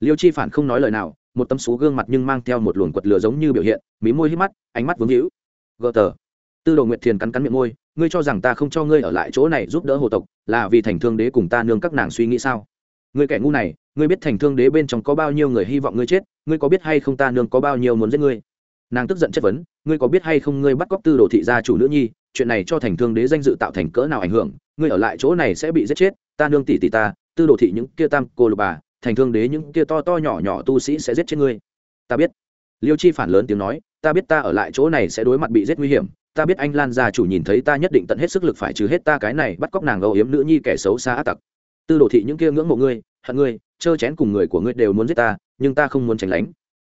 Liêu chi phản không nói lời nào, một tấm số gương mặt nhưng mang theo một luồng quật lửa giống như biểu hiện, mí môi hít mắt, ánh mắt vướng hữu gờ tờ. Tư đồ nguyệt thiền cắn cắn miệng môi, ngươi cho rằng ta không cho ngươi ở lại chỗ này giúp đỡ hồ tộc, là vì thành thương đế cùng ta nương các nàng suy nghĩ sao? Ngươi kẻ ngu này, ngươi biết thành thương đế bên trong có bao nhiêu người hy vọng ngươi chết, ngươi có biết hay không ta nương có bao nhiêu muốn giết ngươi? Nàng tức giận chất vấn, ngươi có biết hay không ngươi bắt cóc tư đồ thị gia chủ nữ nhi, chuyện này cho thành thương đế danh dự tạo thành cỡ nào ảnh hưởng, ngươi ở lại chỗ này sẽ bị giết chết, ta nương tỷ tỷ ta, tư đồ thị những kia tam cô lục bà, thành thương đế những kia to to nhỏ nhỏ tu sĩ sẽ giết chết ngươi. Ta biết. Liêu chi phản lớn tiếng nói, ta biết ta ở lại chỗ này sẽ đối mặt bị giết nguy hiểm, ta biết anh lan gia chủ nhìn thấy ta nhất định tận hết sức lực phải trừ hết ta cái này bắt cóc nàng âu yếm nữ nhi kẻ xấu xa ác tặc tư đồ thị những kia ngưỡng mộ ngươi, hận ngươi trơ chén cùng người của ngươi đều muốn giết ta, nhưng ta không muốn tránh lánh.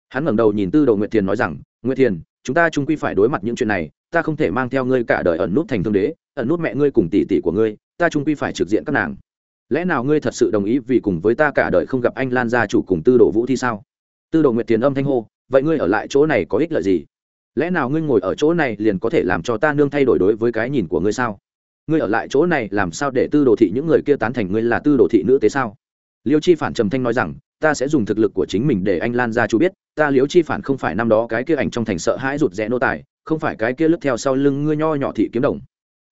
Hắn ngẩng đầu nhìn tư đồ nguyệt thiền nói rằng, nguyệt thiền, chúng ta chung quy phải đối mặt những chuyện này, ta không thể mang theo ngươi cả đời ẩn nút thành thương đế, ẩn nút mẹ ngươi cùng tỷ tỷ của ngươi, ta chung quy phải trực diện các nàng. Lẽ nào ngươi thật sự đồng ý vì cùng với ta cả đời không gặp anh lan gia chủ cùng tư đồ vũ thì sao? Tư đồ nguyệt Thiền âm thanh hô, vậy ngươi ở lại chỗ này có ích lợi gì? Lẽ nào ngươi ngồi ở chỗ này liền có thể làm cho ta nương thay đổi đối với cái nhìn của ngươi sao? Ngươi ở lại chỗ này làm sao để tư đồ thị những người kia tán thành ngươi là tư đồ thị nữ tế sao? Liêu chi phản trầm thanh nói rằng, ta sẽ dùng thực lực của chính mình để anh lan gia chủ biết, ta liêu chi phản không phải năm đó cái kia ảnh trong thành sợ hãi rụt rẽ nô tài, không phải cái kia lướt theo sau lưng ngươi nho nhỏ thị kiếm đồng.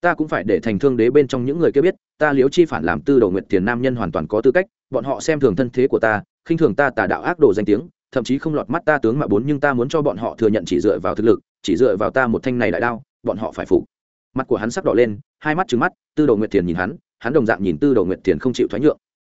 Ta cũng phải để thành thương đế bên trong những người kia biết, ta liêu chi phản làm tư Đồ nguyện tiền nam nhân hoàn toàn có tư cách, bọn họ xem thường thân thế của ta, khinh thường ta tà đạo ác đồ danh tiếng, thậm chí không lọt mắt ta tướng mà bốn nhưng ta muốn cho bọn họ thừa nhận chỉ dựa vào thực lực, chỉ dựa vào ta một thanh này đại đao, bọn họ phải phục mặt của hắn sắc đỏ lên, hai mắt trừng mắt, tư đồ nguyệt tiền nhìn hắn hắn đồng dạng nhìn tư đồ nguyệt tiền không chịu thoái nhượng.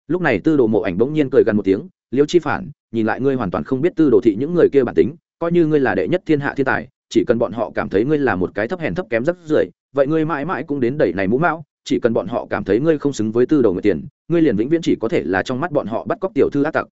Lúc này tư đồ mộ ảnh bỗng nhiên cười gần một tiếng, liêu chi phản, nhìn lại ngươi hoàn toàn không biết tư đồ thị những người kia bản tính, coi như ngươi là đệ nhất thiên hạ thiên tài, chỉ cần bọn họ cảm thấy ngươi là một cái thấp hèn thấp kém rất rưởi, vậy ngươi mãi mãi cũng đến đẩy này mũ mão, chỉ cần bọn họ cảm thấy ngươi không xứng với tư Đồ người tiền ngươi liền vĩnh viễn chỉ có thể là trong mắt bọn họ bắt cóc tiểu thư ác tặc.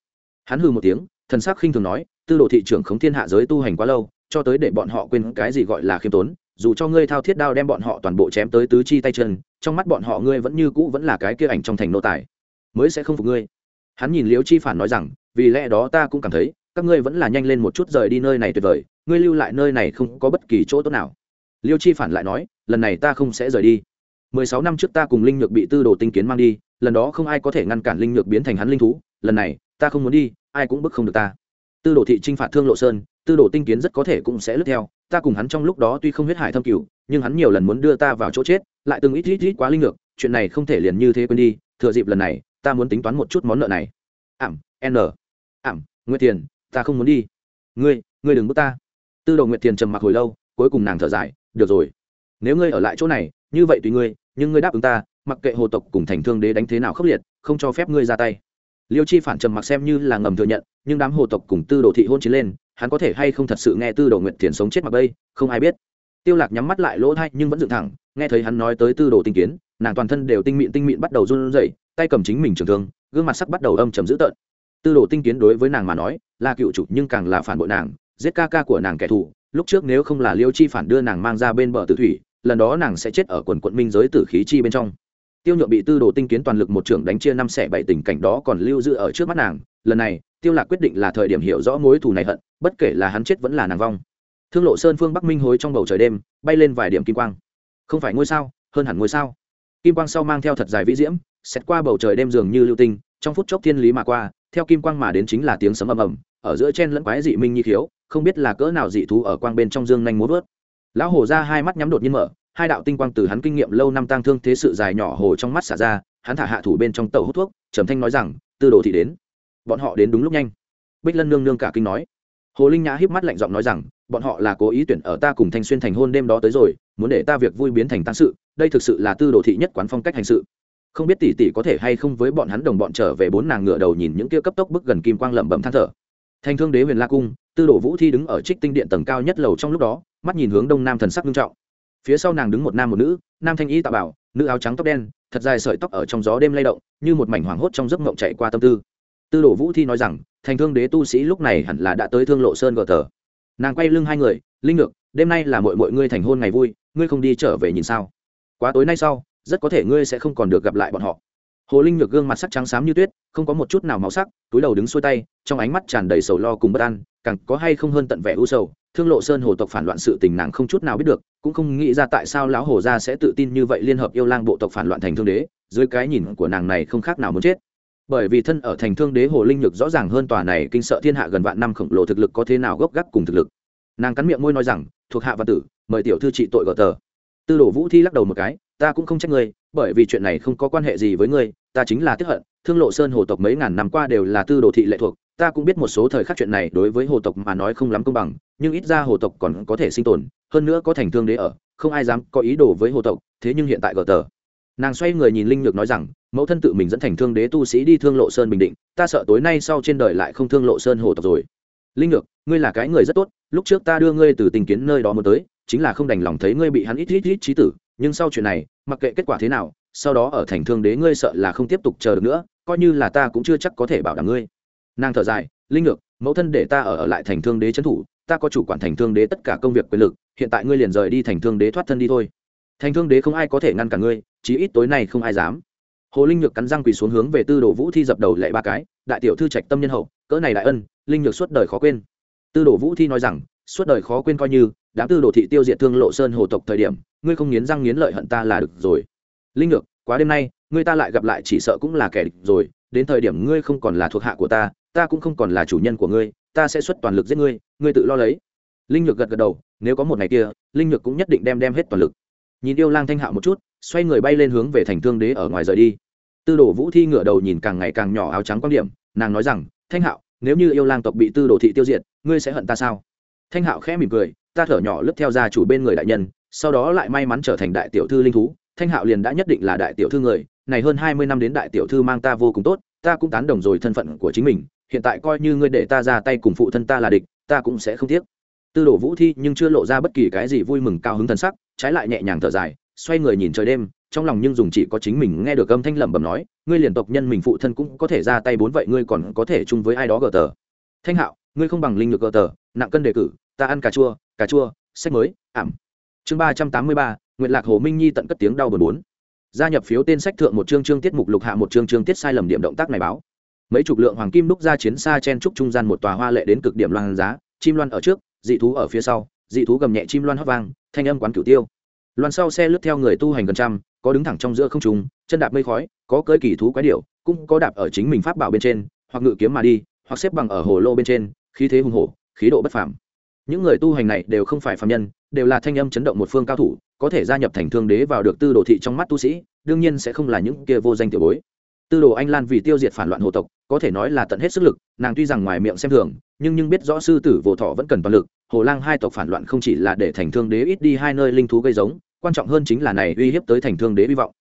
Hắn hừ một tiếng, thần sắc khinh thường nói, tư đồ thị trưởng khống thiên hạ giới tu hành quá lâu cho tới để bọn họ quên cái gì gọi là khiêm tốn, dù cho ngươi thao thiết đao đem bọn họ toàn bộ chém tới tứ chi tay chân, trong mắt bọn họ ngươi vẫn như cũ vẫn là cái kia ảnh trong thành nô tài, mới sẽ không phục ngươi. Hắn nhìn liễu chi phản nói rằng, vì lẽ đó ta cũng cảm thấy, các ngươi vẫn là nhanh lên một chút rời đi nơi này tuyệt vời, ngươi lưu lại nơi này không có bất kỳ chỗ tốt nào. Liêu chi phản lại nói, lần này ta không sẽ rời đi. Mười sáu năm trước ta cùng linh nhược bị tư đồ tinh kiến mang đi, lần đó không ai có thể ngăn cản linh nhược biến thành hắn linh thú, lần này, ta không muốn đi, ai cũng bức không được ta. Tư đồ thị t r i n h phạt thương lộ sơn tư đồ tinh kiến rất có thể cũng sẽ lướt theo, ta cùng hắn trong lúc đó tuy không huyết hải thâm cửu, nhưng hắn nhiều lần muốn đưa ta vào chỗ chết, lại từng ít ít ít quá linh ngược, chuyện này không thể liền như thế quên đi, thừa dịp lần này, ta muốn tính toán một chút món nợ này. Ảm, n, ảm, nguyệt tiền, ta không muốn đi. Ngươi ngươi đừng bước ta. Tư đồ nguyệt tiền trầm mặc hồi lâu, cuối cùng nàng thở dài, được rồi. Nếu ngươi ở lại chỗ này, như vậy tùy ngươi, nhưng ngươi đáp ứng ta, mặc kệ hồ tộc cùng thành thương đế đánh thế nào khốc liệt, không cho phép ngươi ra tay. Liêu chi phản trầm mặc xem như là ngầm thừa nhận, nhưng đám hồ tộc cùng tư đồ thị hôn chiến lên hắn có thể hay không thật sự nghe tư đồ nguyện tiền sống chết mặc bây, không ai biết. Tiêu lạc nhắm mắt lại lỗ thay nhưng vẫn dựng thẳng, nghe thấy hắn nói tới tư đồ tinh kiến, nàng toàn thân đều tinh mịn tinh mịn bắt đầu run rẩy, tay cầm chính mình trường thương, gương mặt sắc bắt đầu âm trầm dữ tợn. Tư đồ tinh kiến đối với nàng mà nói, là cựu chủ nhưng càng là phản bội nàng, giết ca ca của nàng kẻ thù, lúc trước nếu không là liêu chi phản đưa nàng mang ra bên bờ tử thủy, lần đó nàng sẽ chết ở quần quận minh giới tử khí chi bên trong. Tiêu nhượng bị tư đồ tinh kiến toàn lực một trưởng đánh chia năm xẻ bảy tình cảnh đó còn lưu giữ ở trước mắt nàng, lần này tiêu lạc quyết định là thời điểm hiểu rõ mối thù này hận, bất kể là hắn chết vẫn là nàng vong. Thương lộ sơn phương bắc minh hối trong bầu trời đêm, bay lên vài điểm kim quang. Không phải ngôi sao, hơn hẳn ngôi sao. Kim quang sau mang theo thật dài vĩ diễm, xét qua bầu trời đêm dường như lưu tinh, trong phút chốc thiên lý mà qua, theo kim quang mà đến chính là tiếng sấm ầm ầm, ở giữa chen lẫn quái dị minh nhi thiếu không biết là cỡ nào dị thú ở quang bên trong dương nhanh múa vớt. Lão hồ ra hai mắt nhắm đột nhiên mở, hai đạo tinh quang từ hắn kinh nghiệm lâu năm tăng thương thế sự dài nhỏ hồ trong mắt xả ra, hắn thả hạ thủ bên trong tàu hút thuốc, trầm thanh nói rằng, tư đồ thị đến bọn họ đến đúng lúc nhanh. Bích lân nương nương cả kinh nói. Hồ linh nhã híp mắt lạnh giọng nói rằng, bọn họ là cố ý tuyển ở ta cùng thanh xuyên thành hôn đêm đó tới rồi, muốn để ta việc vui biến thành tăng sự, đây thực sự là tư đồ thị nhất quán phong cách hành sự. Không biết tỷ tỷ có thể hay không với bọn hắn đồng bọn trở về bốn nàng ngựa đầu nhìn những kia cấp tốc bức gần kim quang lẩm bẩm than thở. Thanh thương đế huyền la cung, tư đồ vũ thi đứng ở trích tinh điện tầng cao nhất lầu trong lúc đó, mắt nhìn hướng đông nam thần sắc nghiêm trọng. Phía sau nàng đứng một nam một nữ, nam thanh y tạ bảo, nữ áo trắng tóc đen, thật dài sợi tóc ở trong gió đêm lay động, như một mảnh hoảng hốt trong giấc mộng chạy qua tâm tư tư đồ vũ thi nói rằng, thành thương đế tu sĩ lúc này hẳn là đã tới thương lộ sơn gờ tờ. Nàng quay lưng hai người, linh ngược, đêm nay là mọi mọi ngươi thành hôn ngày vui, ngươi không đi trở về nhìn sao? Quá tối nay sau, rất có thể ngươi sẽ không còn được gặp lại bọn họ. Hồ linh nhược gương mặt sắc trắng xám như tuyết, không có một chút nào màu sắc, túi đầu đứng xuôi tay, trong ánh mắt tràn đầy sầu lo cùng bất an, càng có hay không hơn tận vẻ u sầu. Thương lộ sơn hồ tộc phản loạn sự tình nàng không chút nào biết được, cũng không nghĩ ra tại sao lão hồ gia sẽ tự tin như vậy liên hợp yêu lang bộ tộc phản loạn thành thương đế, dưới cái nhìn của nàng này không khác nào muốn chết bởi vì thân ở thành thương đế hồ linh nhược rõ ràng hơn tòa này kinh sợ thiên hạ gần vạn năm khổng lồ thực lực có thế nào gốc gác cùng thực lực. Nàng cắn miệng môi nói rằng, thuộc hạ và tử, mời tiểu thư trị tội gỡ tờ. Tư đồ vũ thi lắc đầu một cái, ta cũng không trách ngươi, bởi vì chuyện này không có quan hệ gì với ngươi, ta chính là tiếp hận, thương lộ sơn hồ tộc mấy ngàn năm qua đều là tư đồ thị lệ thuộc, ta cũng biết một số thời khắc chuyện này đối với hồ tộc mà nói không lắm công bằng, nhưng ít ra hồ tộc còn có thể sinh tồn, hơn nữa có thành thương đế ở, không ai dám có ý đồ với hồ tộc, thế nhưng hiện tại gờ tờ. Nàng xoay người nhìn linh nhược nói rằng mẫu thân tự mình dẫn thành thương đế tu sĩ đi thương lộ sơn bình định ta sợ tối nay sau trên đời lại không thương lộ sơn hồ tộc rồi. Linh ngược ngươi là cái người rất tốt lúc trước ta đưa ngươi từ tình kiến nơi đó muốn tới chính là không đành lòng thấy ngươi bị hắn ít ít ít trí tử nhưng sau chuyện này mặc kệ kết quả thế nào sau đó ở thành thương đế ngươi sợ là không tiếp tục chờ được nữa coi như là ta cũng chưa chắc có thể bảo đảm ngươi. Nàng thở dài linh ngược mẫu thân để ta ở, ở lại thành thương đế trấn thủ ta có chủ quản thành thương đế tất cả công việc quyền lực hiện tại ngươi liền rời đi thành thương đế thoát thân đi thôi. Thành thương đế không ai có thể ngăn cả ngươi chí ít tối nay không ai dám hồ linh nhược cắn răng quỳ xuống hướng về tư đồ vũ thi dập đầu lệ ba cái, đại tiểu thư trạch tâm nhân hậu, cỡ này đại ân, linh nhược suốt đời khó quên. Tư đồ vũ thi nói rằng, suốt đời khó quên coi như, đám tư đồ thị tiêu diệt thương lộ sơn hồ tộc thời điểm, ngươi không nghiến răng nghiến lợi hận ta là được rồi. Linh nhược, quá đêm nay, ngươi ta lại gặp lại chỉ sợ cũng là kẻ địch rồi, đến thời điểm ngươi không còn là thuộc hạ của ta ta cũng không còn là chủ nhân của ngươi, ta sẽ xuất toàn lực giết ngươi ngươi tự lo lấy. Linh nhược gật gật đầu, nếu có một ngày kia, linh nhược cũng nhất định đem đem hết toàn lực. Nhìn yêu lang thanh hạo một chút, xoay người bay lên hướng về thành thương đế ở ngoài rời đi tư đồ vũ thi ngửa đầu nhìn càng ngày càng nhỏ áo trắng quan điểm, nàng nói rằng, thanh hạo, nếu như yêu lang tộc bị tư đồ thị tiêu diệt, ngươi sẽ hận ta sao? Thanh hạo khẽ mỉm cười, ta thở nhỏ lướt theo gia chủ bên người đại nhân, sau đó lại may mắn trở thành đại tiểu thư linh thú. Thanh hạo liền đã nhất định là đại tiểu thư người, này hơn hai mươi năm đến đại tiểu thư mang ta vô cùng tốt, ta cũng tán đồng rồi thân phận của chính mình, hiện tại coi như ngươi để ta ra tay cùng phụ thân ta là địch, ta cũng sẽ không tiếc. Tư đồ vũ thi nhưng chưa lộ ra bất kỳ cái gì vui mừng cao hứng thần sắc, trái lại nhẹ nhàng thở dài, xoay người nhìn trời đêm trong lòng nhưng dùng chỉ có chính mình nghe được âm thanh lẩm bẩm nói, ngươi liền tộc nhân mình phụ thân cũng có thể ra tay bốn vậy, ngươi còn có thể chung với ai đó gờ tờ. Thanh hạo, ngươi không bằng linh lực gờ tờ, nặng cân đề cử, ta ăn cà chua cà chua, sách mới, ảm. Chương ba trăm tám mươi ba nguyện lạc hồ minh nhi tận cất tiếng đau bờ bốn gia nhập phiếu tên sách thượng một chương chương tiết mục lục hạ một chương chương tiết sai lầm điểm động tác này báo. Mấy chục lượng hoàng kim đúc ra chiến xa chen trúc trung gian một tòa hoa lệ đến cực điểm loan giá, chim loan ở trước, dị thú ở phía sau, dị thú gầm nhẹ chim loan hót vang, thanh âm quán cửu tiêu. Loan sau xe lướt theo người tu hành gần trăm có đứng thẳng trong giữa không trung, chân đạp mây khói, có cưỡi kỳ thú quái điệu cũng có đạp ở chính mình pháp bảo bên trên, hoặc ngự kiếm mà đi, hoặc xếp bằng ở hồ lô bên trên, khí thế hùng hổ, khí độ bất phàm. Những người tu hành này đều không phải phàm nhân, đều là thanh âm chấn động một phương cao thủ, có thể gia nhập thành thương đế vào được tư đồ thị trong mắt tu sĩ, đương nhiên sẽ không là những kia vô danh tiểu bối. Tư đồ anh lan vì tiêu diệt phản loạn hồ tộc, có thể nói là tận hết sức lực, nàng tuy rằng ngoài miệng xem thường, nhưng nhưng biết rõ sư tử vô thọ vẫn cần toàn lực, hồ lang hai tộc phản loạn không chỉ là để thành thương đế ít đi hai nơi linh thú gây giống quan trọng hơn chính là này uy hiếp tới thành thương đế hy vọng.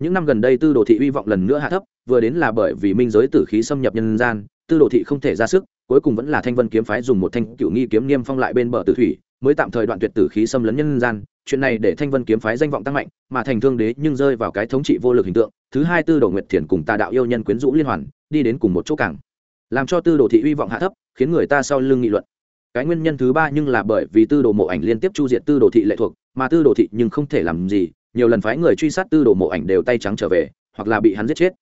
Những năm gần đây tư đồ thị hy vọng lần nữa hạ thấp, vừa đến là bởi vì minh giới tử khí xâm nhập nhân gian, tư đồ thị không thể ra sức, cuối cùng vẫn là thanh vân kiếm phái dùng một thanh cựu nghi kiếm niêm phong lại bên bờ tử thủy, mới tạm thời đoạn tuyệt tử khí xâm lấn nhân gian. Chuyện này để thanh vân kiếm phái danh vọng tăng mạnh, mà thành thương đế nhưng rơi vào cái thống trị vô lực hình tượng. Thứ hai tư đồ nguyệt thiền cùng tà đạo yêu nhân quyến rũ liên hoàn, đi đến cùng một chỗ cảng. Làm cho tư đồ thị hy vọng hạ thấp, khiến người ta sau lưng nghị luận. Cái nguyên nhân thứ ba nhưng là bởi vì tư đồ mộ ảnh liên tiếp chu diệt tư đồ thị lệ thuộc mà tư đồ thị nhưng không thể làm gì, nhiều lần phái người truy sát tư đồ mộ ảnh đều tay trắng trở về, hoặc là bị hắn giết chết.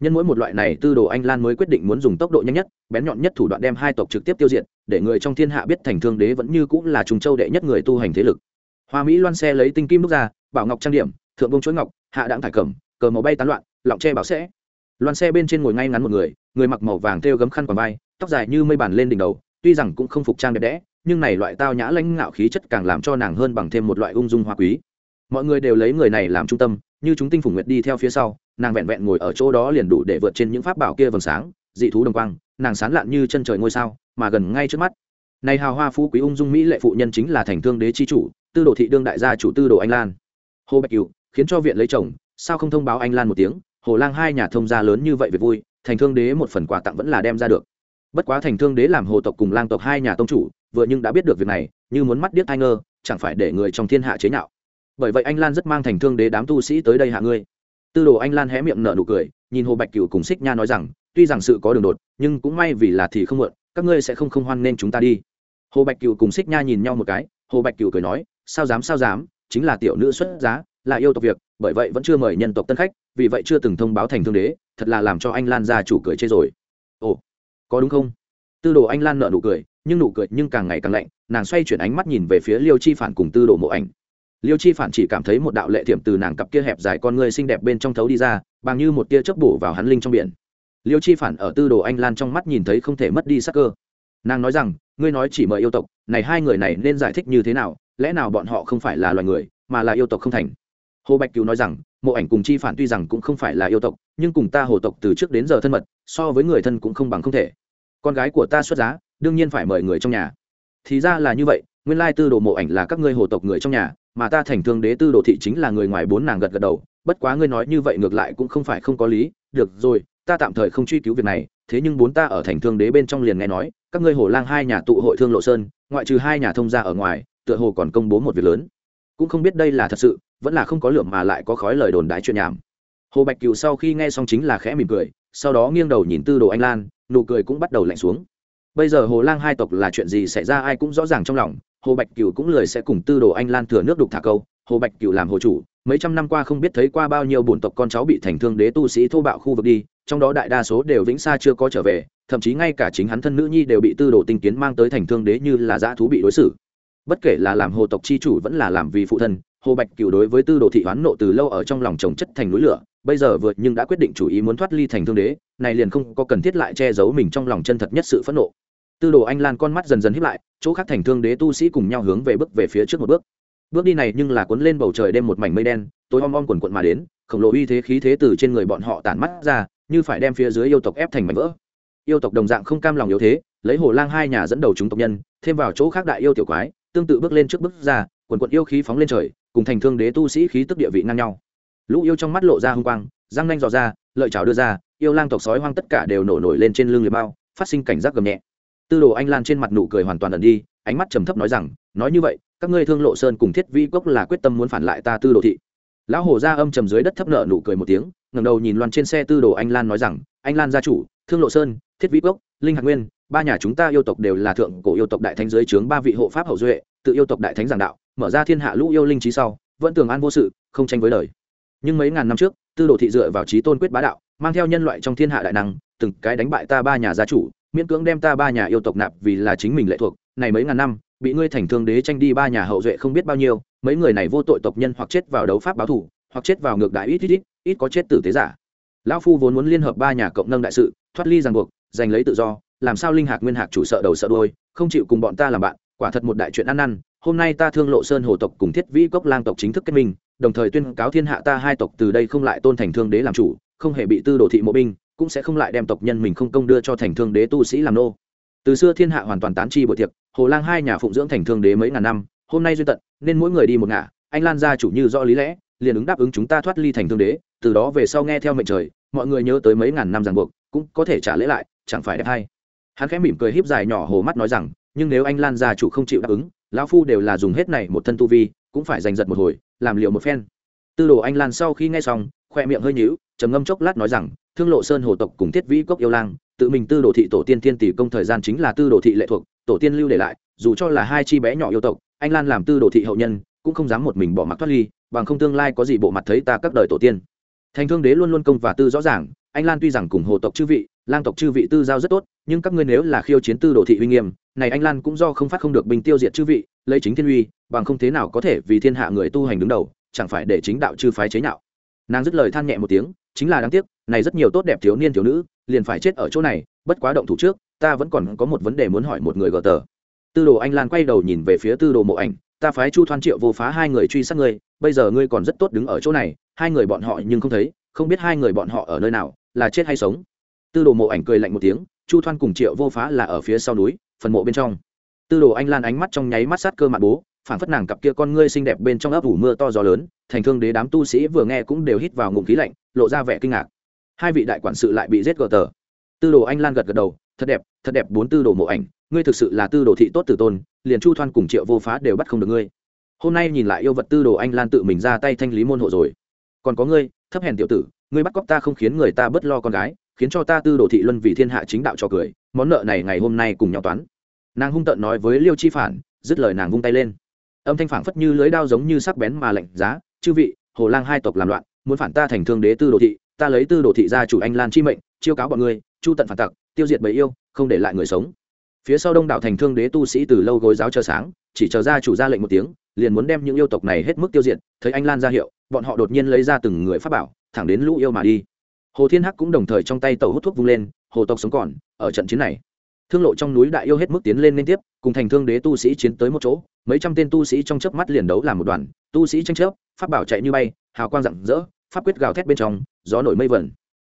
Nhân mỗi một loại này tư đồ anh lan mới quyết định muốn dùng tốc độ nhanh nhất, bén nhọn nhất thủ đoạn đem hai tộc trực tiếp tiêu diệt, để người trong thiên hạ biết thành thương đế vẫn như cũng là trùng châu đệ nhất người tu hành thế lực. Hoa mỹ loan xe lấy tinh kim đúc ra, bảo ngọc trang điểm, thượng bông chuỗi ngọc, hạ đặng thải cẩm, cờ màu bay tán loạn, lọng tre bảo sẽ. Loan xe bên trên ngồi ngay ngắn một người người mặc màu vàng thêu gấm khăn quàng vai, tóc dài như mây bàn lên đỉnh đầu, tuy rằng cũng không phục trang đẹp đẽ nhưng này loại tao nhã lãnh ngạo khí chất càng làm cho nàng hơn bằng thêm một loại ung dung hoa quý. Mọi người đều lấy người này làm trung tâm, như chúng tinh phủ nguyệt đi theo phía sau, nàng vẹn vẹn ngồi ở chỗ đó liền đủ để vượt trên những pháp bảo kia vầng sáng, dị thú đồng quang, nàng sán lạn như chân trời ngôi sao, mà gần ngay trước mắt. Này hào hoa phú quý ung dung mỹ lệ phụ nhân chính là thành thương đế chi chủ, tư đồ thị đương đại gia chủ tư đồ anh lan. Hồ bạch cựu khiến cho viện lấy chồng, sao không thông báo anh lan một tiếng, hồ lang hai nhà thông gia lớn như vậy việc vui, thành thương đế một phần quà tặng vẫn là đem ra được. Bất quá thành thương đế làm hồ tộc cùng lang tộc hai nhà tông chủ vừa nhưng đã biết được việc này, như muốn mắt điếc ai ngơ, chẳng phải để người trong thiên hạ chế nhạo. Bởi vậy anh lan rất mang thành thương đế đám tu sĩ tới đây hạ ngươi. Tư đồ anh lan hé miệng nở nụ cười, nhìn hồ bạch cựu cùng xích nha nói rằng, tuy rằng sự có đường đột, nhưng cũng may vì là thì không muộn, các ngươi sẽ không không hoan nên chúng ta đi. Hồ bạch cựu cùng xích nha nhìn nhau một cái, hồ bạch cựu cười nói, sao dám sao dám, chính là tiểu nữ xuất giá, là yêu tộc việc, bởi vậy vẫn chưa mời nhân tộc tân khách, vì vậy chưa từng thông báo thành thương đế, thật là làm cho anh lan gia chủ cười chê rồi. Ồ, có đúng không? Tư đồ anh lan nợ nụ cười nhưng nụ cười nhưng càng ngày càng lạnh, nàng xoay chuyển ánh mắt nhìn về phía liêu chi phản cùng tư đồ mộ ảnh. Liêu chi phản chỉ cảm thấy một đạo lệ thiệm từ nàng cặp kia hẹp dài con người xinh đẹp bên trong thấu đi ra, bằng như một tia chớp bổ vào hắn linh trong biển. Liêu chi phản ở tư đồ anh lan trong mắt nhìn thấy không thể mất đi sắc cơ. Nàng nói rằng, ngươi nói chỉ mời yêu tộc, này hai người này nên giải thích như thế nào, lẽ nào bọn họ không phải là loài người, mà là yêu tộc không thành? Hồ bạch cứu nói rằng, mộ ảnh cùng chi phản tuy rằng cũng không phải là yêu tộc, nhưng cùng ta hồ tộc từ trước đến giờ thân mật, so với người thân cũng không bằng không thể. Con gái của ta xuất giá đương nhiên phải mời người trong nhà. Thì ra là như vậy, nguyên lai tư đồ mộ ảnh là các ngươi hồ tộc người trong nhà, mà ta thành thương đế tư đồ thị chính là người ngoài bốn nàng gật gật đầu, bất quá ngươi nói như vậy ngược lại cũng không phải không có lý, được rồi, ta tạm thời không truy cứu việc này, thế nhưng bốn ta ở thành thương đế bên trong liền nghe nói, các ngươi hồ lang hai nhà tụ hội thương lộ sơn, ngoại trừ hai nhà thông gia ở ngoài, tựa hồ còn công bố một việc lớn. Cũng không biết đây là thật sự, vẫn là không có lượng mà lại có khói lời đồn đái chuyện nhảm. Hồ bạch cựu sau khi nghe xong chính là khẽ mỉm cười, sau đó nghiêng đầu nhìn tư đồ anh lan, nụ cười cũng bắt đầu lạnh xuống bây giờ hồ lang hai tộc là chuyện gì xảy ra ai cũng rõ ràng trong lòng, hồ bạch cựu cũng lời sẽ cùng tư đồ anh lan thừa nước đục thả câu, hồ bạch cựu làm hồ chủ, mấy trăm năm qua không biết thấy qua bao nhiêu bổn tộc con cháu bị thành thương đế tu sĩ thô bạo khu vực đi, trong đó đại đa số đều vĩnh xa chưa có trở về, thậm chí ngay cả chính hắn thân nữ nhi đều bị tư đồ tinh kiến mang tới thành thương đế như là dã thú bị đối xử. Bất kể là làm hồ tộc chi chủ vẫn là làm vì phụ thân, hồ bạch cựu đối với tư đồ thị hoán nộ từ lâu ở trong lòng trồng chất thành núi lửa, bây giờ vượt nhưng đã quyết định chủ ý muốn thoát ly thành thương đế, này liền không có cần thiết lại che giấu mình trong lòng chân thật nhất sự phẫn nộ tư đồ anh lan con mắt dần dần hiếp lại, chỗ khác thành thương đế tu sĩ cùng nhau hướng về bước về phía trước một bước. Bước đi này nhưng là cuốn lên bầu trời đêm một mảnh mây đen, tối om om quần quận mà đến, khổng lồ uy thế khí thế từ trên người bọn họ tản mắt ra, như phải đem phía dưới yêu tộc ép thành mảnh vỡ. Yêu tộc đồng dạng không cam lòng yếu thế, lấy hồ lang hai nhà dẫn đầu chúng tộc nhân, thêm vào chỗ khác đại yêu tiểu quái, tương tự bước lên trước bước ra, quần quận yêu khí phóng lên trời, cùng thành thương đế tu sĩ khí tức địa vị ngang nhau. Lũ yêu trong mắt lộ ra hung quang, răng nanh dò ra, lợi chảo đưa ra, yêu lang tộc sói hoang tất cả đều nổ nổi lên trên lưng liệt bao, phát sinh cảnh giác gầm nhẹ tư đồ anh lan trên mặt nụ cười hoàn toàn ẩn đi, ánh mắt trầm thấp nói rằng, nói như vậy, các ngươi thương lộ sơn cùng thiết vi cốc là quyết tâm muốn phản lại ta tư đồ thị lão hồ ra âm trầm dưới đất thấp nợ nụ cười một tiếng ngầm đầu nhìn loan trên xe tư đồ anh lan nói rằng, anh lan gia chủ, thương lộ sơn, thiết vi cốc, linh hạc nguyên, ba nhà chúng ta yêu tộc đều là thượng cổ yêu tộc đại thánh dưới trướng ba vị hộ pháp hậu duệ, tự yêu tộc đại thánh giảng đạo, mở ra thiên hạ lũ yêu linh trí sau, vẫn tường an vô sự, không tranh với lời. nhưng mấy ngàn năm trước, tư đồ thị dựa vào trí tôn quyết bá đạo, mang theo nhân loại trong thiên hạ đại năng, từng cái đánh bại ta ba nhà gia chủ miễn cưỡng đem ta ba nhà yêu tộc nạp vì là chính mình lệ thuộc, này mấy ngàn năm, bị ngươi thành thương đế tranh đi ba nhà hậu duệ không biết bao nhiêu, mấy người này vô tội tộc nhân hoặc chết vào đấu pháp báo thủ hoặc chết vào ngược đại ít ít ít ít có chết tử tế giả. Lão phu vốn muốn liên hợp ba nhà cộng nâng đại sự, thoát ly ràng buộc, giành lấy tự do, làm sao linh hạc nguyên hạc chủ sợ đầu sợ đôi không chịu cùng bọn ta làm bạn, quả thật một đại chuyện ăn năn, hôm nay ta thương lộ sơn hồ tộc cùng thiết vĩ cốc lang tộc chính thức kết minh, đồng thời tuyên cáo thiên hạ ta hai tộc từ đây không lại tôn thành thương đế làm chủ, không hề bị tư đồ thị mộ binh cũng sẽ không lại đem tộc nhân mình không công đưa cho thành thương đế tu sĩ làm nô. Từ xưa thiên hạ hoàn toàn tán chi bội tiệc, hồ lang hai nhà phụng dưỡng thành thương đế mấy ngàn năm, hôm nay duyên tận, nên mỗi người đi một ngả, anh lan gia chủ như rõ lý lẽ, liền ứng đáp ứng chúng ta thoát ly thành thương đế, từ đó về sau nghe theo mệnh trời, mọi người nhớ tới mấy ngàn năm ràng buộc, cũng có thể trả lễ lại, chẳng phải đẹp hay. Hắn khẽ mỉm cười híp dài nhỏ hồ mắt nói rằng, nhưng nếu anh lan gia chủ không chịu đáp ứng, lão phu đều là dùng hết này một thân tu vi, cũng phải giành giật một hồi, làm liệu một phen. Tư đồ anh lan sau khi nghe xong, khoe miệng hơi nhíu, trầm ngâm chốc lát nói rằng thương lộ sơn hồ tộc cùng thiết vĩ cốc yêu lang, tự mình tư đồ thị tổ tiên tiên tỷ công thời gian chính là tư đồ thị lệ thuộc, tổ tiên lưu để lại, dù cho là hai chi bé nhỏ yêu tộc, anh lan làm tư đồ thị hậu nhân, cũng không dám một mình bỏ mặc thoát ly, bằng không tương lai có gì bộ mặt thấy ta các đời tổ tiên. Thành thương đế luôn luôn công và tư rõ ràng, anh lan tuy rằng cùng hồ tộc chư vị, lang tộc chư vị tư giao rất tốt, nhưng các ngươi nếu là khiêu chiến tư đồ thị uy nghiêm, này anh lan cũng do không phát không được bình tiêu diệt chư vị, lấy chính thiên uy, bằng không thế nào có thể vì thiên hạ người tu hành đứng đầu, chẳng phải để chính đạo chư phái chế nhạo. Nàng dứt lời than nhẹ một tiếng chính là đáng tiếc, này rất nhiều tốt đẹp thiếu niên thiếu nữ liền phải chết ở chỗ này, bất quá động thủ trước, ta vẫn còn có một vấn đề muốn hỏi một người gờ tờ. Tư đồ anh lan quay đầu nhìn về phía tư đồ mộ ảnh, ta phái chu thoan triệu vô phá hai người truy sát ngươi, bây giờ ngươi còn rất tốt đứng ở chỗ này, hai người bọn họ nhưng không thấy, không biết hai người bọn họ ở nơi nào, là chết hay sống. Tư đồ mộ ảnh cười lạnh một tiếng, chu thoan cùng triệu vô phá là ở phía sau núi, phần mộ bên trong. Tư đồ anh lan ánh mắt trong nháy mắt sát cơ mạn bố phản phất nàng cặp kia con ngươi xinh đẹp bên trong ấp ủ mưa to gió lớn, thành thương đế đám tu sĩ vừa nghe cũng đều hít vào ngụm khí lạnh, lộ ra vẻ kinh ngạc. Hai vị đại quản sự lại bị giết gờ tờ. Tư đồ anh lan gật gật đầu, thật đẹp thật đẹp, bốn tư đồ mộ ảnh, ngươi thực sự là tư đồ thị tốt tử tôn, liền chu thoan cùng triệu vô phá đều bắt không được ngươi. Hôm nay nhìn lại yêu vật tư đồ anh lan tự mình ra tay thanh lý môn hộ rồi. Còn có ngươi, thấp hèn tiểu tử, ngươi bắt cóc ta không khiến người ta bớt lo con gái, khiến cho ta tư đồ thị luân vì thiên hạ chính đạo cho cười, món nợ này ngày hôm nay cùng nhau toán. Nàng hung tợn nói với liêu chi phản, dứt lời nàng vung tay lên âm thanh phảng phất như lưới đao giống như sắc bén mà lạnh giá chư vị hồ lang hai tộc làm loạn muốn phản ta thành thương đế tư đồ thị ta lấy tư đồ thị ra chủ anh lan chi mệnh chiêu cáo bọn người, chu tận phản tặc tiêu diệt bầy yêu không để lại người sống. Phía sau đông đảo thành thương đế tu sĩ từ lâu gối giáo chờ sáng chỉ chờ ra chủ ra lệnh một tiếng liền muốn đem những yêu tộc này hết mức tiêu diệt thấy anh lan ra hiệu bọn họ đột nhiên lấy ra từng người pháp bảo thẳng đến lũ yêu mà đi. Hồ thiên hắc cũng đồng thời trong tay tàu hút thuốc vung lên hồ tộc sống còn ở trận chiến này thương lộ trong núi đại yêu hết mức tiến lên liên tiếp, cùng thành thương đế tu sĩ chiến tới một chỗ, mấy trăm tên tu sĩ trong chớp mắt liền đấu làm một đoàn, tu sĩ tranh chấp, pháp bảo chạy như bay, hào quang rạng rỡ, pháp quyết gào thét bên trong, gió nổi mây vẩn.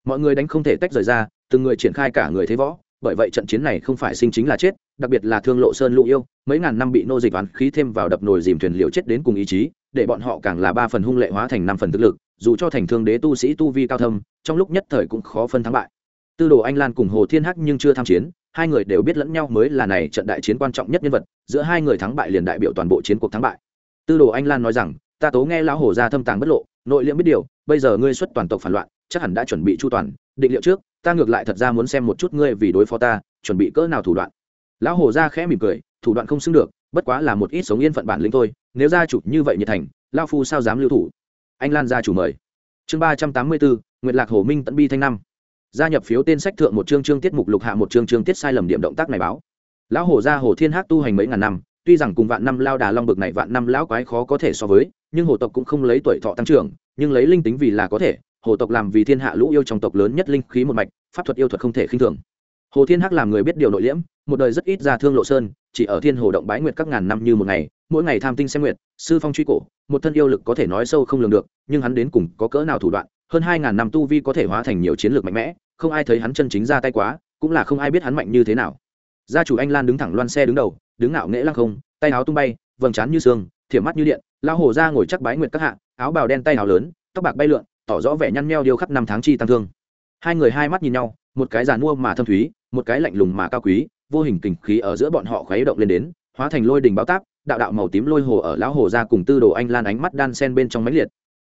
Mọi người đánh không thể tách rời ra, từng người triển khai cả người thế võ, bởi vậy trận chiến này không phải sinh chính là chết, đặc biệt là thương lộ sơn lũ yêu, mấy ngàn năm bị nô dịch oán khí thêm vào đập nồi dìm thuyền liều chết đến cùng ý chí, để bọn họ càng là ba phần hung lệ hóa thành năm phần thực lực, dù cho thành thương đế tu sĩ tu vi cao thâm, trong lúc nhất thời cũng khó phân thắng bại. Tư đồ anh lan cùng hồ thiên hắc nhưng chưa tham chiến hai người đều biết lẫn nhau mới là này trận đại chiến quan trọng nhất nhân vật, giữa hai người thắng bại liền đại biểu toàn bộ chiến cuộc thắng bại. Tư đồ anh lan nói rằng, ta tố nghe lão hồ ra thâm tàng bất lộ, nội liễm biết điều, bây giờ ngươi xuất toàn tộc phản loạn, chắc hẳn đã chuẩn bị chu toàn, định liệu trước, ta ngược lại thật ra muốn xem một chút ngươi vì đối phó ta, chuẩn bị cỡ nào thủ đoạn. Lão hồ ra khẽ mỉm cười, thủ đoạn không xứng được, bất quá là một ít sống yên phận bản lĩnh thôi, nếu gia chủ như vậy nhiệt thành lao phu sao dám lưu thủ? Anh lan gia chủ mời. Chương ba trăm tám mươi bốn, nguyệt lạc hồ minh tận bi thanh năm gia nhập phiếu tên sách thượng một chương chương tiết mục lục hạ một chương chương tiết sai lầm điểm động tác này báo. Lão hồ gia hồ thiên hắc tu hành mấy ngàn năm, tuy rằng cùng vạn năm lao đà long bực này vạn năm lão quái khó có thể so với, nhưng hồ tộc cũng không lấy tuổi thọ tăng trưởng, nhưng lấy linh tính vì là có thể, hồ tộc làm vì thiên hạ lũ yêu trong tộc lớn nhất linh khí một mạch, pháp thuật yêu thuật không thể khinh thường. Hồ thiên hắc làm người biết điều nội liễm, một đời rất ít ra thương lộ sơn, chỉ ở thiên hồ động bái nguyệt các ngàn năm như một ngày, mỗi ngày tham tinh xem nguyệt, sư phong truy cổ, một thân yêu lực có thể nói sâu không lường được, nhưng hắn đến cùng có cỡ nào thủ đoạn hơn hai ngàn năm tu vi có thể hóa thành nhiều chiến lược mạnh mẽ, không ai thấy hắn chân chính ra tay quá, cũng là không ai biết hắn mạnh như thế nào. Gia chủ anh lan đứng thẳng loan xe đứng đầu, đứng ngạo nghễ lăng không, tay áo tung bay, vầng trán như sương, thiểm mắt như điện lao hồ ra ngồi chắc bái nguyệt các hạ, áo bào đen tay áo lớn, tóc bạc bay lượn, tỏ rõ vẻ nhăn nheo điêu khắp năm tháng chi tăng thương. Hai người hai mắt nhìn nhau, một cái giàn mua mà thâm thúy, một cái lạnh lùng mà cao quý, vô hình kình khí ở giữa bọn họ khuấy động lên đến, hóa thành lôi đình báo táp, đạo đạo màu tím lôi hồ ở lão hồ ra cùng tư đồ anh lan ánh mắt đan sen bên trong máy liệt.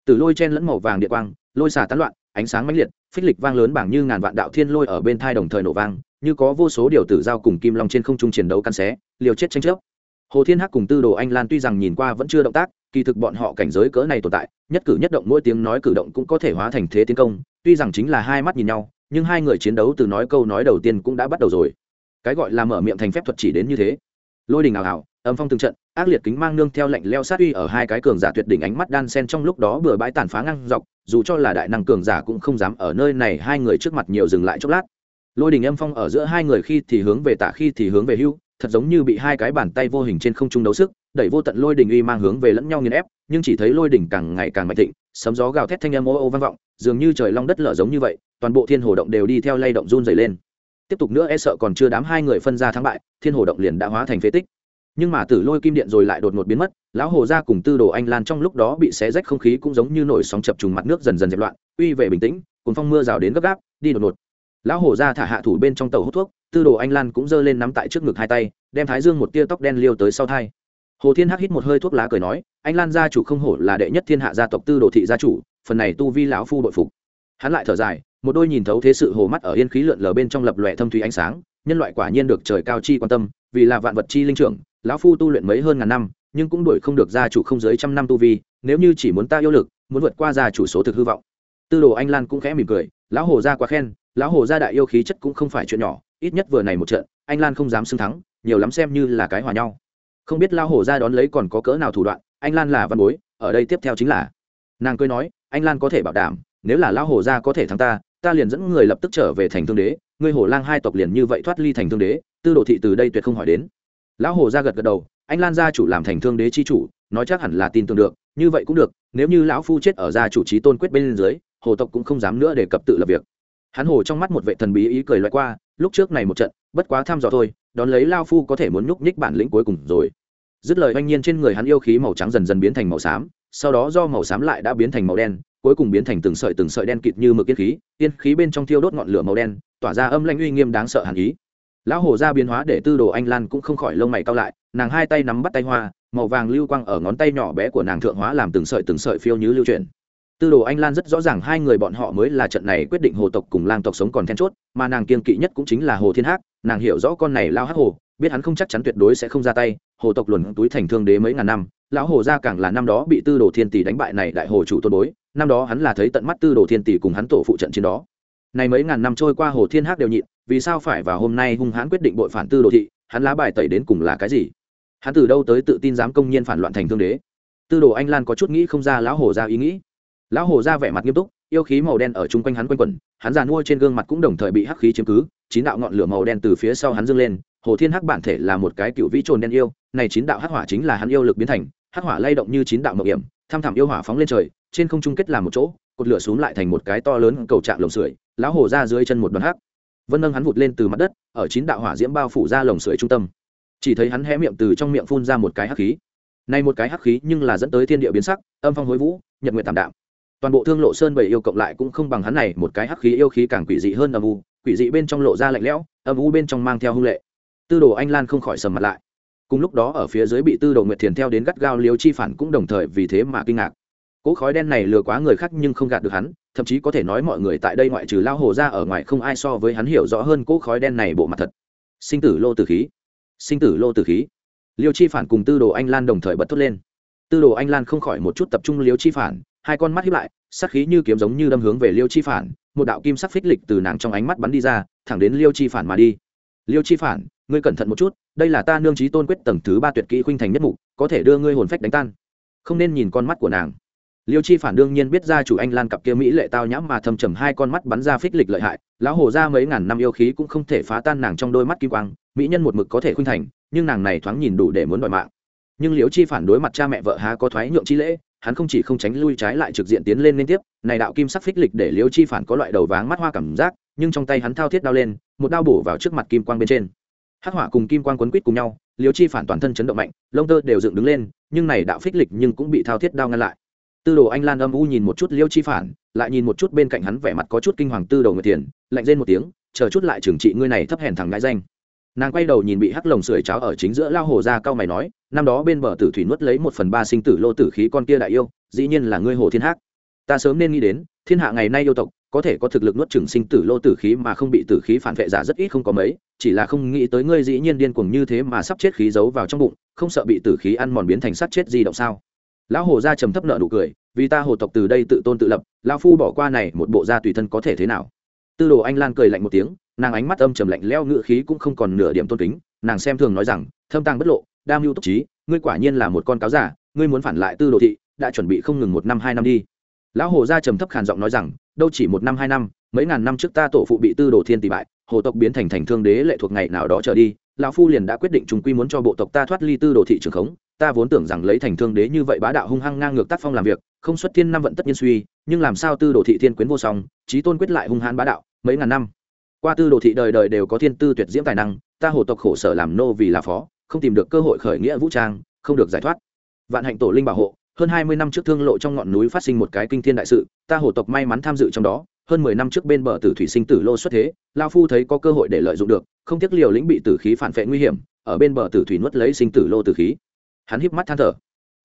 Từ lôi chen lẫn màu vàng địa quang lôi xả tán loạn, ánh sáng mãnh liệt, phích lịch vang lớn bảng như ngàn vạn đạo thiên lôi ở bên thai đồng thời nổ vang, như có vô số điều tử giao cùng kim long trên không trung chiến đấu căn xé, liều chết tranh chấp. Hồ thiên hắc cùng tư đồ anh lan tuy rằng nhìn qua vẫn chưa động tác, kỳ thực bọn họ cảnh giới cỡ này tồn tại, nhất cử nhất động mỗi tiếng nói cử động cũng có thể hóa thành thế tiến công, tuy rằng chính là hai mắt nhìn nhau, nhưng hai người chiến đấu từ nói câu nói đầu tiên cũng đã bắt đầu rồi. Cái gọi là mở miệng thành phép thuật chỉ đến như thế. Lôi đình ảo ảo âm phong từng trận, ác liệt kính mang nương theo lệnh leo sát uy ở hai cái cường giả tuyệt đỉnh ánh mắt đan sen trong lúc đó bừa bãi tàn phá ngang dọc, dù cho là đại năng cường giả cũng không dám ở nơi này hai người trước mặt nhiều dừng lại chốc lát. Lôi đình âm phong ở giữa hai người khi thì hướng về tả khi thì hướng về hưu, thật giống như bị hai cái bàn tay vô hình trên không trung đấu sức, đẩy vô tận lôi đình uy mang hướng về lẫn nhau nghiền ép, nhưng chỉ thấy lôi đình càng ngày càng mạnh thịnh, sấm gió gào thét thanh âm ô ô vang vọng, dường như trời long đất lở giống như vậy, toàn bộ thiên hồ động đều đi theo lay động run dày lên. Tiếp tục nữa e sợ còn chưa đám hai người phân ra thắng bại, thiên hồ động liền đã hóa thành phế tích nhưng mà tử lôi kim điện rồi lại đột ngột biến mất, lão hồ gia cùng tư đồ anh lan trong lúc đó bị xé rách không khí cũng giống như nổi sóng chập trùng mặt nước dần dần dẹp loạn, uy về bình tĩnh cùng phong mưa rào đến gấp gáp, đi đột ngột. Lão hồ gia thả hạ thủ bên trong tàu hút thuốc, tư đồ anh lan cũng giơ lên nắm tại trước ngực hai tay, đem thái dương một tia tóc đen liêu tới sau thai. Hồ thiên hắc hít một hơi thuốc lá cười nói, anh lan gia chủ không hổ là đệ nhất thiên hạ gia tộc tư đồ thị gia chủ, phần này tu vi lão phu đội phục. Hắn lại thở dài, một đôi nhìn thấu thế sự hồ mắt ở yên khí lượn lờ bên trong lập lòe thâm thủy ánh sáng, nhân loại quả nhiên được trời cao chi quan tâm, vì là vạn vật chi linh trưởng lão phu tu luyện mấy hơn ngàn năm, nhưng cũng đuổi không được gia chủ không dưới trăm năm tu vi, nếu như chỉ muốn ta yêu lực, muốn vượt qua gia chủ số thực hư vọng. Tư đồ anh lan cũng khẽ mỉm cười, lão hồ gia quá khen, lão hồ gia đại yêu khí chất cũng không phải chuyện nhỏ, ít nhất vừa này một trận, anh lan không dám xưng thắng, nhiều lắm xem như là cái hòa nhau. Không biết lão hồ gia đón lấy còn có cỡ nào thủ đoạn, anh lan là văn bối, ở đây tiếp theo chính là. Nàng cười nói, anh lan có thể bảo đảm, nếu là lão hồ gia có thể thắng ta ta liền dẫn người lập tức trở về thành thương đế ngươi hồ lang hai tộc liền như vậy thoát ly thành thương đế, tư đồ thị từ đây tuyệt không hỏi đến lão hồ ra gật gật đầu, anh lan gia chủ làm thành thương đế chi chủ, nói chắc hẳn là tin tưởng được, như vậy cũng được, nếu như lão phu chết ở gia chủ trí tôn quyết bên dưới, hồ tộc cũng không dám nữa để cập tự lập việc. Hắn hồ trong mắt một vệ thần bí ý cười loại qua, lúc trước này một trận, bất quá thăm dò thôi, đón lấy lao phu có thể muốn nhúc nhích bản lĩnh cuối cùng rồi. Dứt lời oanh nhiên trên người hắn yêu khí màu trắng dần dần biến thành màu xám, sau đó do màu xám lại đã biến thành màu đen, cuối cùng biến thành từng sợi từng sợi đen kịt như mực yên khí yên khí bên trong thiêu đốt ngọn lửa màu đen, tỏa ra âm lanh uy nghiêm đáng sợ hàn ý lão hồ ra biến hóa để tư đồ anh lan cũng không khỏi lông mày cao lại, nàng hai tay nắm bắt tay hoa, màu vàng lưu quang ở ngón tay nhỏ bé của nàng thượng hóa làm từng sợi từng sợi phiêu như lưu chuyển tư đồ anh lan rất rõ ràng hai người bọn họ mới là trận này quyết định hồ tộc cùng lang tộc sống còn then chốt, mà nàng kiên kỵ nhất cũng chính là hồ thiên Hắc. nàng hiểu rõ con này lao hắc hồ, biết hắn không chắc chắn tuyệt đối sẽ không ra tay, hồ tộc luồn túi thành thương đế mấy ngàn năm, lão hồ gia càng là năm đó bị tư đồ thiên tỷ đánh bại này đại hồ chủ tôn bối, năm đó hắn là thấy tận mắt tư đồ thiên tỷ cùng hắn tổ phụ trận chiến đó này mấy ngàn năm trôi qua hồ thiên hắc đều nhịn vì sao phải vào hôm nay hung hãn quyết định bội phản tư đồ thị, hắn lá bài tẩy đến cùng là cái gì? Hắn từ đâu tới tự tin dám công nhiên phản loạn thành thương đế? Tư đồ anh lan có chút nghĩ không ra lão hồ ra ý nghĩ. Lão hồ ra vẻ mặt nghiêm túc, yêu khí màu đen ở chung quanh hắn quanh quẩn, hắn già nua trên gương mặt cũng đồng thời bị hắc khí chiếm cứ, chín đạo ngọn lửa màu đen từ phía sau hắn dâng lên, hồ thiên hắc bản thể là một cái cựu vĩ trồn đen yêu, này chín đạo hắc hỏa chính là hắn yêu lực biến thành, hắc hỏa lay động như chín đạo mậu hiểm, tham thảm yêu hỏa phóng lên trời, trên không trung kết làm một chỗ, cột lửa xuống lại thành một cái to lớn cầu trạng lồng sưởi, lão hồ ra dưới chân một đoàn hắc vân nâng hắn vụt lên từ mặt đất, ở chín đạo hỏa diễm bao phủ ra lồng sưởi trung tâm. Chỉ thấy hắn hé miệng từ trong miệng phun ra một cái hắc khí. Này một cái hắc khí nhưng là dẫn tới thiên địa biến sắc, âm phong hối vũ, nhật nguyện tạm đạm. Toàn bộ thương lộ sơn bảy yêu cộng lại cũng không bằng hắn này, một cái hắc khí yêu khí càng quỷ dị hơn âm u, quỷ dị bên trong lộ ra lạnh lẽo, âm u bên trong mang theo hung lệ. Tư đồ anh lan không khỏi sầm mặt lại. Cùng lúc đó ở phía dưới bị tư đồ nguyệt thiền theo đến gắt gao liếu chi phản cũng đồng thời vì thế mà kinh ngạc cỗ khói đen này lừa quá người khác nhưng không gạt được hắn, thậm chí có thể nói mọi người tại đây ngoại trừ lao hồ ra ở ngoài không ai so với hắn hiểu rõ hơn cỗ khói đen này bộ mặt thật. Sinh tử lô tử khí. Sinh tử lô tử khí. Liêu chi phản cùng tư đồ anh lan đồng thời bật thốt lên. Tư đồ anh lan không khỏi một chút tập trung liêu chi phản, hai con mắt hiếp lại, sắc khí như kiếm giống như đâm hướng về liêu chi phản, một đạo kim sắc phích lịch từ nàng trong ánh mắt bắn đi ra, thẳng đến liêu chi phản mà đi. Liêu chi phản, ngươi cẩn thận một chút, đây là ta nương trí tôn quyết tầng thứ ba tuyệt kỹ khuynh thành nhất mục, có thể đưa ngươi hồn phách đánh tan. Không nên nhìn con mắt của nàng liêu chi phản đương nhiên biết ra chủ anh lan cặp kia mỹ lệ tao nhãm mà thâm trầm hai con mắt bắn ra phích lịch lợi hại, lão hồ ra mấy ngàn năm yêu khí cũng không thể phá tan nàng trong đôi mắt kim quang, mỹ nhân một mực có thể khuynh thành, nhưng nàng này thoáng nhìn đủ để muốn đòi mạng. Nhưng liêu chi phản đối mặt cha mẹ vợ há có thoái nhượng chi lễ, hắn không chỉ không tránh lui trái lại trực diện tiến lên liên tiếp, này đạo kim sắc phích lịch để liêu chi phản có loại đầu váng mắt hoa cảm giác, nhưng trong tay hắn thao thiết đao lên, một đao bổ vào trước mặt kim quang bên trên. Hắc hỏa cùng kim quang quấn quýt cùng nhau, liêu chi phản toàn thân chấn động mạnh, lông tơ đều dựng đứng lên, nhưng này đạo phích lịch nhưng cũng bị thao thiết đao ngăn lại tư đồ anh lan âm u nhìn một chút liêu chi phản, lại nhìn một chút bên cạnh hắn vẻ mặt có chút kinh hoàng tư đồ người tiền lạnh lên một tiếng, chờ chút lại trừng trị ngươi này thấp hèn thằng ngại danh. Nàng quay đầu nhìn bị hắc lồng sưởi cháo ở chính giữa lao hồ ra cao mày nói, năm đó bên bờ tử thủy nuốt lấy một phần ba sinh tử lô tử khí con kia đại yêu, dĩ nhiên là ngươi hồ thiên hắc. Ta sớm nên nghĩ đến, thiên hạ ngày nay yêu tộc, có thể có thực lực nuốt chửng sinh tử lô tử khí mà không bị tử khí phản vệ giả rất ít không có mấy, chỉ là không nghĩ tới ngươi dĩ nhiên điên cuồng như thế mà sắp chết khí giấu vào trong bụng, không sợ bị tử khí ăn mòn biến thành sát chết di động sao? Lão hồ gia trầm thấp nợ nụ cười, vì ta hồ tộc từ đây tự tôn tự lập, lão phu bỏ qua này một bộ da tùy thân có thể thế nào? Tư đồ anh lan cười lạnh một tiếng, nàng ánh mắt âm trầm lạnh leo ngự khí cũng không còn nửa điểm tôn kính, nàng xem thường nói rằng, thâm tàng bất lộ, đam mưu túc trí, ngươi quả nhiên là một con cáo giả ngươi muốn phản lại tư đồ thị, đã chuẩn bị không ngừng một năm hai năm đi. Lão hồ gia trầm thấp khàn giọng nói rằng, đâu chỉ một năm hai năm, mấy ngàn năm trước ta tổ phụ bị tư đồ thiên tỷ bại, hồ tộc biến thành thành thương đế lệ thuộc ngày nào đó trở đi, lão phu liền đã quyết định trùng quy muốn cho bộ tộc ta thoát ly tư đồ thị trường khống ta vốn tưởng rằng lấy thành thương đế như vậy bá đạo hung hăng ngang ngược tác phong làm việc, không xuất thiên năm vận tất nhiên suy, nhưng làm sao tư đồ thị thiên quyến vô song trí tôn quyết lại hung hãn bá đạo, mấy ngàn năm. Qua tư đồ thị đời đời đều có thiên tư tuyệt diễm tài năng, ta hồ tộc khổ sở làm nô vì là phó, không tìm được cơ hội khởi nghĩa vũ trang, không được giải thoát. Vạn hạnh tổ linh bảo hộ, hơn hai mươi năm trước thương lộ trong ngọn núi phát sinh một cái kinh thiên đại sự, ta hồ tộc may mắn tham dự trong đó, hơn mười năm trước bên bờ tử thủy sinh tử lô xuất thế lao phu thấy có cơ hội để lợi dụng được, không tiếc liều lĩnh bị tử khí phản vệ nguy hiểm, ở bên bờ tử thủy nuốt lấy sinh tử lô tử khí hắn híp mắt than thở.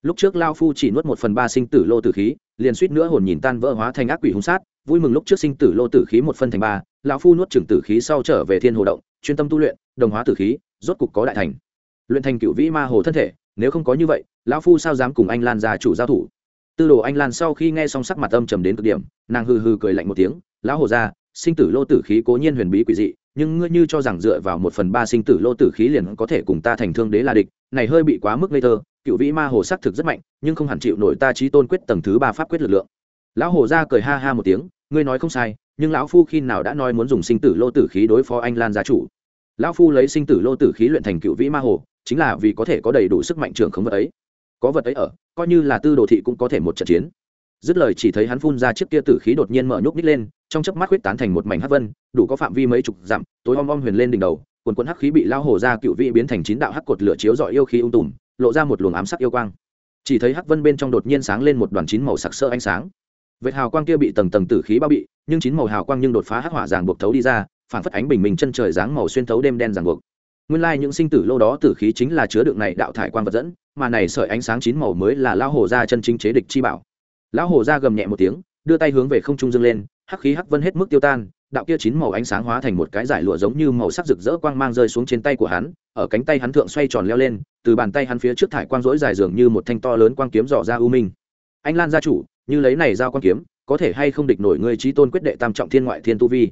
Lúc trước lao phu chỉ nuốt một phần ba sinh tử lô tử khí, liền suýt nữa hồn nhìn tan vỡ hóa thành ác quỷ hung sát, vui mừng lúc trước sinh tử lô tử khí một phân thành ba lão phu nuốt trưởng tử khí sau trở về thiên hồ động, chuyên tâm tu luyện, đồng hóa tử khí, rốt cục có đại thành. Luyện thành cựu vĩ ma hồ thân thể, nếu không có như vậy lão phu sao dám cùng anh lan gia chủ giao thủ? Tư đồ anh lan sau khi nghe xong sắc mặt âm trầm đến cực điểm, nàng hừ hừ cười lạnh một tiếng, lão hồ gia, sinh tử lô tử khí cố nhiên huyền bí quỷ dị nhưng ngươi như cho rằng dựa vào một phần ba sinh tử lô tử khí liền có thể cùng ta thành thương đế là địch, này hơi bị quá mức ngây thơ, cựu vĩ ma hồ sắc thực rất mạnh, nhưng không hẳn chịu nổi ta trí tôn quyết tầng thứ ba pháp quyết lực lượng. Lão hồ ra cười ha ha một tiếng, ngươi nói không sai, nhưng lão phu khi nào đã nói muốn dùng sinh tử lô tử khí đối phó anh lan gia chủ? Lão phu lấy sinh tử lô tử khí luyện thành cựu vĩ ma hồ, chính là vì có thể có đầy đủ sức mạnh trưởng khống vật ấy. Có vật ấy ở, coi như là tư đồ thị cũng có thể một trận chiến dứt lời chỉ thấy hắn phun ra chiếc kia tử khí đột nhiên mở nhúc nít lên, trong chớp mắt huyết tán thành một mảnh hắc vân, đủ có phạm vi mấy chục dặm, tối om om huyền lên đỉnh đầu, quần quần hắc khí bị lao hồ ra cựu vị biến thành chín đạo hắc cột lửa chiếu dọi yêu khí ung tùm, lộ ra một luồng ám sắc yêu quang. Chỉ thấy hắc vân bên trong đột nhiên sáng lên một đoàn chín màu sặc sỡ ánh sáng. Vệt hào quang kia bị tầng tầng tử khí bao bị, nhưng chín màu hào quang nhưng đột phá hắc hỏa ràng buộc thấu đi ra, phản phất ánh bình minh chân trời dáng màu xuyên thấu đêm đen ràng buộc. Nguyên lai những sinh tử lô đó tử khí chính là chứa đựng này đạo thải quang vật dẫn, mà này sợi ánh sáng chín màu mới là lao hồ ra chân chính chế địch chi bảo lão hồ ra gầm nhẹ một tiếng, đưa tay hướng về không trung dâng lên, hắc khí hắc vân hết mức tiêu tan, đạo kia chín màu ánh sáng hóa thành một cái giải lụa giống như màu sắc rực rỡ quang mang rơi xuống trên tay của hắn, ở cánh tay hắn thượng xoay tròn leo lên, từ bàn tay hắn phía trước thải quang rỗi dài dường như một thanh to lớn quang kiếm dò ra u minh. Anh lan gia chủ, như lấy này giao quang kiếm, có thể hay không địch nổi người trí tôn quyết đệ tam trọng thiên ngoại thiên tu vi?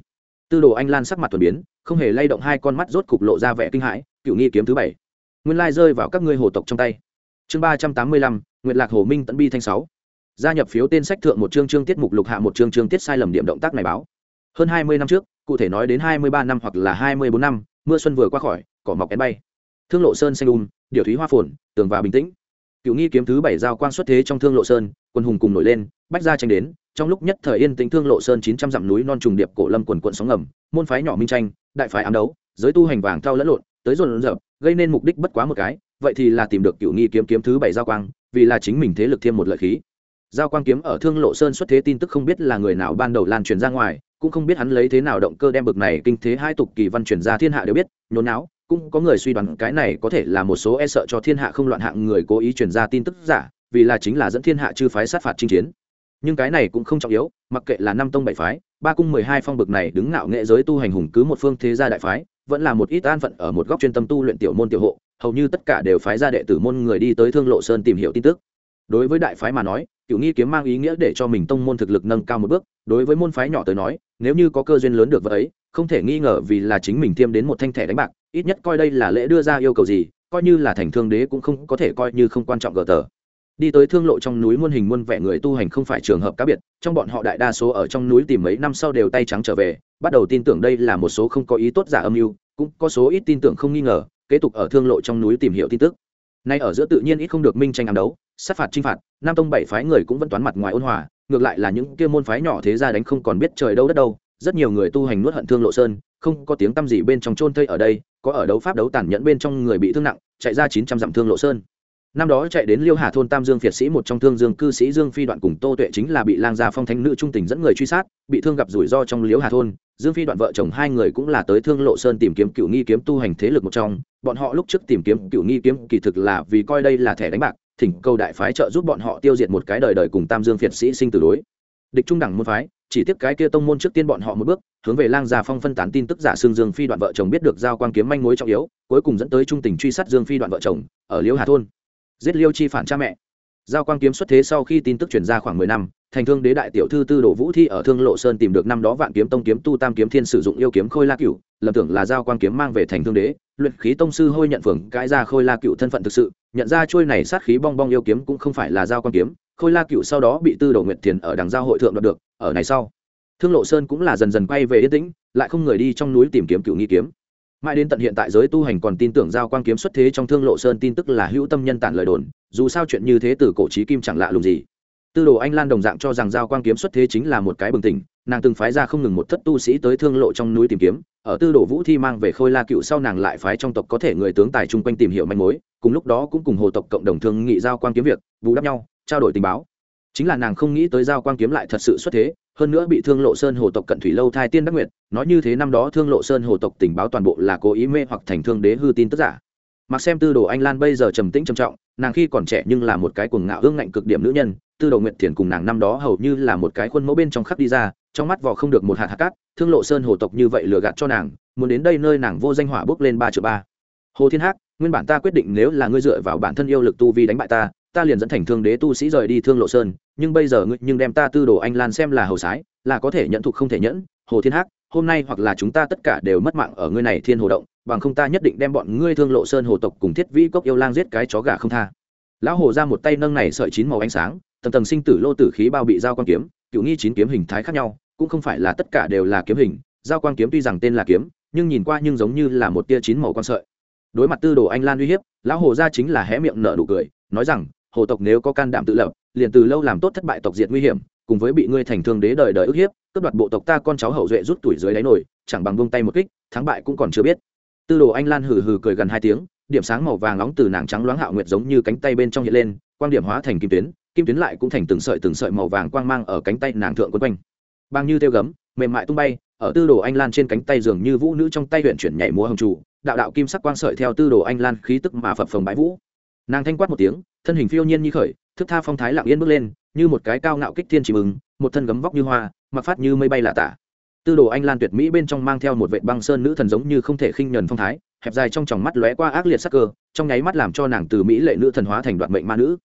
Tư đồ anh lan sắc mặt thuần biến, không hề lay động hai con mắt rốt cục lộ ra vẻ kinh hãi, cựu nghi kiếm thứ bảy. Nguyên lai rơi vào các ngươi hồ tộc trong tay. Chương ba trăm tám mươi lăm nguyện lạc hồ minh tận bi thanh sáu gia nhập phiếu tên sách thượng một chương chương tiết mục lục hạ một chương chương tiết sai lầm điểm động tác này báo. Hơn hai mươi năm trước, cụ thể nói đến hai mươi ba năm hoặc là hai mươi bốn năm, mưa xuân vừa qua khỏi, cỏ mọc én bay. Thương lộ sơn xanh un điều thúy hoa phồn, tường và bình tĩnh. Cựu nghi kiếm thứ bảy giao quang xuất thế trong thương lộ sơn, quân hùng cùng nổi lên, bách gia tranh đến, trong lúc nhất thời yên tĩnh thương lộ sơn chín trăm dặm núi non trùng điệp cổ lâm quần quận sóng ngầm, môn phái nhỏ minh tranh, đại phái ám đấu, giới tu hành vàng thao lẫn lộn, tới dồn dập gây nên mục đích bất quá một cái, vậy thì là tìm được cựu nghi kiếm kiếm thứ bảy giao quang, vì là chính mình thế lực thêm một lợi khí giao quang kiếm ở thương lộ sơn xuất thế tin tức không biết là người nào ban đầu lan truyền ra ngoài, cũng không biết hắn lấy thế nào động cơ đem bực này kinh thế hai tục kỳ văn truyền ra thiên hạ đều biết, nhốn não cũng có người suy đoán cái này có thể là một số e sợ cho thiên hạ không loạn hạng người cố ý truyền ra tin tức giả, vì là chính là dẫn thiên hạ chư phái sát phạt chinh chiến. Nhưng cái này cũng không trọng yếu, mặc kệ là năm tông bảy phái, ba cung mười hai phong bực này đứng ngạo nghệ giới tu hành hùng cứ một phương thế gia đại phái, vẫn là một ít an phận ở một góc chuyên tâm tu luyện tiểu môn tiểu hộ, hầu như tất cả đều phái ra đệ tử môn người đi tới thương lộ sơn tìm hiểu tin tức đối với đại phái mà nói cựu nghi kiếm mang ý nghĩa để cho mình tông môn thực lực nâng cao một bước. Đối với môn phái nhỏ tới nói, nếu như có cơ duyên lớn được vợ ấy, không thể nghi ngờ vì là chính mình tiêm đến một thanh thẻ đánh bạc, ít nhất coi đây là lễ đưa ra yêu cầu gì, coi như là thành thương đế cũng không có thể coi như không quan trọng gờ tờ. Đi tới thương lộ trong núi muôn hình muôn vẻ người tu hành không phải trường hợp cá biệt, trong bọn họ đại đa số ở trong núi tìm mấy năm sau đều tay trắng trở về, bắt đầu tin tưởng đây là một số không có ý tốt giả âm mưu, cũng có số ít tin tưởng không nghi ngờ, kế tục ở thương lộ trong núi tìm hiểu tin tức nay ở giữa tự nhiên ít không được minh tranh ám đấu, sát phạt chinh phạt, nam tông bảy phái người cũng vẫn toán mặt ngoài ôn hòa, ngược lại là những kia môn phái nhỏ thế ra đánh không còn biết trời đâu đất đâu, rất nhiều người tu hành nuốt hận thương lộ sơn, không có tiếng tăm gì bên trong chôn thây ở đây, có ở đấu pháp đấu tàn nhẫn bên trong người bị thương nặng, chạy ra chín trăm dặm thương lộ sơn. Năm đó chạy đến liêu hà thôn tam dương phiệt sĩ một trong thương dương cư sĩ dương phi đoạn cùng tô tuệ chính là bị lang gia phong thánh nữ trung tình dẫn người truy sát, bị thương gặp rủi ro trong liêu hà thôn dương phi đoạn vợ chồng hai người cũng là tới thương lộ sơn tìm kiếm cựu nghi kiếm tu hành thế lực một trong. Bọn họ lúc trước tìm kiếm cựu nghi kiếm kỳ thực là vì coi đây là thẻ đánh bạc, thỉnh cầu đại phái trợ giúp bọn họ tiêu diệt một cái đời đời cùng tam dương phiệt sĩ sinh tử đối. Địch trung đẳng môn phái, chỉ tiếp cái kia tông môn trước tiên bọn họ một bước, hướng về lang già phong phân tán tin tức giả xương dương phi đoạn vợ chồng biết được giao quan kiếm manh mối trọng yếu, cuối cùng dẫn tới trung tình truy sát dương phi đoạn vợ chồng, ở liễu hà thôn. Giết liêu chi phản cha mẹ giao quang kiếm xuất thế sau khi tin tức truyền ra khoảng mười năm, thành thương đế đại tiểu thư tư đồ vũ thi ở thương lộ sơn tìm được năm đó vạn kiếm tông kiếm tu tam kiếm thiên sử dụng yêu kiếm khôi la cựu lầm tưởng là giao quang kiếm mang về thành thương đế. Luyện khí tông sư hôi nhận phường cãi ra khôi la cựu thân phận thực sự, nhận ra trôi này sát khí bong bong yêu kiếm cũng không phải là giao quang kiếm. Khôi la cựu sau đó bị tư đồ nguyệt thiền ở đằng giao hội thượng đoạt được, ở này sau, thương lộ sơn cũng là dần dần quay về yên tĩnh, lại không người đi trong núi tìm kiếm cựu nghi kiếm mãi đến tận hiện tại giới tu hành còn tin tưởng giao quang kiếm xuất thế trong thương lộ sơn tin tức là hữu tâm nhân tản lời đồn, dù sao chuyện như thế từ cổ trí kim chẳng lạ lùng gì. Tư đồ anh lan đồng dạng cho rằng giao quang kiếm xuất thế chính là một cái bừng tỉnh, nàng từng phái ra không ngừng một thất tu sĩ tới thương lộ trong núi tìm kiếm, ở tư đồ vũ thi mang về khôi la cựu sau nàng lại phái trong tộc có thể người tướng tài chung quanh tìm hiểu manh mối, cùng lúc đó cũng cùng hồ tộc cộng đồng thương nghị giao quang kiếm việc, bù đắp nhau, trao đổi tình báo. Chính là nàng không nghĩ tới giao quang kiếm lại thật sự xuất thế hơn nữa bị thương lộ sơn hồ tộc cận thủy lâu thai tiên đắc nguyệt, nói như thế năm đó thương lộ sơn hồ tộc tình báo toàn bộ là cố ý mê hoặc thành thương đế hư tin tức giả. Mặc xem tư đồ anh lan bây giờ trầm tĩnh trầm trọng, nàng khi còn trẻ nhưng là một cái cuồng ngạo ương ngạnh cực điểm nữ nhân, tư đồ nguyệt thiền cùng nàng năm đó hầu như là một cái khuôn mẫu bên trong khắc đi ra, trong mắt vò không được một hạt hạt cát, thương lộ sơn hồ tộc như vậy lừa gạt cho nàng, muốn đến đây nơi nàng vô danh hỏa bước lên ba triệu ba. Hồ thiên hắc, nguyên bản ta quyết định nếu là ngươi dựa vào bản thân yêu lực tu vi đánh bại ta ta liền dẫn thành thương đế tu sĩ rời đi thương lộ sơn, nhưng bây giờ ngươi nhưng đem ta tư đồ anh lan xem là hầu sái, là có thể nhận thục không thể nhẫn, hồ thiên hắc, hôm nay hoặc là chúng ta tất cả đều mất mạng ở ngươi này thiên hồ động, bằng không ta nhất định đem bọn ngươi thương lộ sơn hồ tộc cùng thiết vĩ cốc yêu lang giết cái chó gà không tha. Lão hồ ra một tay nâng này sợi chín màu ánh sáng, tầng tầng sinh tử lô tử khí bao bị giao quan kiếm, cựu nghi chín kiếm hình thái khác nhau, cũng không phải là tất cả đều là kiếm hình, giao quan kiếm tuy rằng tên là kiếm, nhưng nhìn qua nhưng giống như là một tia chín màu con sợi. Đối mặt tư đồ anh lan uy hiếp, lão hồ ra chính là hé miệng nở nụ cười, nói rằng hồ tộc nếu có can đảm tự lập, liền từ lâu làm tốt thất bại tộc diệt nguy hiểm, cùng với bị ngươi thành thương đế đời đời ức hiếp, cướp đoạt bộ tộc ta con cháu hậu duệ rút tuổi dưới đáy nổi, chẳng bằng vung tay một kích, thắng bại cũng còn chưa biết. Tư đồ anh lan hừ hừ cười gần hai tiếng, điểm sáng màu vàng nóng từ nàng trắng loáng hạo nguyệt giống như cánh tay bên trong hiện lên, quang điểm hóa thành kim tuyến kim tuyến lại cũng thành từng sợi từng sợi màu vàng quang mang ở cánh tay nàng thượng quấn quanh. Băng như theo gấm, mềm mại tung bay, ở tư đồ anh lan trên cánh tay dường như vũ nữ trong tay huyện chuyển nhảy múa hồng trụ đạo đạo kim sắc quang sợi theo tư đồ anh lan khí tức mà phập phồng bãi vũ. Nàng thanh quát một tiếng thân hình phiêu nhiên như khởi, thức tha phong thái lặng yên bước lên, như một cái cao ngạo kích thiên chỉ mừng một thân gấm vóc như hoa, mặc phát như mây bay lạ tả. Tư đồ anh lan tuyệt mỹ bên trong mang theo một vệ băng sơn nữ thần giống như không thể khinh nhuần phong thái, hẹp dài trong tròng mắt lóe qua ác liệt sắc cơ, trong nháy mắt làm cho nàng từ mỹ lệ nữ thần hóa thành đoạn mệnh ma nữ.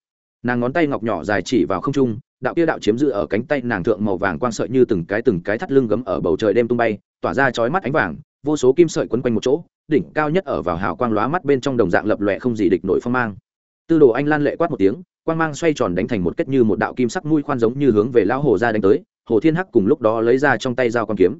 Nàng ngón tay ngọc nhỏ dài chỉ vào không trung, đạo kia đạo chiếm giữ ở cánh tay nàng thượng màu vàng quang sợi như từng cái từng cái thắt lưng gấm ở bầu trời đêm tung bay, tỏa ra chói mắt ánh vàng, vô số kim sợi quấn quanh một chỗ, đỉnh cao nhất ở vào hào quang lóa mắt bên trong đồng dạng lập lòe không gì địch nổi phong mang tư đồ anh lan lệ quát một tiếng, quang mang xoay tròn đánh thành một kết như một đạo kim sắc mũi khoan giống như hướng về lão hồ ra đánh tới, hồ thiên hắc cùng lúc đó lấy ra trong tay dao quang kiếm.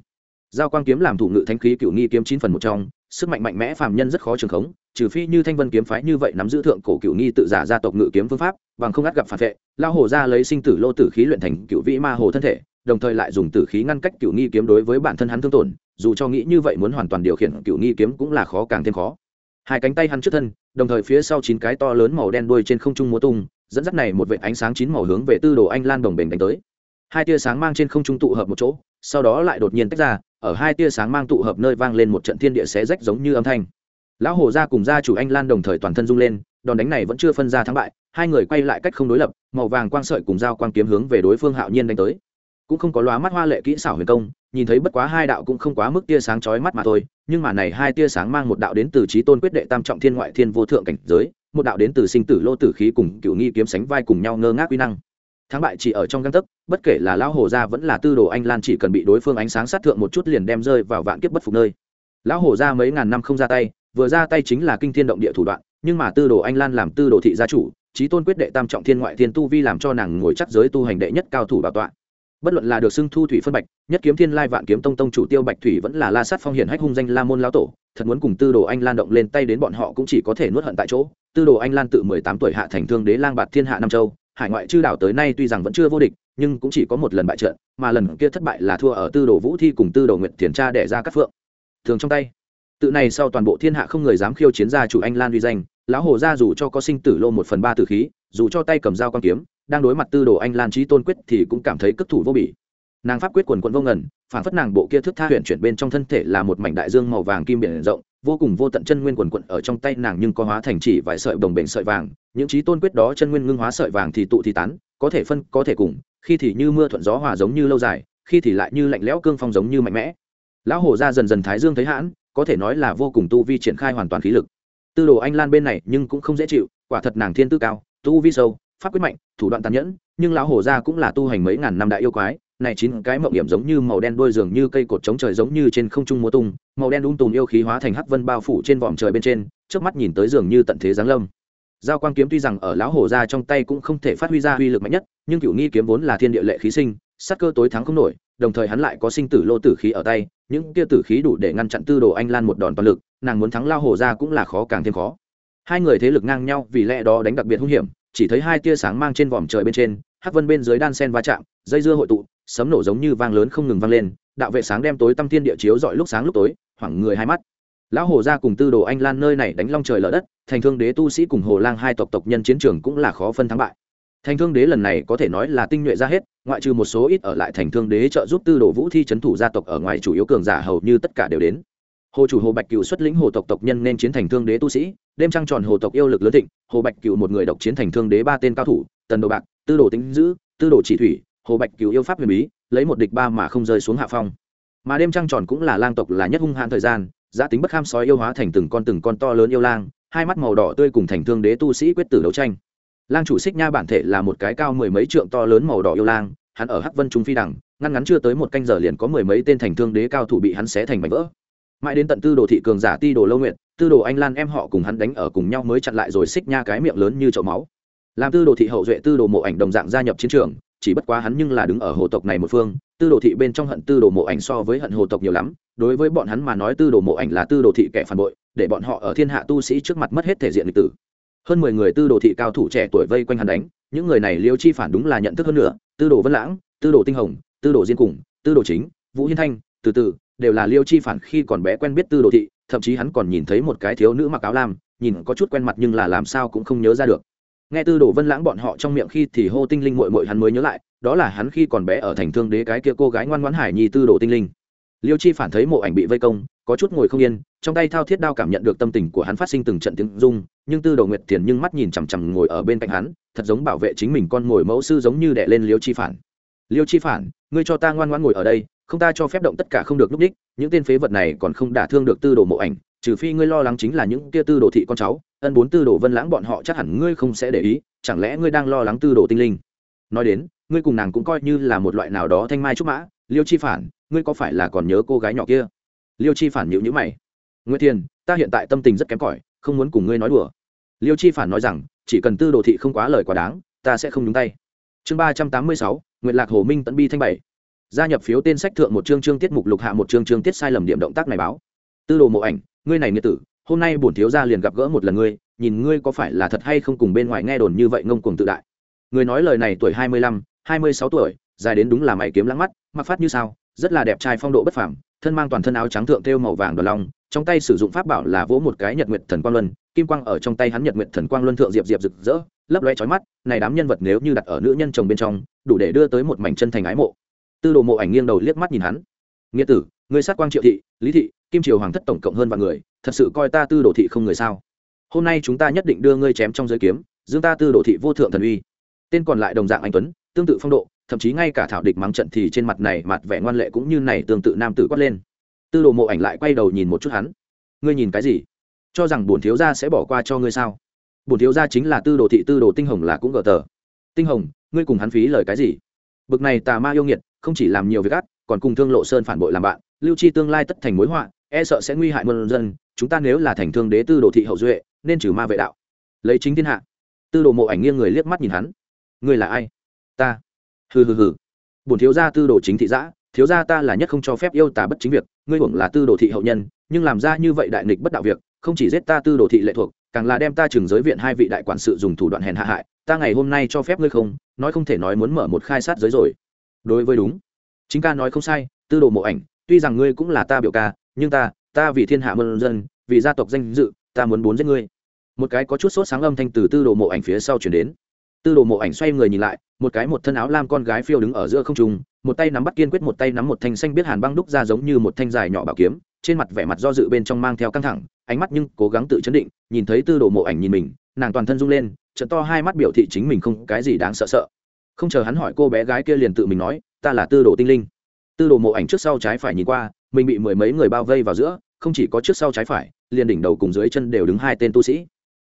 Dao quang kiếm làm thủ ngự thanh khí cựu nghi kiếm chín phần một trong, sức mạnh mạnh mẽ phàm nhân rất khó trường khống, trừ phi như thanh vân kiếm phái như vậy nắm giữ thượng cổ cựu nghi tự giả gia tộc ngự kiếm phương pháp, bằng không ắt gặp phản vệ lao hồ ra lấy sinh tử lô tử khí luyện thành cựu vĩ ma hồ thân thể, đồng thời lại dùng tử khí ngăn cách cựu nghi kiếm đối với bản thân hắn thương tổn, dù cho nghĩ như vậy muốn hoàn toàn điều khiển cựu nghi kiếm cũng là khó càng thêm khó hai cánh tay hắn trước thân, đồng thời phía sau chín cái to lớn màu đen đuôi trên không trung múa tung, dẫn dắt này một vệ ánh sáng chín màu hướng về tư đồ anh lan đồng bình đánh tới. Hai tia sáng mang trên không trung tụ hợp một chỗ, sau đó lại đột nhiên tách ra, ở hai tia sáng mang tụ hợp nơi vang lên một trận thiên địa xé rách giống như âm thanh. Lão hồ gia cùng gia chủ anh lan đồng thời toàn thân rung lên, đòn đánh này vẫn chưa phân ra thắng bại, hai người quay lại cách không đối lập, màu vàng quang sợi cùng dao quang kiếm hướng về đối phương hạo nhiên đánh tới cũng không có lóa mắt hoa lệ kỹ xảo huyền công, nhìn thấy bất quá hai đạo cũng không quá mức tia sáng chói mắt mà thôi, nhưng mà này hai tia sáng mang một đạo đến từ trí tôn quyết đệ tam trọng thiên ngoại thiên vô thượng cảnh giới, một đạo đến từ sinh tử lô tử khí cùng cựu nghi kiếm sánh vai cùng nhau ngơ ngác uy năng. Thắng bại chỉ ở trong găng tấc, bất kể là lão hồ gia vẫn là tư đồ anh lan chỉ cần bị đối phương ánh sáng sát thượng một chút liền đem rơi vào vạn kiếp bất phục nơi. Lão hồ gia mấy ngàn năm không ra tay, vừa ra tay chính là kinh thiên động địa thủ đoạn, nhưng mà tư đồ anh lan làm tư đồ thị gia chủ trí tôn quyết đệ tam trọng thiên ngoại thiên tu vi làm cho nàng ngồi chắc giới tu hành đệ nhất cao thủ bảo tọa bất luận là được xưng thu thủy phân bạch, nhất kiếm thiên lai vạn kiếm tông tông chủ tiêu bạch thủy vẫn là la sát phong hiển hách hung danh la môn lão tổ, thật muốn cùng tư đồ anh lan động lên tay đến bọn họ cũng chỉ có thể nuốt hận tại chỗ. Tư đồ anh lan tự mười tám tuổi hạ thành thương đế lang bạt thiên hạ nam châu, hải ngoại chư đảo tới nay tuy rằng vẫn chưa vô địch, nhưng cũng chỉ có một lần bại trận, mà lần kia thất bại là thua ở tư đồ vũ thi cùng tư đồ nguyện thiền tra đẻ ra các phượng. Thường trong tay, tự này sau toàn bộ thiên hạ không người dám khiêu chiến gia chủ anh lan uy danh, lão hồ gia dù cho có sinh tử lô một phần ba tử khí, dù cho tay cầm dao quan kiếm đang đối mặt tư đồ anh lan trí tôn quyết thì cũng cảm thấy cất thủ vô bỉ. Nàng pháp quyết quần quận vô ngần, phản phất nàng bộ kia thức tha huyện chuyển bên trong thân thể là một mảnh đại dương màu vàng kim biển rộng, vô cùng vô tận chân nguyên quần quận ở trong tay nàng nhưng có hóa thành chỉ vài sợi đồng bền sợi vàng, những trí tôn quyết đó chân nguyên ngưng hóa sợi vàng thì tụ thì tán, có thể phân, có thể cùng, khi thì như mưa thuận gió hòa giống như lâu dài, khi thì lại như lạnh lẽo cương phong giống như mạnh mẽ. Lão hồ ra dần dần thái dương thấy hãn, có thể nói là vô cùng tu vi triển khai hoàn toàn khí lực. Tư đồ anh lan bên này nhưng cũng không dễ chịu, quả thật nàng thiên tư cao, tu vi sâu pháp quyết mạnh, thủ đoạn tàn nhẫn, nhưng lão hồ gia cũng là tu hành mấy ngàn năm đại yêu quái, này chín cái mộng điểm giống như màu đen đuôi dường như cây cột chống trời giống như trên không trung múa tung, màu đen ung tùm yêu khí hóa thành hắc vân bao phủ trên vòm trời bên trên trước mắt nhìn tới dường như tận thế giáng lâm. Giao quang kiếm tuy rằng ở lão hồ gia trong tay cũng không thể phát huy ra uy lực mạnh nhất, nhưng cửu nghi kiếm vốn là thiên địa lệ khí sinh, sát cơ tối thắng không nổi, đồng thời hắn lại có sinh tử lô tử khí ở tay, những kia tử khí đủ để ngăn chặn tư đồ anh lan một đòn toàn lực, nàng muốn thắng lao hồ gia cũng là khó càng thêm khó. Hai người thế lực ngang nhau, vì lẽ đó đánh đặc biệt hung hiểm chỉ thấy hai tia sáng mang trên vòm trời bên trên, hắc vân bên dưới đan sen va chạm, dây dưa hội tụ, sấm nổ giống như vang lớn không ngừng vang lên, đạo vệ sáng đem tối tăm thiên địa chiếu dọi lúc sáng lúc tối, hoảng người hai mắt. Lão hồ gia cùng tư đồ anh lan nơi này đánh long trời lở đất, thành thương đế tu sĩ cùng hồ lang hai tộc tộc nhân chiến trường cũng là khó phân thắng bại. Thành thương đế lần này có thể nói là tinh nhuệ ra hết, ngoại trừ một số ít ở lại thành thương đế trợ giúp tư đồ vũ thi c thủ gia tộc ở ngoài chủ yếu cường giả hầu như tất cả đều đến hồ chủ hồ bạch cựu xuất lĩnh hồ tộc tộc nhân nên chiến thành thương đế tu sĩ đêm trăng tròn hồ tộc yêu lực lớn thịnh hồ bạch cựu một người độc chiến thành thương đế ba tên cao thủ tần đồ bạc tư đồ tính dữ, tư đồ chỉ thủy hồ bạch cựu yêu pháp huyền bí lấy một địch ba mà không rơi xuống hạ phong. Mà đêm trăng tròn cũng là lang tộc là nhất hung hãn thời gian giá tính bất kham sói yêu hóa thành từng con từng con to lớn yêu lang hai mắt màu đỏ tươi cùng thành thương đế tu sĩ quyết tử đấu tranh. Lang chủ xích nha bản thể là một cái cao mười mấy trượng to lớn màu đỏ yêu lang hắn ở hắc vân trung phi đẳng ngăn ngắn chưa tới một canh giờ liền có mười mấy tên thành thương đế cao thủ bị hắn xé thành mảnh vỡ mãi đến tận tư đồ thị cường giả ti đồ lâu nguyện tư đồ anh lan em họ cùng hắn đánh ở cùng nhau mới chặn lại rồi xích nha cái miệng lớn như chậu máu làm tư đồ thị hậu duệ tư đồ mộ ảnh đồng dạng gia nhập chiến trường chỉ bất quá hắn nhưng là đứng ở hồ tộc này một phương tư đồ thị bên trong hận tư đồ mộ ảnh so với hận hồ tộc nhiều lắm đối với bọn hắn mà nói tư đồ mộ ảnh là tư đồ thị kẻ phản bội để bọn họ ở thiên hạ tu sĩ trước mặt mất hết thể diện lịch tử hơn mười người tư đồ thị cao thủ trẻ tuổi vây quanh hắn đánh những người này liêu chi phản đúng là nhận thức hơn nữa tư đồ vân lãng tư đồ tinh hồng tư đồ diên cùng tư đồ chính vũ hiên thanh từ từ đều là liêu chi phản khi còn bé quen biết tư đồ thị, thậm chí hắn còn nhìn thấy một cái thiếu nữ mặc áo lam, nhìn có chút quen mặt nhưng là làm sao cũng không nhớ ra được. Nghe tư đồ vân lãng bọn họ trong miệng khi thì hô tinh linh mội mội hắn mới nhớ lại, đó là hắn khi còn bé ở thành thương đế cái kia cô gái ngoan ngoãn hải nhi tư đồ tinh linh. Liêu chi phản thấy mộ ảnh bị vây công, có chút ngồi không yên, trong tay thao thiết đao cảm nhận được tâm tình của hắn phát sinh từng trận tiếng rung, nhưng tư đồ nguyệt thiền nhưng mắt nhìn chằm chằm ngồi ở bên cạnh hắn, thật giống bảo vệ chính mình con ngồi mẫu sư giống như đẻ lên liêu chi phản. Liêu chi phản, ngươi cho ta ngoan ngoãn ngồi ở đây không ta cho phép động tất cả không được núp đích, những tên phế vật này còn không đả thương được tư đồ mộ ảnh, trừ phi ngươi lo lắng chính là những kia tư đồ thị con cháu, ân bốn tư đồ vân lãng bọn họ chắc hẳn ngươi không sẽ để ý, chẳng lẽ ngươi đang lo lắng tư đồ tinh linh? Nói đến, ngươi cùng nàng cũng coi như là một loại nào đó thanh mai trúc mã, liêu chi phản, ngươi có phải là còn nhớ cô gái nhỏ kia? Liêu chi phản nhịu nhữ mày. Nguyễn thiên, ta hiện tại tâm tình rất kém cỏi, không muốn cùng ngươi nói đùa. Liêu chi phản nói rằng, chỉ cần tư đồ thị không quá lời quá đáng, ta sẽ không nhúng tay. Chương ba trăm tám mươi sáu nguyện lạc hồ minh tận bi thanh bảy gia nhập phiếu tên sách thượng một chương chương tiết mục lục hạ một chương chương tiết sai lầm điểm động tác này báo. Tư đồ mộ ảnh, ngươi này nghĩa tử, hôm nay bổn thiếu gia liền gặp gỡ một lần ngươi, nhìn ngươi có phải là thật hay không cùng bên ngoài nghe đồn như vậy ngông cuồng tự đại. Người nói lời này tuổi hai mươi lăm, hai mươi sáu tuổi, dài đến đúng là mày kiếm lãng mắt, mặc phát như sao, rất là đẹp trai phong độ bất phẳng thân mang toàn thân áo trắng thượng thêu màu vàng đỏ long, trong tay sử dụng pháp bảo là vỗ một cái nhật nguyệt thần quang luân, kim quang ở trong tay hắn nhật nguyệt thần quang luân thượng diệp diệp rực rỡ, lấp loe chói mắt, này đám nhân vật nếu như đặt ở nữ nhân chồng bên trong, đủ để đưa tới một mảnh chân thành ái mộ tư đồ mộ ảnh nghiêng đầu liếc mắt nhìn hắn. Nghĩa tử người sát quang triệu thị, lý thị, kim triều hoàng thất tổng cộng hơn vạn người, thật sự coi ta tư đồ thị không người sao? Hôm nay chúng ta nhất định đưa ngươi chém trong giới kiếm, dương ta tư đồ thị vô thượng thần uy. Tên còn lại đồng dạng anh tuấn, tương tự phong độ, thậm chí ngay cả thảo địch mắng trận thì trên mặt này mặt vẻ ngoan lệ cũng như này tương tự nam tử quát lên. Tư đồ mộ ảnh lại quay đầu nhìn một chút hắn. Ngươi nhìn cái gì? Cho rằng bổn thiếu gia sẽ bỏ qua cho ngươi sao? Bổn thiếu gia chính là tư đồ thị, tư đồ tinh hồng là cũng gờ tờ. Tinh hồng, ngươi cùng hắn phí lời cái gì? Bực này tà ma yêu nghiệt không chỉ làm nhiều việc ác còn cùng thương lộ sơn phản bội làm bạn, lưu chi tương lai tất thành mối họa e sợ sẽ nguy hại muôn dân, chúng ta nếu là thành thương đế tư đồ thị hậu duệ, nên trừ ma vệ đạo. Lấy chính thiên hạ. Tư đồ mộ ảnh nghiêng người liếc mắt nhìn hắn. Ngươi là ai? Ta. Hừ hừ hừ. Bổn thiếu gia tư đồ chính thị giã, thiếu gia ta là nhất không cho phép yêu tà bất chính việc, ngươi hưởng là tư đồ thị hậu nhân, nhưng làm ra như vậy đại nghịch bất đạo việc, không chỉ giết ta tư đồ thị lệ thuộc, càng là đem ta trừng giới viện hai vị đại quản sự dùng thủ đoạn hèn hạ hại, ta ngày hôm nay cho phép ngươi không, nói không thể nói muốn mở một khai sát giới rồi đối với đúng. Chính ca nói không sai, tư đồ mộ ảnh, tuy rằng ngươi cũng là ta biểu ca, nhưng ta ta vì thiên hạ mân dân, vì gia tộc danh dự, ta muốn bốn giết ngươi. Một cái có chút sốt sáng âm thanh từ tư đồ mộ ảnh phía sau chuyển đến. Tư đồ mộ ảnh xoay người nhìn lại, một cái một thân áo lam con gái phiêu đứng ở giữa không trung, một tay nắm bắt kiên quyết, một tay nắm một thanh xanh biết hàn băng đúc ra giống như một thanh dài nhỏ bảo kiếm, trên mặt vẻ mặt do dự bên trong mang theo căng thẳng, ánh mắt nhưng cố gắng tự chấn định, nhìn thấy tư đồ mộ ảnh nhìn mình, nàng toàn thân rung lên trận to hai mắt biểu thị chính mình không cái gì đáng sợ sợ không chờ hắn hỏi cô bé gái kia liền tự mình nói, ta là tư đồ tinh linh. Tư đồ mộ ảnh trước sau trái phải nhìn qua, mình bị mười mấy người bao vây vào giữa, không chỉ có trước sau trái phải, liền đỉnh đầu cùng dưới chân đều đứng hai tên tu sĩ.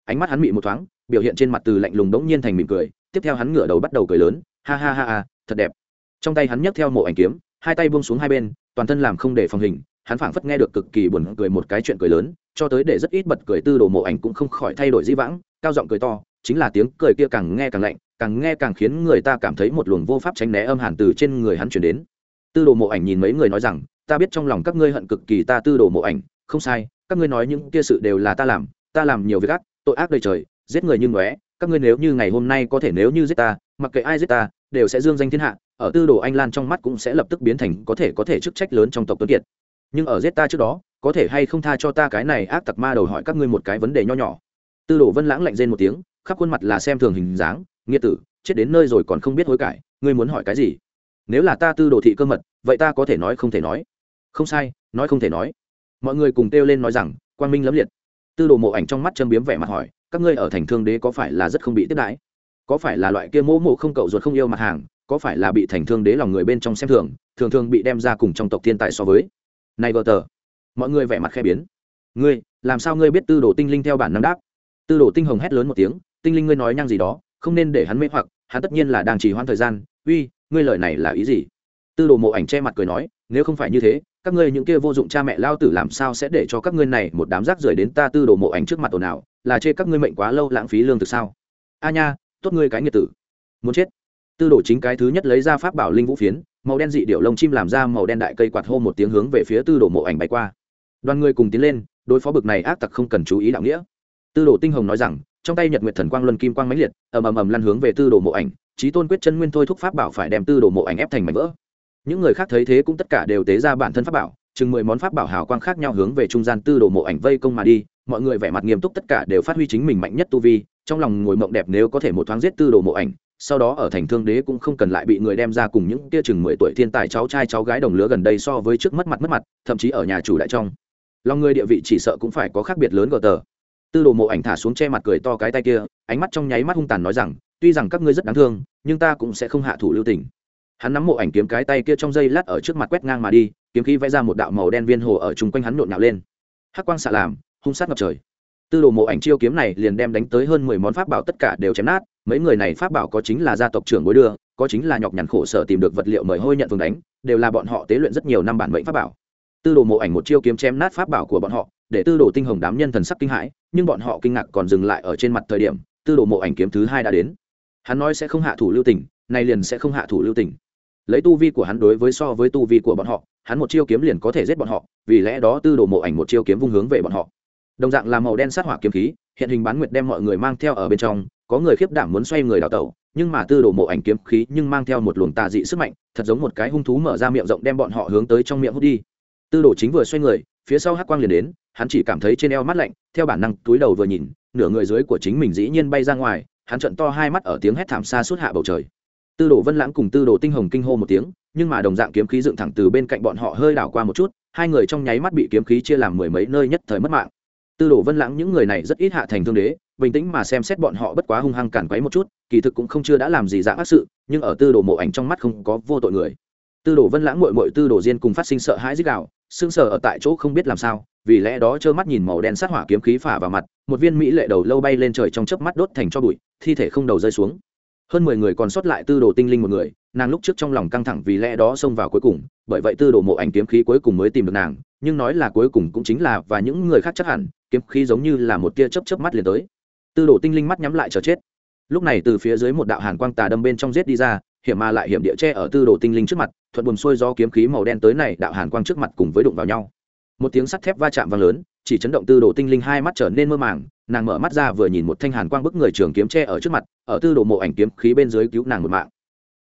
Ánh mắt hắn bị một thoáng, biểu hiện trên mặt từ lạnh lùng đống nhiên thành mỉm cười, tiếp theo hắn ngửa đầu bắt đầu cười lớn, ha ha ha ha, thật đẹp. Trong tay hắn nhấc theo mộ ảnh kiếm, hai tay buông xuống hai bên, toàn thân làm không để phòng hình, hắn phảng phất nghe được cực kỳ buồn cười một cái chuyện cười lớn, cho tới để rất ít bật cười tư đồ mộ ảnh cũng không khỏi thay đổi di vãng, cao giọng cười to chính là tiếng cười kia càng nghe càng lạnh, càng nghe càng khiến người ta cảm thấy một luồng vô pháp tránh né âm hàn từ trên người hắn chuyển đến. Tư đồ mộ ảnh nhìn mấy người nói rằng, ta biết trong lòng các ngươi hận cực kỳ ta tư đồ mộ ảnh, không sai, các ngươi nói những kia sự đều là ta làm ta làm nhiều việc ác, tội ác đầy trời, giết người như ngóe, các ngươi nếu như ngày hôm nay có thể nếu như giết ta, mặc kệ ai giết ta, đều sẽ dương danh thiên hạ, ở tư đồ anh lan trong mắt cũng sẽ lập tức biến thành có thể có thể chức trách lớn trong tộc tuấn kiệt. Nhưng ở giết ta trước đó, có thể hay không tha cho ta cái này ác tặc ma đầu hỏi các ngươi một cái vấn đề nho nhỏ. Tư đồ vân lãng lạnh rên một tiếng khắp khuôn mặt là xem thường hình dáng, nghĩa tử, chết đến nơi rồi còn không biết hối cải, ngươi muốn hỏi cái gì? Nếu là ta tư đồ thị cơ mật, vậy ta có thể nói không thể nói. Không sai, nói không thể nói. Mọi người cùng kêu lên nói rằng, quang minh lẫm liệt. Tư đồ mộ ảnh trong mắt châm biếm vẻ mặt hỏi, các ngươi ở thành thương đế có phải là rất không bị tiếp đãi? Có phải là loại kia mỗ mộ không cậu ruột không yêu mặt hàng, có phải là bị thành thương đế lòng người bên trong xem thường thường thường bị đem ra cùng trong tộc thiên tài so với? Này vợ tờ, mọi người vẻ mặt khe biến. Ngươi, làm sao ngươi biết tư đồ tinh linh theo bản năng đáp? Tư đồ tinh hồng hét lớn một tiếng tinh linh ngươi nói nhăng gì đó, không nên để hắn mê hoặc, hắn tất nhiên là đang trì hoãn thời gian. Uy, ngươi lời này là ý gì? Tư đồ mộ ảnh che mặt cười nói, nếu không phải như thế, các ngươi những kia vô dụng cha mẹ lao tử làm sao sẽ để cho các ngươi này một đám rác rưởi đến ta tư đồ mộ ảnh trước mặt ồn ào, là chê các ngươi mệnh quá lâu lãng phí lương thực sao? A nha, tốt ngươi cái nghiệt tử. Muốn chết. Tư đồ chính cái thứ nhất lấy ra pháp bảo linh vũ phiến, màu đen dị điệu lông chim làm ra màu đen đại cây quạt hô một tiếng hướng về phía tư đồ mộ ảnh bay qua. Đoàn người cùng tiến lên, đối phó bực này ác tặc không cần chú ý đạo nghĩa. Tư đồ tinh hồng nói rằng trong tay nhật nguyệt thần quang luân kim quang mãnh liệt, ầm ầm ầm lăn hướng về tư đồ mộ ảnh trí tôn quyết chân nguyên thôi thúc pháp bảo phải đem tư đồ mộ ảnh ép thành mảnh vỡ. Những người khác thấy thế cũng tất cả đều tế ra bản thân pháp bảo, chừng mười món pháp bảo hào quang khác nhau hướng về trung gian tư đồ mộ ảnh vây công mà đi, mọi người vẻ mặt nghiêm túc tất cả đều phát huy chính mình mạnh nhất tu vi, trong lòng ngồi mộng đẹp nếu có thể một thoáng giết tư đồ mộ ảnh, sau đó ở thành thương đế cũng không cần lại bị người đem ra cùng những kia chừng mười tuổi thiên tài cháu trai cháu gái đồng lứa gần đây so với trước mất mặt mất mặt, thậm chí ở nhà chủ đại trong. Lòng người địa vị chỉ sợ cũng phải có khác biệt lớn gờ tờ tư đồ mộ ảnh thả xuống che mặt cười to cái tay kia, ánh mắt trong nháy mắt hung tàn nói rằng, tuy rằng các ngươi rất đáng thương, nhưng ta cũng sẽ không hạ thủ lưu tình. Hắn nắm mộ ảnh kiếm cái tay kia trong dây lát ở trước mặt quét ngang mà đi, kiếm khí vẽ ra một đạo màu đen viên hồ ở chung quanh hắn nhộn nhạo lên. Hắc quang xạ làm, hung sát ngập trời. Tư đồ mộ ảnh chiêu kiếm này liền đem đánh tới hơn mười món pháp bảo tất cả đều chém nát, mấy người này pháp bảo có chính là gia tộc trưởng bối đưa, có chính là nhọc nhằn khổ sở tìm được vật liệu mời hôi nhận vương đánh, đều là bọn họ tế luyện rất nhiều năm bản mệnh pháp bảo. Tư đồ mộ ảnh một chiêu kiếm chém nát pháp bảo của bọn họ để tư đồ tinh hồng đám nhân thần sắc kinh hãi, nhưng bọn họ kinh ngạc còn dừng lại ở trên mặt thời điểm, tư đồ mộ ảnh kiếm thứ hai đã đến. Hắn nói sẽ không hạ thủ lưu tình, nay liền sẽ không hạ thủ lưu tình. Lấy tu vi của hắn đối với so với tu vi của bọn họ, hắn một chiêu kiếm liền có thể giết bọn họ, vì lẽ đó tư đồ mộ ảnh một chiêu kiếm vung hướng về bọn họ. Đồng dạng là màu đen sát hỏa kiếm khí, hiện hình bán nguyệt đem mọi người mang theo ở bên trong, có người khiếp đảm muốn xoay người đào tẩu, nhưng mà tư đồ mộ ảnh kiếm khí nhưng mang theo một luồng tà dị sức mạnh, thật giống một cái hung thú mở ra miệng rộng đem bọn họ hướng tới trong miệng hút đi. Tư đồ chính vừa xoay người phía sau hắc quang liền đến, hắn chỉ cảm thấy trên eo mắt lạnh, theo bản năng túi đầu vừa nhìn, nửa người dưới của chính mình dĩ nhiên bay ra ngoài, hắn trận to hai mắt ở tiếng hét thảm xa suốt hạ bầu trời. Tư đồ vân lãng cùng tư đồ tinh hồng kinh hô một tiếng, nhưng mà đồng dạng kiếm khí dựng thẳng từ bên cạnh bọn họ hơi đảo qua một chút, hai người trong nháy mắt bị kiếm khí chia làm mười mấy nơi nhất thời mất mạng. Tư đồ vân lãng những người này rất ít hạ thành thương đế, bình tĩnh mà xem xét bọn họ bất quá hung hăng cản quấy một chút, kỳ thực cũng không chưa đã làm gì dạng ác sự, nhưng ở tư đồ mộ ảnh trong mắt không có vô tội người. Tư đồ vân lãng mội mội tư đồ diên cùng phát sinh sợ hãi dích đạo sững sờ ở tại chỗ không biết làm sao, vì lẽ đó trơ mắt nhìn màu đen sát hỏa kiếm khí phả vào mặt, một viên mỹ lệ đầu lâu bay lên trời trong chớp mắt đốt thành cho bụi, thi thể không đầu rơi xuống. Hơn mười người còn sót lại tư đồ tinh linh một người, nàng lúc trước trong lòng căng thẳng vì lẽ đó xông vào cuối cùng, bởi vậy tư đồ mộ ảnh kiếm khí cuối cùng mới tìm được nàng, nhưng nói là cuối cùng cũng chính là và những người khác chắc hẳn, kiếm khí giống như là một tia chớp chớp mắt liền tới. Tư đồ tinh linh mắt nhắm lại chờ chết. Lúc này từ phía dưới một đạo hàn quang tà đâm bên trong giết đi ra hiểm mà lại hiểm địa che ở tư đồ tinh linh trước mặt, thuận buồm xuôi do kiếm khí màu đen tới này đạo hàn quang trước mặt cùng với đụng vào nhau. Một tiếng sắt thép va chạm vang lớn, chỉ chấn động tư đồ tinh linh hai mắt trở nên mơ màng, nàng mở mắt ra vừa nhìn một thanh hàn quang bức người trường kiếm che ở trước mặt, ở tư đồ mộ ảnh kiếm khí bên dưới cứu nàng một mạng.